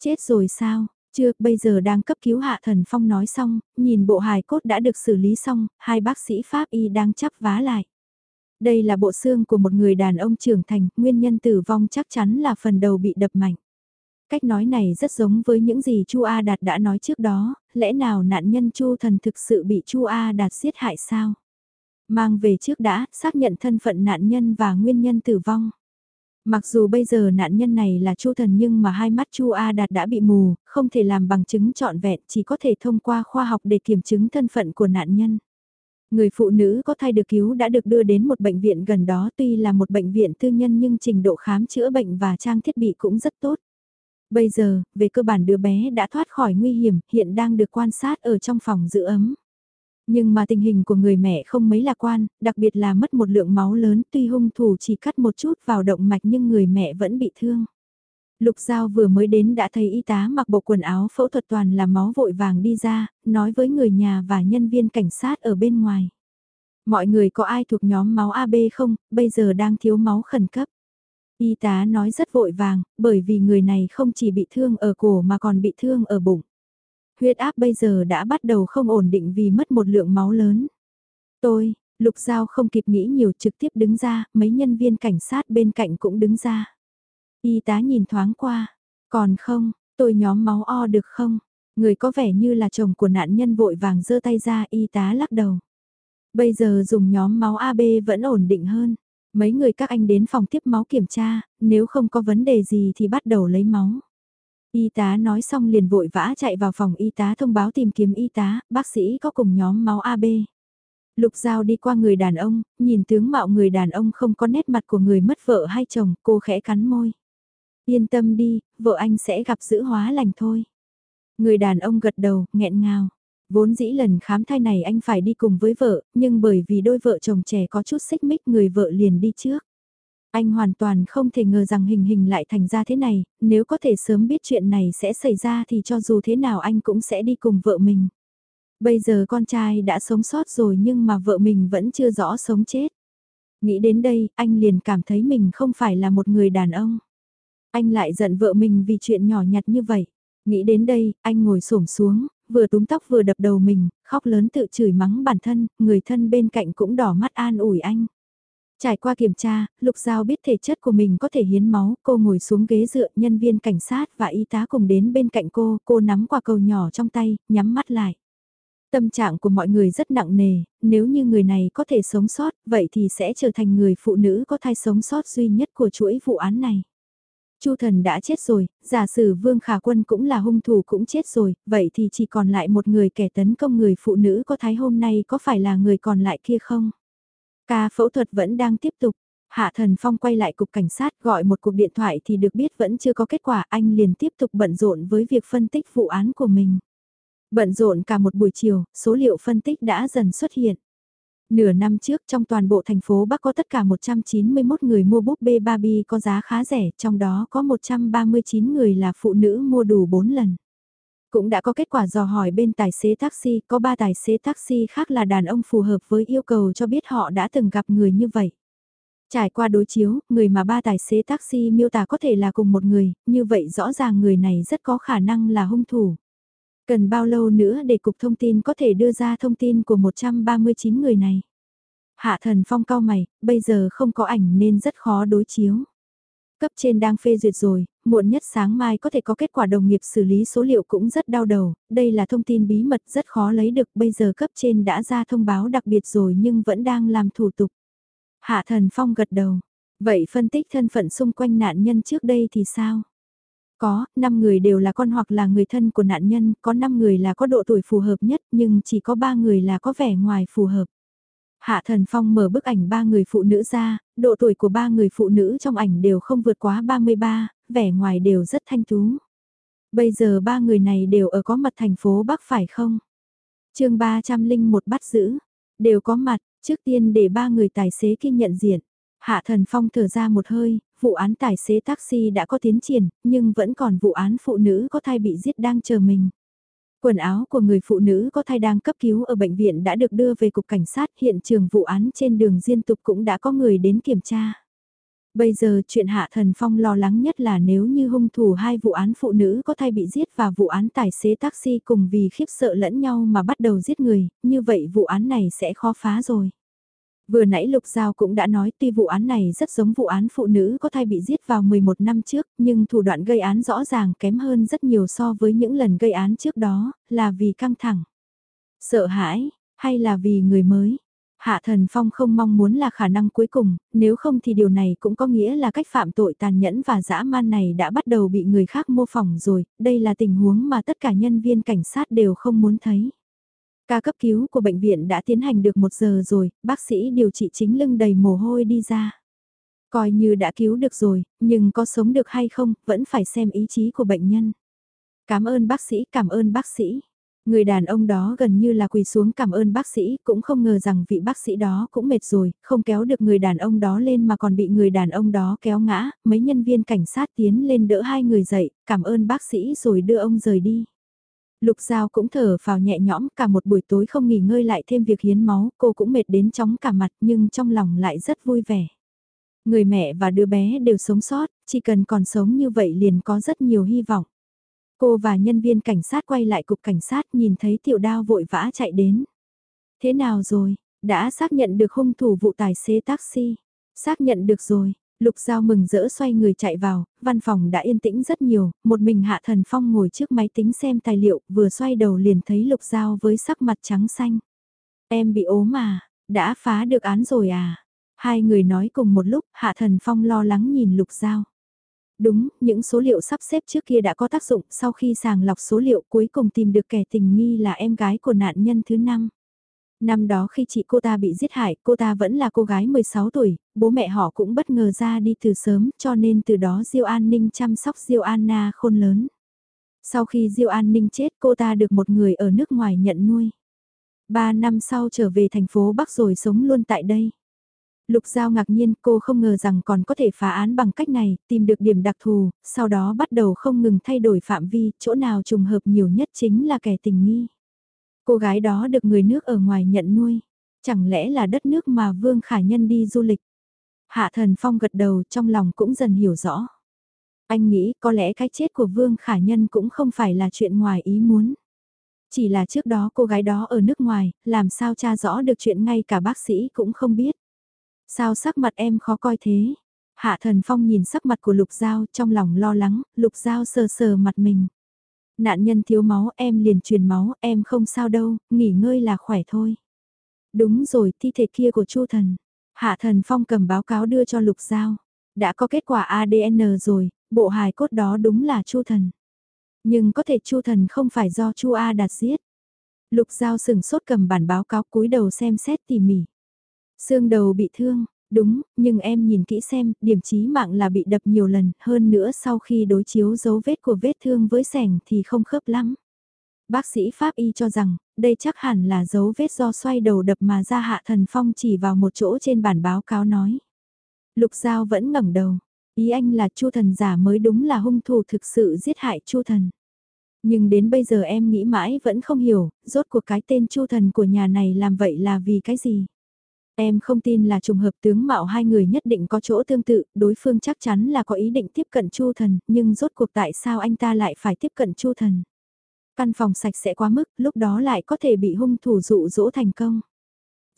Chết rồi sao? Chưa, bây giờ đang cấp cứu Hạ Thần Phong nói xong, nhìn bộ hài cốt đã được xử lý xong, hai bác sĩ Pháp y đang chắp vá lại. Đây là bộ xương của một người đàn ông trưởng thành, nguyên nhân tử vong chắc chắn là phần đầu bị đập mạnh. Cách nói này rất giống với những gì Chu A Đạt đã nói trước đó, lẽ nào nạn nhân Chu Thần thực sự bị Chu A Đạt giết hại sao? Mang về trước đã, xác nhận thân phận nạn nhân và nguyên nhân tử vong. Mặc dù bây giờ nạn nhân này là Chu Thần nhưng mà hai mắt Chu A Đạt đã bị mù, không thể làm bằng chứng trọn vẹn, chỉ có thể thông qua khoa học để kiểm chứng thân phận của nạn nhân. Người phụ nữ có thai được cứu đã được đưa đến một bệnh viện gần đó tuy là một bệnh viện tư nhân nhưng trình độ khám chữa bệnh và trang thiết bị cũng rất tốt. Bây giờ, về cơ bản đứa bé đã thoát khỏi nguy hiểm, hiện đang được quan sát ở trong phòng giữ ấm. Nhưng mà tình hình của người mẹ không mấy lạc quan, đặc biệt là mất một lượng máu lớn tuy hung thủ chỉ cắt một chút vào động mạch nhưng người mẹ vẫn bị thương. Lục Giao vừa mới đến đã thấy y tá mặc bộ quần áo phẫu thuật toàn là máu vội vàng đi ra, nói với người nhà và nhân viên cảnh sát ở bên ngoài. Mọi người có ai thuộc nhóm máu AB không, bây giờ đang thiếu máu khẩn cấp. Y tá nói rất vội vàng, bởi vì người này không chỉ bị thương ở cổ mà còn bị thương ở bụng. Huyết áp bây giờ đã bắt đầu không ổn định vì mất một lượng máu lớn. Tôi, Lục Giao không kịp nghĩ nhiều trực tiếp đứng ra, mấy nhân viên cảnh sát bên cạnh cũng đứng ra. Y tá nhìn thoáng qua, còn không, tôi nhóm máu o được không? Người có vẻ như là chồng của nạn nhân vội vàng giơ tay ra y tá lắc đầu. Bây giờ dùng nhóm máu AB vẫn ổn định hơn. Mấy người các anh đến phòng tiếp máu kiểm tra, nếu không có vấn đề gì thì bắt đầu lấy máu. Y tá nói xong liền vội vã chạy vào phòng y tá thông báo tìm kiếm y tá, bác sĩ có cùng nhóm máu AB. Lục Giao đi qua người đàn ông, nhìn tướng mạo người đàn ông không có nét mặt của người mất vợ hay chồng, cô khẽ cắn môi. Yên tâm đi, vợ anh sẽ gặp giữ hóa lành thôi. Người đàn ông gật đầu, nghẹn ngào. Vốn dĩ lần khám thai này anh phải đi cùng với vợ, nhưng bởi vì đôi vợ chồng trẻ có chút xích mích người vợ liền đi trước. Anh hoàn toàn không thể ngờ rằng hình hình lại thành ra thế này, nếu có thể sớm biết chuyện này sẽ xảy ra thì cho dù thế nào anh cũng sẽ đi cùng vợ mình. Bây giờ con trai đã sống sót rồi nhưng mà vợ mình vẫn chưa rõ sống chết. Nghĩ đến đây, anh liền cảm thấy mình không phải là một người đàn ông. Anh lại giận vợ mình vì chuyện nhỏ nhặt như vậy. Nghĩ đến đây, anh ngồi xổm xuống, vừa túm tóc vừa đập đầu mình, khóc lớn tự chửi mắng bản thân, người thân bên cạnh cũng đỏ mắt an ủi anh. Trải qua kiểm tra, Lục Giao biết thể chất của mình có thể hiến máu, cô ngồi xuống ghế dựa, nhân viên cảnh sát và y tá cùng đến bên cạnh cô, cô nắm quả cầu nhỏ trong tay, nhắm mắt lại. Tâm trạng của mọi người rất nặng nề, nếu như người này có thể sống sót, vậy thì sẽ trở thành người phụ nữ có thai sống sót duy nhất của chuỗi vụ án này. Chu thần đã chết rồi, giả sử Vương Khả Quân cũng là hung thủ cũng chết rồi, vậy thì chỉ còn lại một người kẻ tấn công người phụ nữ có thái hôm nay có phải là người còn lại kia không? Ca phẫu thuật vẫn đang tiếp tục. Hạ Thần Phong quay lại cục cảnh sát gọi một cuộc điện thoại thì được biết vẫn chưa có kết quả anh liền tiếp tục bận rộn với việc phân tích vụ án của mình. Bận rộn cả một buổi chiều, số liệu phân tích đã dần xuất hiện. Nửa năm trước trong toàn bộ thành phố Bắc có tất cả 191 người mua búp bê Barbie có giá khá rẻ, trong đó có 139 người là phụ nữ mua đủ 4 lần. Cũng đã có kết quả dò hỏi bên tài xế taxi, có 3 tài xế taxi khác là đàn ông phù hợp với yêu cầu cho biết họ đã từng gặp người như vậy. Trải qua đối chiếu, người mà ba tài xế taxi miêu tả có thể là cùng một người, như vậy rõ ràng người này rất có khả năng là hung thủ. Cần bao lâu nữa để cục thông tin có thể đưa ra thông tin của 139 người này? Hạ thần phong cao mày, bây giờ không có ảnh nên rất khó đối chiếu. Cấp trên đang phê duyệt rồi, muộn nhất sáng mai có thể có kết quả đồng nghiệp xử lý số liệu cũng rất đau đầu, đây là thông tin bí mật rất khó lấy được, bây giờ cấp trên đã ra thông báo đặc biệt rồi nhưng vẫn đang làm thủ tục. Hạ thần phong gật đầu, vậy phân tích thân phận xung quanh nạn nhân trước đây thì sao? Có, 5 người đều là con hoặc là người thân của nạn nhân, có 5 người là có độ tuổi phù hợp nhất nhưng chỉ có 3 người là có vẻ ngoài phù hợp. Hạ Thần Phong mở bức ảnh ba người phụ nữ ra, độ tuổi của ba người phụ nữ trong ảnh đều không vượt quá 33, vẻ ngoài đều rất thanh tú. Bây giờ ba người này đều ở có mặt thành phố Bắc phải không? chương 301 bắt giữ, đều có mặt, trước tiên để ba người tài xế kia nhận diện. Hạ Thần Phong thở ra một hơi, vụ án tài xế taxi đã có tiến triển, nhưng vẫn còn vụ án phụ nữ có thai bị giết đang chờ mình. Quần áo của người phụ nữ có thai đang cấp cứu ở bệnh viện đã được đưa về cục cảnh sát hiện trường vụ án trên đường Diên Tục cũng đã có người đến kiểm tra. Bây giờ chuyện Hạ Thần Phong lo lắng nhất là nếu như hung thủ hai vụ án phụ nữ có thai bị giết và vụ án tài xế taxi cùng vì khiếp sợ lẫn nhau mà bắt đầu giết người, như vậy vụ án này sẽ khó phá rồi. Vừa nãy Lục Giao cũng đã nói tuy vụ án này rất giống vụ án phụ nữ có thai bị giết vào 11 năm trước, nhưng thủ đoạn gây án rõ ràng kém hơn rất nhiều so với những lần gây án trước đó, là vì căng thẳng. Sợ hãi, hay là vì người mới? Hạ Thần Phong không mong muốn là khả năng cuối cùng, nếu không thì điều này cũng có nghĩa là cách phạm tội tàn nhẫn và dã man này đã bắt đầu bị người khác mô phỏng rồi, đây là tình huống mà tất cả nhân viên cảnh sát đều không muốn thấy. Ca cấp cứu của bệnh viện đã tiến hành được một giờ rồi, bác sĩ điều trị chính lưng đầy mồ hôi đi ra. Coi như đã cứu được rồi, nhưng có sống được hay không, vẫn phải xem ý chí của bệnh nhân. Cảm ơn bác sĩ, cảm ơn bác sĩ. Người đàn ông đó gần như là quỳ xuống cảm ơn bác sĩ, cũng không ngờ rằng vị bác sĩ đó cũng mệt rồi, không kéo được người đàn ông đó lên mà còn bị người đàn ông đó kéo ngã, mấy nhân viên cảnh sát tiến lên đỡ hai người dậy, cảm ơn bác sĩ rồi đưa ông rời đi. Lục Giao cũng thở vào nhẹ nhõm cả một buổi tối không nghỉ ngơi lại thêm việc hiến máu, cô cũng mệt đến chóng cả mặt nhưng trong lòng lại rất vui vẻ. Người mẹ và đứa bé đều sống sót, chỉ cần còn sống như vậy liền có rất nhiều hy vọng. Cô và nhân viên cảnh sát quay lại cục cảnh sát nhìn thấy tiểu đao vội vã chạy đến. Thế nào rồi, đã xác nhận được hung thủ vụ tài xế taxi? Xác nhận được rồi, Lục Giao mừng rỡ xoay người chạy vào, văn phòng đã yên tĩnh rất nhiều, một mình Hạ Thần Phong ngồi trước máy tính xem tài liệu, vừa xoay đầu liền thấy Lục Giao với sắc mặt trắng xanh. Em bị ốm mà, đã phá được án rồi à? Hai người nói cùng một lúc, Hạ Thần Phong lo lắng nhìn Lục Giao. Đúng, những số liệu sắp xếp trước kia đã có tác dụng, sau khi sàng lọc số liệu cuối cùng tìm được kẻ tình nghi là em gái của nạn nhân thứ năm. Năm đó khi chị cô ta bị giết hại, cô ta vẫn là cô gái 16 tuổi, bố mẹ họ cũng bất ngờ ra đi từ sớm, cho nên từ đó Diêu An Ninh chăm sóc Diêu Anna khôn lớn. Sau khi Diêu An Ninh chết, cô ta được một người ở nước ngoài nhận nuôi. Ba năm sau trở về thành phố Bắc rồi sống luôn tại đây. Lục Giao ngạc nhiên cô không ngờ rằng còn có thể phá án bằng cách này, tìm được điểm đặc thù, sau đó bắt đầu không ngừng thay đổi phạm vi, chỗ nào trùng hợp nhiều nhất chính là kẻ tình nghi. Cô gái đó được người nước ở ngoài nhận nuôi, chẳng lẽ là đất nước mà Vương Khả Nhân đi du lịch. Hạ Thần Phong gật đầu trong lòng cũng dần hiểu rõ. Anh nghĩ có lẽ cái chết của Vương Khả Nhân cũng không phải là chuyện ngoài ý muốn. Chỉ là trước đó cô gái đó ở nước ngoài, làm sao tra rõ được chuyện ngay cả bác sĩ cũng không biết. Sao sắc mặt em khó coi thế? Hạ thần phong nhìn sắc mặt của lục giao trong lòng lo lắng, lục giao sờ sờ mặt mình. Nạn nhân thiếu máu em liền truyền máu, em không sao đâu, nghỉ ngơi là khỏe thôi. Đúng rồi, thi thể kia của chu thần. Hạ thần phong cầm báo cáo đưa cho lục giao. Đã có kết quả ADN rồi, bộ hài cốt đó đúng là chu thần. Nhưng có thể chu thần không phải do chu A đạt giết. Lục giao sừng sốt cầm bản báo cáo cúi đầu xem xét tỉ mỉ. Xương đầu bị thương, đúng, nhưng em nhìn kỹ xem, điểm chí mạng là bị đập nhiều lần, hơn nữa sau khi đối chiếu dấu vết của vết thương với sẻng thì không khớp lắm. Bác sĩ Pháp Y cho rằng, đây chắc hẳn là dấu vết do xoay đầu đập mà ra hạ thần phong chỉ vào một chỗ trên bản báo cáo nói. Lục Giao vẫn ngẩng đầu, ý anh là Chu thần giả mới đúng là hung thủ thực sự giết hại Chu thần. Nhưng đến bây giờ em nghĩ mãi vẫn không hiểu, rốt cuộc cái tên Chu thần của nhà này làm vậy là vì cái gì? Em không tin là trùng hợp tướng mạo hai người nhất định có chỗ tương tự, đối phương chắc chắn là có ý định tiếp cận Chu Thần, nhưng rốt cuộc tại sao anh ta lại phải tiếp cận Chu Thần? Căn phòng sạch sẽ quá mức, lúc đó lại có thể bị hung thủ dụ dỗ thành công.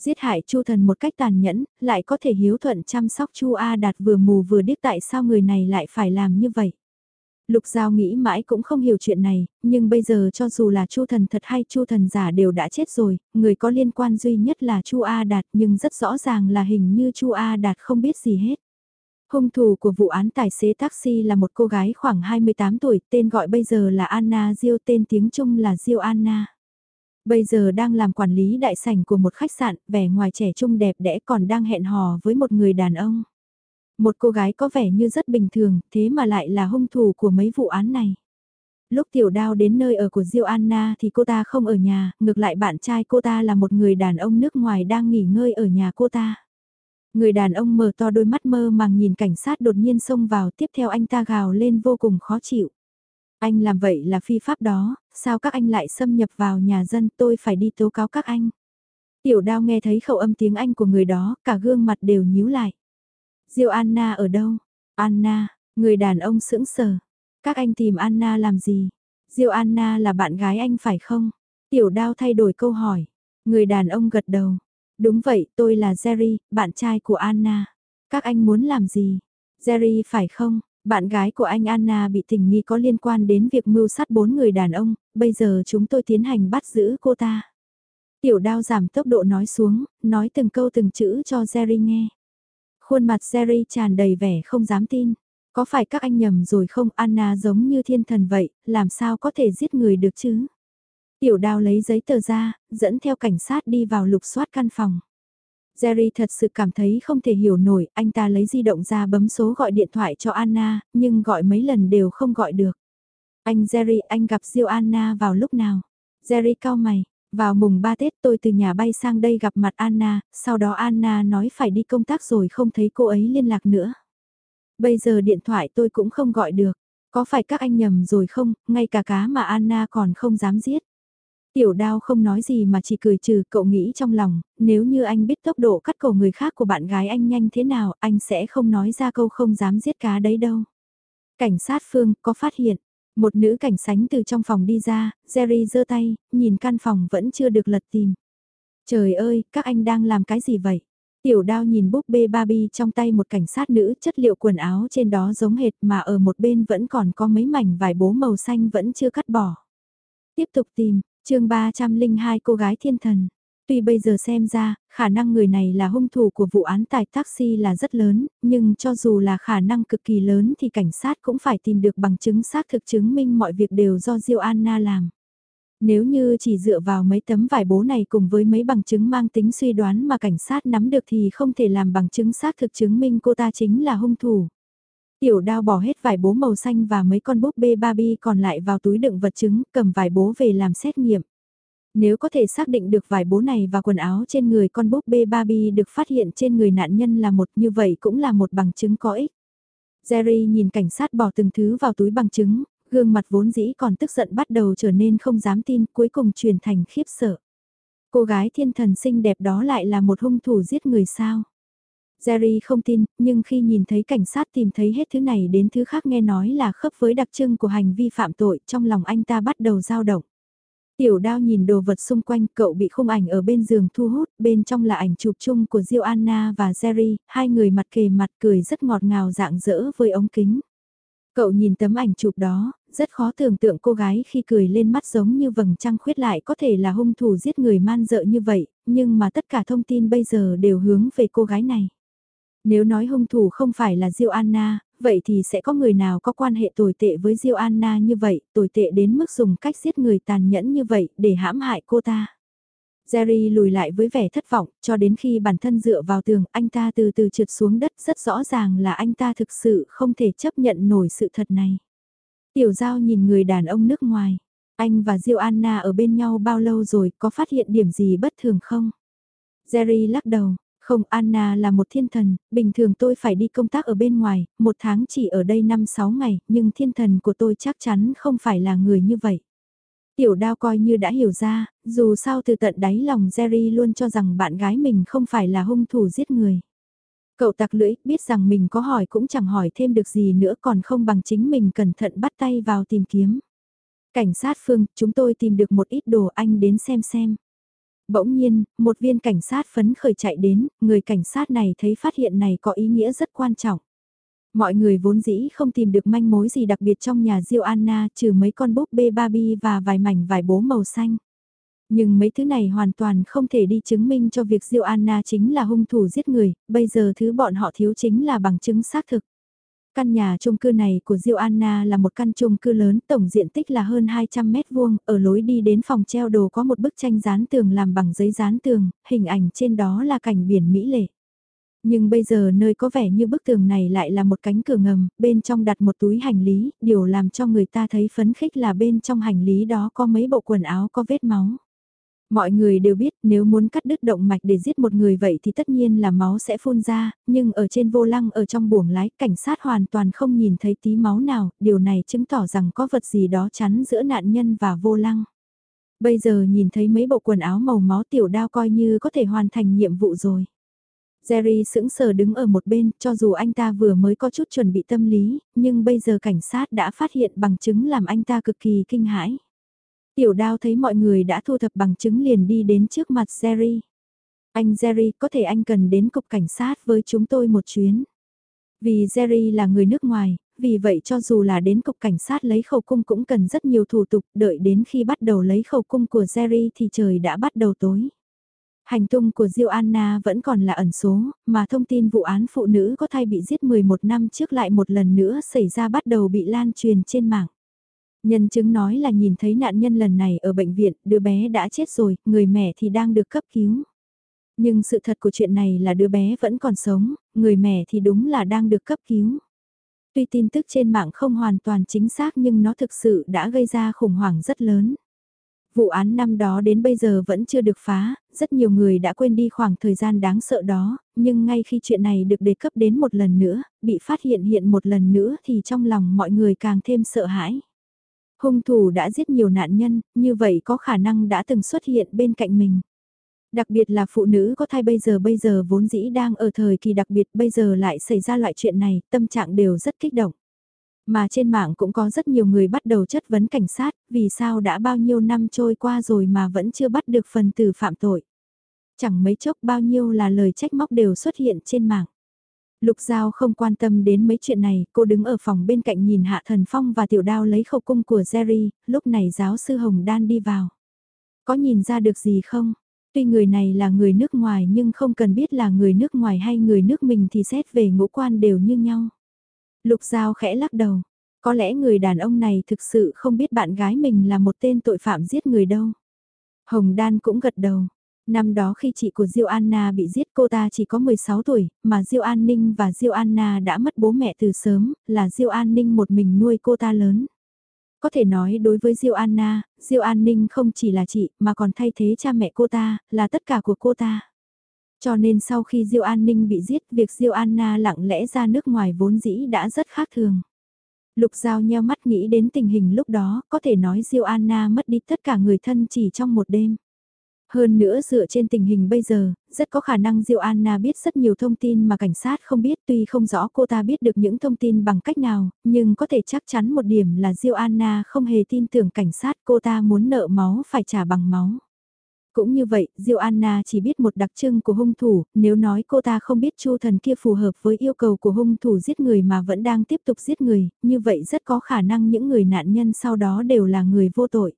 Giết hại Chu Thần một cách tàn nhẫn, lại có thể hiếu thuận chăm sóc Chu A Đạt vừa mù vừa điếc tại sao người này lại phải làm như vậy? Lục Giao nghĩ mãi cũng không hiểu chuyện này, nhưng bây giờ cho dù là Chu thần thật hay Chu thần giả đều đã chết rồi, người có liên quan duy nhất là Chu A Đạt nhưng rất rõ ràng là hình như Chu A Đạt không biết gì hết. Hung thủ của vụ án tài xế taxi là một cô gái khoảng 28 tuổi, tên gọi bây giờ là Anna Diêu, tên tiếng Trung là Diêu Anna. Bây giờ đang làm quản lý đại sảnh của một khách sạn, vẻ ngoài trẻ trung đẹp đẽ còn đang hẹn hò với một người đàn ông. Một cô gái có vẻ như rất bình thường, thế mà lại là hung thủ của mấy vụ án này. Lúc tiểu đao đến nơi ở của Diêu Anna thì cô ta không ở nhà, ngược lại bạn trai cô ta là một người đàn ông nước ngoài đang nghỉ ngơi ở nhà cô ta. Người đàn ông mở to đôi mắt mơ màng nhìn cảnh sát đột nhiên xông vào tiếp theo anh ta gào lên vô cùng khó chịu. Anh làm vậy là phi pháp đó, sao các anh lại xâm nhập vào nhà dân tôi phải đi tố cáo các anh. Tiểu đao nghe thấy khẩu âm tiếng Anh của người đó, cả gương mặt đều nhíu lại. Diêu Anna ở đâu? Anna, người đàn ông sững sờ. Các anh tìm Anna làm gì? Diêu Anna là bạn gái anh phải không? Tiểu đao thay đổi câu hỏi. Người đàn ông gật đầu. Đúng vậy, tôi là Jerry, bạn trai của Anna. Các anh muốn làm gì? Jerry phải không? Bạn gái của anh Anna bị tình nghi có liên quan đến việc mưu sát bốn người đàn ông, bây giờ chúng tôi tiến hành bắt giữ cô ta. Tiểu đao giảm tốc độ nói xuống, nói từng câu từng chữ cho Jerry nghe. Khuôn mặt Jerry tràn đầy vẻ không dám tin. Có phải các anh nhầm rồi không Anna giống như thiên thần vậy, làm sao có thể giết người được chứ? Tiểu đao lấy giấy tờ ra, dẫn theo cảnh sát đi vào lục soát căn phòng. Jerry thật sự cảm thấy không thể hiểu nổi, anh ta lấy di động ra bấm số gọi điện thoại cho Anna, nhưng gọi mấy lần đều không gọi được. Anh Jerry, anh gặp Diêu Anna vào lúc nào? Jerry cao mày, vào mùng 3 Tết tôi từ nhà bay sang đây gặp mặt Anna, sau đó Anna nói phải đi công tác rồi không thấy cô ấy liên lạc nữa. Bây giờ điện thoại tôi cũng không gọi được, có phải các anh nhầm rồi không, ngay cả cá mà Anna còn không dám giết. Tiểu đao không nói gì mà chỉ cười trừ cậu nghĩ trong lòng, nếu như anh biết tốc độ cắt cổ người khác của bạn gái anh nhanh thế nào, anh sẽ không nói ra câu không dám giết cá đấy đâu. Cảnh sát Phương có phát hiện, một nữ cảnh sánh từ trong phòng đi ra, Jerry giơ tay, nhìn căn phòng vẫn chưa được lật tìm. Trời ơi, các anh đang làm cái gì vậy? Tiểu đao nhìn búp bê Barbie trong tay một cảnh sát nữ chất liệu quần áo trên đó giống hệt mà ở một bên vẫn còn có mấy mảnh vải bố màu xanh vẫn chưa cắt bỏ. Tiếp tục tìm, chương 302 cô gái thiên thần. Tuy bây giờ xem ra, khả năng người này là hung thủ của vụ án tài taxi là rất lớn, nhưng cho dù là khả năng cực kỳ lớn thì cảnh sát cũng phải tìm được bằng chứng xác thực chứng minh mọi việc đều do Diêu Anna làm. Nếu như chỉ dựa vào mấy tấm vải bố này cùng với mấy bằng chứng mang tính suy đoán mà cảnh sát nắm được thì không thể làm bằng chứng xác thực chứng minh cô ta chính là hung thủ. Tiểu đao bỏ hết vải bố màu xanh và mấy con búp bê Barbie còn lại vào túi đựng vật chứng, cầm vải bố về làm xét nghiệm. Nếu có thể xác định được vải bố này và quần áo trên người con búp bê Barbie được phát hiện trên người nạn nhân là một như vậy cũng là một bằng chứng có ích. Jerry nhìn cảnh sát bỏ từng thứ vào túi bằng chứng, gương mặt vốn dĩ còn tức giận bắt đầu trở nên không dám tin cuối cùng truyền thành khiếp sợ. Cô gái thiên thần xinh đẹp đó lại là một hung thủ giết người sao? Jerry không tin, nhưng khi nhìn thấy cảnh sát tìm thấy hết thứ này đến thứ khác nghe nói là khớp với đặc trưng của hành vi phạm tội, trong lòng anh ta bắt đầu dao động. Tiểu đao nhìn đồ vật xung quanh, cậu bị khung ảnh ở bên giường thu hút, bên trong là ảnh chụp chung của Diêu Anna và Jerry, hai người mặt kề mặt cười rất ngọt ngào dạng dỡ với ống kính. Cậu nhìn tấm ảnh chụp đó, rất khó tưởng tượng cô gái khi cười lên mắt giống như vầng trăng khuyết lại có thể là hung thủ giết người man dợ như vậy, nhưng mà tất cả thông tin bây giờ đều hướng về cô gái này. Nếu nói hung thủ không phải là Diêu Anna, vậy thì sẽ có người nào có quan hệ tồi tệ với Diêu Anna như vậy, tồi tệ đến mức dùng cách giết người tàn nhẫn như vậy để hãm hại cô ta. Jerry lùi lại với vẻ thất vọng, cho đến khi bản thân dựa vào tường, anh ta từ từ trượt xuống đất rất rõ ràng là anh ta thực sự không thể chấp nhận nổi sự thật này. Tiểu giao nhìn người đàn ông nước ngoài. Anh và Diêu Anna ở bên nhau bao lâu rồi, có phát hiện điểm gì bất thường không? Jerry lắc đầu, không Anna là một thiên thần, bình thường tôi phải đi công tác ở bên ngoài, một tháng chỉ ở đây 5-6 ngày, nhưng thiên thần của tôi chắc chắn không phải là người như vậy. Tiểu đao coi như đã hiểu ra, dù sao từ tận đáy lòng Jerry luôn cho rằng bạn gái mình không phải là hung thủ giết người. Cậu tặc lưỡi, biết rằng mình có hỏi cũng chẳng hỏi thêm được gì nữa còn không bằng chính mình cẩn thận bắt tay vào tìm kiếm. Cảnh sát phương, chúng tôi tìm được một ít đồ anh đến xem xem. Bỗng nhiên, một viên cảnh sát phấn khởi chạy đến, người cảnh sát này thấy phát hiện này có ý nghĩa rất quan trọng. Mọi người vốn dĩ không tìm được manh mối gì đặc biệt trong nhà Diêu Anna trừ mấy con búp bê Barbie và vài mảnh vải bố màu xanh. Nhưng mấy thứ này hoàn toàn không thể đi chứng minh cho việc Diêu Anna chính là hung thủ giết người, bây giờ thứ bọn họ thiếu chính là bằng chứng xác thực. Căn nhà chung cư này của Diêu Anna là một căn chung cư lớn, tổng diện tích là hơn 200 mét vuông, ở lối đi đến phòng treo đồ có một bức tranh dán tường làm bằng giấy dán tường, hình ảnh trên đó là cảnh biển Mỹ lệ. Nhưng bây giờ nơi có vẻ như bức tường này lại là một cánh cửa ngầm, bên trong đặt một túi hành lý, điều làm cho người ta thấy phấn khích là bên trong hành lý đó có mấy bộ quần áo có vết máu. Mọi người đều biết nếu muốn cắt đứt động mạch để giết một người vậy thì tất nhiên là máu sẽ phun ra, nhưng ở trên vô lăng ở trong buồng lái cảnh sát hoàn toàn không nhìn thấy tí máu nào, điều này chứng tỏ rằng có vật gì đó chắn giữa nạn nhân và vô lăng. Bây giờ nhìn thấy mấy bộ quần áo màu máu tiểu đao coi như có thể hoàn thành nhiệm vụ rồi. Jerry sững sờ đứng ở một bên, cho dù anh ta vừa mới có chút chuẩn bị tâm lý, nhưng bây giờ cảnh sát đã phát hiện bằng chứng làm anh ta cực kỳ kinh hãi. Tiểu đao thấy mọi người đã thu thập bằng chứng liền đi đến trước mặt Jerry. Anh Jerry, có thể anh cần đến cục cảnh sát với chúng tôi một chuyến. Vì Jerry là người nước ngoài, vì vậy cho dù là đến cục cảnh sát lấy khẩu cung cũng cần rất nhiều thủ tục, đợi đến khi bắt đầu lấy khẩu cung của Jerry thì trời đã bắt đầu tối. Hành tung của Diêu Anna vẫn còn là ẩn số, mà thông tin vụ án phụ nữ có thai bị giết 11 năm trước lại một lần nữa xảy ra bắt đầu bị lan truyền trên mạng. Nhân chứng nói là nhìn thấy nạn nhân lần này ở bệnh viện, đứa bé đã chết rồi, người mẹ thì đang được cấp cứu. Nhưng sự thật của chuyện này là đứa bé vẫn còn sống, người mẹ thì đúng là đang được cấp cứu. Tuy tin tức trên mạng không hoàn toàn chính xác nhưng nó thực sự đã gây ra khủng hoảng rất lớn. Vụ án năm đó đến bây giờ vẫn chưa được phá, rất nhiều người đã quên đi khoảng thời gian đáng sợ đó, nhưng ngay khi chuyện này được đề cấp đến một lần nữa, bị phát hiện hiện một lần nữa thì trong lòng mọi người càng thêm sợ hãi. Hung thủ đã giết nhiều nạn nhân, như vậy có khả năng đã từng xuất hiện bên cạnh mình. Đặc biệt là phụ nữ có thai bây giờ bây giờ vốn dĩ đang ở thời kỳ đặc biệt bây giờ lại xảy ra loại chuyện này, tâm trạng đều rất kích động. Mà trên mạng cũng có rất nhiều người bắt đầu chất vấn cảnh sát, vì sao đã bao nhiêu năm trôi qua rồi mà vẫn chưa bắt được phần tử phạm tội. Chẳng mấy chốc bao nhiêu là lời trách móc đều xuất hiện trên mạng. Lục Giao không quan tâm đến mấy chuyện này, cô đứng ở phòng bên cạnh nhìn Hạ Thần Phong và Tiểu Đao lấy khẩu cung của Jerry, lúc này giáo sư Hồng Đan đi vào. Có nhìn ra được gì không? Tuy người này là người nước ngoài nhưng không cần biết là người nước ngoài hay người nước mình thì xét về ngũ quan đều như nhau. Lục Giao khẽ lắc đầu. Có lẽ người đàn ông này thực sự không biết bạn gái mình là một tên tội phạm giết người đâu. Hồng Đan cũng gật đầu. Năm đó khi chị của Diêu Anna bị giết cô ta chỉ có 16 tuổi, mà Diêu An Ninh và Diêu Anna đã mất bố mẹ từ sớm, là Diêu An Ninh một mình nuôi cô ta lớn. Có thể nói đối với Diêu Anna, Diêu An Ninh không chỉ là chị mà còn thay thế cha mẹ cô ta, là tất cả của cô ta. Cho nên sau khi Diêu An Ninh bị giết, việc Diêu Anna lặng lẽ ra nước ngoài vốn dĩ đã rất khác thường. Lục Giao nheo mắt nghĩ đến tình hình lúc đó, có thể nói Diêu Anna mất đi tất cả người thân chỉ trong một đêm. Hơn nữa dựa trên tình hình bây giờ, rất có khả năng Diệu Anna biết rất nhiều thông tin mà cảnh sát không biết tuy không rõ cô ta biết được những thông tin bằng cách nào, nhưng có thể chắc chắn một điểm là Diệu Anna không hề tin tưởng cảnh sát cô ta muốn nợ máu phải trả bằng máu. Cũng như vậy, Diệu Anna chỉ biết một đặc trưng của hung thủ, nếu nói cô ta không biết chu thần kia phù hợp với yêu cầu của hung thủ giết người mà vẫn đang tiếp tục giết người, như vậy rất có khả năng những người nạn nhân sau đó đều là người vô tội.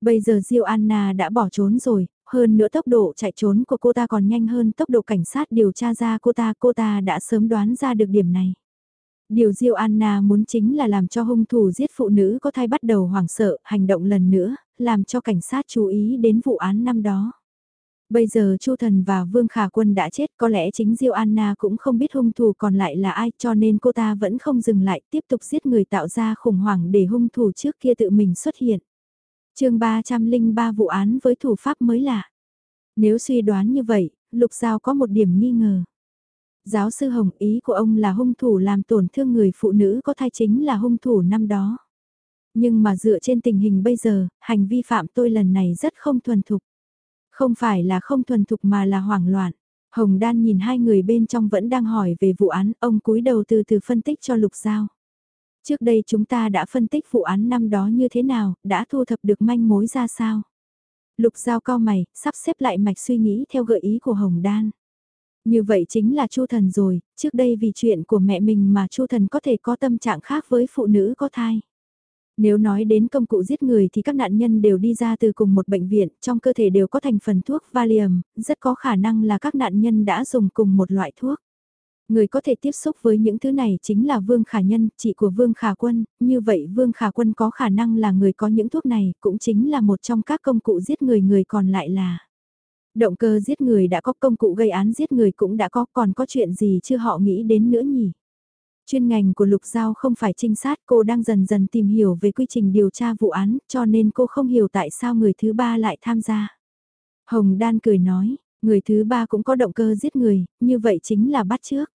Bây giờ Diêu Anna đã bỏ trốn rồi, hơn nữa tốc độ chạy trốn của cô ta còn nhanh hơn tốc độ cảnh sát điều tra ra cô ta, cô ta đã sớm đoán ra được điểm này. Điều Diêu Anna muốn chính là làm cho hung thủ giết phụ nữ có thai bắt đầu hoảng sợ, hành động lần nữa, làm cho cảnh sát chú ý đến vụ án năm đó. Bây giờ Chu Thần và Vương Khả Quân đã chết, có lẽ chính Diêu Anna cũng không biết hung thủ còn lại là ai, cho nên cô ta vẫn không dừng lại, tiếp tục giết người tạo ra khủng hoảng để hung thủ trước kia tự mình xuất hiện chương 303 vụ án với thủ pháp mới lạ. Nếu suy đoán như vậy, Lục Giao có một điểm nghi ngờ. Giáo sư Hồng ý của ông là hung thủ làm tổn thương người phụ nữ có thai chính là hung thủ năm đó. Nhưng mà dựa trên tình hình bây giờ, hành vi phạm tôi lần này rất không thuần thục. Không phải là không thuần thục mà là hoảng loạn. Hồng Đan nhìn hai người bên trong vẫn đang hỏi về vụ án, ông cúi đầu từ từ phân tích cho Lục Giao. Trước đây chúng ta đã phân tích vụ án năm đó như thế nào, đã thu thập được manh mối ra sao. Lục Giao cao mày, sắp xếp lại mạch suy nghĩ theo gợi ý của Hồng Đan. Như vậy chính là Chu Thần rồi, trước đây vì chuyện của mẹ mình mà Chu Thần có thể có tâm trạng khác với phụ nữ có thai. Nếu nói đến công cụ giết người thì các nạn nhân đều đi ra từ cùng một bệnh viện, trong cơ thể đều có thành phần thuốc Valium, rất có khả năng là các nạn nhân đã dùng cùng một loại thuốc. Người có thể tiếp xúc với những thứ này chính là Vương Khả Nhân, chị của Vương Khả Quân, như vậy Vương Khả Quân có khả năng là người có những thuốc này, cũng chính là một trong các công cụ giết người người còn lại là. Động cơ giết người đã có công cụ gây án giết người cũng đã có, còn có chuyện gì chưa họ nghĩ đến nữa nhỉ? Chuyên ngành của Lục Giao không phải trinh sát, cô đang dần dần tìm hiểu về quy trình điều tra vụ án, cho nên cô không hiểu tại sao người thứ ba lại tham gia. Hồng Đan cười nói, người thứ ba cũng có động cơ giết người, như vậy chính là bắt trước.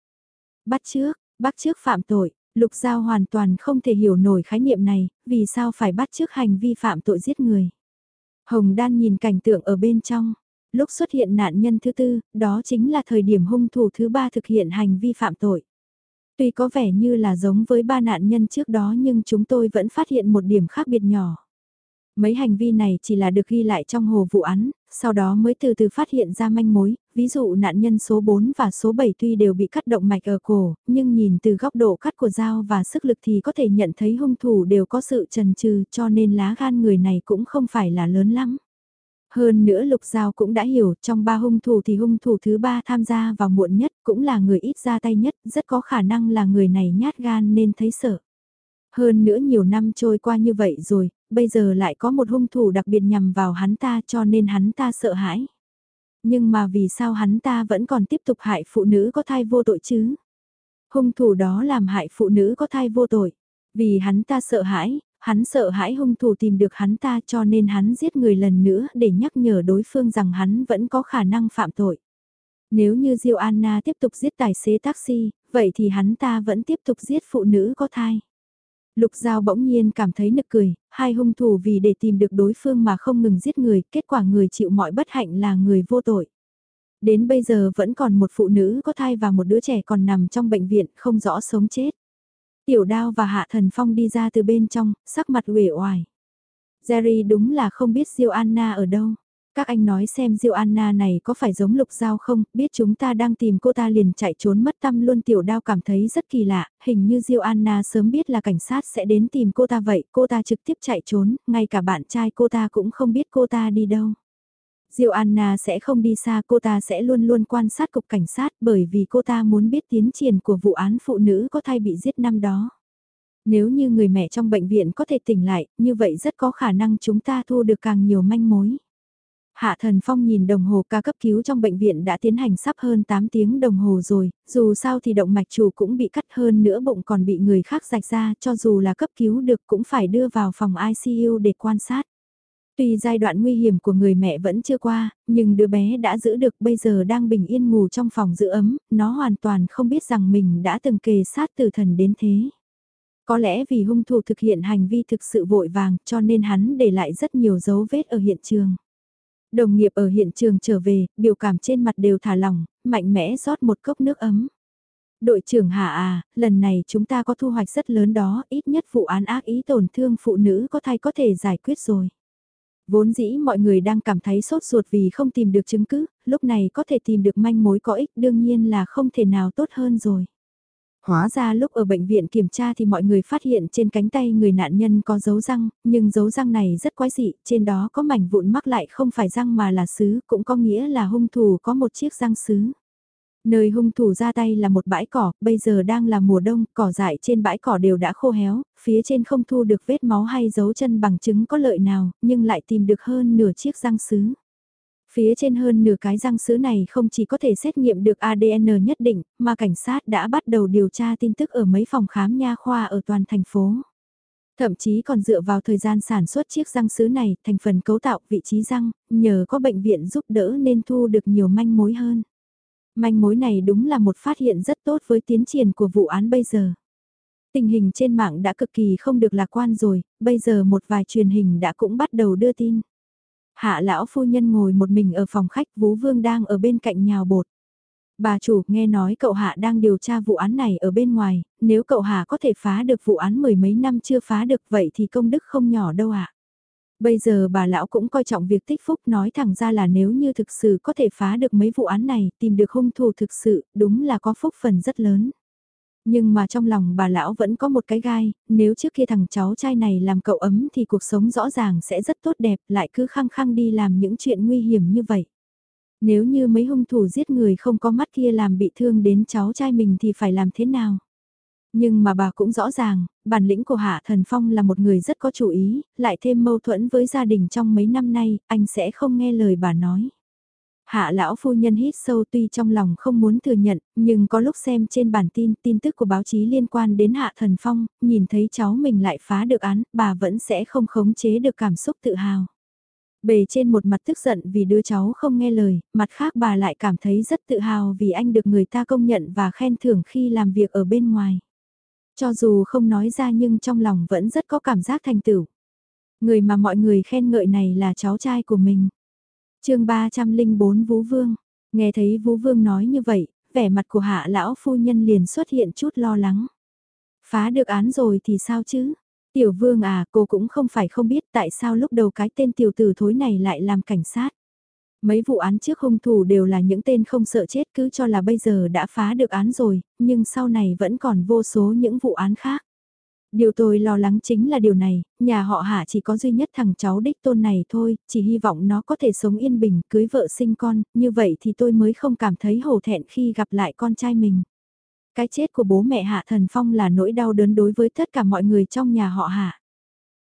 Bắt trước, bắt trước phạm tội, Lục Giao hoàn toàn không thể hiểu nổi khái niệm này, vì sao phải bắt trước hành vi phạm tội giết người. Hồng Đan nhìn cảnh tượng ở bên trong, lúc xuất hiện nạn nhân thứ tư, đó chính là thời điểm hung thủ thứ ba thực hiện hành vi phạm tội. Tuy có vẻ như là giống với ba nạn nhân trước đó nhưng chúng tôi vẫn phát hiện một điểm khác biệt nhỏ. Mấy hành vi này chỉ là được ghi lại trong hồ vụ án, sau đó mới từ từ phát hiện ra manh mối, ví dụ nạn nhân số 4 và số 7 tuy đều bị cắt động mạch ở cổ, nhưng nhìn từ góc độ cắt của dao và sức lực thì có thể nhận thấy hung thủ đều có sự trần trừ cho nên lá gan người này cũng không phải là lớn lắm. Hơn nữa Lục Giao cũng đã hiểu trong ba hung thủ thì hung thủ thứ ba tham gia vào muộn nhất cũng là người ít ra tay nhất, rất có khả năng là người này nhát gan nên thấy sợ. Hơn nữa nhiều năm trôi qua như vậy rồi, bây giờ lại có một hung thủ đặc biệt nhằm vào hắn ta cho nên hắn ta sợ hãi. Nhưng mà vì sao hắn ta vẫn còn tiếp tục hại phụ nữ có thai vô tội chứ? Hung thủ đó làm hại phụ nữ có thai vô tội. Vì hắn ta sợ hãi, hắn sợ hãi hung thủ tìm được hắn ta cho nên hắn giết người lần nữa để nhắc nhở đối phương rằng hắn vẫn có khả năng phạm tội. Nếu như Diêu Anna tiếp tục giết tài xế taxi, vậy thì hắn ta vẫn tiếp tục giết phụ nữ có thai. Lục Giao bỗng nhiên cảm thấy nực cười, hai hung thủ vì để tìm được đối phương mà không ngừng giết người, kết quả người chịu mọi bất hạnh là người vô tội. Đến bây giờ vẫn còn một phụ nữ có thai và một đứa trẻ còn nằm trong bệnh viện không rõ sống chết. Tiểu đao và Hạ Thần Phong đi ra từ bên trong, sắc mặt uể oải. Jerry đúng là không biết Diêu Anna ở đâu. Các anh nói xem Diêu Anna này có phải giống Lục Giao không, biết chúng ta đang tìm cô ta liền chạy trốn mất tâm luôn tiểu đao cảm thấy rất kỳ lạ, hình như Diêu Anna sớm biết là cảnh sát sẽ đến tìm cô ta vậy, cô ta trực tiếp chạy trốn, ngay cả bạn trai cô ta cũng không biết cô ta đi đâu. Diêu Anna sẽ không đi xa cô ta sẽ luôn luôn quan sát cục cảnh sát bởi vì cô ta muốn biết tiến triển của vụ án phụ nữ có thai bị giết năm đó. Nếu như người mẹ trong bệnh viện có thể tỉnh lại, như vậy rất có khả năng chúng ta thu được càng nhiều manh mối. Hạ Thần Phong nhìn đồng hồ ca cấp cứu trong bệnh viện đã tiến hành sắp hơn 8 tiếng đồng hồ rồi, dù sao thì động mạch chủ cũng bị cắt hơn nữa bụng còn bị người khác rạch ra cho dù là cấp cứu được cũng phải đưa vào phòng ICU để quan sát. Tuy giai đoạn nguy hiểm của người mẹ vẫn chưa qua, nhưng đứa bé đã giữ được bây giờ đang bình yên ngủ trong phòng giữ ấm, nó hoàn toàn không biết rằng mình đã từng kề sát tử thần đến thế. Có lẽ vì hung thủ thực hiện hành vi thực sự vội vàng cho nên hắn để lại rất nhiều dấu vết ở hiện trường. Đồng nghiệp ở hiện trường trở về, biểu cảm trên mặt đều thả lỏng, mạnh mẽ rót một cốc nước ấm. Đội trưởng Hà à, lần này chúng ta có thu hoạch rất lớn đó, ít nhất vụ án ác ý tổn thương phụ nữ có thai có thể giải quyết rồi. Vốn dĩ mọi người đang cảm thấy sốt ruột vì không tìm được chứng cứ, lúc này có thể tìm được manh mối có ích đương nhiên là không thể nào tốt hơn rồi. Hóa ra lúc ở bệnh viện kiểm tra thì mọi người phát hiện trên cánh tay người nạn nhân có dấu răng, nhưng dấu răng này rất quái dị, trên đó có mảnh vụn mắc lại không phải răng mà là sứ, cũng có nghĩa là hung thủ có một chiếc răng sứ. Nơi hung thủ ra tay là một bãi cỏ, bây giờ đang là mùa đông, cỏ dại trên bãi cỏ đều đã khô héo, phía trên không thu được vết máu hay dấu chân bằng chứng có lợi nào, nhưng lại tìm được hơn nửa chiếc răng sứ. Phía trên hơn nửa cái răng sứ này không chỉ có thể xét nghiệm được ADN nhất định, mà cảnh sát đã bắt đầu điều tra tin tức ở mấy phòng khám nha khoa ở toàn thành phố. Thậm chí còn dựa vào thời gian sản xuất chiếc răng sứ này, thành phần cấu tạo vị trí răng, nhờ có bệnh viện giúp đỡ nên thu được nhiều manh mối hơn. Manh mối này đúng là một phát hiện rất tốt với tiến triển của vụ án bây giờ. Tình hình trên mạng đã cực kỳ không được lạc quan rồi, bây giờ một vài truyền hình đã cũng bắt đầu đưa tin. Hạ lão phu nhân ngồi một mình ở phòng khách Vú Vương đang ở bên cạnh nhào bột. Bà chủ nghe nói cậu Hạ đang điều tra vụ án này ở bên ngoài, nếu cậu Hạ có thể phá được vụ án mười mấy năm chưa phá được vậy thì công đức không nhỏ đâu ạ. Bây giờ bà lão cũng coi trọng việc tích phúc nói thẳng ra là nếu như thực sự có thể phá được mấy vụ án này, tìm được hung thủ thực sự, đúng là có phúc phần rất lớn. Nhưng mà trong lòng bà lão vẫn có một cái gai, nếu trước kia thằng cháu trai này làm cậu ấm thì cuộc sống rõ ràng sẽ rất tốt đẹp, lại cứ khăng khăng đi làm những chuyện nguy hiểm như vậy. Nếu như mấy hung thủ giết người không có mắt kia làm bị thương đến cháu trai mình thì phải làm thế nào? Nhưng mà bà cũng rõ ràng, bản lĩnh của Hạ Thần Phong là một người rất có chủ ý, lại thêm mâu thuẫn với gia đình trong mấy năm nay, anh sẽ không nghe lời bà nói. Hạ lão phu nhân hít sâu tuy trong lòng không muốn thừa nhận, nhưng có lúc xem trên bản tin, tin tức của báo chí liên quan đến Hạ Thần Phong, nhìn thấy cháu mình lại phá được án, bà vẫn sẽ không khống chế được cảm xúc tự hào. Bề trên một mặt tức giận vì đứa cháu không nghe lời, mặt khác bà lại cảm thấy rất tự hào vì anh được người ta công nhận và khen thưởng khi làm việc ở bên ngoài. Cho dù không nói ra nhưng trong lòng vẫn rất có cảm giác thành tựu. Người mà mọi người khen ngợi này là cháu trai của mình chương 304 Vũ Vương. Nghe thấy Vũ Vương nói như vậy, vẻ mặt của hạ lão phu nhân liền xuất hiện chút lo lắng. Phá được án rồi thì sao chứ? Tiểu Vương à, cô cũng không phải không biết tại sao lúc đầu cái tên tiểu tử thối này lại làm cảnh sát. Mấy vụ án trước hung thủ đều là những tên không sợ chết cứ cho là bây giờ đã phá được án rồi, nhưng sau này vẫn còn vô số những vụ án khác. Điều tôi lo lắng chính là điều này, nhà họ hạ chỉ có duy nhất thằng cháu đích tôn này thôi, chỉ hy vọng nó có thể sống yên bình, cưới vợ sinh con, như vậy thì tôi mới không cảm thấy hổ thẹn khi gặp lại con trai mình. Cái chết của bố mẹ Hạ Thần Phong là nỗi đau đớn đối với tất cả mọi người trong nhà họ Hạ.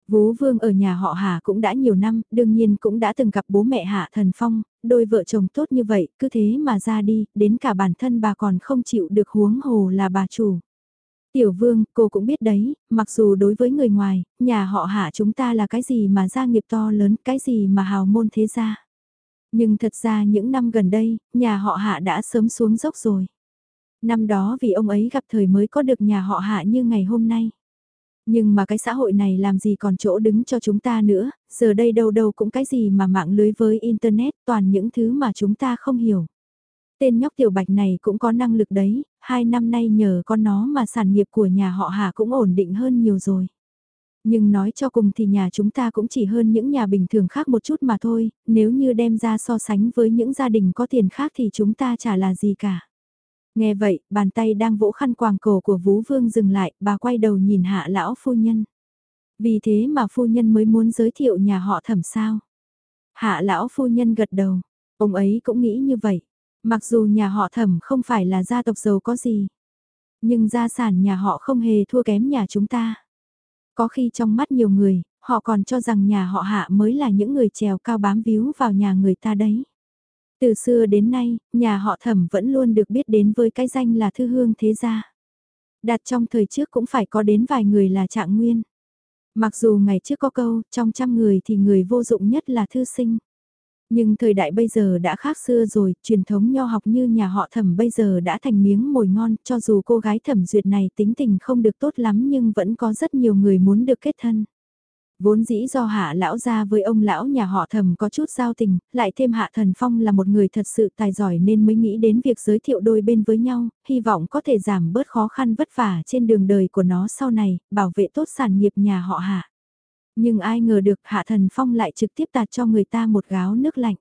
Vú Vương ở nhà họ Hạ cũng đã nhiều năm, đương nhiên cũng đã từng gặp bố mẹ Hạ Thần Phong, đôi vợ chồng tốt như vậy, cứ thế mà ra đi, đến cả bản thân bà còn không chịu được huống hồ là bà chủ. Tiểu Vương, cô cũng biết đấy, mặc dù đối với người ngoài, nhà họ Hạ chúng ta là cái gì mà gia nghiệp to lớn, cái gì mà hào môn thế gia. Nhưng thật ra những năm gần đây, nhà họ Hạ đã sớm xuống dốc rồi. Năm đó vì ông ấy gặp thời mới có được nhà họ Hạ như ngày hôm nay. Nhưng mà cái xã hội này làm gì còn chỗ đứng cho chúng ta nữa, giờ đây đâu đâu cũng cái gì mà mạng lưới với Internet toàn những thứ mà chúng ta không hiểu. Tên nhóc tiểu bạch này cũng có năng lực đấy, hai năm nay nhờ con nó mà sản nghiệp của nhà họ Hà cũng ổn định hơn nhiều rồi. Nhưng nói cho cùng thì nhà chúng ta cũng chỉ hơn những nhà bình thường khác một chút mà thôi, nếu như đem ra so sánh với những gia đình có tiền khác thì chúng ta chả là gì cả. Nghe vậy, bàn tay đang vỗ khăn quàng cổ của Vú Vương dừng lại, bà quay đầu nhìn hạ lão phu nhân. Vì thế mà phu nhân mới muốn giới thiệu nhà họ thẩm sao. Hạ lão phu nhân gật đầu, ông ấy cũng nghĩ như vậy. Mặc dù nhà họ thẩm không phải là gia tộc giàu có gì. Nhưng gia sản nhà họ không hề thua kém nhà chúng ta. Có khi trong mắt nhiều người, họ còn cho rằng nhà họ hạ mới là những người trèo cao bám víu vào nhà người ta đấy. Từ xưa đến nay, nhà họ thẩm vẫn luôn được biết đến với cái danh là thư hương thế gia. Đặt trong thời trước cũng phải có đến vài người là trạng nguyên. Mặc dù ngày trước có câu, trong trăm người thì người vô dụng nhất là thư sinh. Nhưng thời đại bây giờ đã khác xưa rồi, truyền thống nho học như nhà họ thẩm bây giờ đã thành miếng mồi ngon, cho dù cô gái thẩm duyệt này tính tình không được tốt lắm nhưng vẫn có rất nhiều người muốn được kết thân. Vốn dĩ do hạ lão gia với ông lão nhà họ thẩm có chút giao tình, lại thêm hạ thần phong là một người thật sự tài giỏi nên mới nghĩ đến việc giới thiệu đôi bên với nhau, hy vọng có thể giảm bớt khó khăn vất vả trên đường đời của nó sau này, bảo vệ tốt sản nghiệp nhà họ hạ. Nhưng ai ngờ được hạ thần phong lại trực tiếp tạt cho người ta một gáo nước lạnh.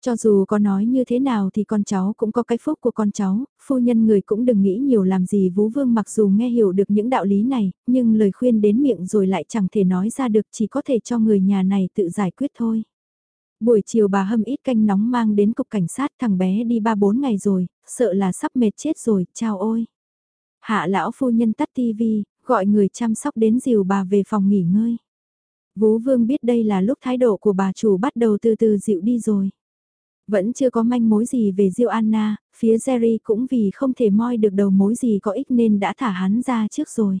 Cho dù có nói như thế nào thì con cháu cũng có cái phúc của con cháu, phu nhân người cũng đừng nghĩ nhiều làm gì Vũ Vương mặc dù nghe hiểu được những đạo lý này, nhưng lời khuyên đến miệng rồi lại chẳng thể nói ra được chỉ có thể cho người nhà này tự giải quyết thôi. Buổi chiều bà hâm ít canh nóng mang đến cục cảnh sát thằng bé đi ba bốn ngày rồi, sợ là sắp mệt chết rồi, chào ôi. Hạ lão phu nhân tắt tivi, gọi người chăm sóc đến dìu bà về phòng nghỉ ngơi. Vũ Vương biết đây là lúc thái độ của bà chủ bắt đầu từ từ dịu đi rồi. Vẫn chưa có manh mối gì về Diêu Anna, phía Jerry cũng vì không thể moi được đầu mối gì có ích nên đã thả hắn ra trước rồi.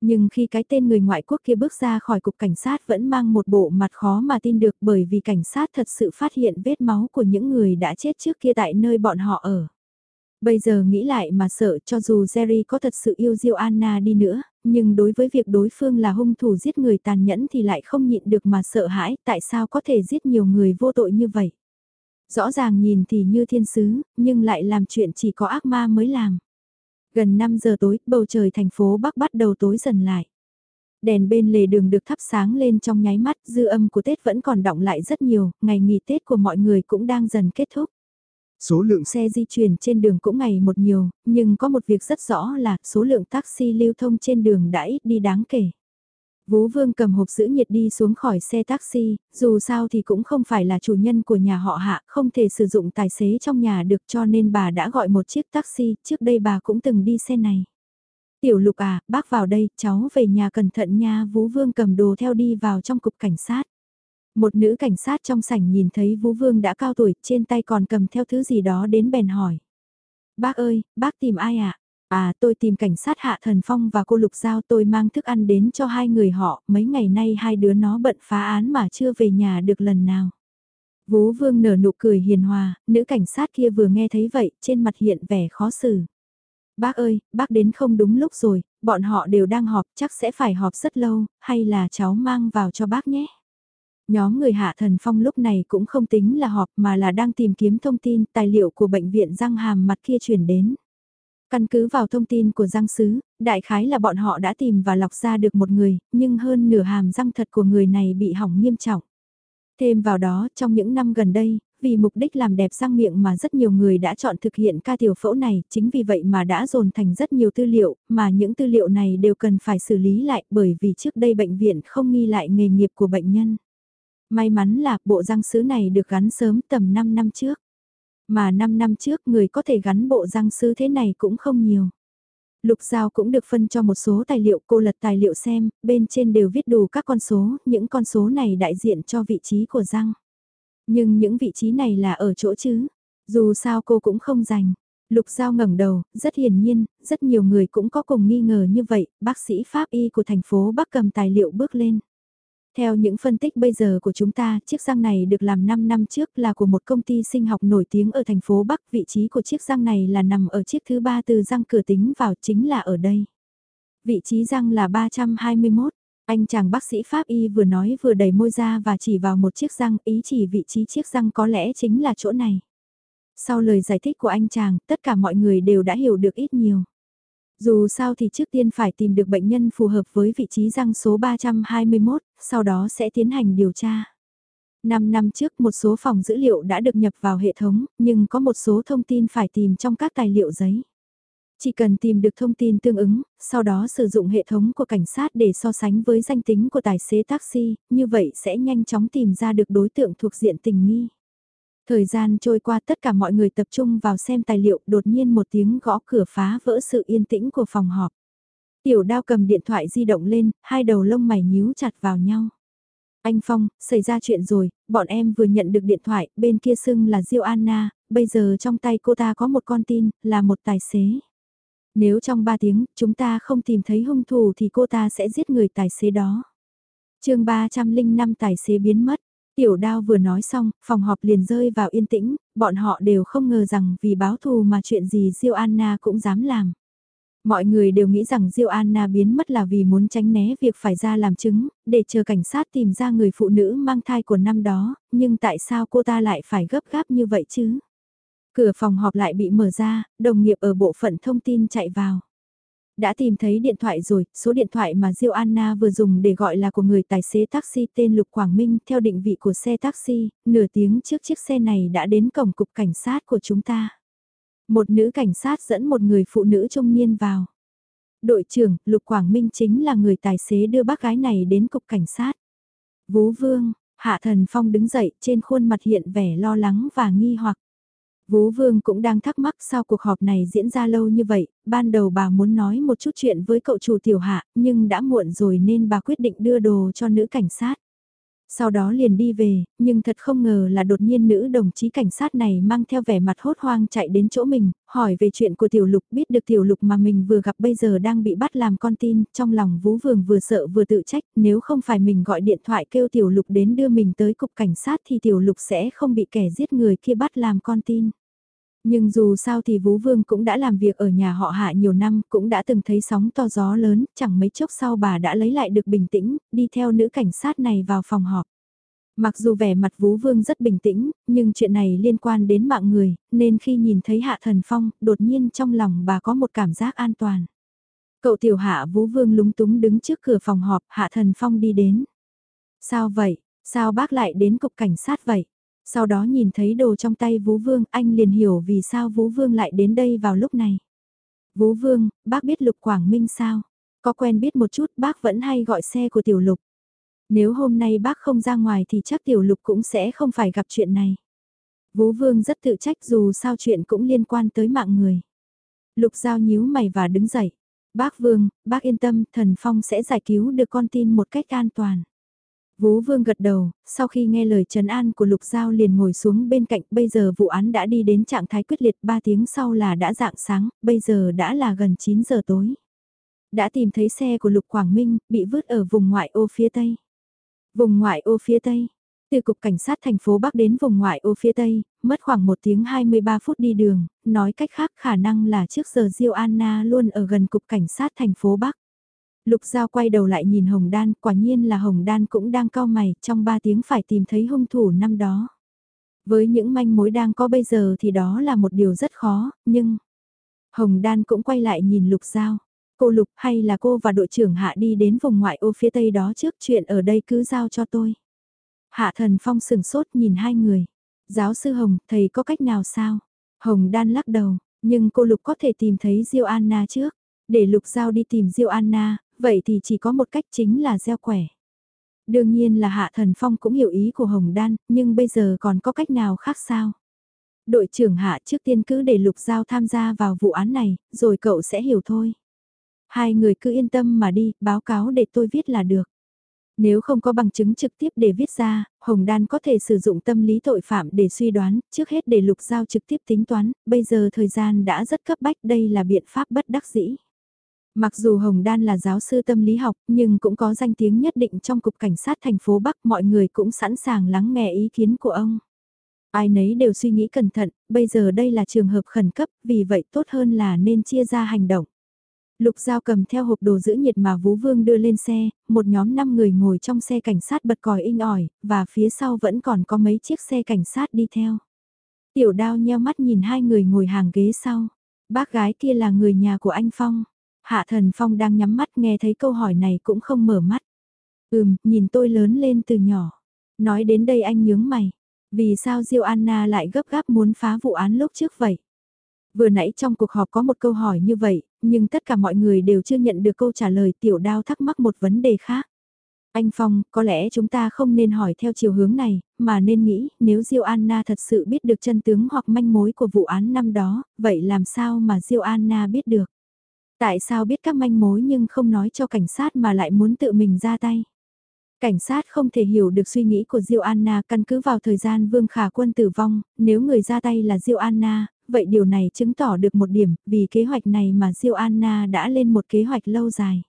Nhưng khi cái tên người ngoại quốc kia bước ra khỏi cục cảnh sát vẫn mang một bộ mặt khó mà tin được bởi vì cảnh sát thật sự phát hiện vết máu của những người đã chết trước kia tại nơi bọn họ ở. Bây giờ nghĩ lại mà sợ cho dù Jerry có thật sự yêu Diêu Anna đi nữa, nhưng đối với việc đối phương là hung thủ giết người tàn nhẫn thì lại không nhịn được mà sợ hãi tại sao có thể giết nhiều người vô tội như vậy. Rõ ràng nhìn thì như thiên sứ, nhưng lại làm chuyện chỉ có ác ma mới làm. Gần 5 giờ tối, bầu trời thành phố Bắc bắt đầu tối dần lại. Đèn bên lề đường được thắp sáng lên trong nháy mắt, dư âm của Tết vẫn còn động lại rất nhiều, ngày nghỉ Tết của mọi người cũng đang dần kết thúc. Số lượng xe di chuyển trên đường cũng ngày một nhiều, nhưng có một việc rất rõ là số lượng taxi lưu thông trên đường đã ít đi đáng kể. Vú Vương cầm hộp giữ nhiệt đi xuống khỏi xe taxi, dù sao thì cũng không phải là chủ nhân của nhà họ hạ, không thể sử dụng tài xế trong nhà được cho nên bà đã gọi một chiếc taxi, trước đây bà cũng từng đi xe này. Tiểu lục à, bác vào đây, cháu về nhà cẩn thận nha, Vú Vương cầm đồ theo đi vào trong cục cảnh sát. Một nữ cảnh sát trong sảnh nhìn thấy Vú Vương đã cao tuổi, trên tay còn cầm theo thứ gì đó đến bèn hỏi. Bác ơi, bác tìm ai ạ? À? À tôi tìm cảnh sát Hạ Thần Phong và cô Lục Giao tôi mang thức ăn đến cho hai người họ, mấy ngày nay hai đứa nó bận phá án mà chưa về nhà được lần nào. Vú Vương nở nụ cười hiền hòa, nữ cảnh sát kia vừa nghe thấy vậy, trên mặt hiện vẻ khó xử. Bác ơi, bác đến không đúng lúc rồi, bọn họ đều đang họp, chắc sẽ phải họp rất lâu, hay là cháu mang vào cho bác nhé. Nhóm người Hạ Thần Phong lúc này cũng không tính là họp mà là đang tìm kiếm thông tin, tài liệu của bệnh viện răng hàm mặt kia chuyển đến. Căn cứ vào thông tin của răng Sứ, đại khái là bọn họ đã tìm và lọc ra được một người, nhưng hơn nửa hàm răng thật của người này bị hỏng nghiêm trọng. Thêm vào đó, trong những năm gần đây, vì mục đích làm đẹp răng miệng mà rất nhiều người đã chọn thực hiện ca tiểu phẫu này, chính vì vậy mà đã dồn thành rất nhiều tư liệu, mà những tư liệu này đều cần phải xử lý lại bởi vì trước đây bệnh viện không nghi lại nghề nghiệp của bệnh nhân. May mắn là bộ răng sứ này được gắn sớm tầm 5 năm trước. Mà 5 năm trước người có thể gắn bộ răng sứ thế này cũng không nhiều. Lục Giao cũng được phân cho một số tài liệu cô lật tài liệu xem, bên trên đều viết đủ các con số, những con số này đại diện cho vị trí của răng. Nhưng những vị trí này là ở chỗ chứ, dù sao cô cũng không dành. Lục Giao ngẩng đầu, rất hiển nhiên, rất nhiều người cũng có cùng nghi ngờ như vậy, bác sĩ pháp y của thành phố Bắc cầm tài liệu bước lên. Theo những phân tích bây giờ của chúng ta, chiếc răng này được làm 5 năm trước là của một công ty sinh học nổi tiếng ở thành phố Bắc. Vị trí của chiếc răng này là nằm ở chiếc thứ ba từ răng cửa tính vào chính là ở đây. Vị trí răng là 321. Anh chàng bác sĩ Pháp Y vừa nói vừa đẩy môi ra và chỉ vào một chiếc răng ý chỉ vị trí chiếc răng có lẽ chính là chỗ này. Sau lời giải thích của anh chàng, tất cả mọi người đều đã hiểu được ít nhiều. Dù sao thì trước tiên phải tìm được bệnh nhân phù hợp với vị trí răng số 321, sau đó sẽ tiến hành điều tra. 5 năm trước một số phòng dữ liệu đã được nhập vào hệ thống, nhưng có một số thông tin phải tìm trong các tài liệu giấy. Chỉ cần tìm được thông tin tương ứng, sau đó sử dụng hệ thống của cảnh sát để so sánh với danh tính của tài xế taxi, như vậy sẽ nhanh chóng tìm ra được đối tượng thuộc diện tình nghi. Thời gian trôi qua tất cả mọi người tập trung vào xem tài liệu đột nhiên một tiếng gõ cửa phá vỡ sự yên tĩnh của phòng họp. Tiểu đao cầm điện thoại di động lên, hai đầu lông mày nhíu chặt vào nhau. Anh Phong, xảy ra chuyện rồi, bọn em vừa nhận được điện thoại, bên kia xưng là Diêu Anna, bây giờ trong tay cô ta có một con tin, là một tài xế. Nếu trong 3 tiếng, chúng ta không tìm thấy hung thủ thì cô ta sẽ giết người tài xế đó. chương 305 tài xế biến mất. Tiểu đao vừa nói xong, phòng họp liền rơi vào yên tĩnh, bọn họ đều không ngờ rằng vì báo thù mà chuyện gì Diêu Anna cũng dám làm. Mọi người đều nghĩ rằng Diêu Anna biến mất là vì muốn tránh né việc phải ra làm chứng, để chờ cảnh sát tìm ra người phụ nữ mang thai của năm đó, nhưng tại sao cô ta lại phải gấp gáp như vậy chứ? Cửa phòng họp lại bị mở ra, đồng nghiệp ở bộ phận thông tin chạy vào. Đã tìm thấy điện thoại rồi, số điện thoại mà Diêu Anna vừa dùng để gọi là của người tài xế taxi tên Lục Quảng Minh theo định vị của xe taxi, nửa tiếng trước chiếc xe này đã đến cổng cục cảnh sát của chúng ta. Một nữ cảnh sát dẫn một người phụ nữ trung niên vào. Đội trưởng, Lục Quảng Minh chính là người tài xế đưa bác gái này đến cục cảnh sát. Vú Vương, Hạ Thần Phong đứng dậy trên khuôn mặt hiện vẻ lo lắng và nghi hoặc. Vú Vương cũng đang thắc mắc sao cuộc họp này diễn ra lâu như vậy, ban đầu bà muốn nói một chút chuyện với cậu chủ tiểu hạ, nhưng đã muộn rồi nên bà quyết định đưa đồ cho nữ cảnh sát. Sau đó liền đi về, nhưng thật không ngờ là đột nhiên nữ đồng chí cảnh sát này mang theo vẻ mặt hốt hoang chạy đến chỗ mình, hỏi về chuyện của tiểu lục biết được tiểu lục mà mình vừa gặp bây giờ đang bị bắt làm con tin, trong lòng vú vương vừa sợ vừa tự trách, nếu không phải mình gọi điện thoại kêu tiểu lục đến đưa mình tới cục cảnh sát thì tiểu lục sẽ không bị kẻ giết người kia bắt làm con tin. Nhưng dù sao thì Vũ Vương cũng đã làm việc ở nhà họ hạ nhiều năm, cũng đã từng thấy sóng to gió lớn, chẳng mấy chốc sau bà đã lấy lại được bình tĩnh, đi theo nữ cảnh sát này vào phòng họp. Mặc dù vẻ mặt Vũ Vương rất bình tĩnh, nhưng chuyện này liên quan đến mạng người, nên khi nhìn thấy Hạ Thần Phong, đột nhiên trong lòng bà có một cảm giác an toàn. Cậu tiểu hạ Vũ Vương lúng túng đứng trước cửa phòng họp, Hạ Thần Phong đi đến. Sao vậy? Sao bác lại đến cục cảnh sát vậy? Sau đó nhìn thấy đồ trong tay Vũ Vương, anh liền hiểu vì sao Vũ Vương lại đến đây vào lúc này. Vũ Vương, bác biết Lục Quảng Minh sao? Có quen biết một chút bác vẫn hay gọi xe của Tiểu Lục. Nếu hôm nay bác không ra ngoài thì chắc Tiểu Lục cũng sẽ không phải gặp chuyện này. Vũ Vương rất tự trách dù sao chuyện cũng liên quan tới mạng người. Lục Giao nhíu mày và đứng dậy. Bác Vương, bác yên tâm, thần Phong sẽ giải cứu được con tin một cách an toàn. Vú Vương gật đầu, sau khi nghe lời trấn an của Lục Giao liền ngồi xuống bên cạnh, bây giờ vụ án đã đi đến trạng thái quyết liệt 3 tiếng sau là đã dạng sáng, bây giờ đã là gần 9 giờ tối. Đã tìm thấy xe của Lục Quảng Minh, bị vứt ở vùng ngoại ô phía Tây. Vùng ngoại ô phía Tây, từ cục cảnh sát thành phố Bắc đến vùng ngoại ô phía Tây, mất khoảng 1 tiếng 23 phút đi đường, nói cách khác khả năng là trước giờ Diêu Anna luôn ở gần cục cảnh sát thành phố Bắc. Lục Giao quay đầu lại nhìn Hồng Đan, quả nhiên là Hồng Đan cũng đang cao mày, trong ba tiếng phải tìm thấy hung thủ năm đó. Với những manh mối đang có bây giờ thì đó là một điều rất khó, nhưng... Hồng Đan cũng quay lại nhìn Lục Giao. Cô Lục hay là cô và đội trưởng Hạ đi đến vùng ngoại ô phía tây đó trước chuyện ở đây cứ giao cho tôi. Hạ thần phong sừng sốt nhìn hai người. Giáo sư Hồng, thầy có cách nào sao? Hồng Đan lắc đầu, nhưng cô Lục có thể tìm thấy Diêu Anna trước. Để Lục Giao đi tìm Diêu Anna, vậy thì chỉ có một cách chính là gieo quẻ. Đương nhiên là Hạ Thần Phong cũng hiểu ý của Hồng Đan, nhưng bây giờ còn có cách nào khác sao? Đội trưởng Hạ trước tiên cứ để Lục Giao tham gia vào vụ án này, rồi cậu sẽ hiểu thôi. Hai người cứ yên tâm mà đi, báo cáo để tôi viết là được. Nếu không có bằng chứng trực tiếp để viết ra, Hồng Đan có thể sử dụng tâm lý tội phạm để suy đoán, trước hết để Lục Giao trực tiếp tính toán, bây giờ thời gian đã rất cấp bách đây là biện pháp bất đắc dĩ. Mặc dù Hồng Đan là giáo sư tâm lý học, nhưng cũng có danh tiếng nhất định trong cục cảnh sát thành phố Bắc, mọi người cũng sẵn sàng lắng nghe ý kiến của ông. Ai nấy đều suy nghĩ cẩn thận, bây giờ đây là trường hợp khẩn cấp, vì vậy tốt hơn là nên chia ra hành động. Lục Giao cầm theo hộp đồ giữ nhiệt mà Vũ Vương đưa lên xe, một nhóm 5 người ngồi trong xe cảnh sát bật còi inh ỏi, và phía sau vẫn còn có mấy chiếc xe cảnh sát đi theo. Tiểu đao nheo mắt nhìn hai người ngồi hàng ghế sau. Bác gái kia là người nhà của anh Phong. Hạ thần Phong đang nhắm mắt nghe thấy câu hỏi này cũng không mở mắt. Ừm, nhìn tôi lớn lên từ nhỏ. Nói đến đây anh nhướng mày. Vì sao Diêu Anna lại gấp gáp muốn phá vụ án lúc trước vậy? Vừa nãy trong cuộc họp có một câu hỏi như vậy, nhưng tất cả mọi người đều chưa nhận được câu trả lời tiểu đao thắc mắc một vấn đề khác. Anh Phong, có lẽ chúng ta không nên hỏi theo chiều hướng này, mà nên nghĩ nếu Diêu Anna thật sự biết được chân tướng hoặc manh mối của vụ án năm đó, vậy làm sao mà Diêu Anna biết được? Tại sao biết các manh mối nhưng không nói cho cảnh sát mà lại muốn tự mình ra tay? Cảnh sát không thể hiểu được suy nghĩ của Diêu Anna căn cứ vào thời gian Vương Khả Quân tử vong, nếu người ra tay là Diêu Anna, vậy điều này chứng tỏ được một điểm, vì kế hoạch này mà Diêu Anna đã lên một kế hoạch lâu dài.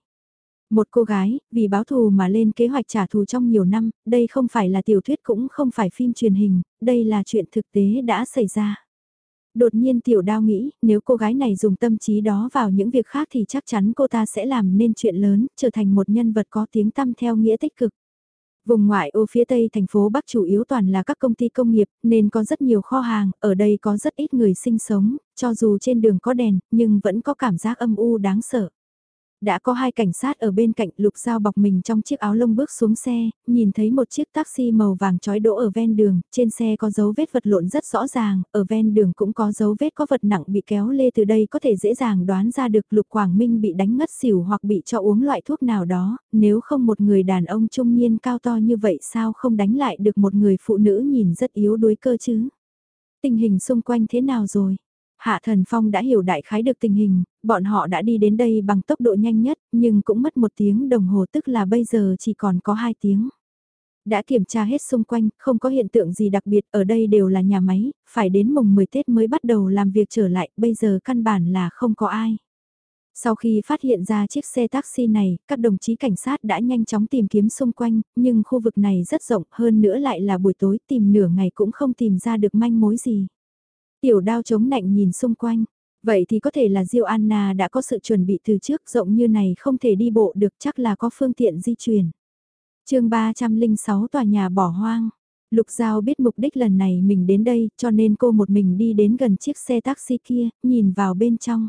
Một cô gái, vì báo thù mà lên kế hoạch trả thù trong nhiều năm, đây không phải là tiểu thuyết cũng không phải phim truyền hình, đây là chuyện thực tế đã xảy ra. Đột nhiên tiểu đao nghĩ, nếu cô gái này dùng tâm trí đó vào những việc khác thì chắc chắn cô ta sẽ làm nên chuyện lớn, trở thành một nhân vật có tiếng tăm theo nghĩa tích cực. Vùng ngoại ô phía tây thành phố Bắc chủ yếu toàn là các công ty công nghiệp, nên có rất nhiều kho hàng, ở đây có rất ít người sinh sống, cho dù trên đường có đèn, nhưng vẫn có cảm giác âm u đáng sợ. Đã có hai cảnh sát ở bên cạnh lục dao bọc mình trong chiếc áo lông bước xuống xe, nhìn thấy một chiếc taxi màu vàng trói đỗ ở ven đường, trên xe có dấu vết vật lộn rất rõ ràng, ở ven đường cũng có dấu vết có vật nặng bị kéo lê từ đây có thể dễ dàng đoán ra được lục Quảng Minh bị đánh ngất xỉu hoặc bị cho uống loại thuốc nào đó, nếu không một người đàn ông trung niên cao to như vậy sao không đánh lại được một người phụ nữ nhìn rất yếu đuối cơ chứ. Tình hình xung quanh thế nào rồi? Hạ Thần Phong đã hiểu đại khái được tình hình, bọn họ đã đi đến đây bằng tốc độ nhanh nhất, nhưng cũng mất một tiếng đồng hồ tức là bây giờ chỉ còn có hai tiếng. Đã kiểm tra hết xung quanh, không có hiện tượng gì đặc biệt, ở đây đều là nhà máy, phải đến mùng 10 Tết mới bắt đầu làm việc trở lại, bây giờ căn bản là không có ai. Sau khi phát hiện ra chiếc xe taxi này, các đồng chí cảnh sát đã nhanh chóng tìm kiếm xung quanh, nhưng khu vực này rất rộng hơn nữa lại là buổi tối tìm nửa ngày cũng không tìm ra được manh mối gì. Tiểu đao chống nạnh nhìn xung quanh. Vậy thì có thể là Diêu Anna đã có sự chuẩn bị từ trước rộng như này không thể đi bộ được chắc là có phương tiện di chuyển. chương 306 tòa nhà bỏ hoang. Lục Giao biết mục đích lần này mình đến đây cho nên cô một mình đi đến gần chiếc xe taxi kia, nhìn vào bên trong.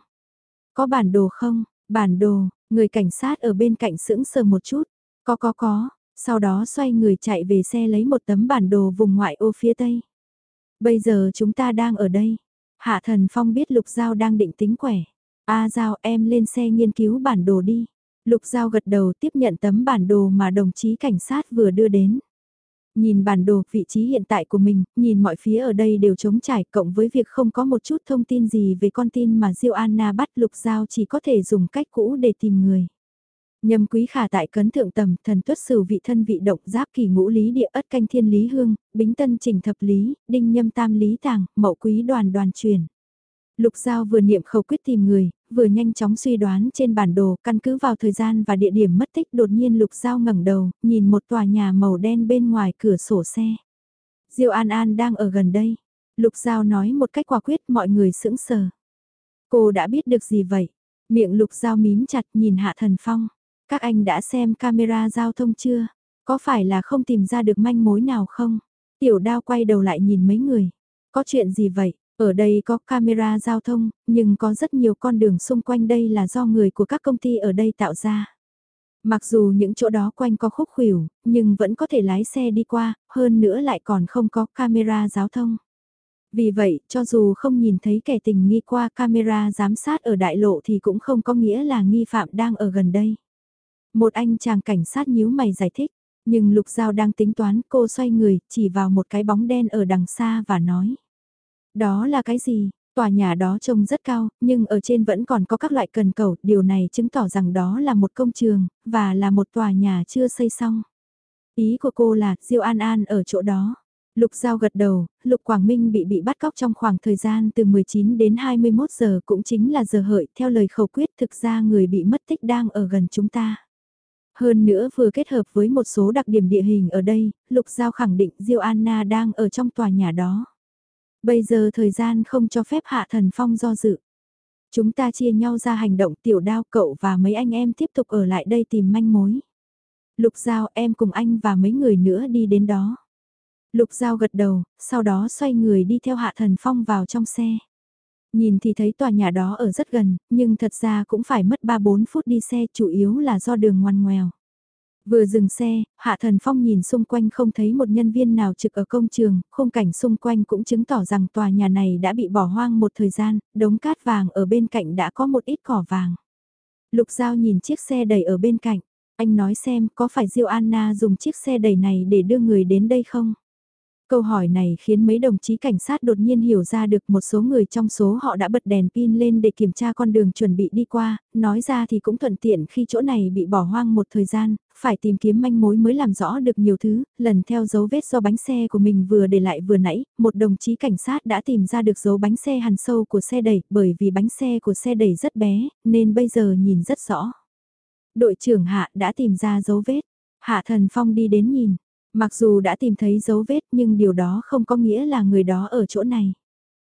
Có bản đồ không? Bản đồ, người cảnh sát ở bên cạnh sững sờ một chút. Có có có, sau đó xoay người chạy về xe lấy một tấm bản đồ vùng ngoại ô phía tây. Bây giờ chúng ta đang ở đây. Hạ Thần Phong biết Lục Giao đang định tính quẻ. A Giao em lên xe nghiên cứu bản đồ đi. Lục Giao gật đầu tiếp nhận tấm bản đồ mà đồng chí cảnh sát vừa đưa đến. Nhìn bản đồ vị trí hiện tại của mình, nhìn mọi phía ở đây đều trống trải cộng với việc không có một chút thông tin gì về con tin mà Diêu Anna bắt Lục Giao chỉ có thể dùng cách cũ để tìm người. Nhâm quý khả tại cấn thượng tầm, thần tuất sử vị thân vị động giáp kỳ ngũ lý địa ất canh thiên lý hương, bính tân trình thập lý, đinh nhâm tam lý tàng, mậu quý đoàn đoàn truyền. Lục Giao vừa niệm khẩu quyết tìm người, vừa nhanh chóng suy đoán trên bản đồ căn cứ vào thời gian và địa điểm mất tích đột nhiên Lục Giao ngẩng đầu, nhìn một tòa nhà màu đen bên ngoài cửa sổ xe. Diêu An An đang ở gần đây. Lục Giao nói một cách quả quyết mọi người sững sờ. Cô đã biết được gì vậy? Miệng Lục Giao mím chặt nhìn Hạ Thần Phong. Các anh đã xem camera giao thông chưa? Có phải là không tìm ra được manh mối nào không? Tiểu đao quay đầu lại nhìn mấy người. Có chuyện gì vậy? Ở đây có camera giao thông, nhưng có rất nhiều con đường xung quanh đây là do người của các công ty ở đây tạo ra. Mặc dù những chỗ đó quanh có khúc khuỷu, nhưng vẫn có thể lái xe đi qua, hơn nữa lại còn không có camera giao thông. Vì vậy, cho dù không nhìn thấy kẻ tình nghi qua camera giám sát ở đại lộ thì cũng không có nghĩa là nghi phạm đang ở gần đây. Một anh chàng cảnh sát nhíu mày giải thích, nhưng Lục Giao đang tính toán cô xoay người, chỉ vào một cái bóng đen ở đằng xa và nói. Đó là cái gì? Tòa nhà đó trông rất cao, nhưng ở trên vẫn còn có các loại cần cầu, điều này chứng tỏ rằng đó là một công trường, và là một tòa nhà chưa xây xong. Ý của cô là, Diêu An An ở chỗ đó. Lục Giao gật đầu, Lục Quảng Minh bị bị bắt cóc trong khoảng thời gian từ 19 đến 21 giờ cũng chính là giờ hợi, theo lời khẩu quyết thực ra người bị mất tích đang ở gần chúng ta. Hơn nữa vừa kết hợp với một số đặc điểm địa hình ở đây, Lục Giao khẳng định Diêu Anna đang ở trong tòa nhà đó. Bây giờ thời gian không cho phép Hạ Thần Phong do dự. Chúng ta chia nhau ra hành động tiểu đao cậu và mấy anh em tiếp tục ở lại đây tìm manh mối. Lục Giao em cùng anh và mấy người nữa đi đến đó. Lục Giao gật đầu, sau đó xoay người đi theo Hạ Thần Phong vào trong xe. Nhìn thì thấy tòa nhà đó ở rất gần, nhưng thật ra cũng phải mất 3-4 phút đi xe chủ yếu là do đường ngoằn ngoèo. Vừa dừng xe, Hạ Thần Phong nhìn xung quanh không thấy một nhân viên nào trực ở công trường, khung cảnh xung quanh cũng chứng tỏ rằng tòa nhà này đã bị bỏ hoang một thời gian, đống cát vàng ở bên cạnh đã có một ít cỏ vàng. Lục Giao nhìn chiếc xe đẩy ở bên cạnh, anh nói xem có phải Diêu Anna dùng chiếc xe đẩy này để đưa người đến đây không? Câu hỏi này khiến mấy đồng chí cảnh sát đột nhiên hiểu ra được một số người trong số họ đã bật đèn pin lên để kiểm tra con đường chuẩn bị đi qua, nói ra thì cũng thuận tiện khi chỗ này bị bỏ hoang một thời gian, phải tìm kiếm manh mối mới làm rõ được nhiều thứ, lần theo dấu vết do bánh xe của mình vừa để lại vừa nãy, một đồng chí cảnh sát đã tìm ra được dấu bánh xe hằn sâu của xe đẩy, bởi vì bánh xe của xe đẩy rất bé, nên bây giờ nhìn rất rõ. Đội trưởng Hạ đã tìm ra dấu vết, Hạ Thần Phong đi đến nhìn. Mặc dù đã tìm thấy dấu vết nhưng điều đó không có nghĩa là người đó ở chỗ này.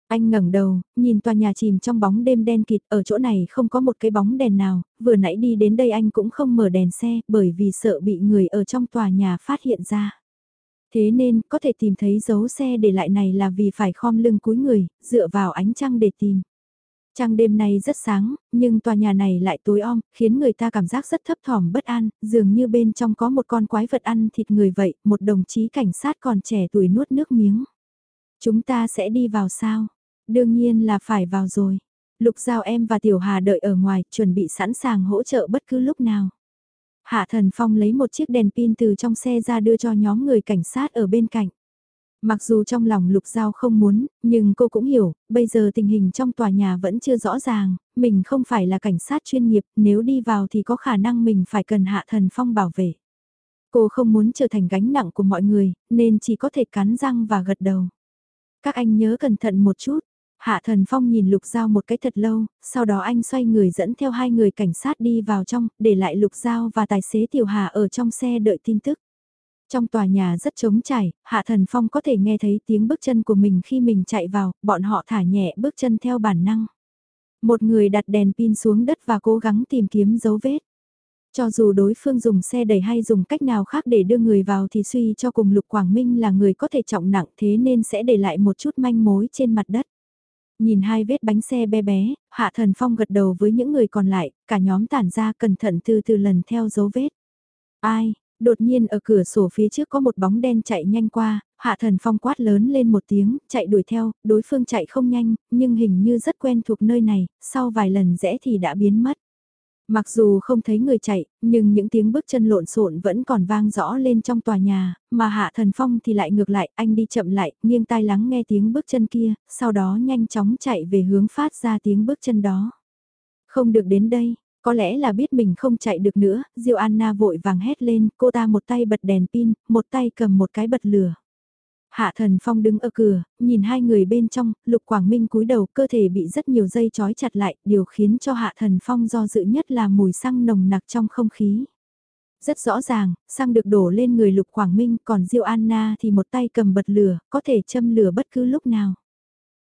Anh ngẩng đầu, nhìn tòa nhà chìm trong bóng đêm đen kịt, ở chỗ này không có một cái bóng đèn nào, vừa nãy đi đến đây anh cũng không mở đèn xe bởi vì sợ bị người ở trong tòa nhà phát hiện ra. Thế nên, có thể tìm thấy dấu xe để lại này là vì phải khom lưng cúi người, dựa vào ánh trăng để tìm. Trăng đêm nay rất sáng, nhưng tòa nhà này lại tối om, khiến người ta cảm giác rất thấp thỏm bất an, dường như bên trong có một con quái vật ăn thịt người vậy, một đồng chí cảnh sát còn trẻ tuổi nuốt nước miếng. Chúng ta sẽ đi vào sao? Đương nhiên là phải vào rồi. Lục Giao em và Tiểu Hà đợi ở ngoài, chuẩn bị sẵn sàng hỗ trợ bất cứ lúc nào. Hạ Thần Phong lấy một chiếc đèn pin từ trong xe ra đưa cho nhóm người cảnh sát ở bên cạnh. Mặc dù trong lòng Lục Giao không muốn, nhưng cô cũng hiểu, bây giờ tình hình trong tòa nhà vẫn chưa rõ ràng, mình không phải là cảnh sát chuyên nghiệp, nếu đi vào thì có khả năng mình phải cần Hạ Thần Phong bảo vệ. Cô không muốn trở thành gánh nặng của mọi người, nên chỉ có thể cắn răng và gật đầu. Các anh nhớ cẩn thận một chút. Hạ Thần Phong nhìn Lục Giao một cái thật lâu, sau đó anh xoay người dẫn theo hai người cảnh sát đi vào trong, để lại Lục Giao và tài xế Tiểu Hà ở trong xe đợi tin tức. Trong tòa nhà rất trống trải, Hạ Thần Phong có thể nghe thấy tiếng bước chân của mình khi mình chạy vào, bọn họ thả nhẹ bước chân theo bản năng. Một người đặt đèn pin xuống đất và cố gắng tìm kiếm dấu vết. Cho dù đối phương dùng xe đẩy hay dùng cách nào khác để đưa người vào thì suy cho cùng Lục Quảng Minh là người có thể trọng nặng thế nên sẽ để lại một chút manh mối trên mặt đất. Nhìn hai vết bánh xe bé bé, Hạ Thần Phong gật đầu với những người còn lại, cả nhóm tản ra cẩn thận từ từ lần theo dấu vết. Ai, Đột nhiên ở cửa sổ phía trước có một bóng đen chạy nhanh qua, hạ thần phong quát lớn lên một tiếng, chạy đuổi theo, đối phương chạy không nhanh, nhưng hình như rất quen thuộc nơi này, sau vài lần rẽ thì đã biến mất. Mặc dù không thấy người chạy, nhưng những tiếng bước chân lộn xộn vẫn còn vang rõ lên trong tòa nhà, mà Hạ Thần Phong thì lại ngược lại, anh đi chậm lại, nghiêng tai lắng nghe tiếng bước chân kia, sau đó nhanh chóng chạy về hướng phát ra tiếng bước chân đó. Không được đến đây, có lẽ là biết mình không chạy được nữa, Diêu Anna vội vàng hét lên, cô ta một tay bật đèn pin, một tay cầm một cái bật lửa. Hạ Thần Phong đứng ở cửa, nhìn hai người bên trong, Lục Quảng Minh cúi đầu cơ thể bị rất nhiều dây trói chặt lại, điều khiến cho Hạ Thần Phong do dự nhất là mùi xăng nồng nặc trong không khí. Rất rõ ràng, xăng được đổ lên người Lục Quảng Minh, còn Diêu Anna thì một tay cầm bật lửa, có thể châm lửa bất cứ lúc nào.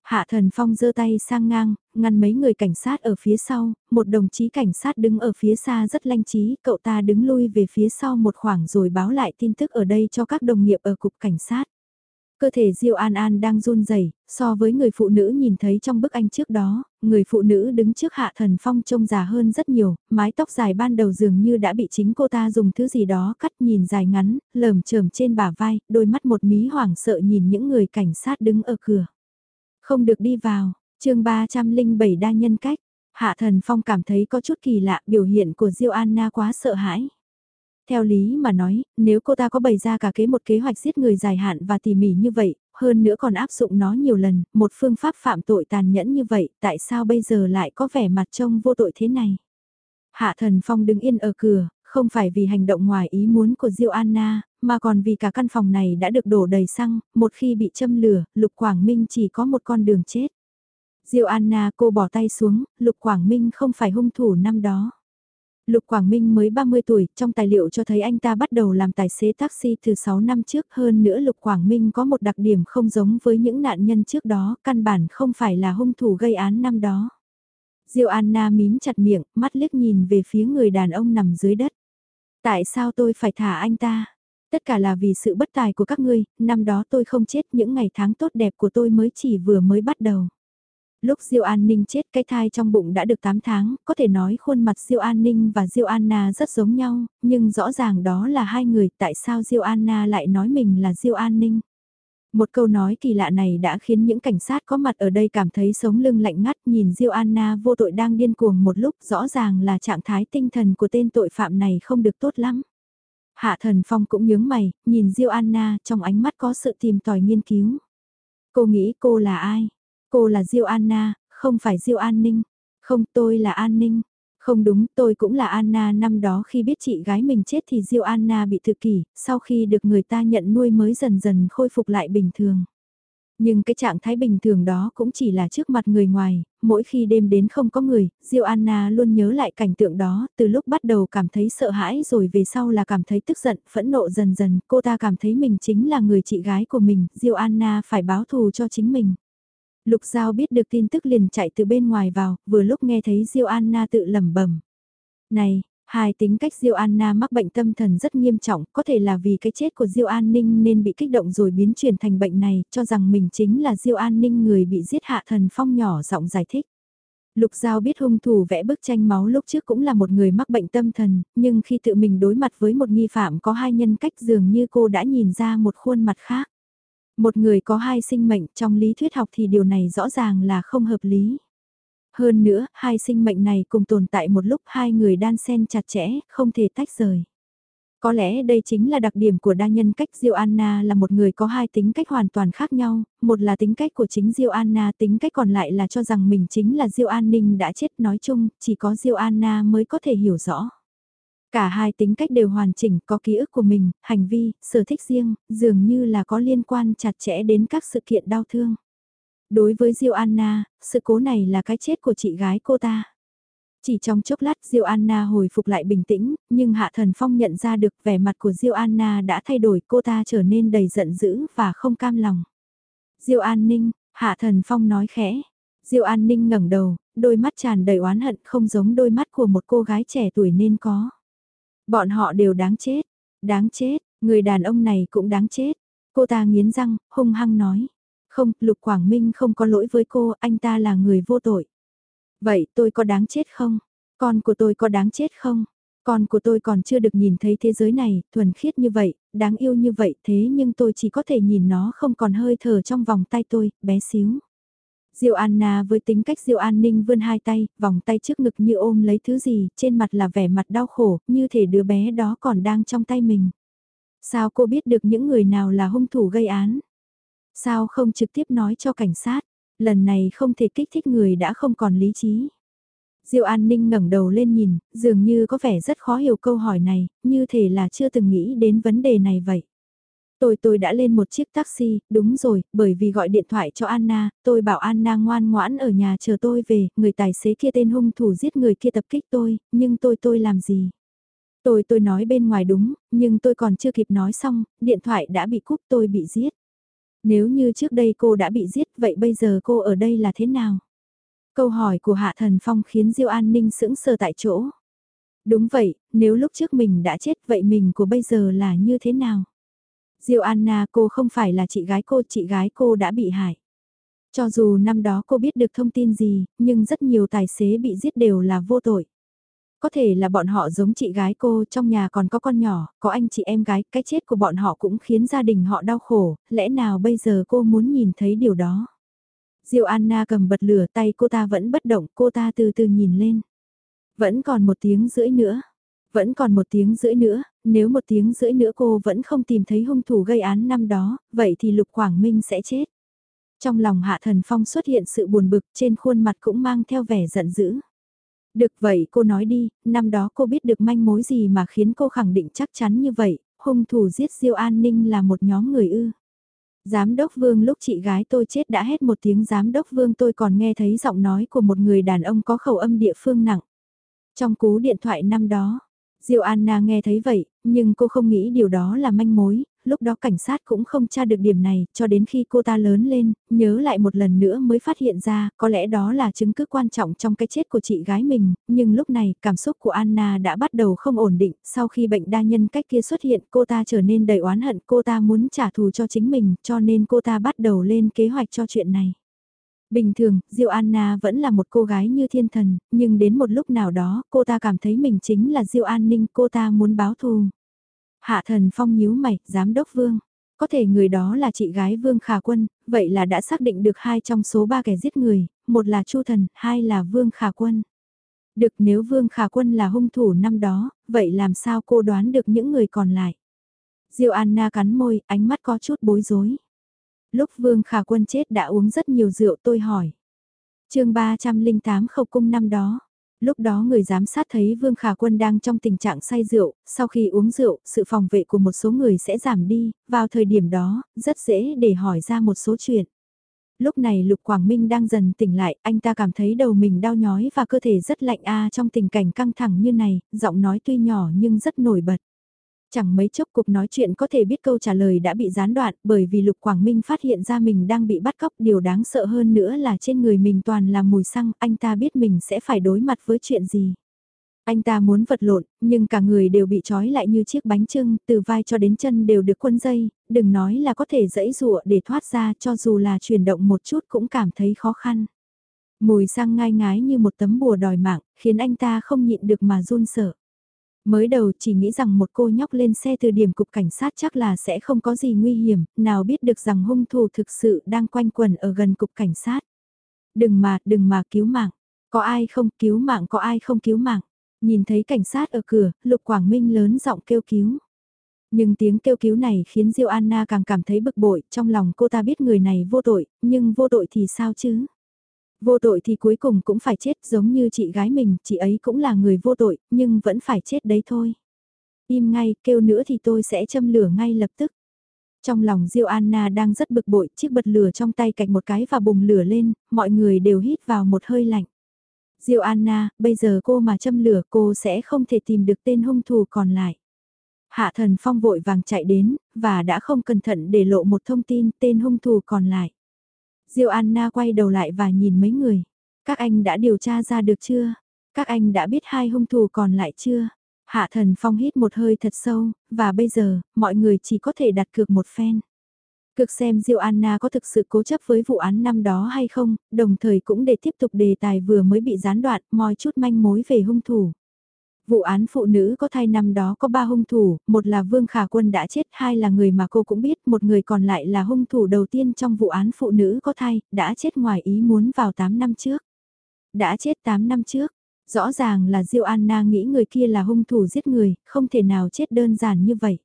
Hạ Thần Phong giơ tay sang ngang, ngăn mấy người cảnh sát ở phía sau, một đồng chí cảnh sát đứng ở phía xa rất lanh trí, cậu ta đứng lui về phía sau một khoảng rồi báo lại tin tức ở đây cho các đồng nghiệp ở cục cảnh sát. Cơ thể Diêu An An đang run rẩy, so với người phụ nữ nhìn thấy trong bức ảnh trước đó, người phụ nữ đứng trước Hạ Thần Phong trông già hơn rất nhiều, mái tóc dài ban đầu dường như đã bị chính cô ta dùng thứ gì đó cắt nhìn dài ngắn, lởm chởm trên bả vai, đôi mắt một mí hoảng sợ nhìn những người cảnh sát đứng ở cửa. Không được đi vào, chương 307 đa nhân cách. Hạ Thần Phong cảm thấy có chút kỳ lạ biểu hiện của Diêu Anna quá sợ hãi. Theo lý mà nói, nếu cô ta có bày ra cả kế một kế hoạch giết người dài hạn và tỉ mỉ như vậy, hơn nữa còn áp dụng nó nhiều lần, một phương pháp phạm tội tàn nhẫn như vậy, tại sao bây giờ lại có vẻ mặt trông vô tội thế này? Hạ Thần Phong đứng yên ở cửa, không phải vì hành động ngoài ý muốn của Diêu Anna, mà còn vì cả căn phòng này đã được đổ đầy xăng, một khi bị châm lửa, Lục Quảng Minh chỉ có một con đường chết. Diêu Anna cô bỏ tay xuống, Lục Quảng Minh không phải hung thủ năm đó. Lục Quảng Minh mới 30 tuổi, trong tài liệu cho thấy anh ta bắt đầu làm tài xế taxi từ 6 năm trước hơn nữa Lục Quảng Minh có một đặc điểm không giống với những nạn nhân trước đó, căn bản không phải là hung thủ gây án năm đó. Diêu Anna mím chặt miệng, mắt liếc nhìn về phía người đàn ông nằm dưới đất. Tại sao tôi phải thả anh ta? Tất cả là vì sự bất tài của các ngươi, năm đó tôi không chết những ngày tháng tốt đẹp của tôi mới chỉ vừa mới bắt đầu. Lúc Diêu An Ninh chết cái thai trong bụng đã được 8 tháng, có thể nói khuôn mặt Diêu An Ninh và Diêu Anna rất giống nhau, nhưng rõ ràng đó là hai người, tại sao Diêu Anna lại nói mình là Diêu An Ninh? Một câu nói kỳ lạ này đã khiến những cảnh sát có mặt ở đây cảm thấy sống lưng lạnh ngắt nhìn Diêu Anna vô tội đang điên cuồng một lúc rõ ràng là trạng thái tinh thần của tên tội phạm này không được tốt lắm. Hạ thần phong cũng nhướng mày, nhìn Diêu Anna trong ánh mắt có sự tìm tòi nghiên cứu. Cô nghĩ cô là ai? Cô là Diêu Anna, không phải Diêu An Ninh. Không tôi là An Ninh. Không đúng, tôi cũng là Anna năm đó khi biết chị gái mình chết thì Diêu Anna bị tự kỷ, sau khi được người ta nhận nuôi mới dần dần khôi phục lại bình thường. Nhưng cái trạng thái bình thường đó cũng chỉ là trước mặt người ngoài, mỗi khi đêm đến không có người, Diêu Anna luôn nhớ lại cảnh tượng đó, từ lúc bắt đầu cảm thấy sợ hãi rồi về sau là cảm thấy tức giận, phẫn nộ dần dần, cô ta cảm thấy mình chính là người chị gái của mình, Diêu Anna phải báo thù cho chính mình. Lục Giao biết được tin tức liền chạy từ bên ngoài vào, vừa lúc nghe thấy Diêu Anna tự lẩm bẩm. Này, hai tính cách Diêu Anna mắc bệnh tâm thần rất nghiêm trọng, có thể là vì cái chết của Diêu An Ninh nên bị kích động rồi biến chuyển thành bệnh này, cho rằng mình chính là Diêu An Ninh người bị giết hạ thần phong nhỏ giọng giải thích. Lục Giao biết hung thủ vẽ bức tranh máu lúc trước cũng là một người mắc bệnh tâm thần, nhưng khi tự mình đối mặt với một nghi phạm có hai nhân cách dường như cô đã nhìn ra một khuôn mặt khác. Một người có hai sinh mệnh trong lý thuyết học thì điều này rõ ràng là không hợp lý. Hơn nữa, hai sinh mệnh này cùng tồn tại một lúc hai người đan xen chặt chẽ, không thể tách rời. Có lẽ đây chính là đặc điểm của đa nhân cách Diêu Anna là một người có hai tính cách hoàn toàn khác nhau, một là tính cách của chính Diêu Anna, tính cách còn lại là cho rằng mình chính là Diêu An Ninh đã chết nói chung, chỉ có Diêu Anna mới có thể hiểu rõ. Cả hai tính cách đều hoàn chỉnh, có ký ức của mình, hành vi, sở thích riêng, dường như là có liên quan chặt chẽ đến các sự kiện đau thương. Đối với Diêu Anna, sự cố này là cái chết của chị gái cô ta. Chỉ trong chốc lát Diêu Anna hồi phục lại bình tĩnh, nhưng Hạ Thần Phong nhận ra được vẻ mặt của Diêu Anna đã thay đổi cô ta trở nên đầy giận dữ và không cam lòng. Diêu An Ninh, Hạ Thần Phong nói khẽ. Diêu An Ninh ngẩng đầu, đôi mắt tràn đầy oán hận không giống đôi mắt của một cô gái trẻ tuổi nên có. Bọn họ đều đáng chết, đáng chết, người đàn ông này cũng đáng chết. Cô ta nghiến răng, hung hăng nói. Không, Lục Quảng Minh không có lỗi với cô, anh ta là người vô tội. Vậy tôi có đáng chết không? Con của tôi có đáng chết không? Con của tôi còn chưa được nhìn thấy thế giới này, thuần khiết như vậy, đáng yêu như vậy thế nhưng tôi chỉ có thể nhìn nó không còn hơi thở trong vòng tay tôi, bé xíu. Diêu Anna với tính cách Diêu An Ninh vươn hai tay, vòng tay trước ngực như ôm lấy thứ gì, trên mặt là vẻ mặt đau khổ, như thể đứa bé đó còn đang trong tay mình. Sao cô biết được những người nào là hung thủ gây án? Sao không trực tiếp nói cho cảnh sát? Lần này không thể kích thích người đã không còn lý trí. Diêu An Ninh ngẩng đầu lên nhìn, dường như có vẻ rất khó hiểu câu hỏi này, như thể là chưa từng nghĩ đến vấn đề này vậy. Tôi tôi đã lên một chiếc taxi, đúng rồi, bởi vì gọi điện thoại cho Anna, tôi bảo Anna ngoan ngoãn ở nhà chờ tôi về, người tài xế kia tên hung thủ giết người kia tập kích tôi, nhưng tôi tôi làm gì? Tôi tôi nói bên ngoài đúng, nhưng tôi còn chưa kịp nói xong, điện thoại đã bị cúp tôi bị giết. Nếu như trước đây cô đã bị giết, vậy bây giờ cô ở đây là thế nào? Câu hỏi của Hạ Thần Phong khiến Diêu An Ninh sững sờ tại chỗ. Đúng vậy, nếu lúc trước mình đã chết vậy mình của bây giờ là như thế nào? Diêu Anna cô không phải là chị gái cô, chị gái cô đã bị hại. Cho dù năm đó cô biết được thông tin gì, nhưng rất nhiều tài xế bị giết đều là vô tội. Có thể là bọn họ giống chị gái cô, trong nhà còn có con nhỏ, có anh chị em gái, cái chết của bọn họ cũng khiến gia đình họ đau khổ, lẽ nào bây giờ cô muốn nhìn thấy điều đó? Diêu Anna cầm bật lửa tay cô ta vẫn bất động, cô ta từ từ nhìn lên. Vẫn còn một tiếng rưỡi nữa. Vẫn còn một tiếng rưỡi nữa, nếu một tiếng rưỡi nữa cô vẫn không tìm thấy hung thủ gây án năm đó, vậy thì Lục Quảng Minh sẽ chết. Trong lòng Hạ Thần Phong xuất hiện sự buồn bực trên khuôn mặt cũng mang theo vẻ giận dữ. Được vậy cô nói đi, năm đó cô biết được manh mối gì mà khiến cô khẳng định chắc chắn như vậy, hung thủ giết Diêu An Ninh là một nhóm người ư. Giám đốc Vương lúc chị gái tôi chết đã hết một tiếng giám đốc Vương tôi còn nghe thấy giọng nói của một người đàn ông có khẩu âm địa phương nặng. Trong cú điện thoại năm đó, Diêu Anna nghe thấy vậy, nhưng cô không nghĩ điều đó là manh mối, lúc đó cảnh sát cũng không tra được điểm này, cho đến khi cô ta lớn lên, nhớ lại một lần nữa mới phát hiện ra, có lẽ đó là chứng cứ quan trọng trong cái chết của chị gái mình, nhưng lúc này, cảm xúc của Anna đã bắt đầu không ổn định, sau khi bệnh đa nhân cách kia xuất hiện, cô ta trở nên đầy oán hận, cô ta muốn trả thù cho chính mình, cho nên cô ta bắt đầu lên kế hoạch cho chuyện này. Bình thường, Diêu Anna vẫn là một cô gái như thiên thần, nhưng đến một lúc nào đó, cô ta cảm thấy mình chính là Diêu An Ninh, cô ta muốn báo thù. Hạ thần phong nhíu mày, giám đốc Vương. Có thể người đó là chị gái Vương Khả Quân, vậy là đã xác định được hai trong số ba kẻ giết người, một là Chu Thần, hai là Vương Khả Quân. Được nếu Vương Khả Quân là hung thủ năm đó, vậy làm sao cô đoán được những người còn lại? Diêu Anna cắn môi, ánh mắt có chút bối rối. Lúc Vương Khả Quân chết đã uống rất nhiều rượu tôi hỏi. chương 308 khẩu cung năm đó, lúc đó người giám sát thấy Vương Khả Quân đang trong tình trạng say rượu, sau khi uống rượu, sự phòng vệ của một số người sẽ giảm đi, vào thời điểm đó, rất dễ để hỏi ra một số chuyện. Lúc này Lục Quảng Minh đang dần tỉnh lại, anh ta cảm thấy đầu mình đau nhói và cơ thể rất lạnh a trong tình cảnh căng thẳng như này, giọng nói tuy nhỏ nhưng rất nổi bật. Chẳng mấy chốc cuộc nói chuyện có thể biết câu trả lời đã bị gián đoạn bởi vì Lục Quảng Minh phát hiện ra mình đang bị bắt cóc. Điều đáng sợ hơn nữa là trên người mình toàn là mùi xăng, anh ta biết mình sẽ phải đối mặt với chuyện gì. Anh ta muốn vật lộn, nhưng cả người đều bị trói lại như chiếc bánh trưng, từ vai cho đến chân đều được quân dây, đừng nói là có thể dẫy dụa để thoát ra cho dù là chuyển động một chút cũng cảm thấy khó khăn. Mùi xăng ngai ngái như một tấm bùa đòi mạng, khiến anh ta không nhịn được mà run sợ. Mới đầu chỉ nghĩ rằng một cô nhóc lên xe từ điểm cục cảnh sát chắc là sẽ không có gì nguy hiểm, nào biết được rằng hung thủ thực sự đang quanh quần ở gần cục cảnh sát. Đừng mà, đừng mà cứu mạng. Có ai không cứu mạng, có ai không cứu mạng. Nhìn thấy cảnh sát ở cửa, Lục Quảng Minh lớn giọng kêu cứu. Nhưng tiếng kêu cứu này khiến Diêu Anna càng cảm thấy bực bội, trong lòng cô ta biết người này vô tội, nhưng vô tội thì sao chứ? Vô tội thì cuối cùng cũng phải chết giống như chị gái mình, chị ấy cũng là người vô tội, nhưng vẫn phải chết đấy thôi. Im ngay, kêu nữa thì tôi sẽ châm lửa ngay lập tức. Trong lòng Diêu Anna đang rất bực bội, chiếc bật lửa trong tay cạch một cái và bùng lửa lên, mọi người đều hít vào một hơi lạnh. Diêu Anna, bây giờ cô mà châm lửa cô sẽ không thể tìm được tên hung thủ còn lại. Hạ thần phong vội vàng chạy đến, và đã không cẩn thận để lộ một thông tin tên hung thủ còn lại. Diêu Anna quay đầu lại và nhìn mấy người. Các anh đã điều tra ra được chưa? Các anh đã biết hai hung thủ còn lại chưa? Hạ thần phong hít một hơi thật sâu, và bây giờ, mọi người chỉ có thể đặt cược một phen. Cực xem Diêu Anna có thực sự cố chấp với vụ án năm đó hay không, đồng thời cũng để tiếp tục đề tài vừa mới bị gián đoạn, moi chút manh mối về hung thủ. Vụ án phụ nữ có thai năm đó có ba hung thủ, một là Vương Khả Quân đã chết, hai là người mà cô cũng biết, một người còn lại là hung thủ đầu tiên trong vụ án phụ nữ có thai, đã chết ngoài ý muốn vào 8 năm trước. Đã chết 8 năm trước, rõ ràng là Diêu Anna nghĩ người kia là hung thủ giết người, không thể nào chết đơn giản như vậy.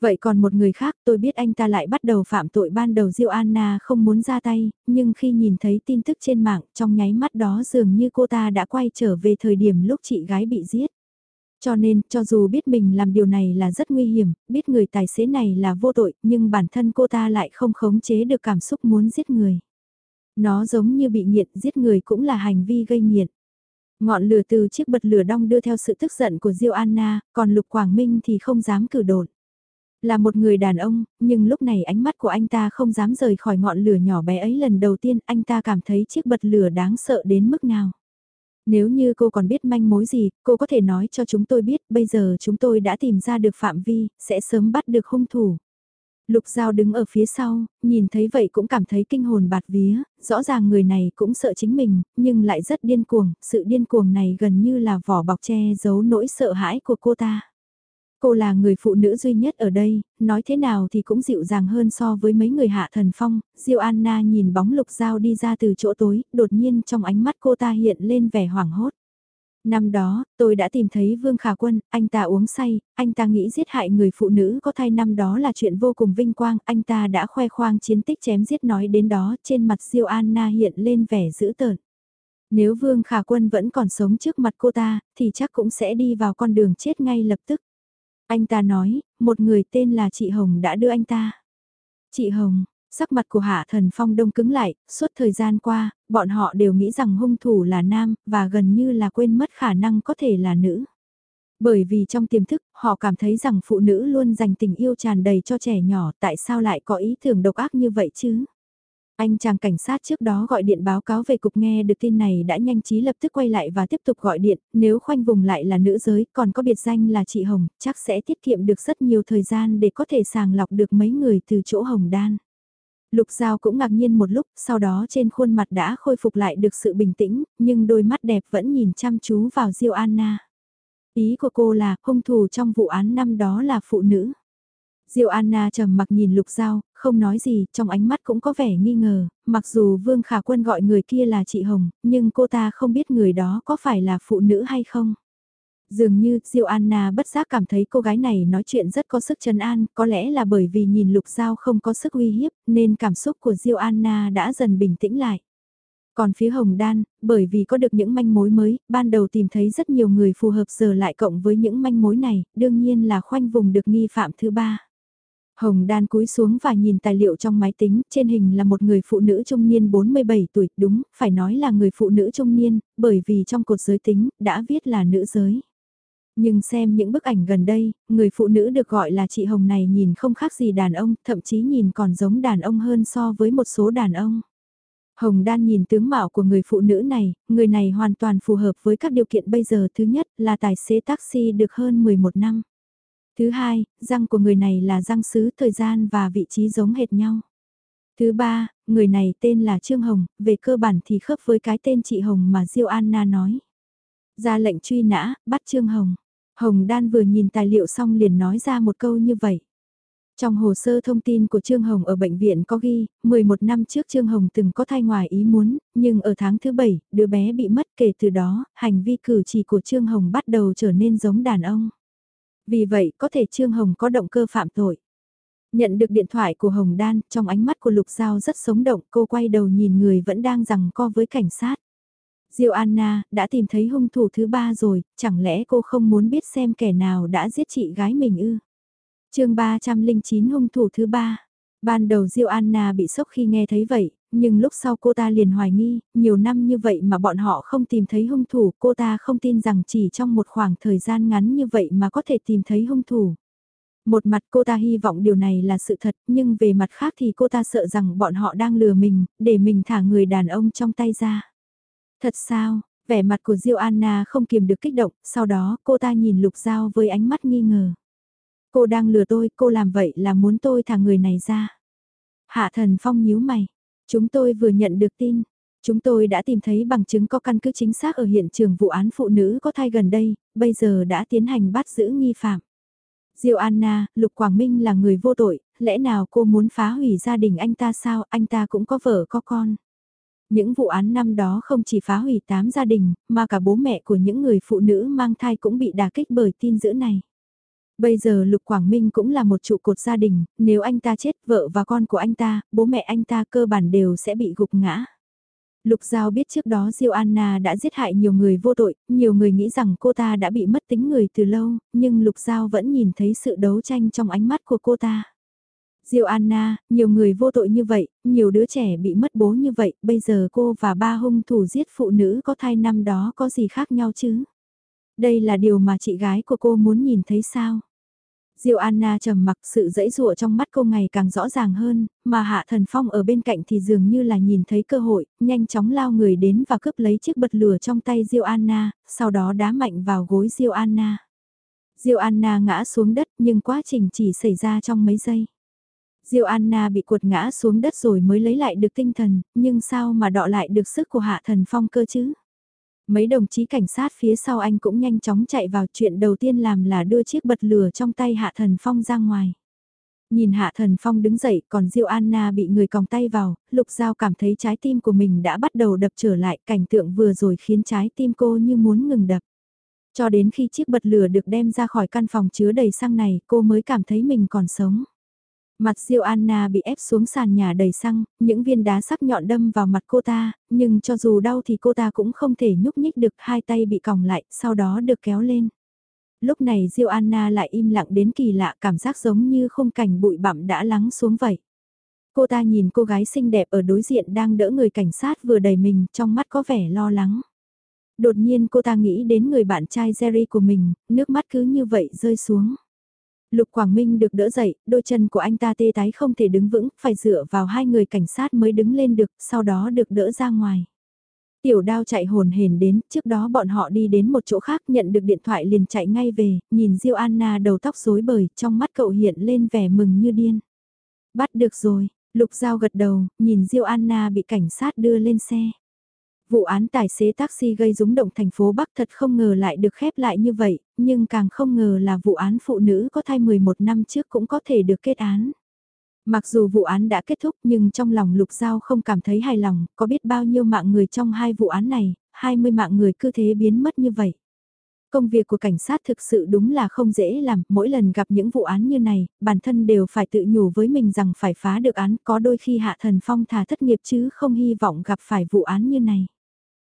Vậy còn một người khác tôi biết anh ta lại bắt đầu phạm tội ban đầu Diêu Anna không muốn ra tay, nhưng khi nhìn thấy tin tức trên mạng trong nháy mắt đó dường như cô ta đã quay trở về thời điểm lúc chị gái bị giết. Cho nên, cho dù biết mình làm điều này là rất nguy hiểm, biết người tài xế này là vô tội, nhưng bản thân cô ta lại không khống chế được cảm xúc muốn giết người. Nó giống như bị nghiện, giết người cũng là hành vi gây nghiện. Ngọn lửa từ chiếc bật lửa đong đưa theo sự tức giận của Diêu Anna, còn Lục Quảng Minh thì không dám cử đột. Là một người đàn ông, nhưng lúc này ánh mắt của anh ta không dám rời khỏi ngọn lửa nhỏ bé ấy lần đầu tiên anh ta cảm thấy chiếc bật lửa đáng sợ đến mức nào. Nếu như cô còn biết manh mối gì, cô có thể nói cho chúng tôi biết, bây giờ chúng tôi đã tìm ra được phạm vi, sẽ sớm bắt được hung thủ. Lục Giao đứng ở phía sau, nhìn thấy vậy cũng cảm thấy kinh hồn bạt vía, rõ ràng người này cũng sợ chính mình, nhưng lại rất điên cuồng, sự điên cuồng này gần như là vỏ bọc che giấu nỗi sợ hãi của cô ta. Cô là người phụ nữ duy nhất ở đây, nói thế nào thì cũng dịu dàng hơn so với mấy người hạ thần phong. Diêu Anna nhìn bóng lục dao đi ra từ chỗ tối, đột nhiên trong ánh mắt cô ta hiện lên vẻ hoảng hốt. Năm đó, tôi đã tìm thấy Vương Khả Quân, anh ta uống say, anh ta nghĩ giết hại người phụ nữ có thai năm đó là chuyện vô cùng vinh quang, anh ta đã khoe khoang chiến tích chém giết nói đến đó, trên mặt Diêu Anna hiện lên vẻ dữ tợn. Nếu Vương Khả Quân vẫn còn sống trước mặt cô ta, thì chắc cũng sẽ đi vào con đường chết ngay lập tức. Anh ta nói, một người tên là chị Hồng đã đưa anh ta. Chị Hồng, Sắc mặt của Hạ Thần Phong đông cứng lại, suốt thời gian qua, bọn họ đều nghĩ rằng hung thủ là nam, và gần như là quên mất khả năng có thể là nữ. Bởi vì trong tiềm thức, họ cảm thấy rằng phụ nữ luôn dành tình yêu tràn đầy cho trẻ nhỏ, tại sao lại có ý tưởng độc ác như vậy chứ? Anh chàng cảnh sát trước đó gọi điện báo cáo về cục nghe được tin này đã nhanh trí lập tức quay lại và tiếp tục gọi điện, nếu khoanh vùng lại là nữ giới còn có biệt danh là chị Hồng, chắc sẽ tiết kiệm được rất nhiều thời gian để có thể sàng lọc được mấy người từ chỗ Hồng Đan. Lục Giao cũng ngạc nhiên một lúc, sau đó trên khuôn mặt đã khôi phục lại được sự bình tĩnh, nhưng đôi mắt đẹp vẫn nhìn chăm chú vào Diêu Anna. Ý của cô là, hung thủ trong vụ án năm đó là phụ nữ. Diêu Anna trầm mặc nhìn Lục Giao, không nói gì, trong ánh mắt cũng có vẻ nghi ngờ, mặc dù Vương Khả Quân gọi người kia là chị Hồng, nhưng cô ta không biết người đó có phải là phụ nữ hay không. Dường như Diêu Anna bất giác cảm thấy cô gái này nói chuyện rất có sức trấn an, có lẽ là bởi vì nhìn Lục Giao không có sức uy hiếp, nên cảm xúc của Diêu Anna đã dần bình tĩnh lại. Còn phía Hồng Đan, bởi vì có được những manh mối mới, ban đầu tìm thấy rất nhiều người phù hợp giờ lại cộng với những manh mối này, đương nhiên là khoanh vùng được nghi phạm thứ ba. Hồng Đan cúi xuống và nhìn tài liệu trong máy tính, trên hình là một người phụ nữ trung niên 47 tuổi, đúng, phải nói là người phụ nữ trung niên, bởi vì trong cột giới tính, đã viết là nữ giới. Nhưng xem những bức ảnh gần đây, người phụ nữ được gọi là chị Hồng này nhìn không khác gì đàn ông, thậm chí nhìn còn giống đàn ông hơn so với một số đàn ông. Hồng Đan nhìn tướng mạo của người phụ nữ này, người này hoàn toàn phù hợp với các điều kiện bây giờ. Thứ nhất là tài xế taxi được hơn 11 năm. Thứ hai, răng của người này là răng sứ thời gian và vị trí giống hệt nhau. Thứ ba, người này tên là Trương Hồng, về cơ bản thì khớp với cái tên chị Hồng mà Diêu Anna nói. Ra lệnh truy nã, bắt Trương Hồng. Hồng Đan vừa nhìn tài liệu xong liền nói ra một câu như vậy. Trong hồ sơ thông tin của Trương Hồng ở bệnh viện có ghi, 11 năm trước Trương Hồng từng có thai ngoài ý muốn, nhưng ở tháng thứ 7, đứa bé bị mất kể từ đó, hành vi cử chỉ của Trương Hồng bắt đầu trở nên giống đàn ông. Vì vậy, có thể Trương Hồng có động cơ phạm tội. Nhận được điện thoại của Hồng Đan, trong ánh mắt của Lục Giao rất sống động, cô quay đầu nhìn người vẫn đang rằng co với cảnh sát. Diêu Anna, đã tìm thấy hung thủ thứ ba rồi, chẳng lẽ cô không muốn biết xem kẻ nào đã giết chị gái mình ư? chương 309 hung thủ thứ ba. Ban đầu Diêu Anna bị sốc khi nghe thấy vậy, nhưng lúc sau cô ta liền hoài nghi, nhiều năm như vậy mà bọn họ không tìm thấy hung thủ, cô ta không tin rằng chỉ trong một khoảng thời gian ngắn như vậy mà có thể tìm thấy hung thủ. Một mặt cô ta hy vọng điều này là sự thật, nhưng về mặt khác thì cô ta sợ rằng bọn họ đang lừa mình, để mình thả người đàn ông trong tay ra. Thật sao, vẻ mặt của Diêu Anna không kiềm được kích động, sau đó cô ta nhìn Lục Giao với ánh mắt nghi ngờ. Cô đang lừa tôi, cô làm vậy là muốn tôi thả người này ra. Hạ thần phong nhíu mày. Chúng tôi vừa nhận được tin. Chúng tôi đã tìm thấy bằng chứng có căn cứ chính xác ở hiện trường vụ án phụ nữ có thai gần đây, bây giờ đã tiến hành bắt giữ nghi phạm. Diêu Anna, Lục Quảng Minh là người vô tội, lẽ nào cô muốn phá hủy gia đình anh ta sao, anh ta cũng có vợ có con. Những vụ án năm đó không chỉ phá hủy tám gia đình, mà cả bố mẹ của những người phụ nữ mang thai cũng bị đả kích bởi tin dữ này. Bây giờ Lục Quảng Minh cũng là một trụ cột gia đình, nếu anh ta chết vợ và con của anh ta, bố mẹ anh ta cơ bản đều sẽ bị gục ngã. Lục Giao biết trước đó Diêu Anna đã giết hại nhiều người vô tội, nhiều người nghĩ rằng cô ta đã bị mất tính người từ lâu, nhưng Lục Giao vẫn nhìn thấy sự đấu tranh trong ánh mắt của cô ta. Diêu Anna, nhiều người vô tội như vậy, nhiều đứa trẻ bị mất bố như vậy, bây giờ cô và ba hung thủ giết phụ nữ có thai năm đó có gì khác nhau chứ? Đây là điều mà chị gái của cô muốn nhìn thấy sao? Diêu Anna trầm mặc sự dãy dụa trong mắt cô ngày càng rõ ràng hơn, mà Hạ Thần Phong ở bên cạnh thì dường như là nhìn thấy cơ hội, nhanh chóng lao người đến và cướp lấy chiếc bật lửa trong tay Diêu Anna, sau đó đá mạnh vào gối Diêu Anna. Diêu Anna ngã xuống đất nhưng quá trình chỉ xảy ra trong mấy giây. Diêu Anna bị cuột ngã xuống đất rồi mới lấy lại được tinh thần, nhưng sao mà đọ lại được sức của Hạ Thần Phong cơ chứ? Mấy đồng chí cảnh sát phía sau anh cũng nhanh chóng chạy vào chuyện đầu tiên làm là đưa chiếc bật lửa trong tay Hạ Thần Phong ra ngoài. Nhìn Hạ Thần Phong đứng dậy còn Diêu Anna bị người còng tay vào, Lục Giao cảm thấy trái tim của mình đã bắt đầu đập trở lại cảnh tượng vừa rồi khiến trái tim cô như muốn ngừng đập. Cho đến khi chiếc bật lửa được đem ra khỏi căn phòng chứa đầy xăng này, cô mới cảm thấy mình còn sống. Mặt Diêu Anna bị ép xuống sàn nhà đầy xăng, những viên đá sắc nhọn đâm vào mặt cô ta, nhưng cho dù đau thì cô ta cũng không thể nhúc nhích được, hai tay bị còng lại, sau đó được kéo lên. Lúc này Diêu Anna lại im lặng đến kỳ lạ, cảm giác giống như khung cảnh bụi bặm đã lắng xuống vậy. Cô ta nhìn cô gái xinh đẹp ở đối diện đang đỡ người cảnh sát vừa đẩy mình, trong mắt có vẻ lo lắng. Đột nhiên cô ta nghĩ đến người bạn trai Jerry của mình, nước mắt cứ như vậy rơi xuống. Lục Quảng Minh được đỡ dậy, đôi chân của anh ta tê tái không thể đứng vững, phải dựa vào hai người cảnh sát mới đứng lên được, sau đó được đỡ ra ngoài. Tiểu đao chạy hồn hển đến, trước đó bọn họ đi đến một chỗ khác nhận được điện thoại liền chạy ngay về, nhìn Diêu Anna đầu tóc rối bời, trong mắt cậu hiện lên vẻ mừng như điên. Bắt được rồi, Lục Giao gật đầu, nhìn Diêu Anna bị cảnh sát đưa lên xe. Vụ án tài xế taxi gây rúng động thành phố Bắc thật không ngờ lại được khép lại như vậy, nhưng càng không ngờ là vụ án phụ nữ có thai 11 năm trước cũng có thể được kết án. Mặc dù vụ án đã kết thúc nhưng trong lòng Lục Giao không cảm thấy hài lòng, có biết bao nhiêu mạng người trong hai vụ án này, 20 mạng người cứ thế biến mất như vậy. Công việc của cảnh sát thực sự đúng là không dễ làm, mỗi lần gặp những vụ án như này, bản thân đều phải tự nhủ với mình rằng phải phá được án, có đôi khi hạ thần phong thà thất nghiệp chứ không hy vọng gặp phải vụ án như này.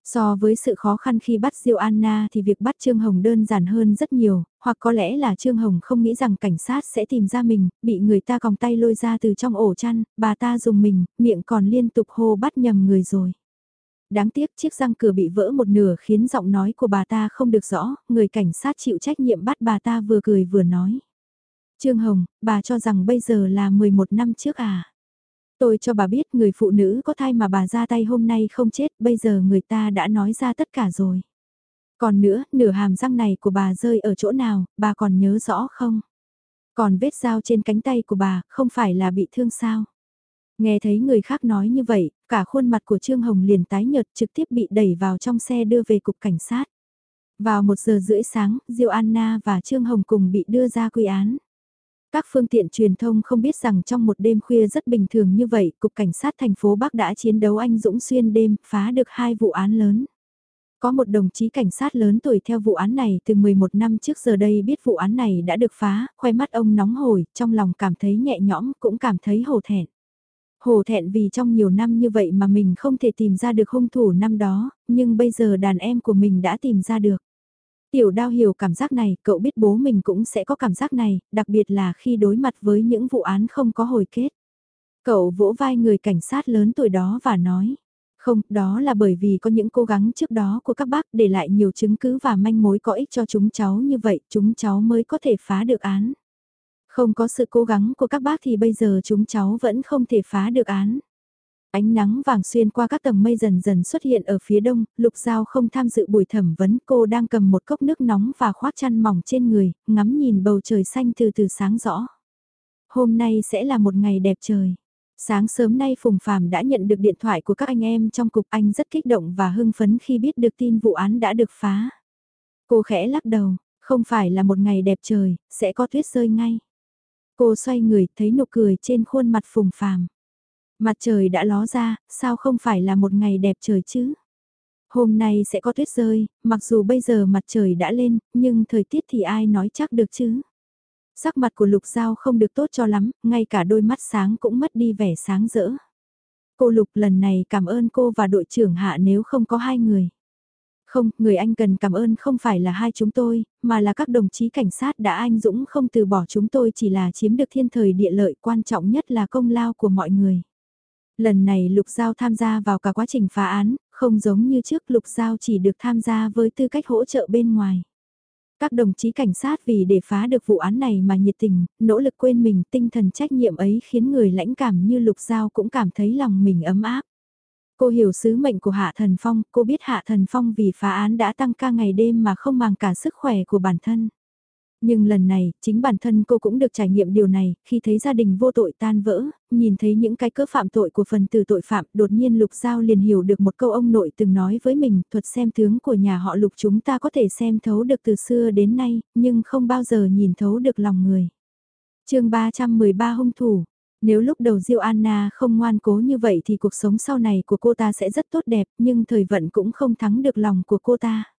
So với sự khó khăn khi bắt Diêu Anna thì việc bắt Trương Hồng đơn giản hơn rất nhiều, hoặc có lẽ là Trương Hồng không nghĩ rằng cảnh sát sẽ tìm ra mình, bị người ta còng tay lôi ra từ trong ổ chăn, bà ta dùng mình, miệng còn liên tục hô bắt nhầm người rồi. Đáng tiếc chiếc răng cửa bị vỡ một nửa khiến giọng nói của bà ta không được rõ, người cảnh sát chịu trách nhiệm bắt bà ta vừa cười vừa nói. Trương Hồng, bà cho rằng bây giờ là 11 năm trước à? Tôi cho bà biết người phụ nữ có thai mà bà ra tay hôm nay không chết, bây giờ người ta đã nói ra tất cả rồi. Còn nữa, nửa hàm răng này của bà rơi ở chỗ nào, bà còn nhớ rõ không? Còn vết dao trên cánh tay của bà, không phải là bị thương sao? Nghe thấy người khác nói như vậy, cả khuôn mặt của Trương Hồng liền tái nhợt trực tiếp bị đẩy vào trong xe đưa về cục cảnh sát. Vào một giờ rưỡi sáng, Diêu Anna và Trương Hồng cùng bị đưa ra quy án. Các phương tiện truyền thông không biết rằng trong một đêm khuya rất bình thường như vậy, Cục Cảnh sát thành phố Bắc đã chiến đấu anh Dũng xuyên đêm, phá được hai vụ án lớn. Có một đồng chí cảnh sát lớn tuổi theo vụ án này từ 11 năm trước giờ đây biết vụ án này đã được phá, khoe mắt ông nóng hổi, trong lòng cảm thấy nhẹ nhõm, cũng cảm thấy hổ thẹn. Hổ thẹn vì trong nhiều năm như vậy mà mình không thể tìm ra được hung thủ năm đó, nhưng bây giờ đàn em của mình đã tìm ra được. Tiểu đao hiểu cảm giác này, cậu biết bố mình cũng sẽ có cảm giác này, đặc biệt là khi đối mặt với những vụ án không có hồi kết. Cậu vỗ vai người cảnh sát lớn tuổi đó và nói, không, đó là bởi vì có những cố gắng trước đó của các bác để lại nhiều chứng cứ và manh mối có ích cho chúng cháu như vậy, chúng cháu mới có thể phá được án. Không có sự cố gắng của các bác thì bây giờ chúng cháu vẫn không thể phá được án. Ánh nắng vàng xuyên qua các tầng mây dần dần xuất hiện ở phía đông, Lục Giao không tham dự buổi thẩm vấn cô đang cầm một cốc nước nóng và khoác chăn mỏng trên người, ngắm nhìn bầu trời xanh từ từ sáng rõ. Hôm nay sẽ là một ngày đẹp trời. Sáng sớm nay Phùng Phạm đã nhận được điện thoại của các anh em trong cục anh rất kích động và hưng phấn khi biết được tin vụ án đã được phá. Cô khẽ lắc đầu, không phải là một ngày đẹp trời, sẽ có tuyết rơi ngay. Cô xoay người thấy nụ cười trên khuôn mặt Phùng Phạm. Mặt trời đã ló ra, sao không phải là một ngày đẹp trời chứ? Hôm nay sẽ có tuyết rơi, mặc dù bây giờ mặt trời đã lên, nhưng thời tiết thì ai nói chắc được chứ? Sắc mặt của Lục Giao không được tốt cho lắm, ngay cả đôi mắt sáng cũng mất đi vẻ sáng rỡ. Cô Lục lần này cảm ơn cô và đội trưởng Hạ nếu không có hai người. Không, người anh cần cảm ơn không phải là hai chúng tôi, mà là các đồng chí cảnh sát đã anh dũng không từ bỏ chúng tôi chỉ là chiếm được thiên thời địa lợi quan trọng nhất là công lao của mọi người. Lần này Lục Giao tham gia vào cả quá trình phá án, không giống như trước Lục Giao chỉ được tham gia với tư cách hỗ trợ bên ngoài. Các đồng chí cảnh sát vì để phá được vụ án này mà nhiệt tình, nỗ lực quên mình tinh thần trách nhiệm ấy khiến người lãnh cảm như Lục Giao cũng cảm thấy lòng mình ấm áp. Cô hiểu sứ mệnh của Hạ Thần Phong, cô biết Hạ Thần Phong vì phá án đã tăng ca ngày đêm mà không mang cả sức khỏe của bản thân. Nhưng lần này, chính bản thân cô cũng được trải nghiệm điều này, khi thấy gia đình vô tội tan vỡ, nhìn thấy những cái cỡ phạm tội của phần tử tội phạm, đột nhiên Lục Giao liền hiểu được một câu ông nội từng nói với mình, thuật xem tướng của nhà họ Lục chúng ta có thể xem thấu được từ xưa đến nay, nhưng không bao giờ nhìn thấu được lòng người. chương 313 hung thủ nếu lúc đầu Diêu Anna không ngoan cố như vậy thì cuộc sống sau này của cô ta sẽ rất tốt đẹp, nhưng thời vận cũng không thắng được lòng của cô ta.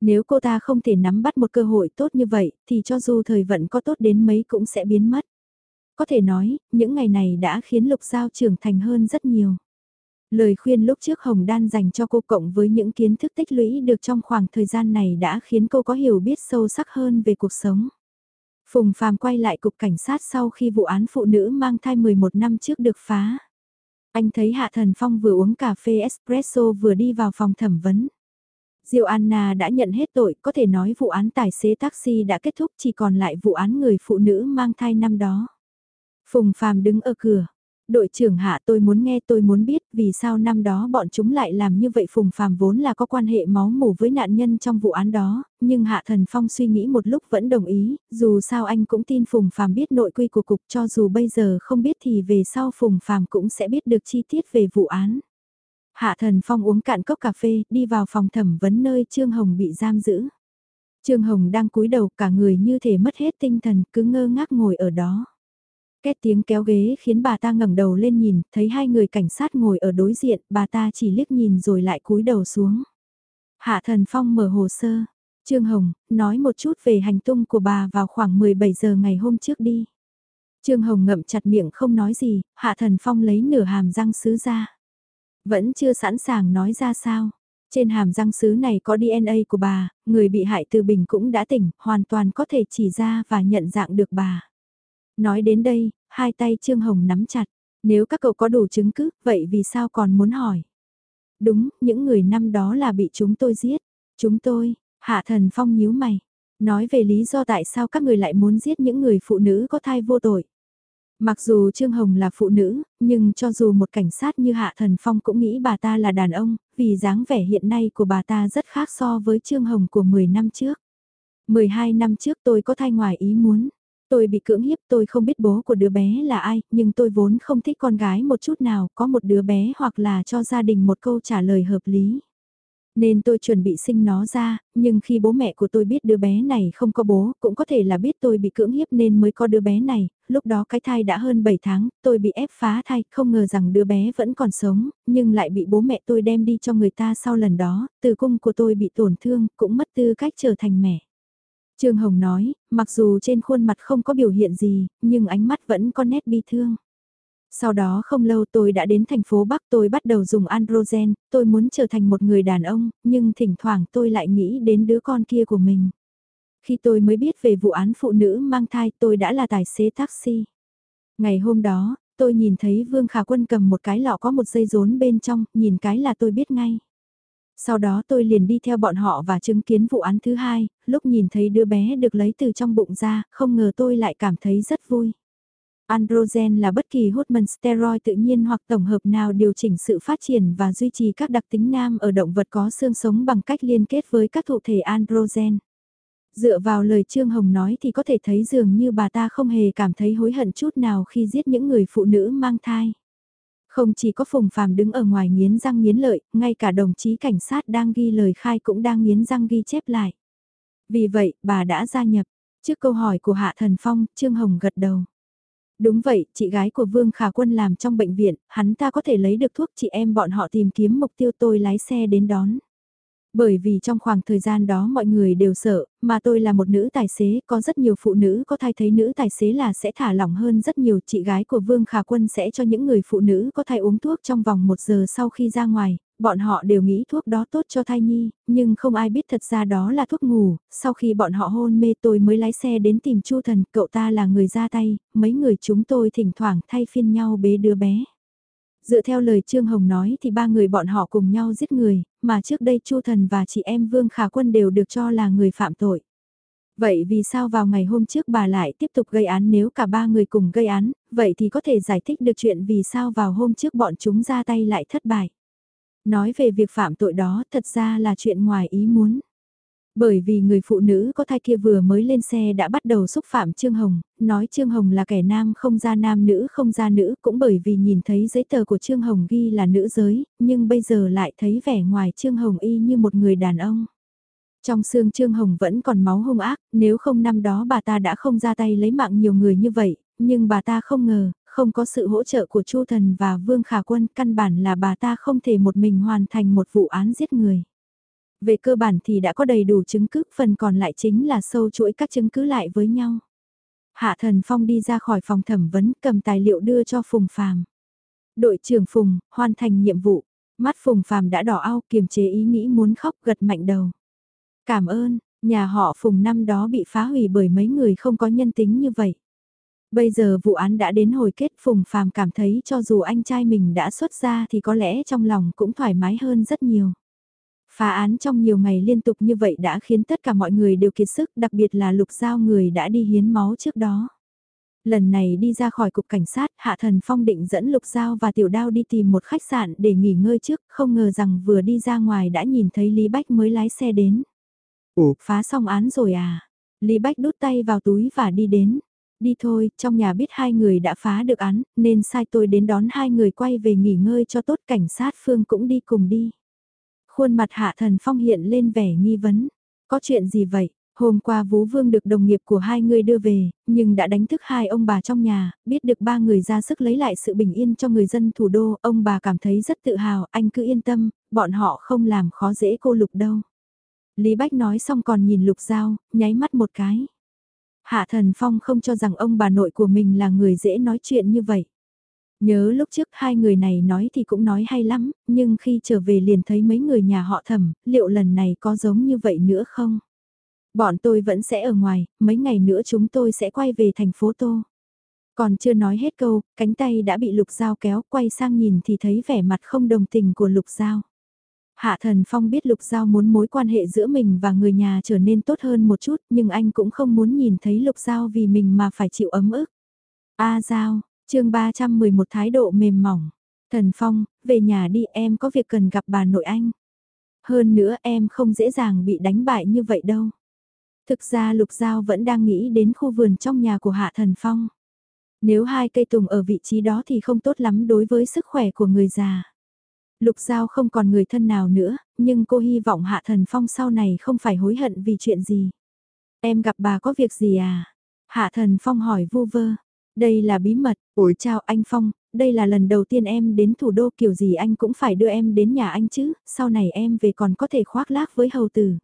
Nếu cô ta không thể nắm bắt một cơ hội tốt như vậy, thì cho dù thời vận có tốt đến mấy cũng sẽ biến mất. Có thể nói, những ngày này đã khiến Lục Giao trưởng thành hơn rất nhiều. Lời khuyên lúc trước Hồng Đan dành cho cô cộng với những kiến thức tích lũy được trong khoảng thời gian này đã khiến cô có hiểu biết sâu sắc hơn về cuộc sống. Phùng Phàm quay lại cục cảnh sát sau khi vụ án phụ nữ mang thai 11 năm trước được phá. Anh thấy Hạ Thần Phong vừa uống cà phê espresso vừa đi vào phòng thẩm vấn. Diêu Anna đã nhận hết tội, có thể nói vụ án tài xế taxi đã kết thúc chỉ còn lại vụ án người phụ nữ mang thai năm đó. Phùng Phàm đứng ở cửa, đội trưởng hạ tôi muốn nghe tôi muốn biết vì sao năm đó bọn chúng lại làm như vậy Phùng Phàm vốn là có quan hệ máu mủ với nạn nhân trong vụ án đó, nhưng Hạ Thần Phong suy nghĩ một lúc vẫn đồng ý, dù sao anh cũng tin Phùng Phàm biết nội quy của cục cho dù bây giờ không biết thì về sau Phùng Phàm cũng sẽ biết được chi tiết về vụ án. Hạ Thần Phong uống cạn cốc cà phê, đi vào phòng thẩm vấn nơi Trương Hồng bị giam giữ. Trương Hồng đang cúi đầu cả người như thể mất hết tinh thần, cứ ngơ ngác ngồi ở đó. Két tiếng kéo ghế khiến bà ta ngẩng đầu lên nhìn, thấy hai người cảnh sát ngồi ở đối diện, bà ta chỉ liếc nhìn rồi lại cúi đầu xuống. Hạ Thần Phong mở hồ sơ. Trương Hồng, nói một chút về hành tung của bà vào khoảng 17 giờ ngày hôm trước đi. Trương Hồng ngậm chặt miệng không nói gì, Hạ Thần Phong lấy nửa hàm răng sứ ra. Vẫn chưa sẵn sàng nói ra sao. Trên hàm răng sứ này có DNA của bà, người bị hại từ bình cũng đã tỉnh, hoàn toàn có thể chỉ ra và nhận dạng được bà. Nói đến đây, hai tay Trương Hồng nắm chặt. Nếu các cậu có đủ chứng cứ, vậy vì sao còn muốn hỏi? Đúng, những người năm đó là bị chúng tôi giết. Chúng tôi, Hạ Thần Phong nhíu mày. Nói về lý do tại sao các người lại muốn giết những người phụ nữ có thai vô tội. Mặc dù Trương Hồng là phụ nữ, nhưng cho dù một cảnh sát như Hạ Thần Phong cũng nghĩ bà ta là đàn ông, vì dáng vẻ hiện nay của bà ta rất khác so với Trương Hồng của 10 năm trước. 12 năm trước tôi có thai ngoài ý muốn. Tôi bị cưỡng hiếp tôi không biết bố của đứa bé là ai, nhưng tôi vốn không thích con gái một chút nào, có một đứa bé hoặc là cho gia đình một câu trả lời hợp lý. Nên tôi chuẩn bị sinh nó ra, nhưng khi bố mẹ của tôi biết đứa bé này không có bố, cũng có thể là biết tôi bị cưỡng hiếp nên mới có đứa bé này, lúc đó cái thai đã hơn 7 tháng, tôi bị ép phá thai, không ngờ rằng đứa bé vẫn còn sống, nhưng lại bị bố mẹ tôi đem đi cho người ta sau lần đó, tử cung của tôi bị tổn thương, cũng mất tư cách trở thành mẹ. Trương Hồng nói, mặc dù trên khuôn mặt không có biểu hiện gì, nhưng ánh mắt vẫn có nét bi thương. Sau đó không lâu tôi đã đến thành phố Bắc tôi bắt đầu dùng androgen, tôi muốn trở thành một người đàn ông, nhưng thỉnh thoảng tôi lại nghĩ đến đứa con kia của mình. Khi tôi mới biết về vụ án phụ nữ mang thai tôi đã là tài xế taxi. Ngày hôm đó, tôi nhìn thấy Vương Khả Quân cầm một cái lọ có một dây rốn bên trong, nhìn cái là tôi biết ngay. Sau đó tôi liền đi theo bọn họ và chứng kiến vụ án thứ hai, lúc nhìn thấy đứa bé được lấy từ trong bụng ra, không ngờ tôi lại cảm thấy rất vui. Androgen là bất kỳ hormone steroid tự nhiên hoặc tổng hợp nào điều chỉnh sự phát triển và duy trì các đặc tính nam ở động vật có xương sống bằng cách liên kết với các thụ thể androgen. Dựa vào lời Trương Hồng nói thì có thể thấy dường như bà ta không hề cảm thấy hối hận chút nào khi giết những người phụ nữ mang thai. Không chỉ có Phùng Phàm đứng ở ngoài nghiến răng nghiến lợi, ngay cả đồng chí cảnh sát đang ghi lời khai cũng đang nghiến răng ghi chép lại. Vì vậy, bà đã gia nhập. Trước câu hỏi của Hạ Thần Phong, Trương Hồng gật đầu. Đúng vậy, chị gái của Vương Khả Quân làm trong bệnh viện, hắn ta có thể lấy được thuốc chị em bọn họ tìm kiếm mục tiêu tôi lái xe đến đón. Bởi vì trong khoảng thời gian đó mọi người đều sợ, mà tôi là một nữ tài xế, có rất nhiều phụ nữ có thai thấy nữ tài xế là sẽ thả lỏng hơn rất nhiều. Chị gái của Vương Khả Quân sẽ cho những người phụ nữ có thai uống thuốc trong vòng một giờ sau khi ra ngoài, bọn họ đều nghĩ thuốc đó tốt cho thai nhi, nhưng không ai biết thật ra đó là thuốc ngủ. Sau khi bọn họ hôn mê tôi mới lái xe đến tìm Chu Thần, cậu ta là người ra tay, mấy người chúng tôi thỉnh thoảng thay phiên nhau bế đứa bé. Dựa theo lời Trương Hồng nói thì ba người bọn họ cùng nhau giết người, mà trước đây Chu Thần và chị em Vương Khả Quân đều được cho là người phạm tội. Vậy vì sao vào ngày hôm trước bà lại tiếp tục gây án nếu cả ba người cùng gây án, vậy thì có thể giải thích được chuyện vì sao vào hôm trước bọn chúng ra tay lại thất bại. Nói về việc phạm tội đó thật ra là chuyện ngoài ý muốn. Bởi vì người phụ nữ có thai kia vừa mới lên xe đã bắt đầu xúc phạm Trương Hồng, nói Trương Hồng là kẻ nam không ra nam nữ không ra nữ cũng bởi vì nhìn thấy giấy tờ của Trương Hồng ghi là nữ giới, nhưng bây giờ lại thấy vẻ ngoài Trương Hồng y như một người đàn ông. Trong xương Trương Hồng vẫn còn máu hung ác, nếu không năm đó bà ta đã không ra tay lấy mạng nhiều người như vậy, nhưng bà ta không ngờ, không có sự hỗ trợ của Chu Thần và Vương Khả Quân, căn bản là bà ta không thể một mình hoàn thành một vụ án giết người. Về cơ bản thì đã có đầy đủ chứng cứ, phần còn lại chính là sâu chuỗi các chứng cứ lại với nhau. Hạ Thần Phong đi ra khỏi phòng thẩm vấn cầm tài liệu đưa cho Phùng Phàm. Đội trưởng Phùng, hoàn thành nhiệm vụ. Mắt Phùng Phàm đã đỏ ao kiềm chế ý nghĩ muốn khóc gật mạnh đầu. Cảm ơn, nhà họ Phùng năm đó bị phá hủy bởi mấy người không có nhân tính như vậy. Bây giờ vụ án đã đến hồi kết Phùng Phàm cảm thấy cho dù anh trai mình đã xuất ra thì có lẽ trong lòng cũng thoải mái hơn rất nhiều. Phá án trong nhiều ngày liên tục như vậy đã khiến tất cả mọi người đều kiệt sức, đặc biệt là lục giao người đã đi hiến máu trước đó. Lần này đi ra khỏi cục cảnh sát, Hạ Thần Phong định dẫn Lục Giao và Tiểu Đao đi tìm một khách sạn để nghỉ ngơi trước, không ngờ rằng vừa đi ra ngoài đã nhìn thấy Lý Bách mới lái xe đến. Ủa, phá xong án rồi à? Lý Bách đút tay vào túi và đi đến. Đi thôi, trong nhà biết hai người đã phá được án, nên sai tôi đến đón hai người quay về nghỉ ngơi cho tốt cảnh sát Phương cũng đi cùng đi. Khuôn mặt Hạ Thần Phong hiện lên vẻ nghi vấn. Có chuyện gì vậy? Hôm qua Vú Vương được đồng nghiệp của hai người đưa về, nhưng đã đánh thức hai ông bà trong nhà, biết được ba người ra sức lấy lại sự bình yên cho người dân thủ đô, ông bà cảm thấy rất tự hào, anh cứ yên tâm, bọn họ không làm khó dễ cô Lục đâu. Lý Bách nói xong còn nhìn Lục Giao, nháy mắt một cái. Hạ Thần Phong không cho rằng ông bà nội của mình là người dễ nói chuyện như vậy. Nhớ lúc trước hai người này nói thì cũng nói hay lắm, nhưng khi trở về liền thấy mấy người nhà họ thẩm, liệu lần này có giống như vậy nữa không? Bọn tôi vẫn sẽ ở ngoài, mấy ngày nữa chúng tôi sẽ quay về thành phố Tô. Còn chưa nói hết câu, cánh tay đã bị Lục Giao kéo, quay sang nhìn thì thấy vẻ mặt không đồng tình của Lục Giao. Hạ Thần Phong biết Lục Giao muốn mối quan hệ giữa mình và người nhà trở nên tốt hơn một chút, nhưng anh cũng không muốn nhìn thấy Lục Giao vì mình mà phải chịu ấm ức. A Giao, chương 311 thái độ mềm mỏng. Thần Phong, về nhà đi em có việc cần gặp bà nội anh. Hơn nữa em không dễ dàng bị đánh bại như vậy đâu. Thực ra Lục Giao vẫn đang nghĩ đến khu vườn trong nhà của Hạ Thần Phong. Nếu hai cây tùng ở vị trí đó thì không tốt lắm đối với sức khỏe của người già. Lục Giao không còn người thân nào nữa, nhưng cô hy vọng Hạ Thần Phong sau này không phải hối hận vì chuyện gì. Em gặp bà có việc gì à? Hạ Thần Phong hỏi vu vơ. Đây là bí mật, ủi chào anh Phong, đây là lần đầu tiên em đến thủ đô kiểu gì anh cũng phải đưa em đến nhà anh chứ, sau này em về còn có thể khoác lác với hầu tử.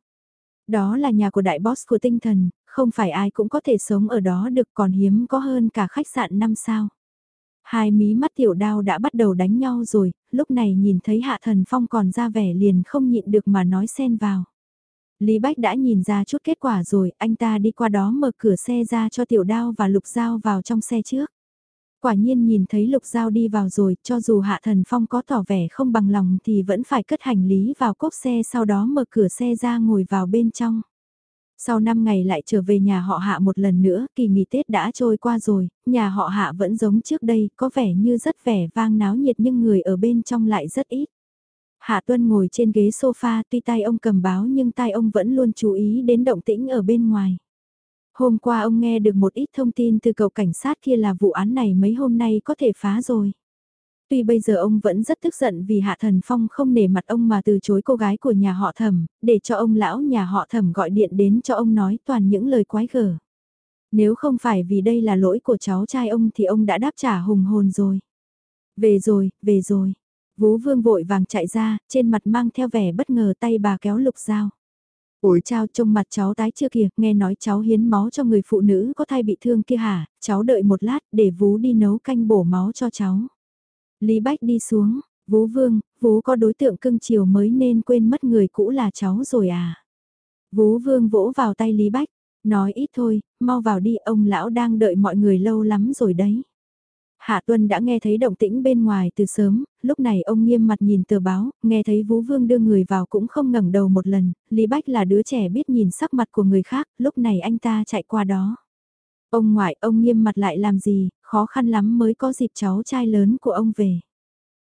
Đó là nhà của đại boss của tinh thần, không phải ai cũng có thể sống ở đó được còn hiếm có hơn cả khách sạn năm sao. Hai mí mắt tiểu đao đã bắt đầu đánh nhau rồi, lúc này nhìn thấy hạ thần phong còn ra vẻ liền không nhịn được mà nói xen vào. Lý Bách đã nhìn ra chút kết quả rồi, anh ta đi qua đó mở cửa xe ra cho tiểu đao và lục dao vào trong xe trước. Quả nhiên nhìn thấy lục dao đi vào rồi, cho dù hạ thần phong có tỏ vẻ không bằng lòng thì vẫn phải cất hành lý vào cốp xe sau đó mở cửa xe ra ngồi vào bên trong. Sau 5 ngày lại trở về nhà họ hạ một lần nữa, kỳ nghỉ Tết đã trôi qua rồi, nhà họ hạ vẫn giống trước đây, có vẻ như rất vẻ vang náo nhiệt nhưng người ở bên trong lại rất ít. Hạ Tuân ngồi trên ghế sofa tuy tay ông cầm báo nhưng tay ông vẫn luôn chú ý đến động tĩnh ở bên ngoài. Hôm qua ông nghe được một ít thông tin từ cậu cảnh sát kia là vụ án này mấy hôm nay có thể phá rồi. Tuy bây giờ ông vẫn rất tức giận vì Hạ Thần Phong không nể mặt ông mà từ chối cô gái của nhà họ thẩm, để cho ông lão nhà họ thẩm gọi điện đến cho ông nói toàn những lời quái gở. Nếu không phải vì đây là lỗi của cháu trai ông thì ông đã đáp trả hùng hồn rồi. Về rồi, về rồi. Vú vương vội vàng chạy ra, trên mặt mang theo vẻ bất ngờ tay bà kéo lục dao. Ủi trao trông mặt cháu tái chưa kìa, nghe nói cháu hiến máu cho người phụ nữ có thai bị thương kia hả, cháu đợi một lát để vú đi nấu canh bổ máu cho cháu. Lý Bách đi xuống, vú vương, vú có đối tượng cưng chiều mới nên quên mất người cũ là cháu rồi à. Vú vương vỗ vào tay Lý Bách, nói ít thôi, mau vào đi ông lão đang đợi mọi người lâu lắm rồi đấy. Hạ Tuân đã nghe thấy động tĩnh bên ngoài từ sớm, lúc này ông nghiêm mặt nhìn tờ báo, nghe thấy Vũ Vương đưa người vào cũng không ngẩng đầu một lần, Lý Bách là đứa trẻ biết nhìn sắc mặt của người khác, lúc này anh ta chạy qua đó. Ông ngoại, ông nghiêm mặt lại làm gì, khó khăn lắm mới có dịp cháu trai lớn của ông về.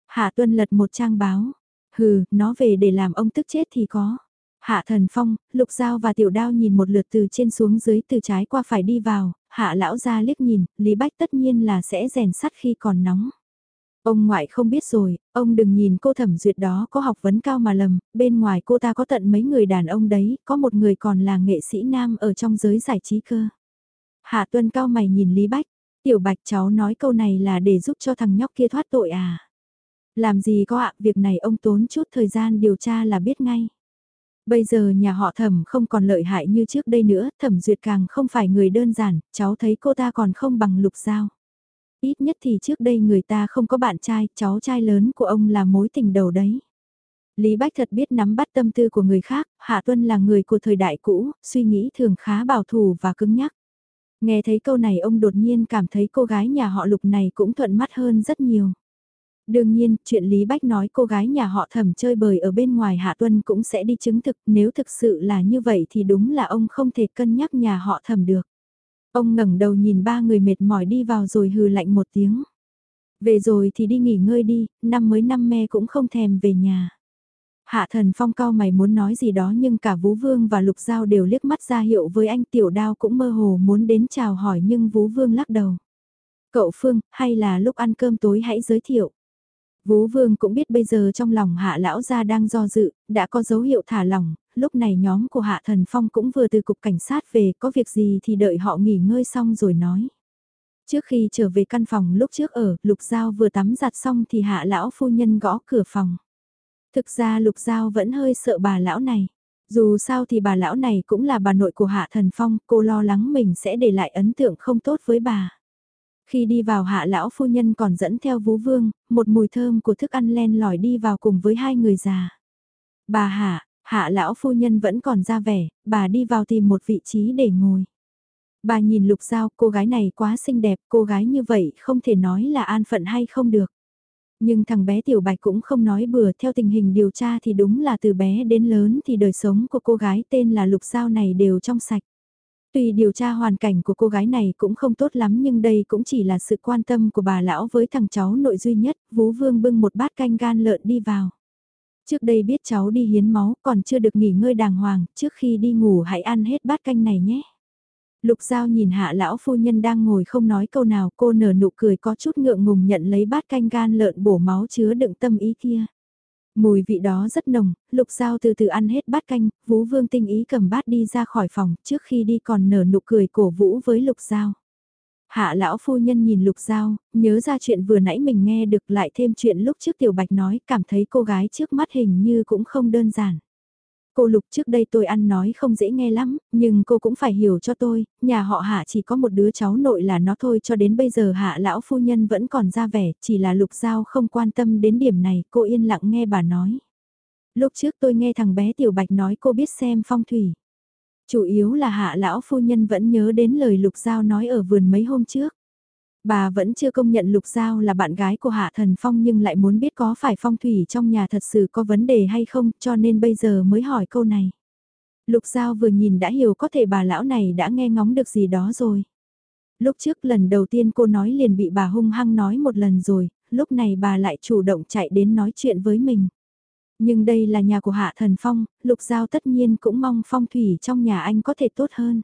Hạ Tuân lật một trang báo, hừ, nó về để làm ông tức chết thì có. Hạ Thần Phong, Lục Giao và Tiểu Đao nhìn một lượt từ trên xuống dưới từ trái qua phải đi vào, Hạ Lão ra liếc nhìn, Lý Bách tất nhiên là sẽ rèn sắt khi còn nóng. Ông ngoại không biết rồi, ông đừng nhìn cô thẩm duyệt đó có học vấn cao mà lầm, bên ngoài cô ta có tận mấy người đàn ông đấy, có một người còn là nghệ sĩ nam ở trong giới giải trí cơ. Hạ Tuân cao mày nhìn Lý Bách, tiểu bạch cháu nói câu này là để giúp cho thằng nhóc kia thoát tội à. Làm gì có ạ, việc này ông tốn chút thời gian điều tra là biết ngay. Bây giờ nhà họ thẩm không còn lợi hại như trước đây nữa, thẩm duyệt càng không phải người đơn giản, cháu thấy cô ta còn không bằng lục giao. Ít nhất thì trước đây người ta không có bạn trai, cháu trai lớn của ông là mối tình đầu đấy. Lý Bách thật biết nắm bắt tâm tư của người khác, Hạ Tuân là người của thời đại cũ, suy nghĩ thường khá bảo thủ và cứng nhắc. Nghe thấy câu này ông đột nhiên cảm thấy cô gái nhà họ lục này cũng thuận mắt hơn rất nhiều. Đương nhiên, chuyện Lý Bách nói cô gái nhà họ thẩm chơi bời ở bên ngoài Hạ Tuân cũng sẽ đi chứng thực, nếu thực sự là như vậy thì đúng là ông không thể cân nhắc nhà họ thẩm được. Ông ngẩng đầu nhìn ba người mệt mỏi đi vào rồi hừ lạnh một tiếng. Về rồi thì đi nghỉ ngơi đi, năm mới năm me cũng không thèm về nhà. Hạ thần phong cao mày muốn nói gì đó nhưng cả Vũ Vương và Lục Giao đều liếc mắt ra hiệu với anh tiểu đao cũng mơ hồ muốn đến chào hỏi nhưng Vũ Vương lắc đầu. Cậu Phương, hay là lúc ăn cơm tối hãy giới thiệu. Vũ Vương cũng biết bây giờ trong lòng hạ lão gia đang do dự, đã có dấu hiệu thả lỏng, lúc này nhóm của hạ thần phong cũng vừa từ cục cảnh sát về, có việc gì thì đợi họ nghỉ ngơi xong rồi nói. Trước khi trở về căn phòng lúc trước ở, Lục Giao vừa tắm giặt xong thì hạ lão phu nhân gõ cửa phòng. Thực ra Lục Giao vẫn hơi sợ bà lão này. Dù sao thì bà lão này cũng là bà nội của Hạ Thần Phong, cô lo lắng mình sẽ để lại ấn tượng không tốt với bà. Khi đi vào hạ lão phu nhân còn dẫn theo vú vương, một mùi thơm của thức ăn len lỏi đi vào cùng với hai người già. Bà hạ, hạ lão phu nhân vẫn còn ra vẻ, bà đi vào tìm một vị trí để ngồi. Bà nhìn lục giao, cô gái này quá xinh đẹp, cô gái như vậy không thể nói là an phận hay không được. Nhưng thằng bé Tiểu Bạch cũng không nói bừa theo tình hình điều tra thì đúng là từ bé đến lớn thì đời sống của cô gái tên là Lục Giao này đều trong sạch. Tuy điều tra hoàn cảnh của cô gái này cũng không tốt lắm nhưng đây cũng chỉ là sự quan tâm của bà lão với thằng cháu nội duy nhất, Vú Vương bưng một bát canh gan lợn đi vào. Trước đây biết cháu đi hiến máu còn chưa được nghỉ ngơi đàng hoàng, trước khi đi ngủ hãy ăn hết bát canh này nhé. Lục Giao nhìn hạ lão phu nhân đang ngồi không nói câu nào cô nở nụ cười có chút ngượng ngùng nhận lấy bát canh gan lợn bổ máu chứa đựng tâm ý kia. Mùi vị đó rất nồng, lục giao từ từ ăn hết bát canh, vũ vương tinh ý cầm bát đi ra khỏi phòng, trước khi đi còn nở nụ cười cổ vũ với lục giao. Hạ lão phu nhân nhìn lục giao, nhớ ra chuyện vừa nãy mình nghe được lại thêm chuyện lúc trước tiểu bạch nói, cảm thấy cô gái trước mắt hình như cũng không đơn giản. Cô Lục trước đây tôi ăn nói không dễ nghe lắm, nhưng cô cũng phải hiểu cho tôi, nhà họ Hạ chỉ có một đứa cháu nội là nó thôi cho đến bây giờ Hạ lão phu nhân vẫn còn ra vẻ, chỉ là Lục Giao không quan tâm đến điểm này, cô yên lặng nghe bà nói. Lúc trước tôi nghe thằng bé Tiểu Bạch nói cô biết xem phong thủy. Chủ yếu là Hạ lão phu nhân vẫn nhớ đến lời Lục Giao nói ở vườn mấy hôm trước. Bà vẫn chưa công nhận Lục Giao là bạn gái của Hạ Thần Phong nhưng lại muốn biết có phải phong thủy trong nhà thật sự có vấn đề hay không cho nên bây giờ mới hỏi câu này. Lục Giao vừa nhìn đã hiểu có thể bà lão này đã nghe ngóng được gì đó rồi. Lúc trước lần đầu tiên cô nói liền bị bà hung hăng nói một lần rồi, lúc này bà lại chủ động chạy đến nói chuyện với mình. Nhưng đây là nhà của Hạ Thần Phong, Lục Giao tất nhiên cũng mong phong thủy trong nhà anh có thể tốt hơn.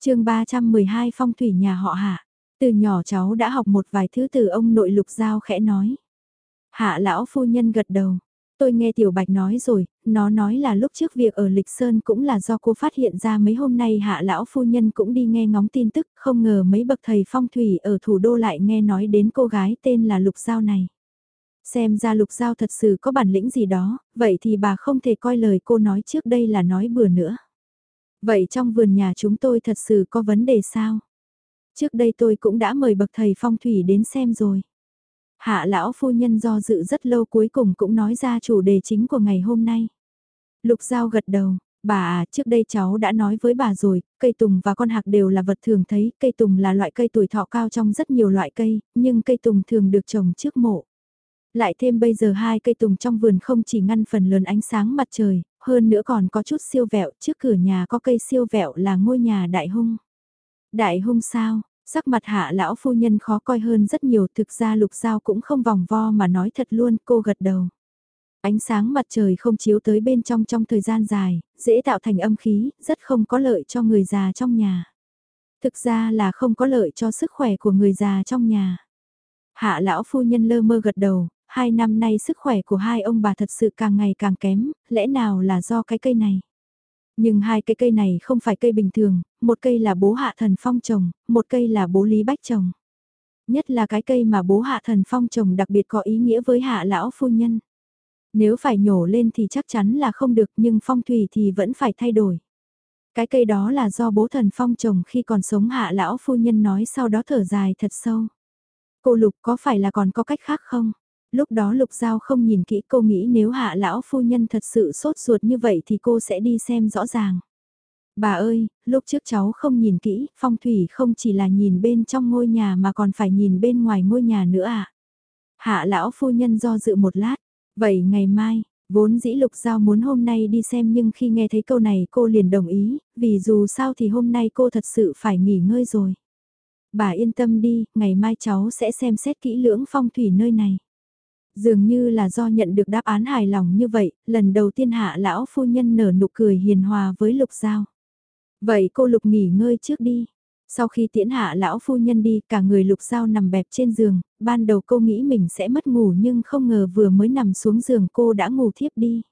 chương 312 phong thủy nhà họ Hạ. Từ nhỏ cháu đã học một vài thứ từ ông nội lục giao khẽ nói. Hạ lão phu nhân gật đầu. Tôi nghe Tiểu Bạch nói rồi, nó nói là lúc trước việc ở Lịch Sơn cũng là do cô phát hiện ra mấy hôm nay hạ lão phu nhân cũng đi nghe ngóng tin tức, không ngờ mấy bậc thầy phong thủy ở thủ đô lại nghe nói đến cô gái tên là Lục Giao này. Xem ra Lục Giao thật sự có bản lĩnh gì đó, vậy thì bà không thể coi lời cô nói trước đây là nói bừa nữa. Vậy trong vườn nhà chúng tôi thật sự có vấn đề sao? Trước đây tôi cũng đã mời bậc thầy phong thủy đến xem rồi. Hạ lão phu nhân do dự rất lâu cuối cùng cũng nói ra chủ đề chính của ngày hôm nay. Lục Giao gật đầu, bà à, trước đây cháu đã nói với bà rồi, cây tùng và con hạc đều là vật thường thấy, cây tùng là loại cây tuổi thọ cao trong rất nhiều loại cây, nhưng cây tùng thường được trồng trước mộ. Lại thêm bây giờ hai cây tùng trong vườn không chỉ ngăn phần lớn ánh sáng mặt trời, hơn nữa còn có chút siêu vẹo, trước cửa nhà có cây siêu vẹo là ngôi nhà đại hung. Đại hung sao, sắc mặt hạ lão phu nhân khó coi hơn rất nhiều thực ra lục giao cũng không vòng vo mà nói thật luôn cô gật đầu. Ánh sáng mặt trời không chiếu tới bên trong trong thời gian dài, dễ tạo thành âm khí, rất không có lợi cho người già trong nhà. Thực ra là không có lợi cho sức khỏe của người già trong nhà. Hạ lão phu nhân lơ mơ gật đầu, hai năm nay sức khỏe của hai ông bà thật sự càng ngày càng kém, lẽ nào là do cái cây này. Nhưng hai cái cây này không phải cây bình thường, một cây là bố hạ thần phong trồng, một cây là bố lý bách trồng. Nhất là cái cây mà bố hạ thần phong trồng đặc biệt có ý nghĩa với hạ lão phu nhân. Nếu phải nhổ lên thì chắc chắn là không được nhưng phong thủy thì vẫn phải thay đổi. Cái cây đó là do bố thần phong trồng khi còn sống hạ lão phu nhân nói sau đó thở dài thật sâu. Cô Lục có phải là còn có cách khác không? Lúc đó Lục Giao không nhìn kỹ cô nghĩ nếu hạ lão phu nhân thật sự sốt ruột như vậy thì cô sẽ đi xem rõ ràng. Bà ơi, lúc trước cháu không nhìn kỹ, phong thủy không chỉ là nhìn bên trong ngôi nhà mà còn phải nhìn bên ngoài ngôi nhà nữa à? Hạ lão phu nhân do dự một lát, vậy ngày mai, vốn dĩ lục giao muốn hôm nay đi xem nhưng khi nghe thấy câu này cô liền đồng ý, vì dù sao thì hôm nay cô thật sự phải nghỉ ngơi rồi. Bà yên tâm đi, ngày mai cháu sẽ xem xét kỹ lưỡng phong thủy nơi này. Dường như là do nhận được đáp án hài lòng như vậy, lần đầu tiên hạ lão phu nhân nở nụ cười hiền hòa với lục giao. Vậy cô lục nghỉ ngơi trước đi. Sau khi tiễn hạ lão phu nhân đi, cả người lục giao nằm bẹp trên giường, ban đầu cô nghĩ mình sẽ mất ngủ nhưng không ngờ vừa mới nằm xuống giường cô đã ngủ thiếp đi.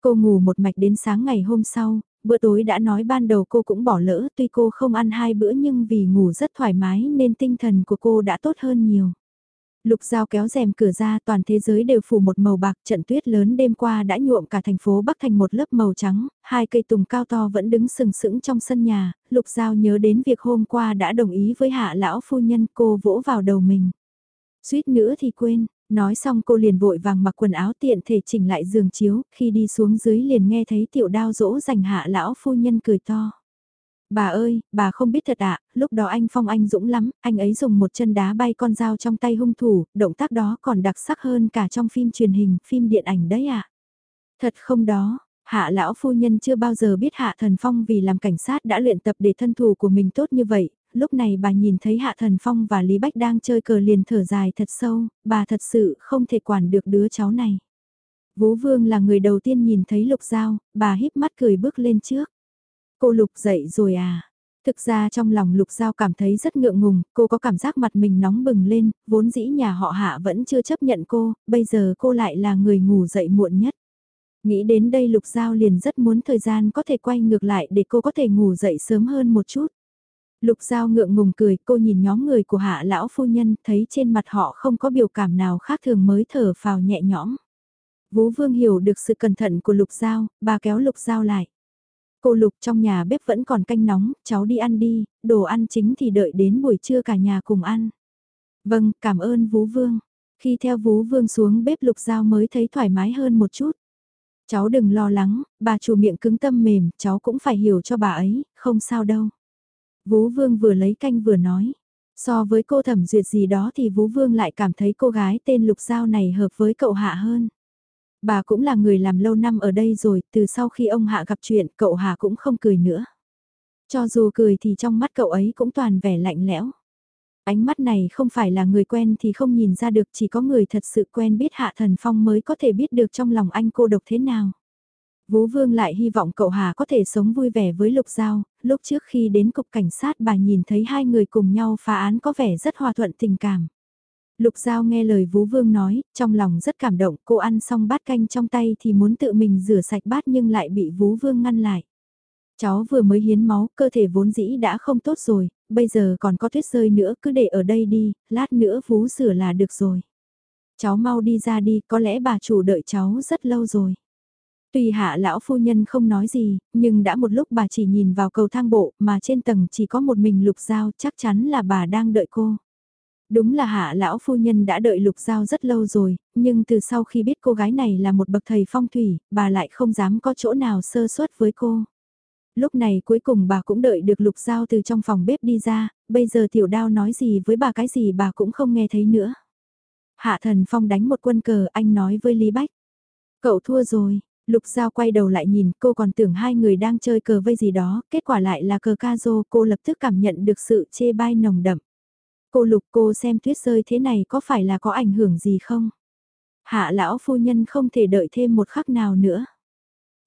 Cô ngủ một mạch đến sáng ngày hôm sau, bữa tối đã nói ban đầu cô cũng bỏ lỡ tuy cô không ăn hai bữa nhưng vì ngủ rất thoải mái nên tinh thần của cô đã tốt hơn nhiều. Lục Giao kéo rèm cửa ra toàn thế giới đều phủ một màu bạc trận tuyết lớn đêm qua đã nhuộm cả thành phố Bắc thành một lớp màu trắng, hai cây tùng cao to vẫn đứng sừng sững trong sân nhà, Lục Giao nhớ đến việc hôm qua đã đồng ý với hạ lão phu nhân cô vỗ vào đầu mình. Suýt nữa thì quên, nói xong cô liền vội vàng mặc quần áo tiện thể chỉnh lại giường chiếu, khi đi xuống dưới liền nghe thấy tiểu đao dỗ dành hạ lão phu nhân cười to. Bà ơi, bà không biết thật ạ, lúc đó anh Phong anh dũng lắm, anh ấy dùng một chân đá bay con dao trong tay hung thủ, động tác đó còn đặc sắc hơn cả trong phim truyền hình, phim điện ảnh đấy ạ. Thật không đó, hạ lão phu nhân chưa bao giờ biết hạ thần Phong vì làm cảnh sát đã luyện tập để thân thủ của mình tốt như vậy, lúc này bà nhìn thấy hạ thần Phong và Lý Bách đang chơi cờ liền thở dài thật sâu, bà thật sự không thể quản được đứa cháu này. Vũ Vương là người đầu tiên nhìn thấy Lục Giao, bà híp mắt cười bước lên trước. Cô Lục dậy rồi à? Thực ra trong lòng Lục Giao cảm thấy rất ngượng ngùng, cô có cảm giác mặt mình nóng bừng lên, vốn dĩ nhà họ hạ vẫn chưa chấp nhận cô, bây giờ cô lại là người ngủ dậy muộn nhất. Nghĩ đến đây Lục Giao liền rất muốn thời gian có thể quay ngược lại để cô có thể ngủ dậy sớm hơn một chút. Lục Giao ngượng ngùng cười, cô nhìn nhóm người của hạ lão phu nhân, thấy trên mặt họ không có biểu cảm nào khác thường mới thở phào nhẹ nhõm. Vũ Vương hiểu được sự cẩn thận của Lục Giao, bà kéo Lục Giao lại. Cô Lục trong nhà bếp vẫn còn canh nóng, cháu đi ăn đi, đồ ăn chính thì đợi đến buổi trưa cả nhà cùng ăn. Vâng, cảm ơn Vú Vương. Khi theo Vú Vương xuống bếp Lục Giao mới thấy thoải mái hơn một chút. Cháu đừng lo lắng, bà chủ miệng cứng tâm mềm, cháu cũng phải hiểu cho bà ấy, không sao đâu. Vú Vương vừa lấy canh vừa nói. So với cô thẩm duyệt gì đó thì Vú Vương lại cảm thấy cô gái tên Lục Giao này hợp với cậu Hạ hơn. Bà cũng là người làm lâu năm ở đây rồi, từ sau khi ông Hạ gặp chuyện cậu Hà cũng không cười nữa. Cho dù cười thì trong mắt cậu ấy cũng toàn vẻ lạnh lẽo. Ánh mắt này không phải là người quen thì không nhìn ra được chỉ có người thật sự quen biết Hạ Thần Phong mới có thể biết được trong lòng anh cô độc thế nào. Vũ Vương lại hy vọng cậu Hà có thể sống vui vẻ với Lục Giao, lúc trước khi đến cục cảnh sát bà nhìn thấy hai người cùng nhau phá án có vẻ rất hòa thuận tình cảm. Lục Giao nghe lời Vũ Vương nói, trong lòng rất cảm động, cô ăn xong bát canh trong tay thì muốn tự mình rửa sạch bát nhưng lại bị Vũ Vương ngăn lại. Cháu vừa mới hiến máu, cơ thể vốn dĩ đã không tốt rồi, bây giờ còn có tuyết rơi nữa, cứ để ở đây đi, lát nữa Vũ rửa là được rồi. Cháu mau đi ra đi, có lẽ bà chủ đợi cháu rất lâu rồi. Tùy hạ lão phu nhân không nói gì, nhưng đã một lúc bà chỉ nhìn vào cầu thang bộ mà trên tầng chỉ có một mình lục giao chắc chắn là bà đang đợi cô. Đúng là hạ lão phu nhân đã đợi lục giao rất lâu rồi, nhưng từ sau khi biết cô gái này là một bậc thầy phong thủy, bà lại không dám có chỗ nào sơ suất với cô. Lúc này cuối cùng bà cũng đợi được lục giao từ trong phòng bếp đi ra, bây giờ tiểu đao nói gì với bà cái gì bà cũng không nghe thấy nữa. Hạ thần phong đánh một quân cờ anh nói với Lý Bách. Cậu thua rồi, Lục Giao quay đầu lại nhìn cô còn tưởng hai người đang chơi cờ vây gì đó, kết quả lại là cờ ca rô cô lập tức cảm nhận được sự chê bai nồng đậm. Cô Lục cô xem tuyết rơi thế này có phải là có ảnh hưởng gì không? Hạ lão phu nhân không thể đợi thêm một khắc nào nữa.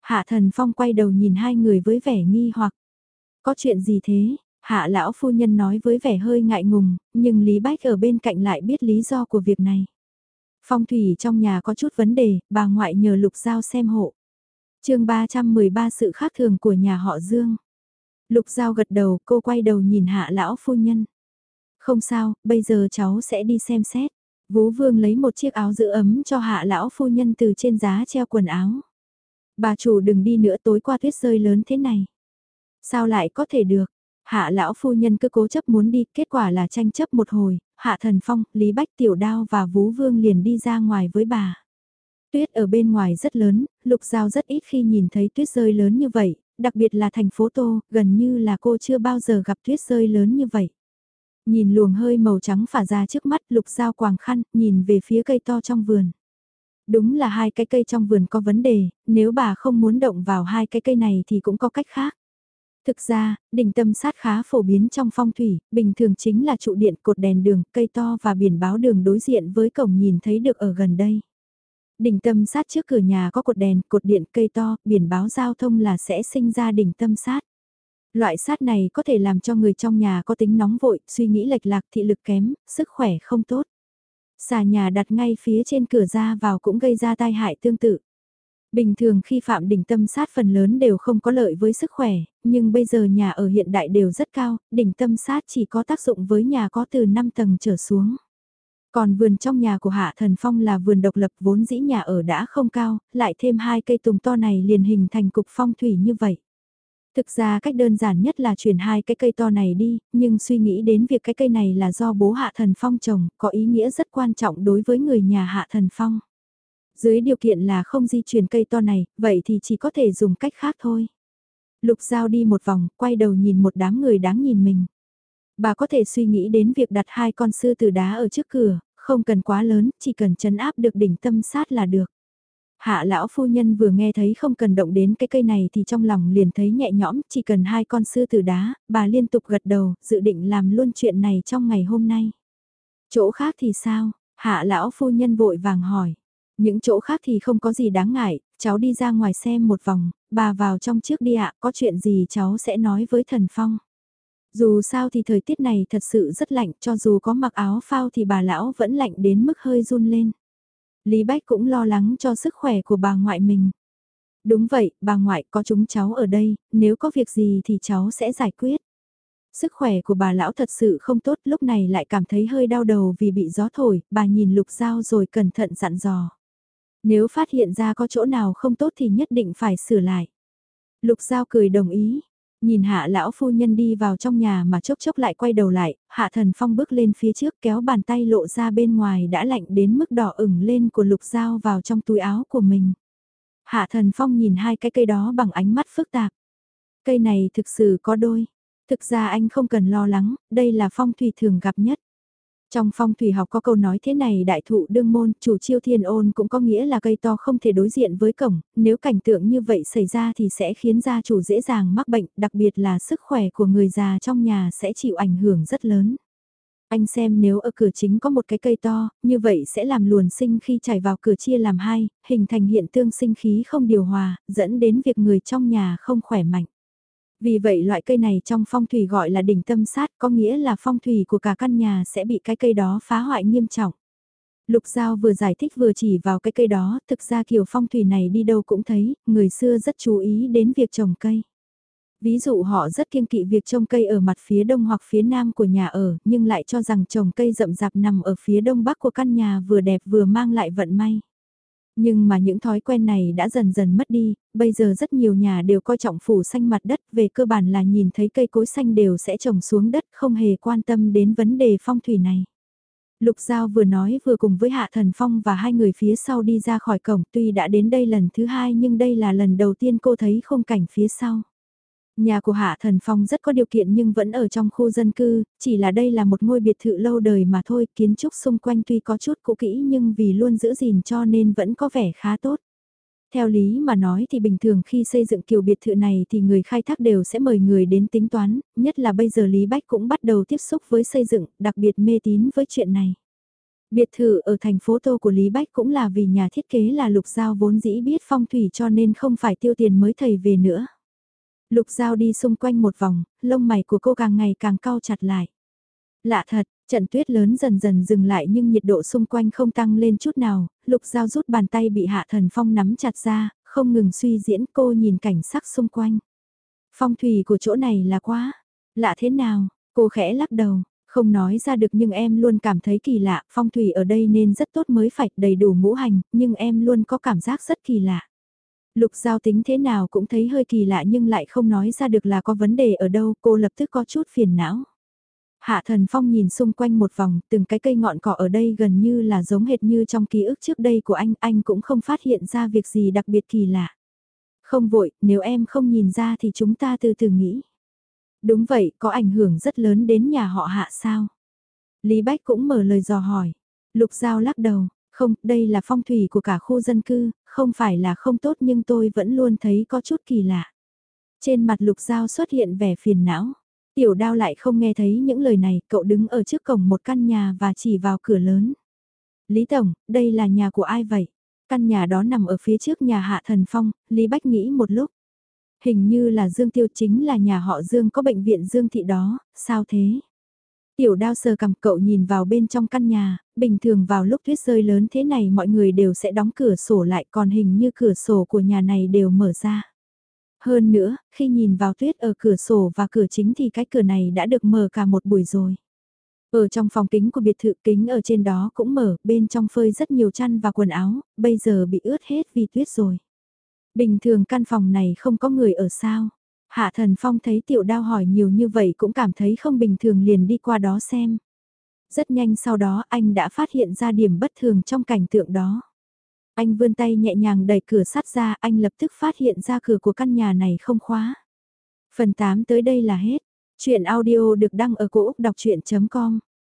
Hạ thần phong quay đầu nhìn hai người với vẻ nghi hoặc. Có chuyện gì thế? Hạ lão phu nhân nói với vẻ hơi ngại ngùng, nhưng Lý Bách ở bên cạnh lại biết lý do của việc này. Phong thủy trong nhà có chút vấn đề, bà ngoại nhờ Lục Giao xem hộ. chương 313 sự khác thường của nhà họ Dương. Lục Giao gật đầu, cô quay đầu nhìn hạ lão phu nhân. Không sao, bây giờ cháu sẽ đi xem xét. Vú vương lấy một chiếc áo giữ ấm cho hạ lão phu nhân từ trên giá treo quần áo. Bà chủ đừng đi nữa tối qua tuyết rơi lớn thế này. Sao lại có thể được? Hạ lão phu nhân cứ cố chấp muốn đi, kết quả là tranh chấp một hồi, Hạ Thần Phong, Lý Bách Tiểu Đao và Vú Vương liền đi ra ngoài với bà. Tuyết ở bên ngoài rất lớn, Lục Giao rất ít khi nhìn thấy tuyết rơi lớn như vậy, đặc biệt là thành phố Tô, gần như là cô chưa bao giờ gặp tuyết rơi lớn như vậy. Nhìn luồng hơi màu trắng phả ra trước mắt Lục Giao quàng khăn, nhìn về phía cây to trong vườn. Đúng là hai cái cây trong vườn có vấn đề, nếu bà không muốn động vào hai cái cây này thì cũng có cách khác. Thực ra, đỉnh tâm sát khá phổ biến trong phong thủy, bình thường chính là trụ điện cột đèn đường, cây to và biển báo đường đối diện với cổng nhìn thấy được ở gần đây. Đỉnh tâm sát trước cửa nhà có cột đèn, cột điện, cây to, biển báo giao thông là sẽ sinh ra đỉnh tâm sát. Loại sát này có thể làm cho người trong nhà có tính nóng vội, suy nghĩ lệch lạc, thị lực kém, sức khỏe không tốt. Xà nhà đặt ngay phía trên cửa ra vào cũng gây ra tai hại tương tự. Bình thường khi phạm đỉnh tâm sát phần lớn đều không có lợi với sức khỏe, nhưng bây giờ nhà ở hiện đại đều rất cao, đỉnh tâm sát chỉ có tác dụng với nhà có từ 5 tầng trở xuống. Còn vườn trong nhà của Hạ Thần Phong là vườn độc lập vốn dĩ nhà ở đã không cao, lại thêm hai cây tùng to này liền hình thành cục phong thủy như vậy. Thực ra cách đơn giản nhất là chuyển hai cái cây to này đi, nhưng suy nghĩ đến việc cái cây này là do bố Hạ Thần Phong trồng, có ý nghĩa rất quan trọng đối với người nhà Hạ Thần Phong. Dưới điều kiện là không di chuyển cây to này, vậy thì chỉ có thể dùng cách khác thôi. Lục Giao đi một vòng, quay đầu nhìn một đám người đáng nhìn mình. Bà có thể suy nghĩ đến việc đặt hai con sư tử đá ở trước cửa, không cần quá lớn, chỉ cần chấn áp được đỉnh tâm sát là được. Hạ lão phu nhân vừa nghe thấy không cần động đến cái cây này thì trong lòng liền thấy nhẹ nhõm, chỉ cần hai con sư tử đá, bà liên tục gật đầu, dự định làm luôn chuyện này trong ngày hôm nay. Chỗ khác thì sao? Hạ lão phu nhân vội vàng hỏi. Những chỗ khác thì không có gì đáng ngại, cháu đi ra ngoài xem một vòng, bà vào trong trước đi ạ, có chuyện gì cháu sẽ nói với thần phong. Dù sao thì thời tiết này thật sự rất lạnh, cho dù có mặc áo phao thì bà lão vẫn lạnh đến mức hơi run lên. Lý Bách cũng lo lắng cho sức khỏe của bà ngoại mình. Đúng vậy, bà ngoại có chúng cháu ở đây, nếu có việc gì thì cháu sẽ giải quyết. Sức khỏe của bà lão thật sự không tốt lúc này lại cảm thấy hơi đau đầu vì bị gió thổi, bà nhìn lục dao rồi cẩn thận dặn dò. Nếu phát hiện ra có chỗ nào không tốt thì nhất định phải sửa lại. Lục Giao cười đồng ý. Nhìn hạ lão phu nhân đi vào trong nhà mà chốc chốc lại quay đầu lại, hạ thần phong bước lên phía trước kéo bàn tay lộ ra bên ngoài đã lạnh đến mức đỏ ửng lên của lục dao vào trong túi áo của mình. Hạ thần phong nhìn hai cái cây đó bằng ánh mắt phức tạp. Cây này thực sự có đôi. Thực ra anh không cần lo lắng, đây là phong thủy thường gặp nhất. Trong phong thủy học có câu nói thế này đại thụ đương môn, chủ chiêu thiên ôn cũng có nghĩa là cây to không thể đối diện với cổng, nếu cảnh tượng như vậy xảy ra thì sẽ khiến gia chủ dễ dàng mắc bệnh, đặc biệt là sức khỏe của người già trong nhà sẽ chịu ảnh hưởng rất lớn. Anh xem nếu ở cửa chính có một cái cây to, như vậy sẽ làm luồn sinh khi chảy vào cửa chia làm hai, hình thành hiện tương sinh khí không điều hòa, dẫn đến việc người trong nhà không khỏe mạnh. Vì vậy loại cây này trong phong thủy gọi là đỉnh tâm sát có nghĩa là phong thủy của cả căn nhà sẽ bị cái cây đó phá hoại nghiêm trọng. Lục Giao vừa giải thích vừa chỉ vào cái cây đó, thực ra kiểu phong thủy này đi đâu cũng thấy, người xưa rất chú ý đến việc trồng cây. Ví dụ họ rất kiêng kỵ việc trồng cây ở mặt phía đông hoặc phía nam của nhà ở, nhưng lại cho rằng trồng cây rậm rạp nằm ở phía đông bắc của căn nhà vừa đẹp vừa mang lại vận may. Nhưng mà những thói quen này đã dần dần mất đi, bây giờ rất nhiều nhà đều coi trọng phủ xanh mặt đất, về cơ bản là nhìn thấy cây cối xanh đều sẽ trồng xuống đất, không hề quan tâm đến vấn đề phong thủy này. Lục Giao vừa nói vừa cùng với Hạ Thần Phong và hai người phía sau đi ra khỏi cổng tuy đã đến đây lần thứ hai nhưng đây là lần đầu tiên cô thấy không cảnh phía sau. Nhà của Hạ Thần Phong rất có điều kiện nhưng vẫn ở trong khu dân cư, chỉ là đây là một ngôi biệt thự lâu đời mà thôi, kiến trúc xung quanh tuy có chút cũ kỹ nhưng vì luôn giữ gìn cho nên vẫn có vẻ khá tốt. Theo lý mà nói thì bình thường khi xây dựng kiểu biệt thự này thì người khai thác đều sẽ mời người đến tính toán, nhất là bây giờ Lý Bách cũng bắt đầu tiếp xúc với xây dựng, đặc biệt mê tín với chuyện này. Biệt thự ở thành phố Tô của Lý Bách cũng là vì nhà thiết kế là lục giao vốn dĩ biết phong thủy cho nên không phải tiêu tiền mới thầy về nữa. Lục Giao đi xung quanh một vòng, lông mày của cô càng ngày càng cao chặt lại. Lạ thật, trận tuyết lớn dần dần dừng lại nhưng nhiệt độ xung quanh không tăng lên chút nào, Lục Giao rút bàn tay bị Hạ Thần Phong nắm chặt ra, không ngừng suy diễn cô nhìn cảnh sắc xung quanh. Phong thủy của chỗ này là quá, lạ thế nào, cô khẽ lắc đầu, Không nói ra được nhưng em luôn cảm thấy kỳ lạ, phong thủy ở đây nên rất tốt mới phải đầy đủ ngũ hành, nhưng em luôn có cảm giác rất kỳ lạ. Lục giao tính thế nào cũng thấy hơi kỳ lạ nhưng lại không nói ra được là có vấn đề ở đâu, cô lập tức có chút phiền não. Hạ thần phong nhìn xung quanh một vòng, từng cái cây ngọn cỏ ở đây gần như là giống hệt như trong ký ức trước đây của anh, anh cũng không phát hiện ra việc gì đặc biệt kỳ lạ. Không vội, nếu em không nhìn ra thì chúng ta từ từ nghĩ. Đúng vậy, có ảnh hưởng rất lớn đến nhà họ hạ sao? Lý Bách cũng mở lời dò hỏi. Lục Giao lắc đầu, không, đây là phong thủy của cả khu dân cư, không phải là không tốt nhưng tôi vẫn luôn thấy có chút kỳ lạ. Trên mặt Lục Giao xuất hiện vẻ phiền não. Tiểu đao lại không nghe thấy những lời này, cậu đứng ở trước cổng một căn nhà và chỉ vào cửa lớn. Lý Tổng, đây là nhà của ai vậy? Căn nhà đó nằm ở phía trước nhà Hạ Thần Phong, Lý Bách nghĩ một lúc. Hình như là Dương Tiêu chính là nhà họ Dương có bệnh viện Dương Thị đó, sao thế? Tiểu đao sờ cầm cậu nhìn vào bên trong căn nhà, bình thường vào lúc tuyết rơi lớn thế này mọi người đều sẽ đóng cửa sổ lại còn hình như cửa sổ của nhà này đều mở ra. Hơn nữa, khi nhìn vào tuyết ở cửa sổ và cửa chính thì cái cửa này đã được mở cả một buổi rồi. Ở trong phòng kính của biệt thự kính ở trên đó cũng mở, bên trong phơi rất nhiều chăn và quần áo, bây giờ bị ướt hết vì tuyết rồi. Bình thường căn phòng này không có người ở sao? Hạ thần phong thấy tiểu đao hỏi nhiều như vậy cũng cảm thấy không bình thường liền đi qua đó xem. Rất nhanh sau đó anh đã phát hiện ra điểm bất thường trong cảnh tượng đó. Anh vươn tay nhẹ nhàng đẩy cửa sắt ra, anh lập tức phát hiện ra cửa của căn nhà này không khóa. Phần 8 tới đây là hết. Chuyện audio được đăng ở cổ Úc đọc chuyện.com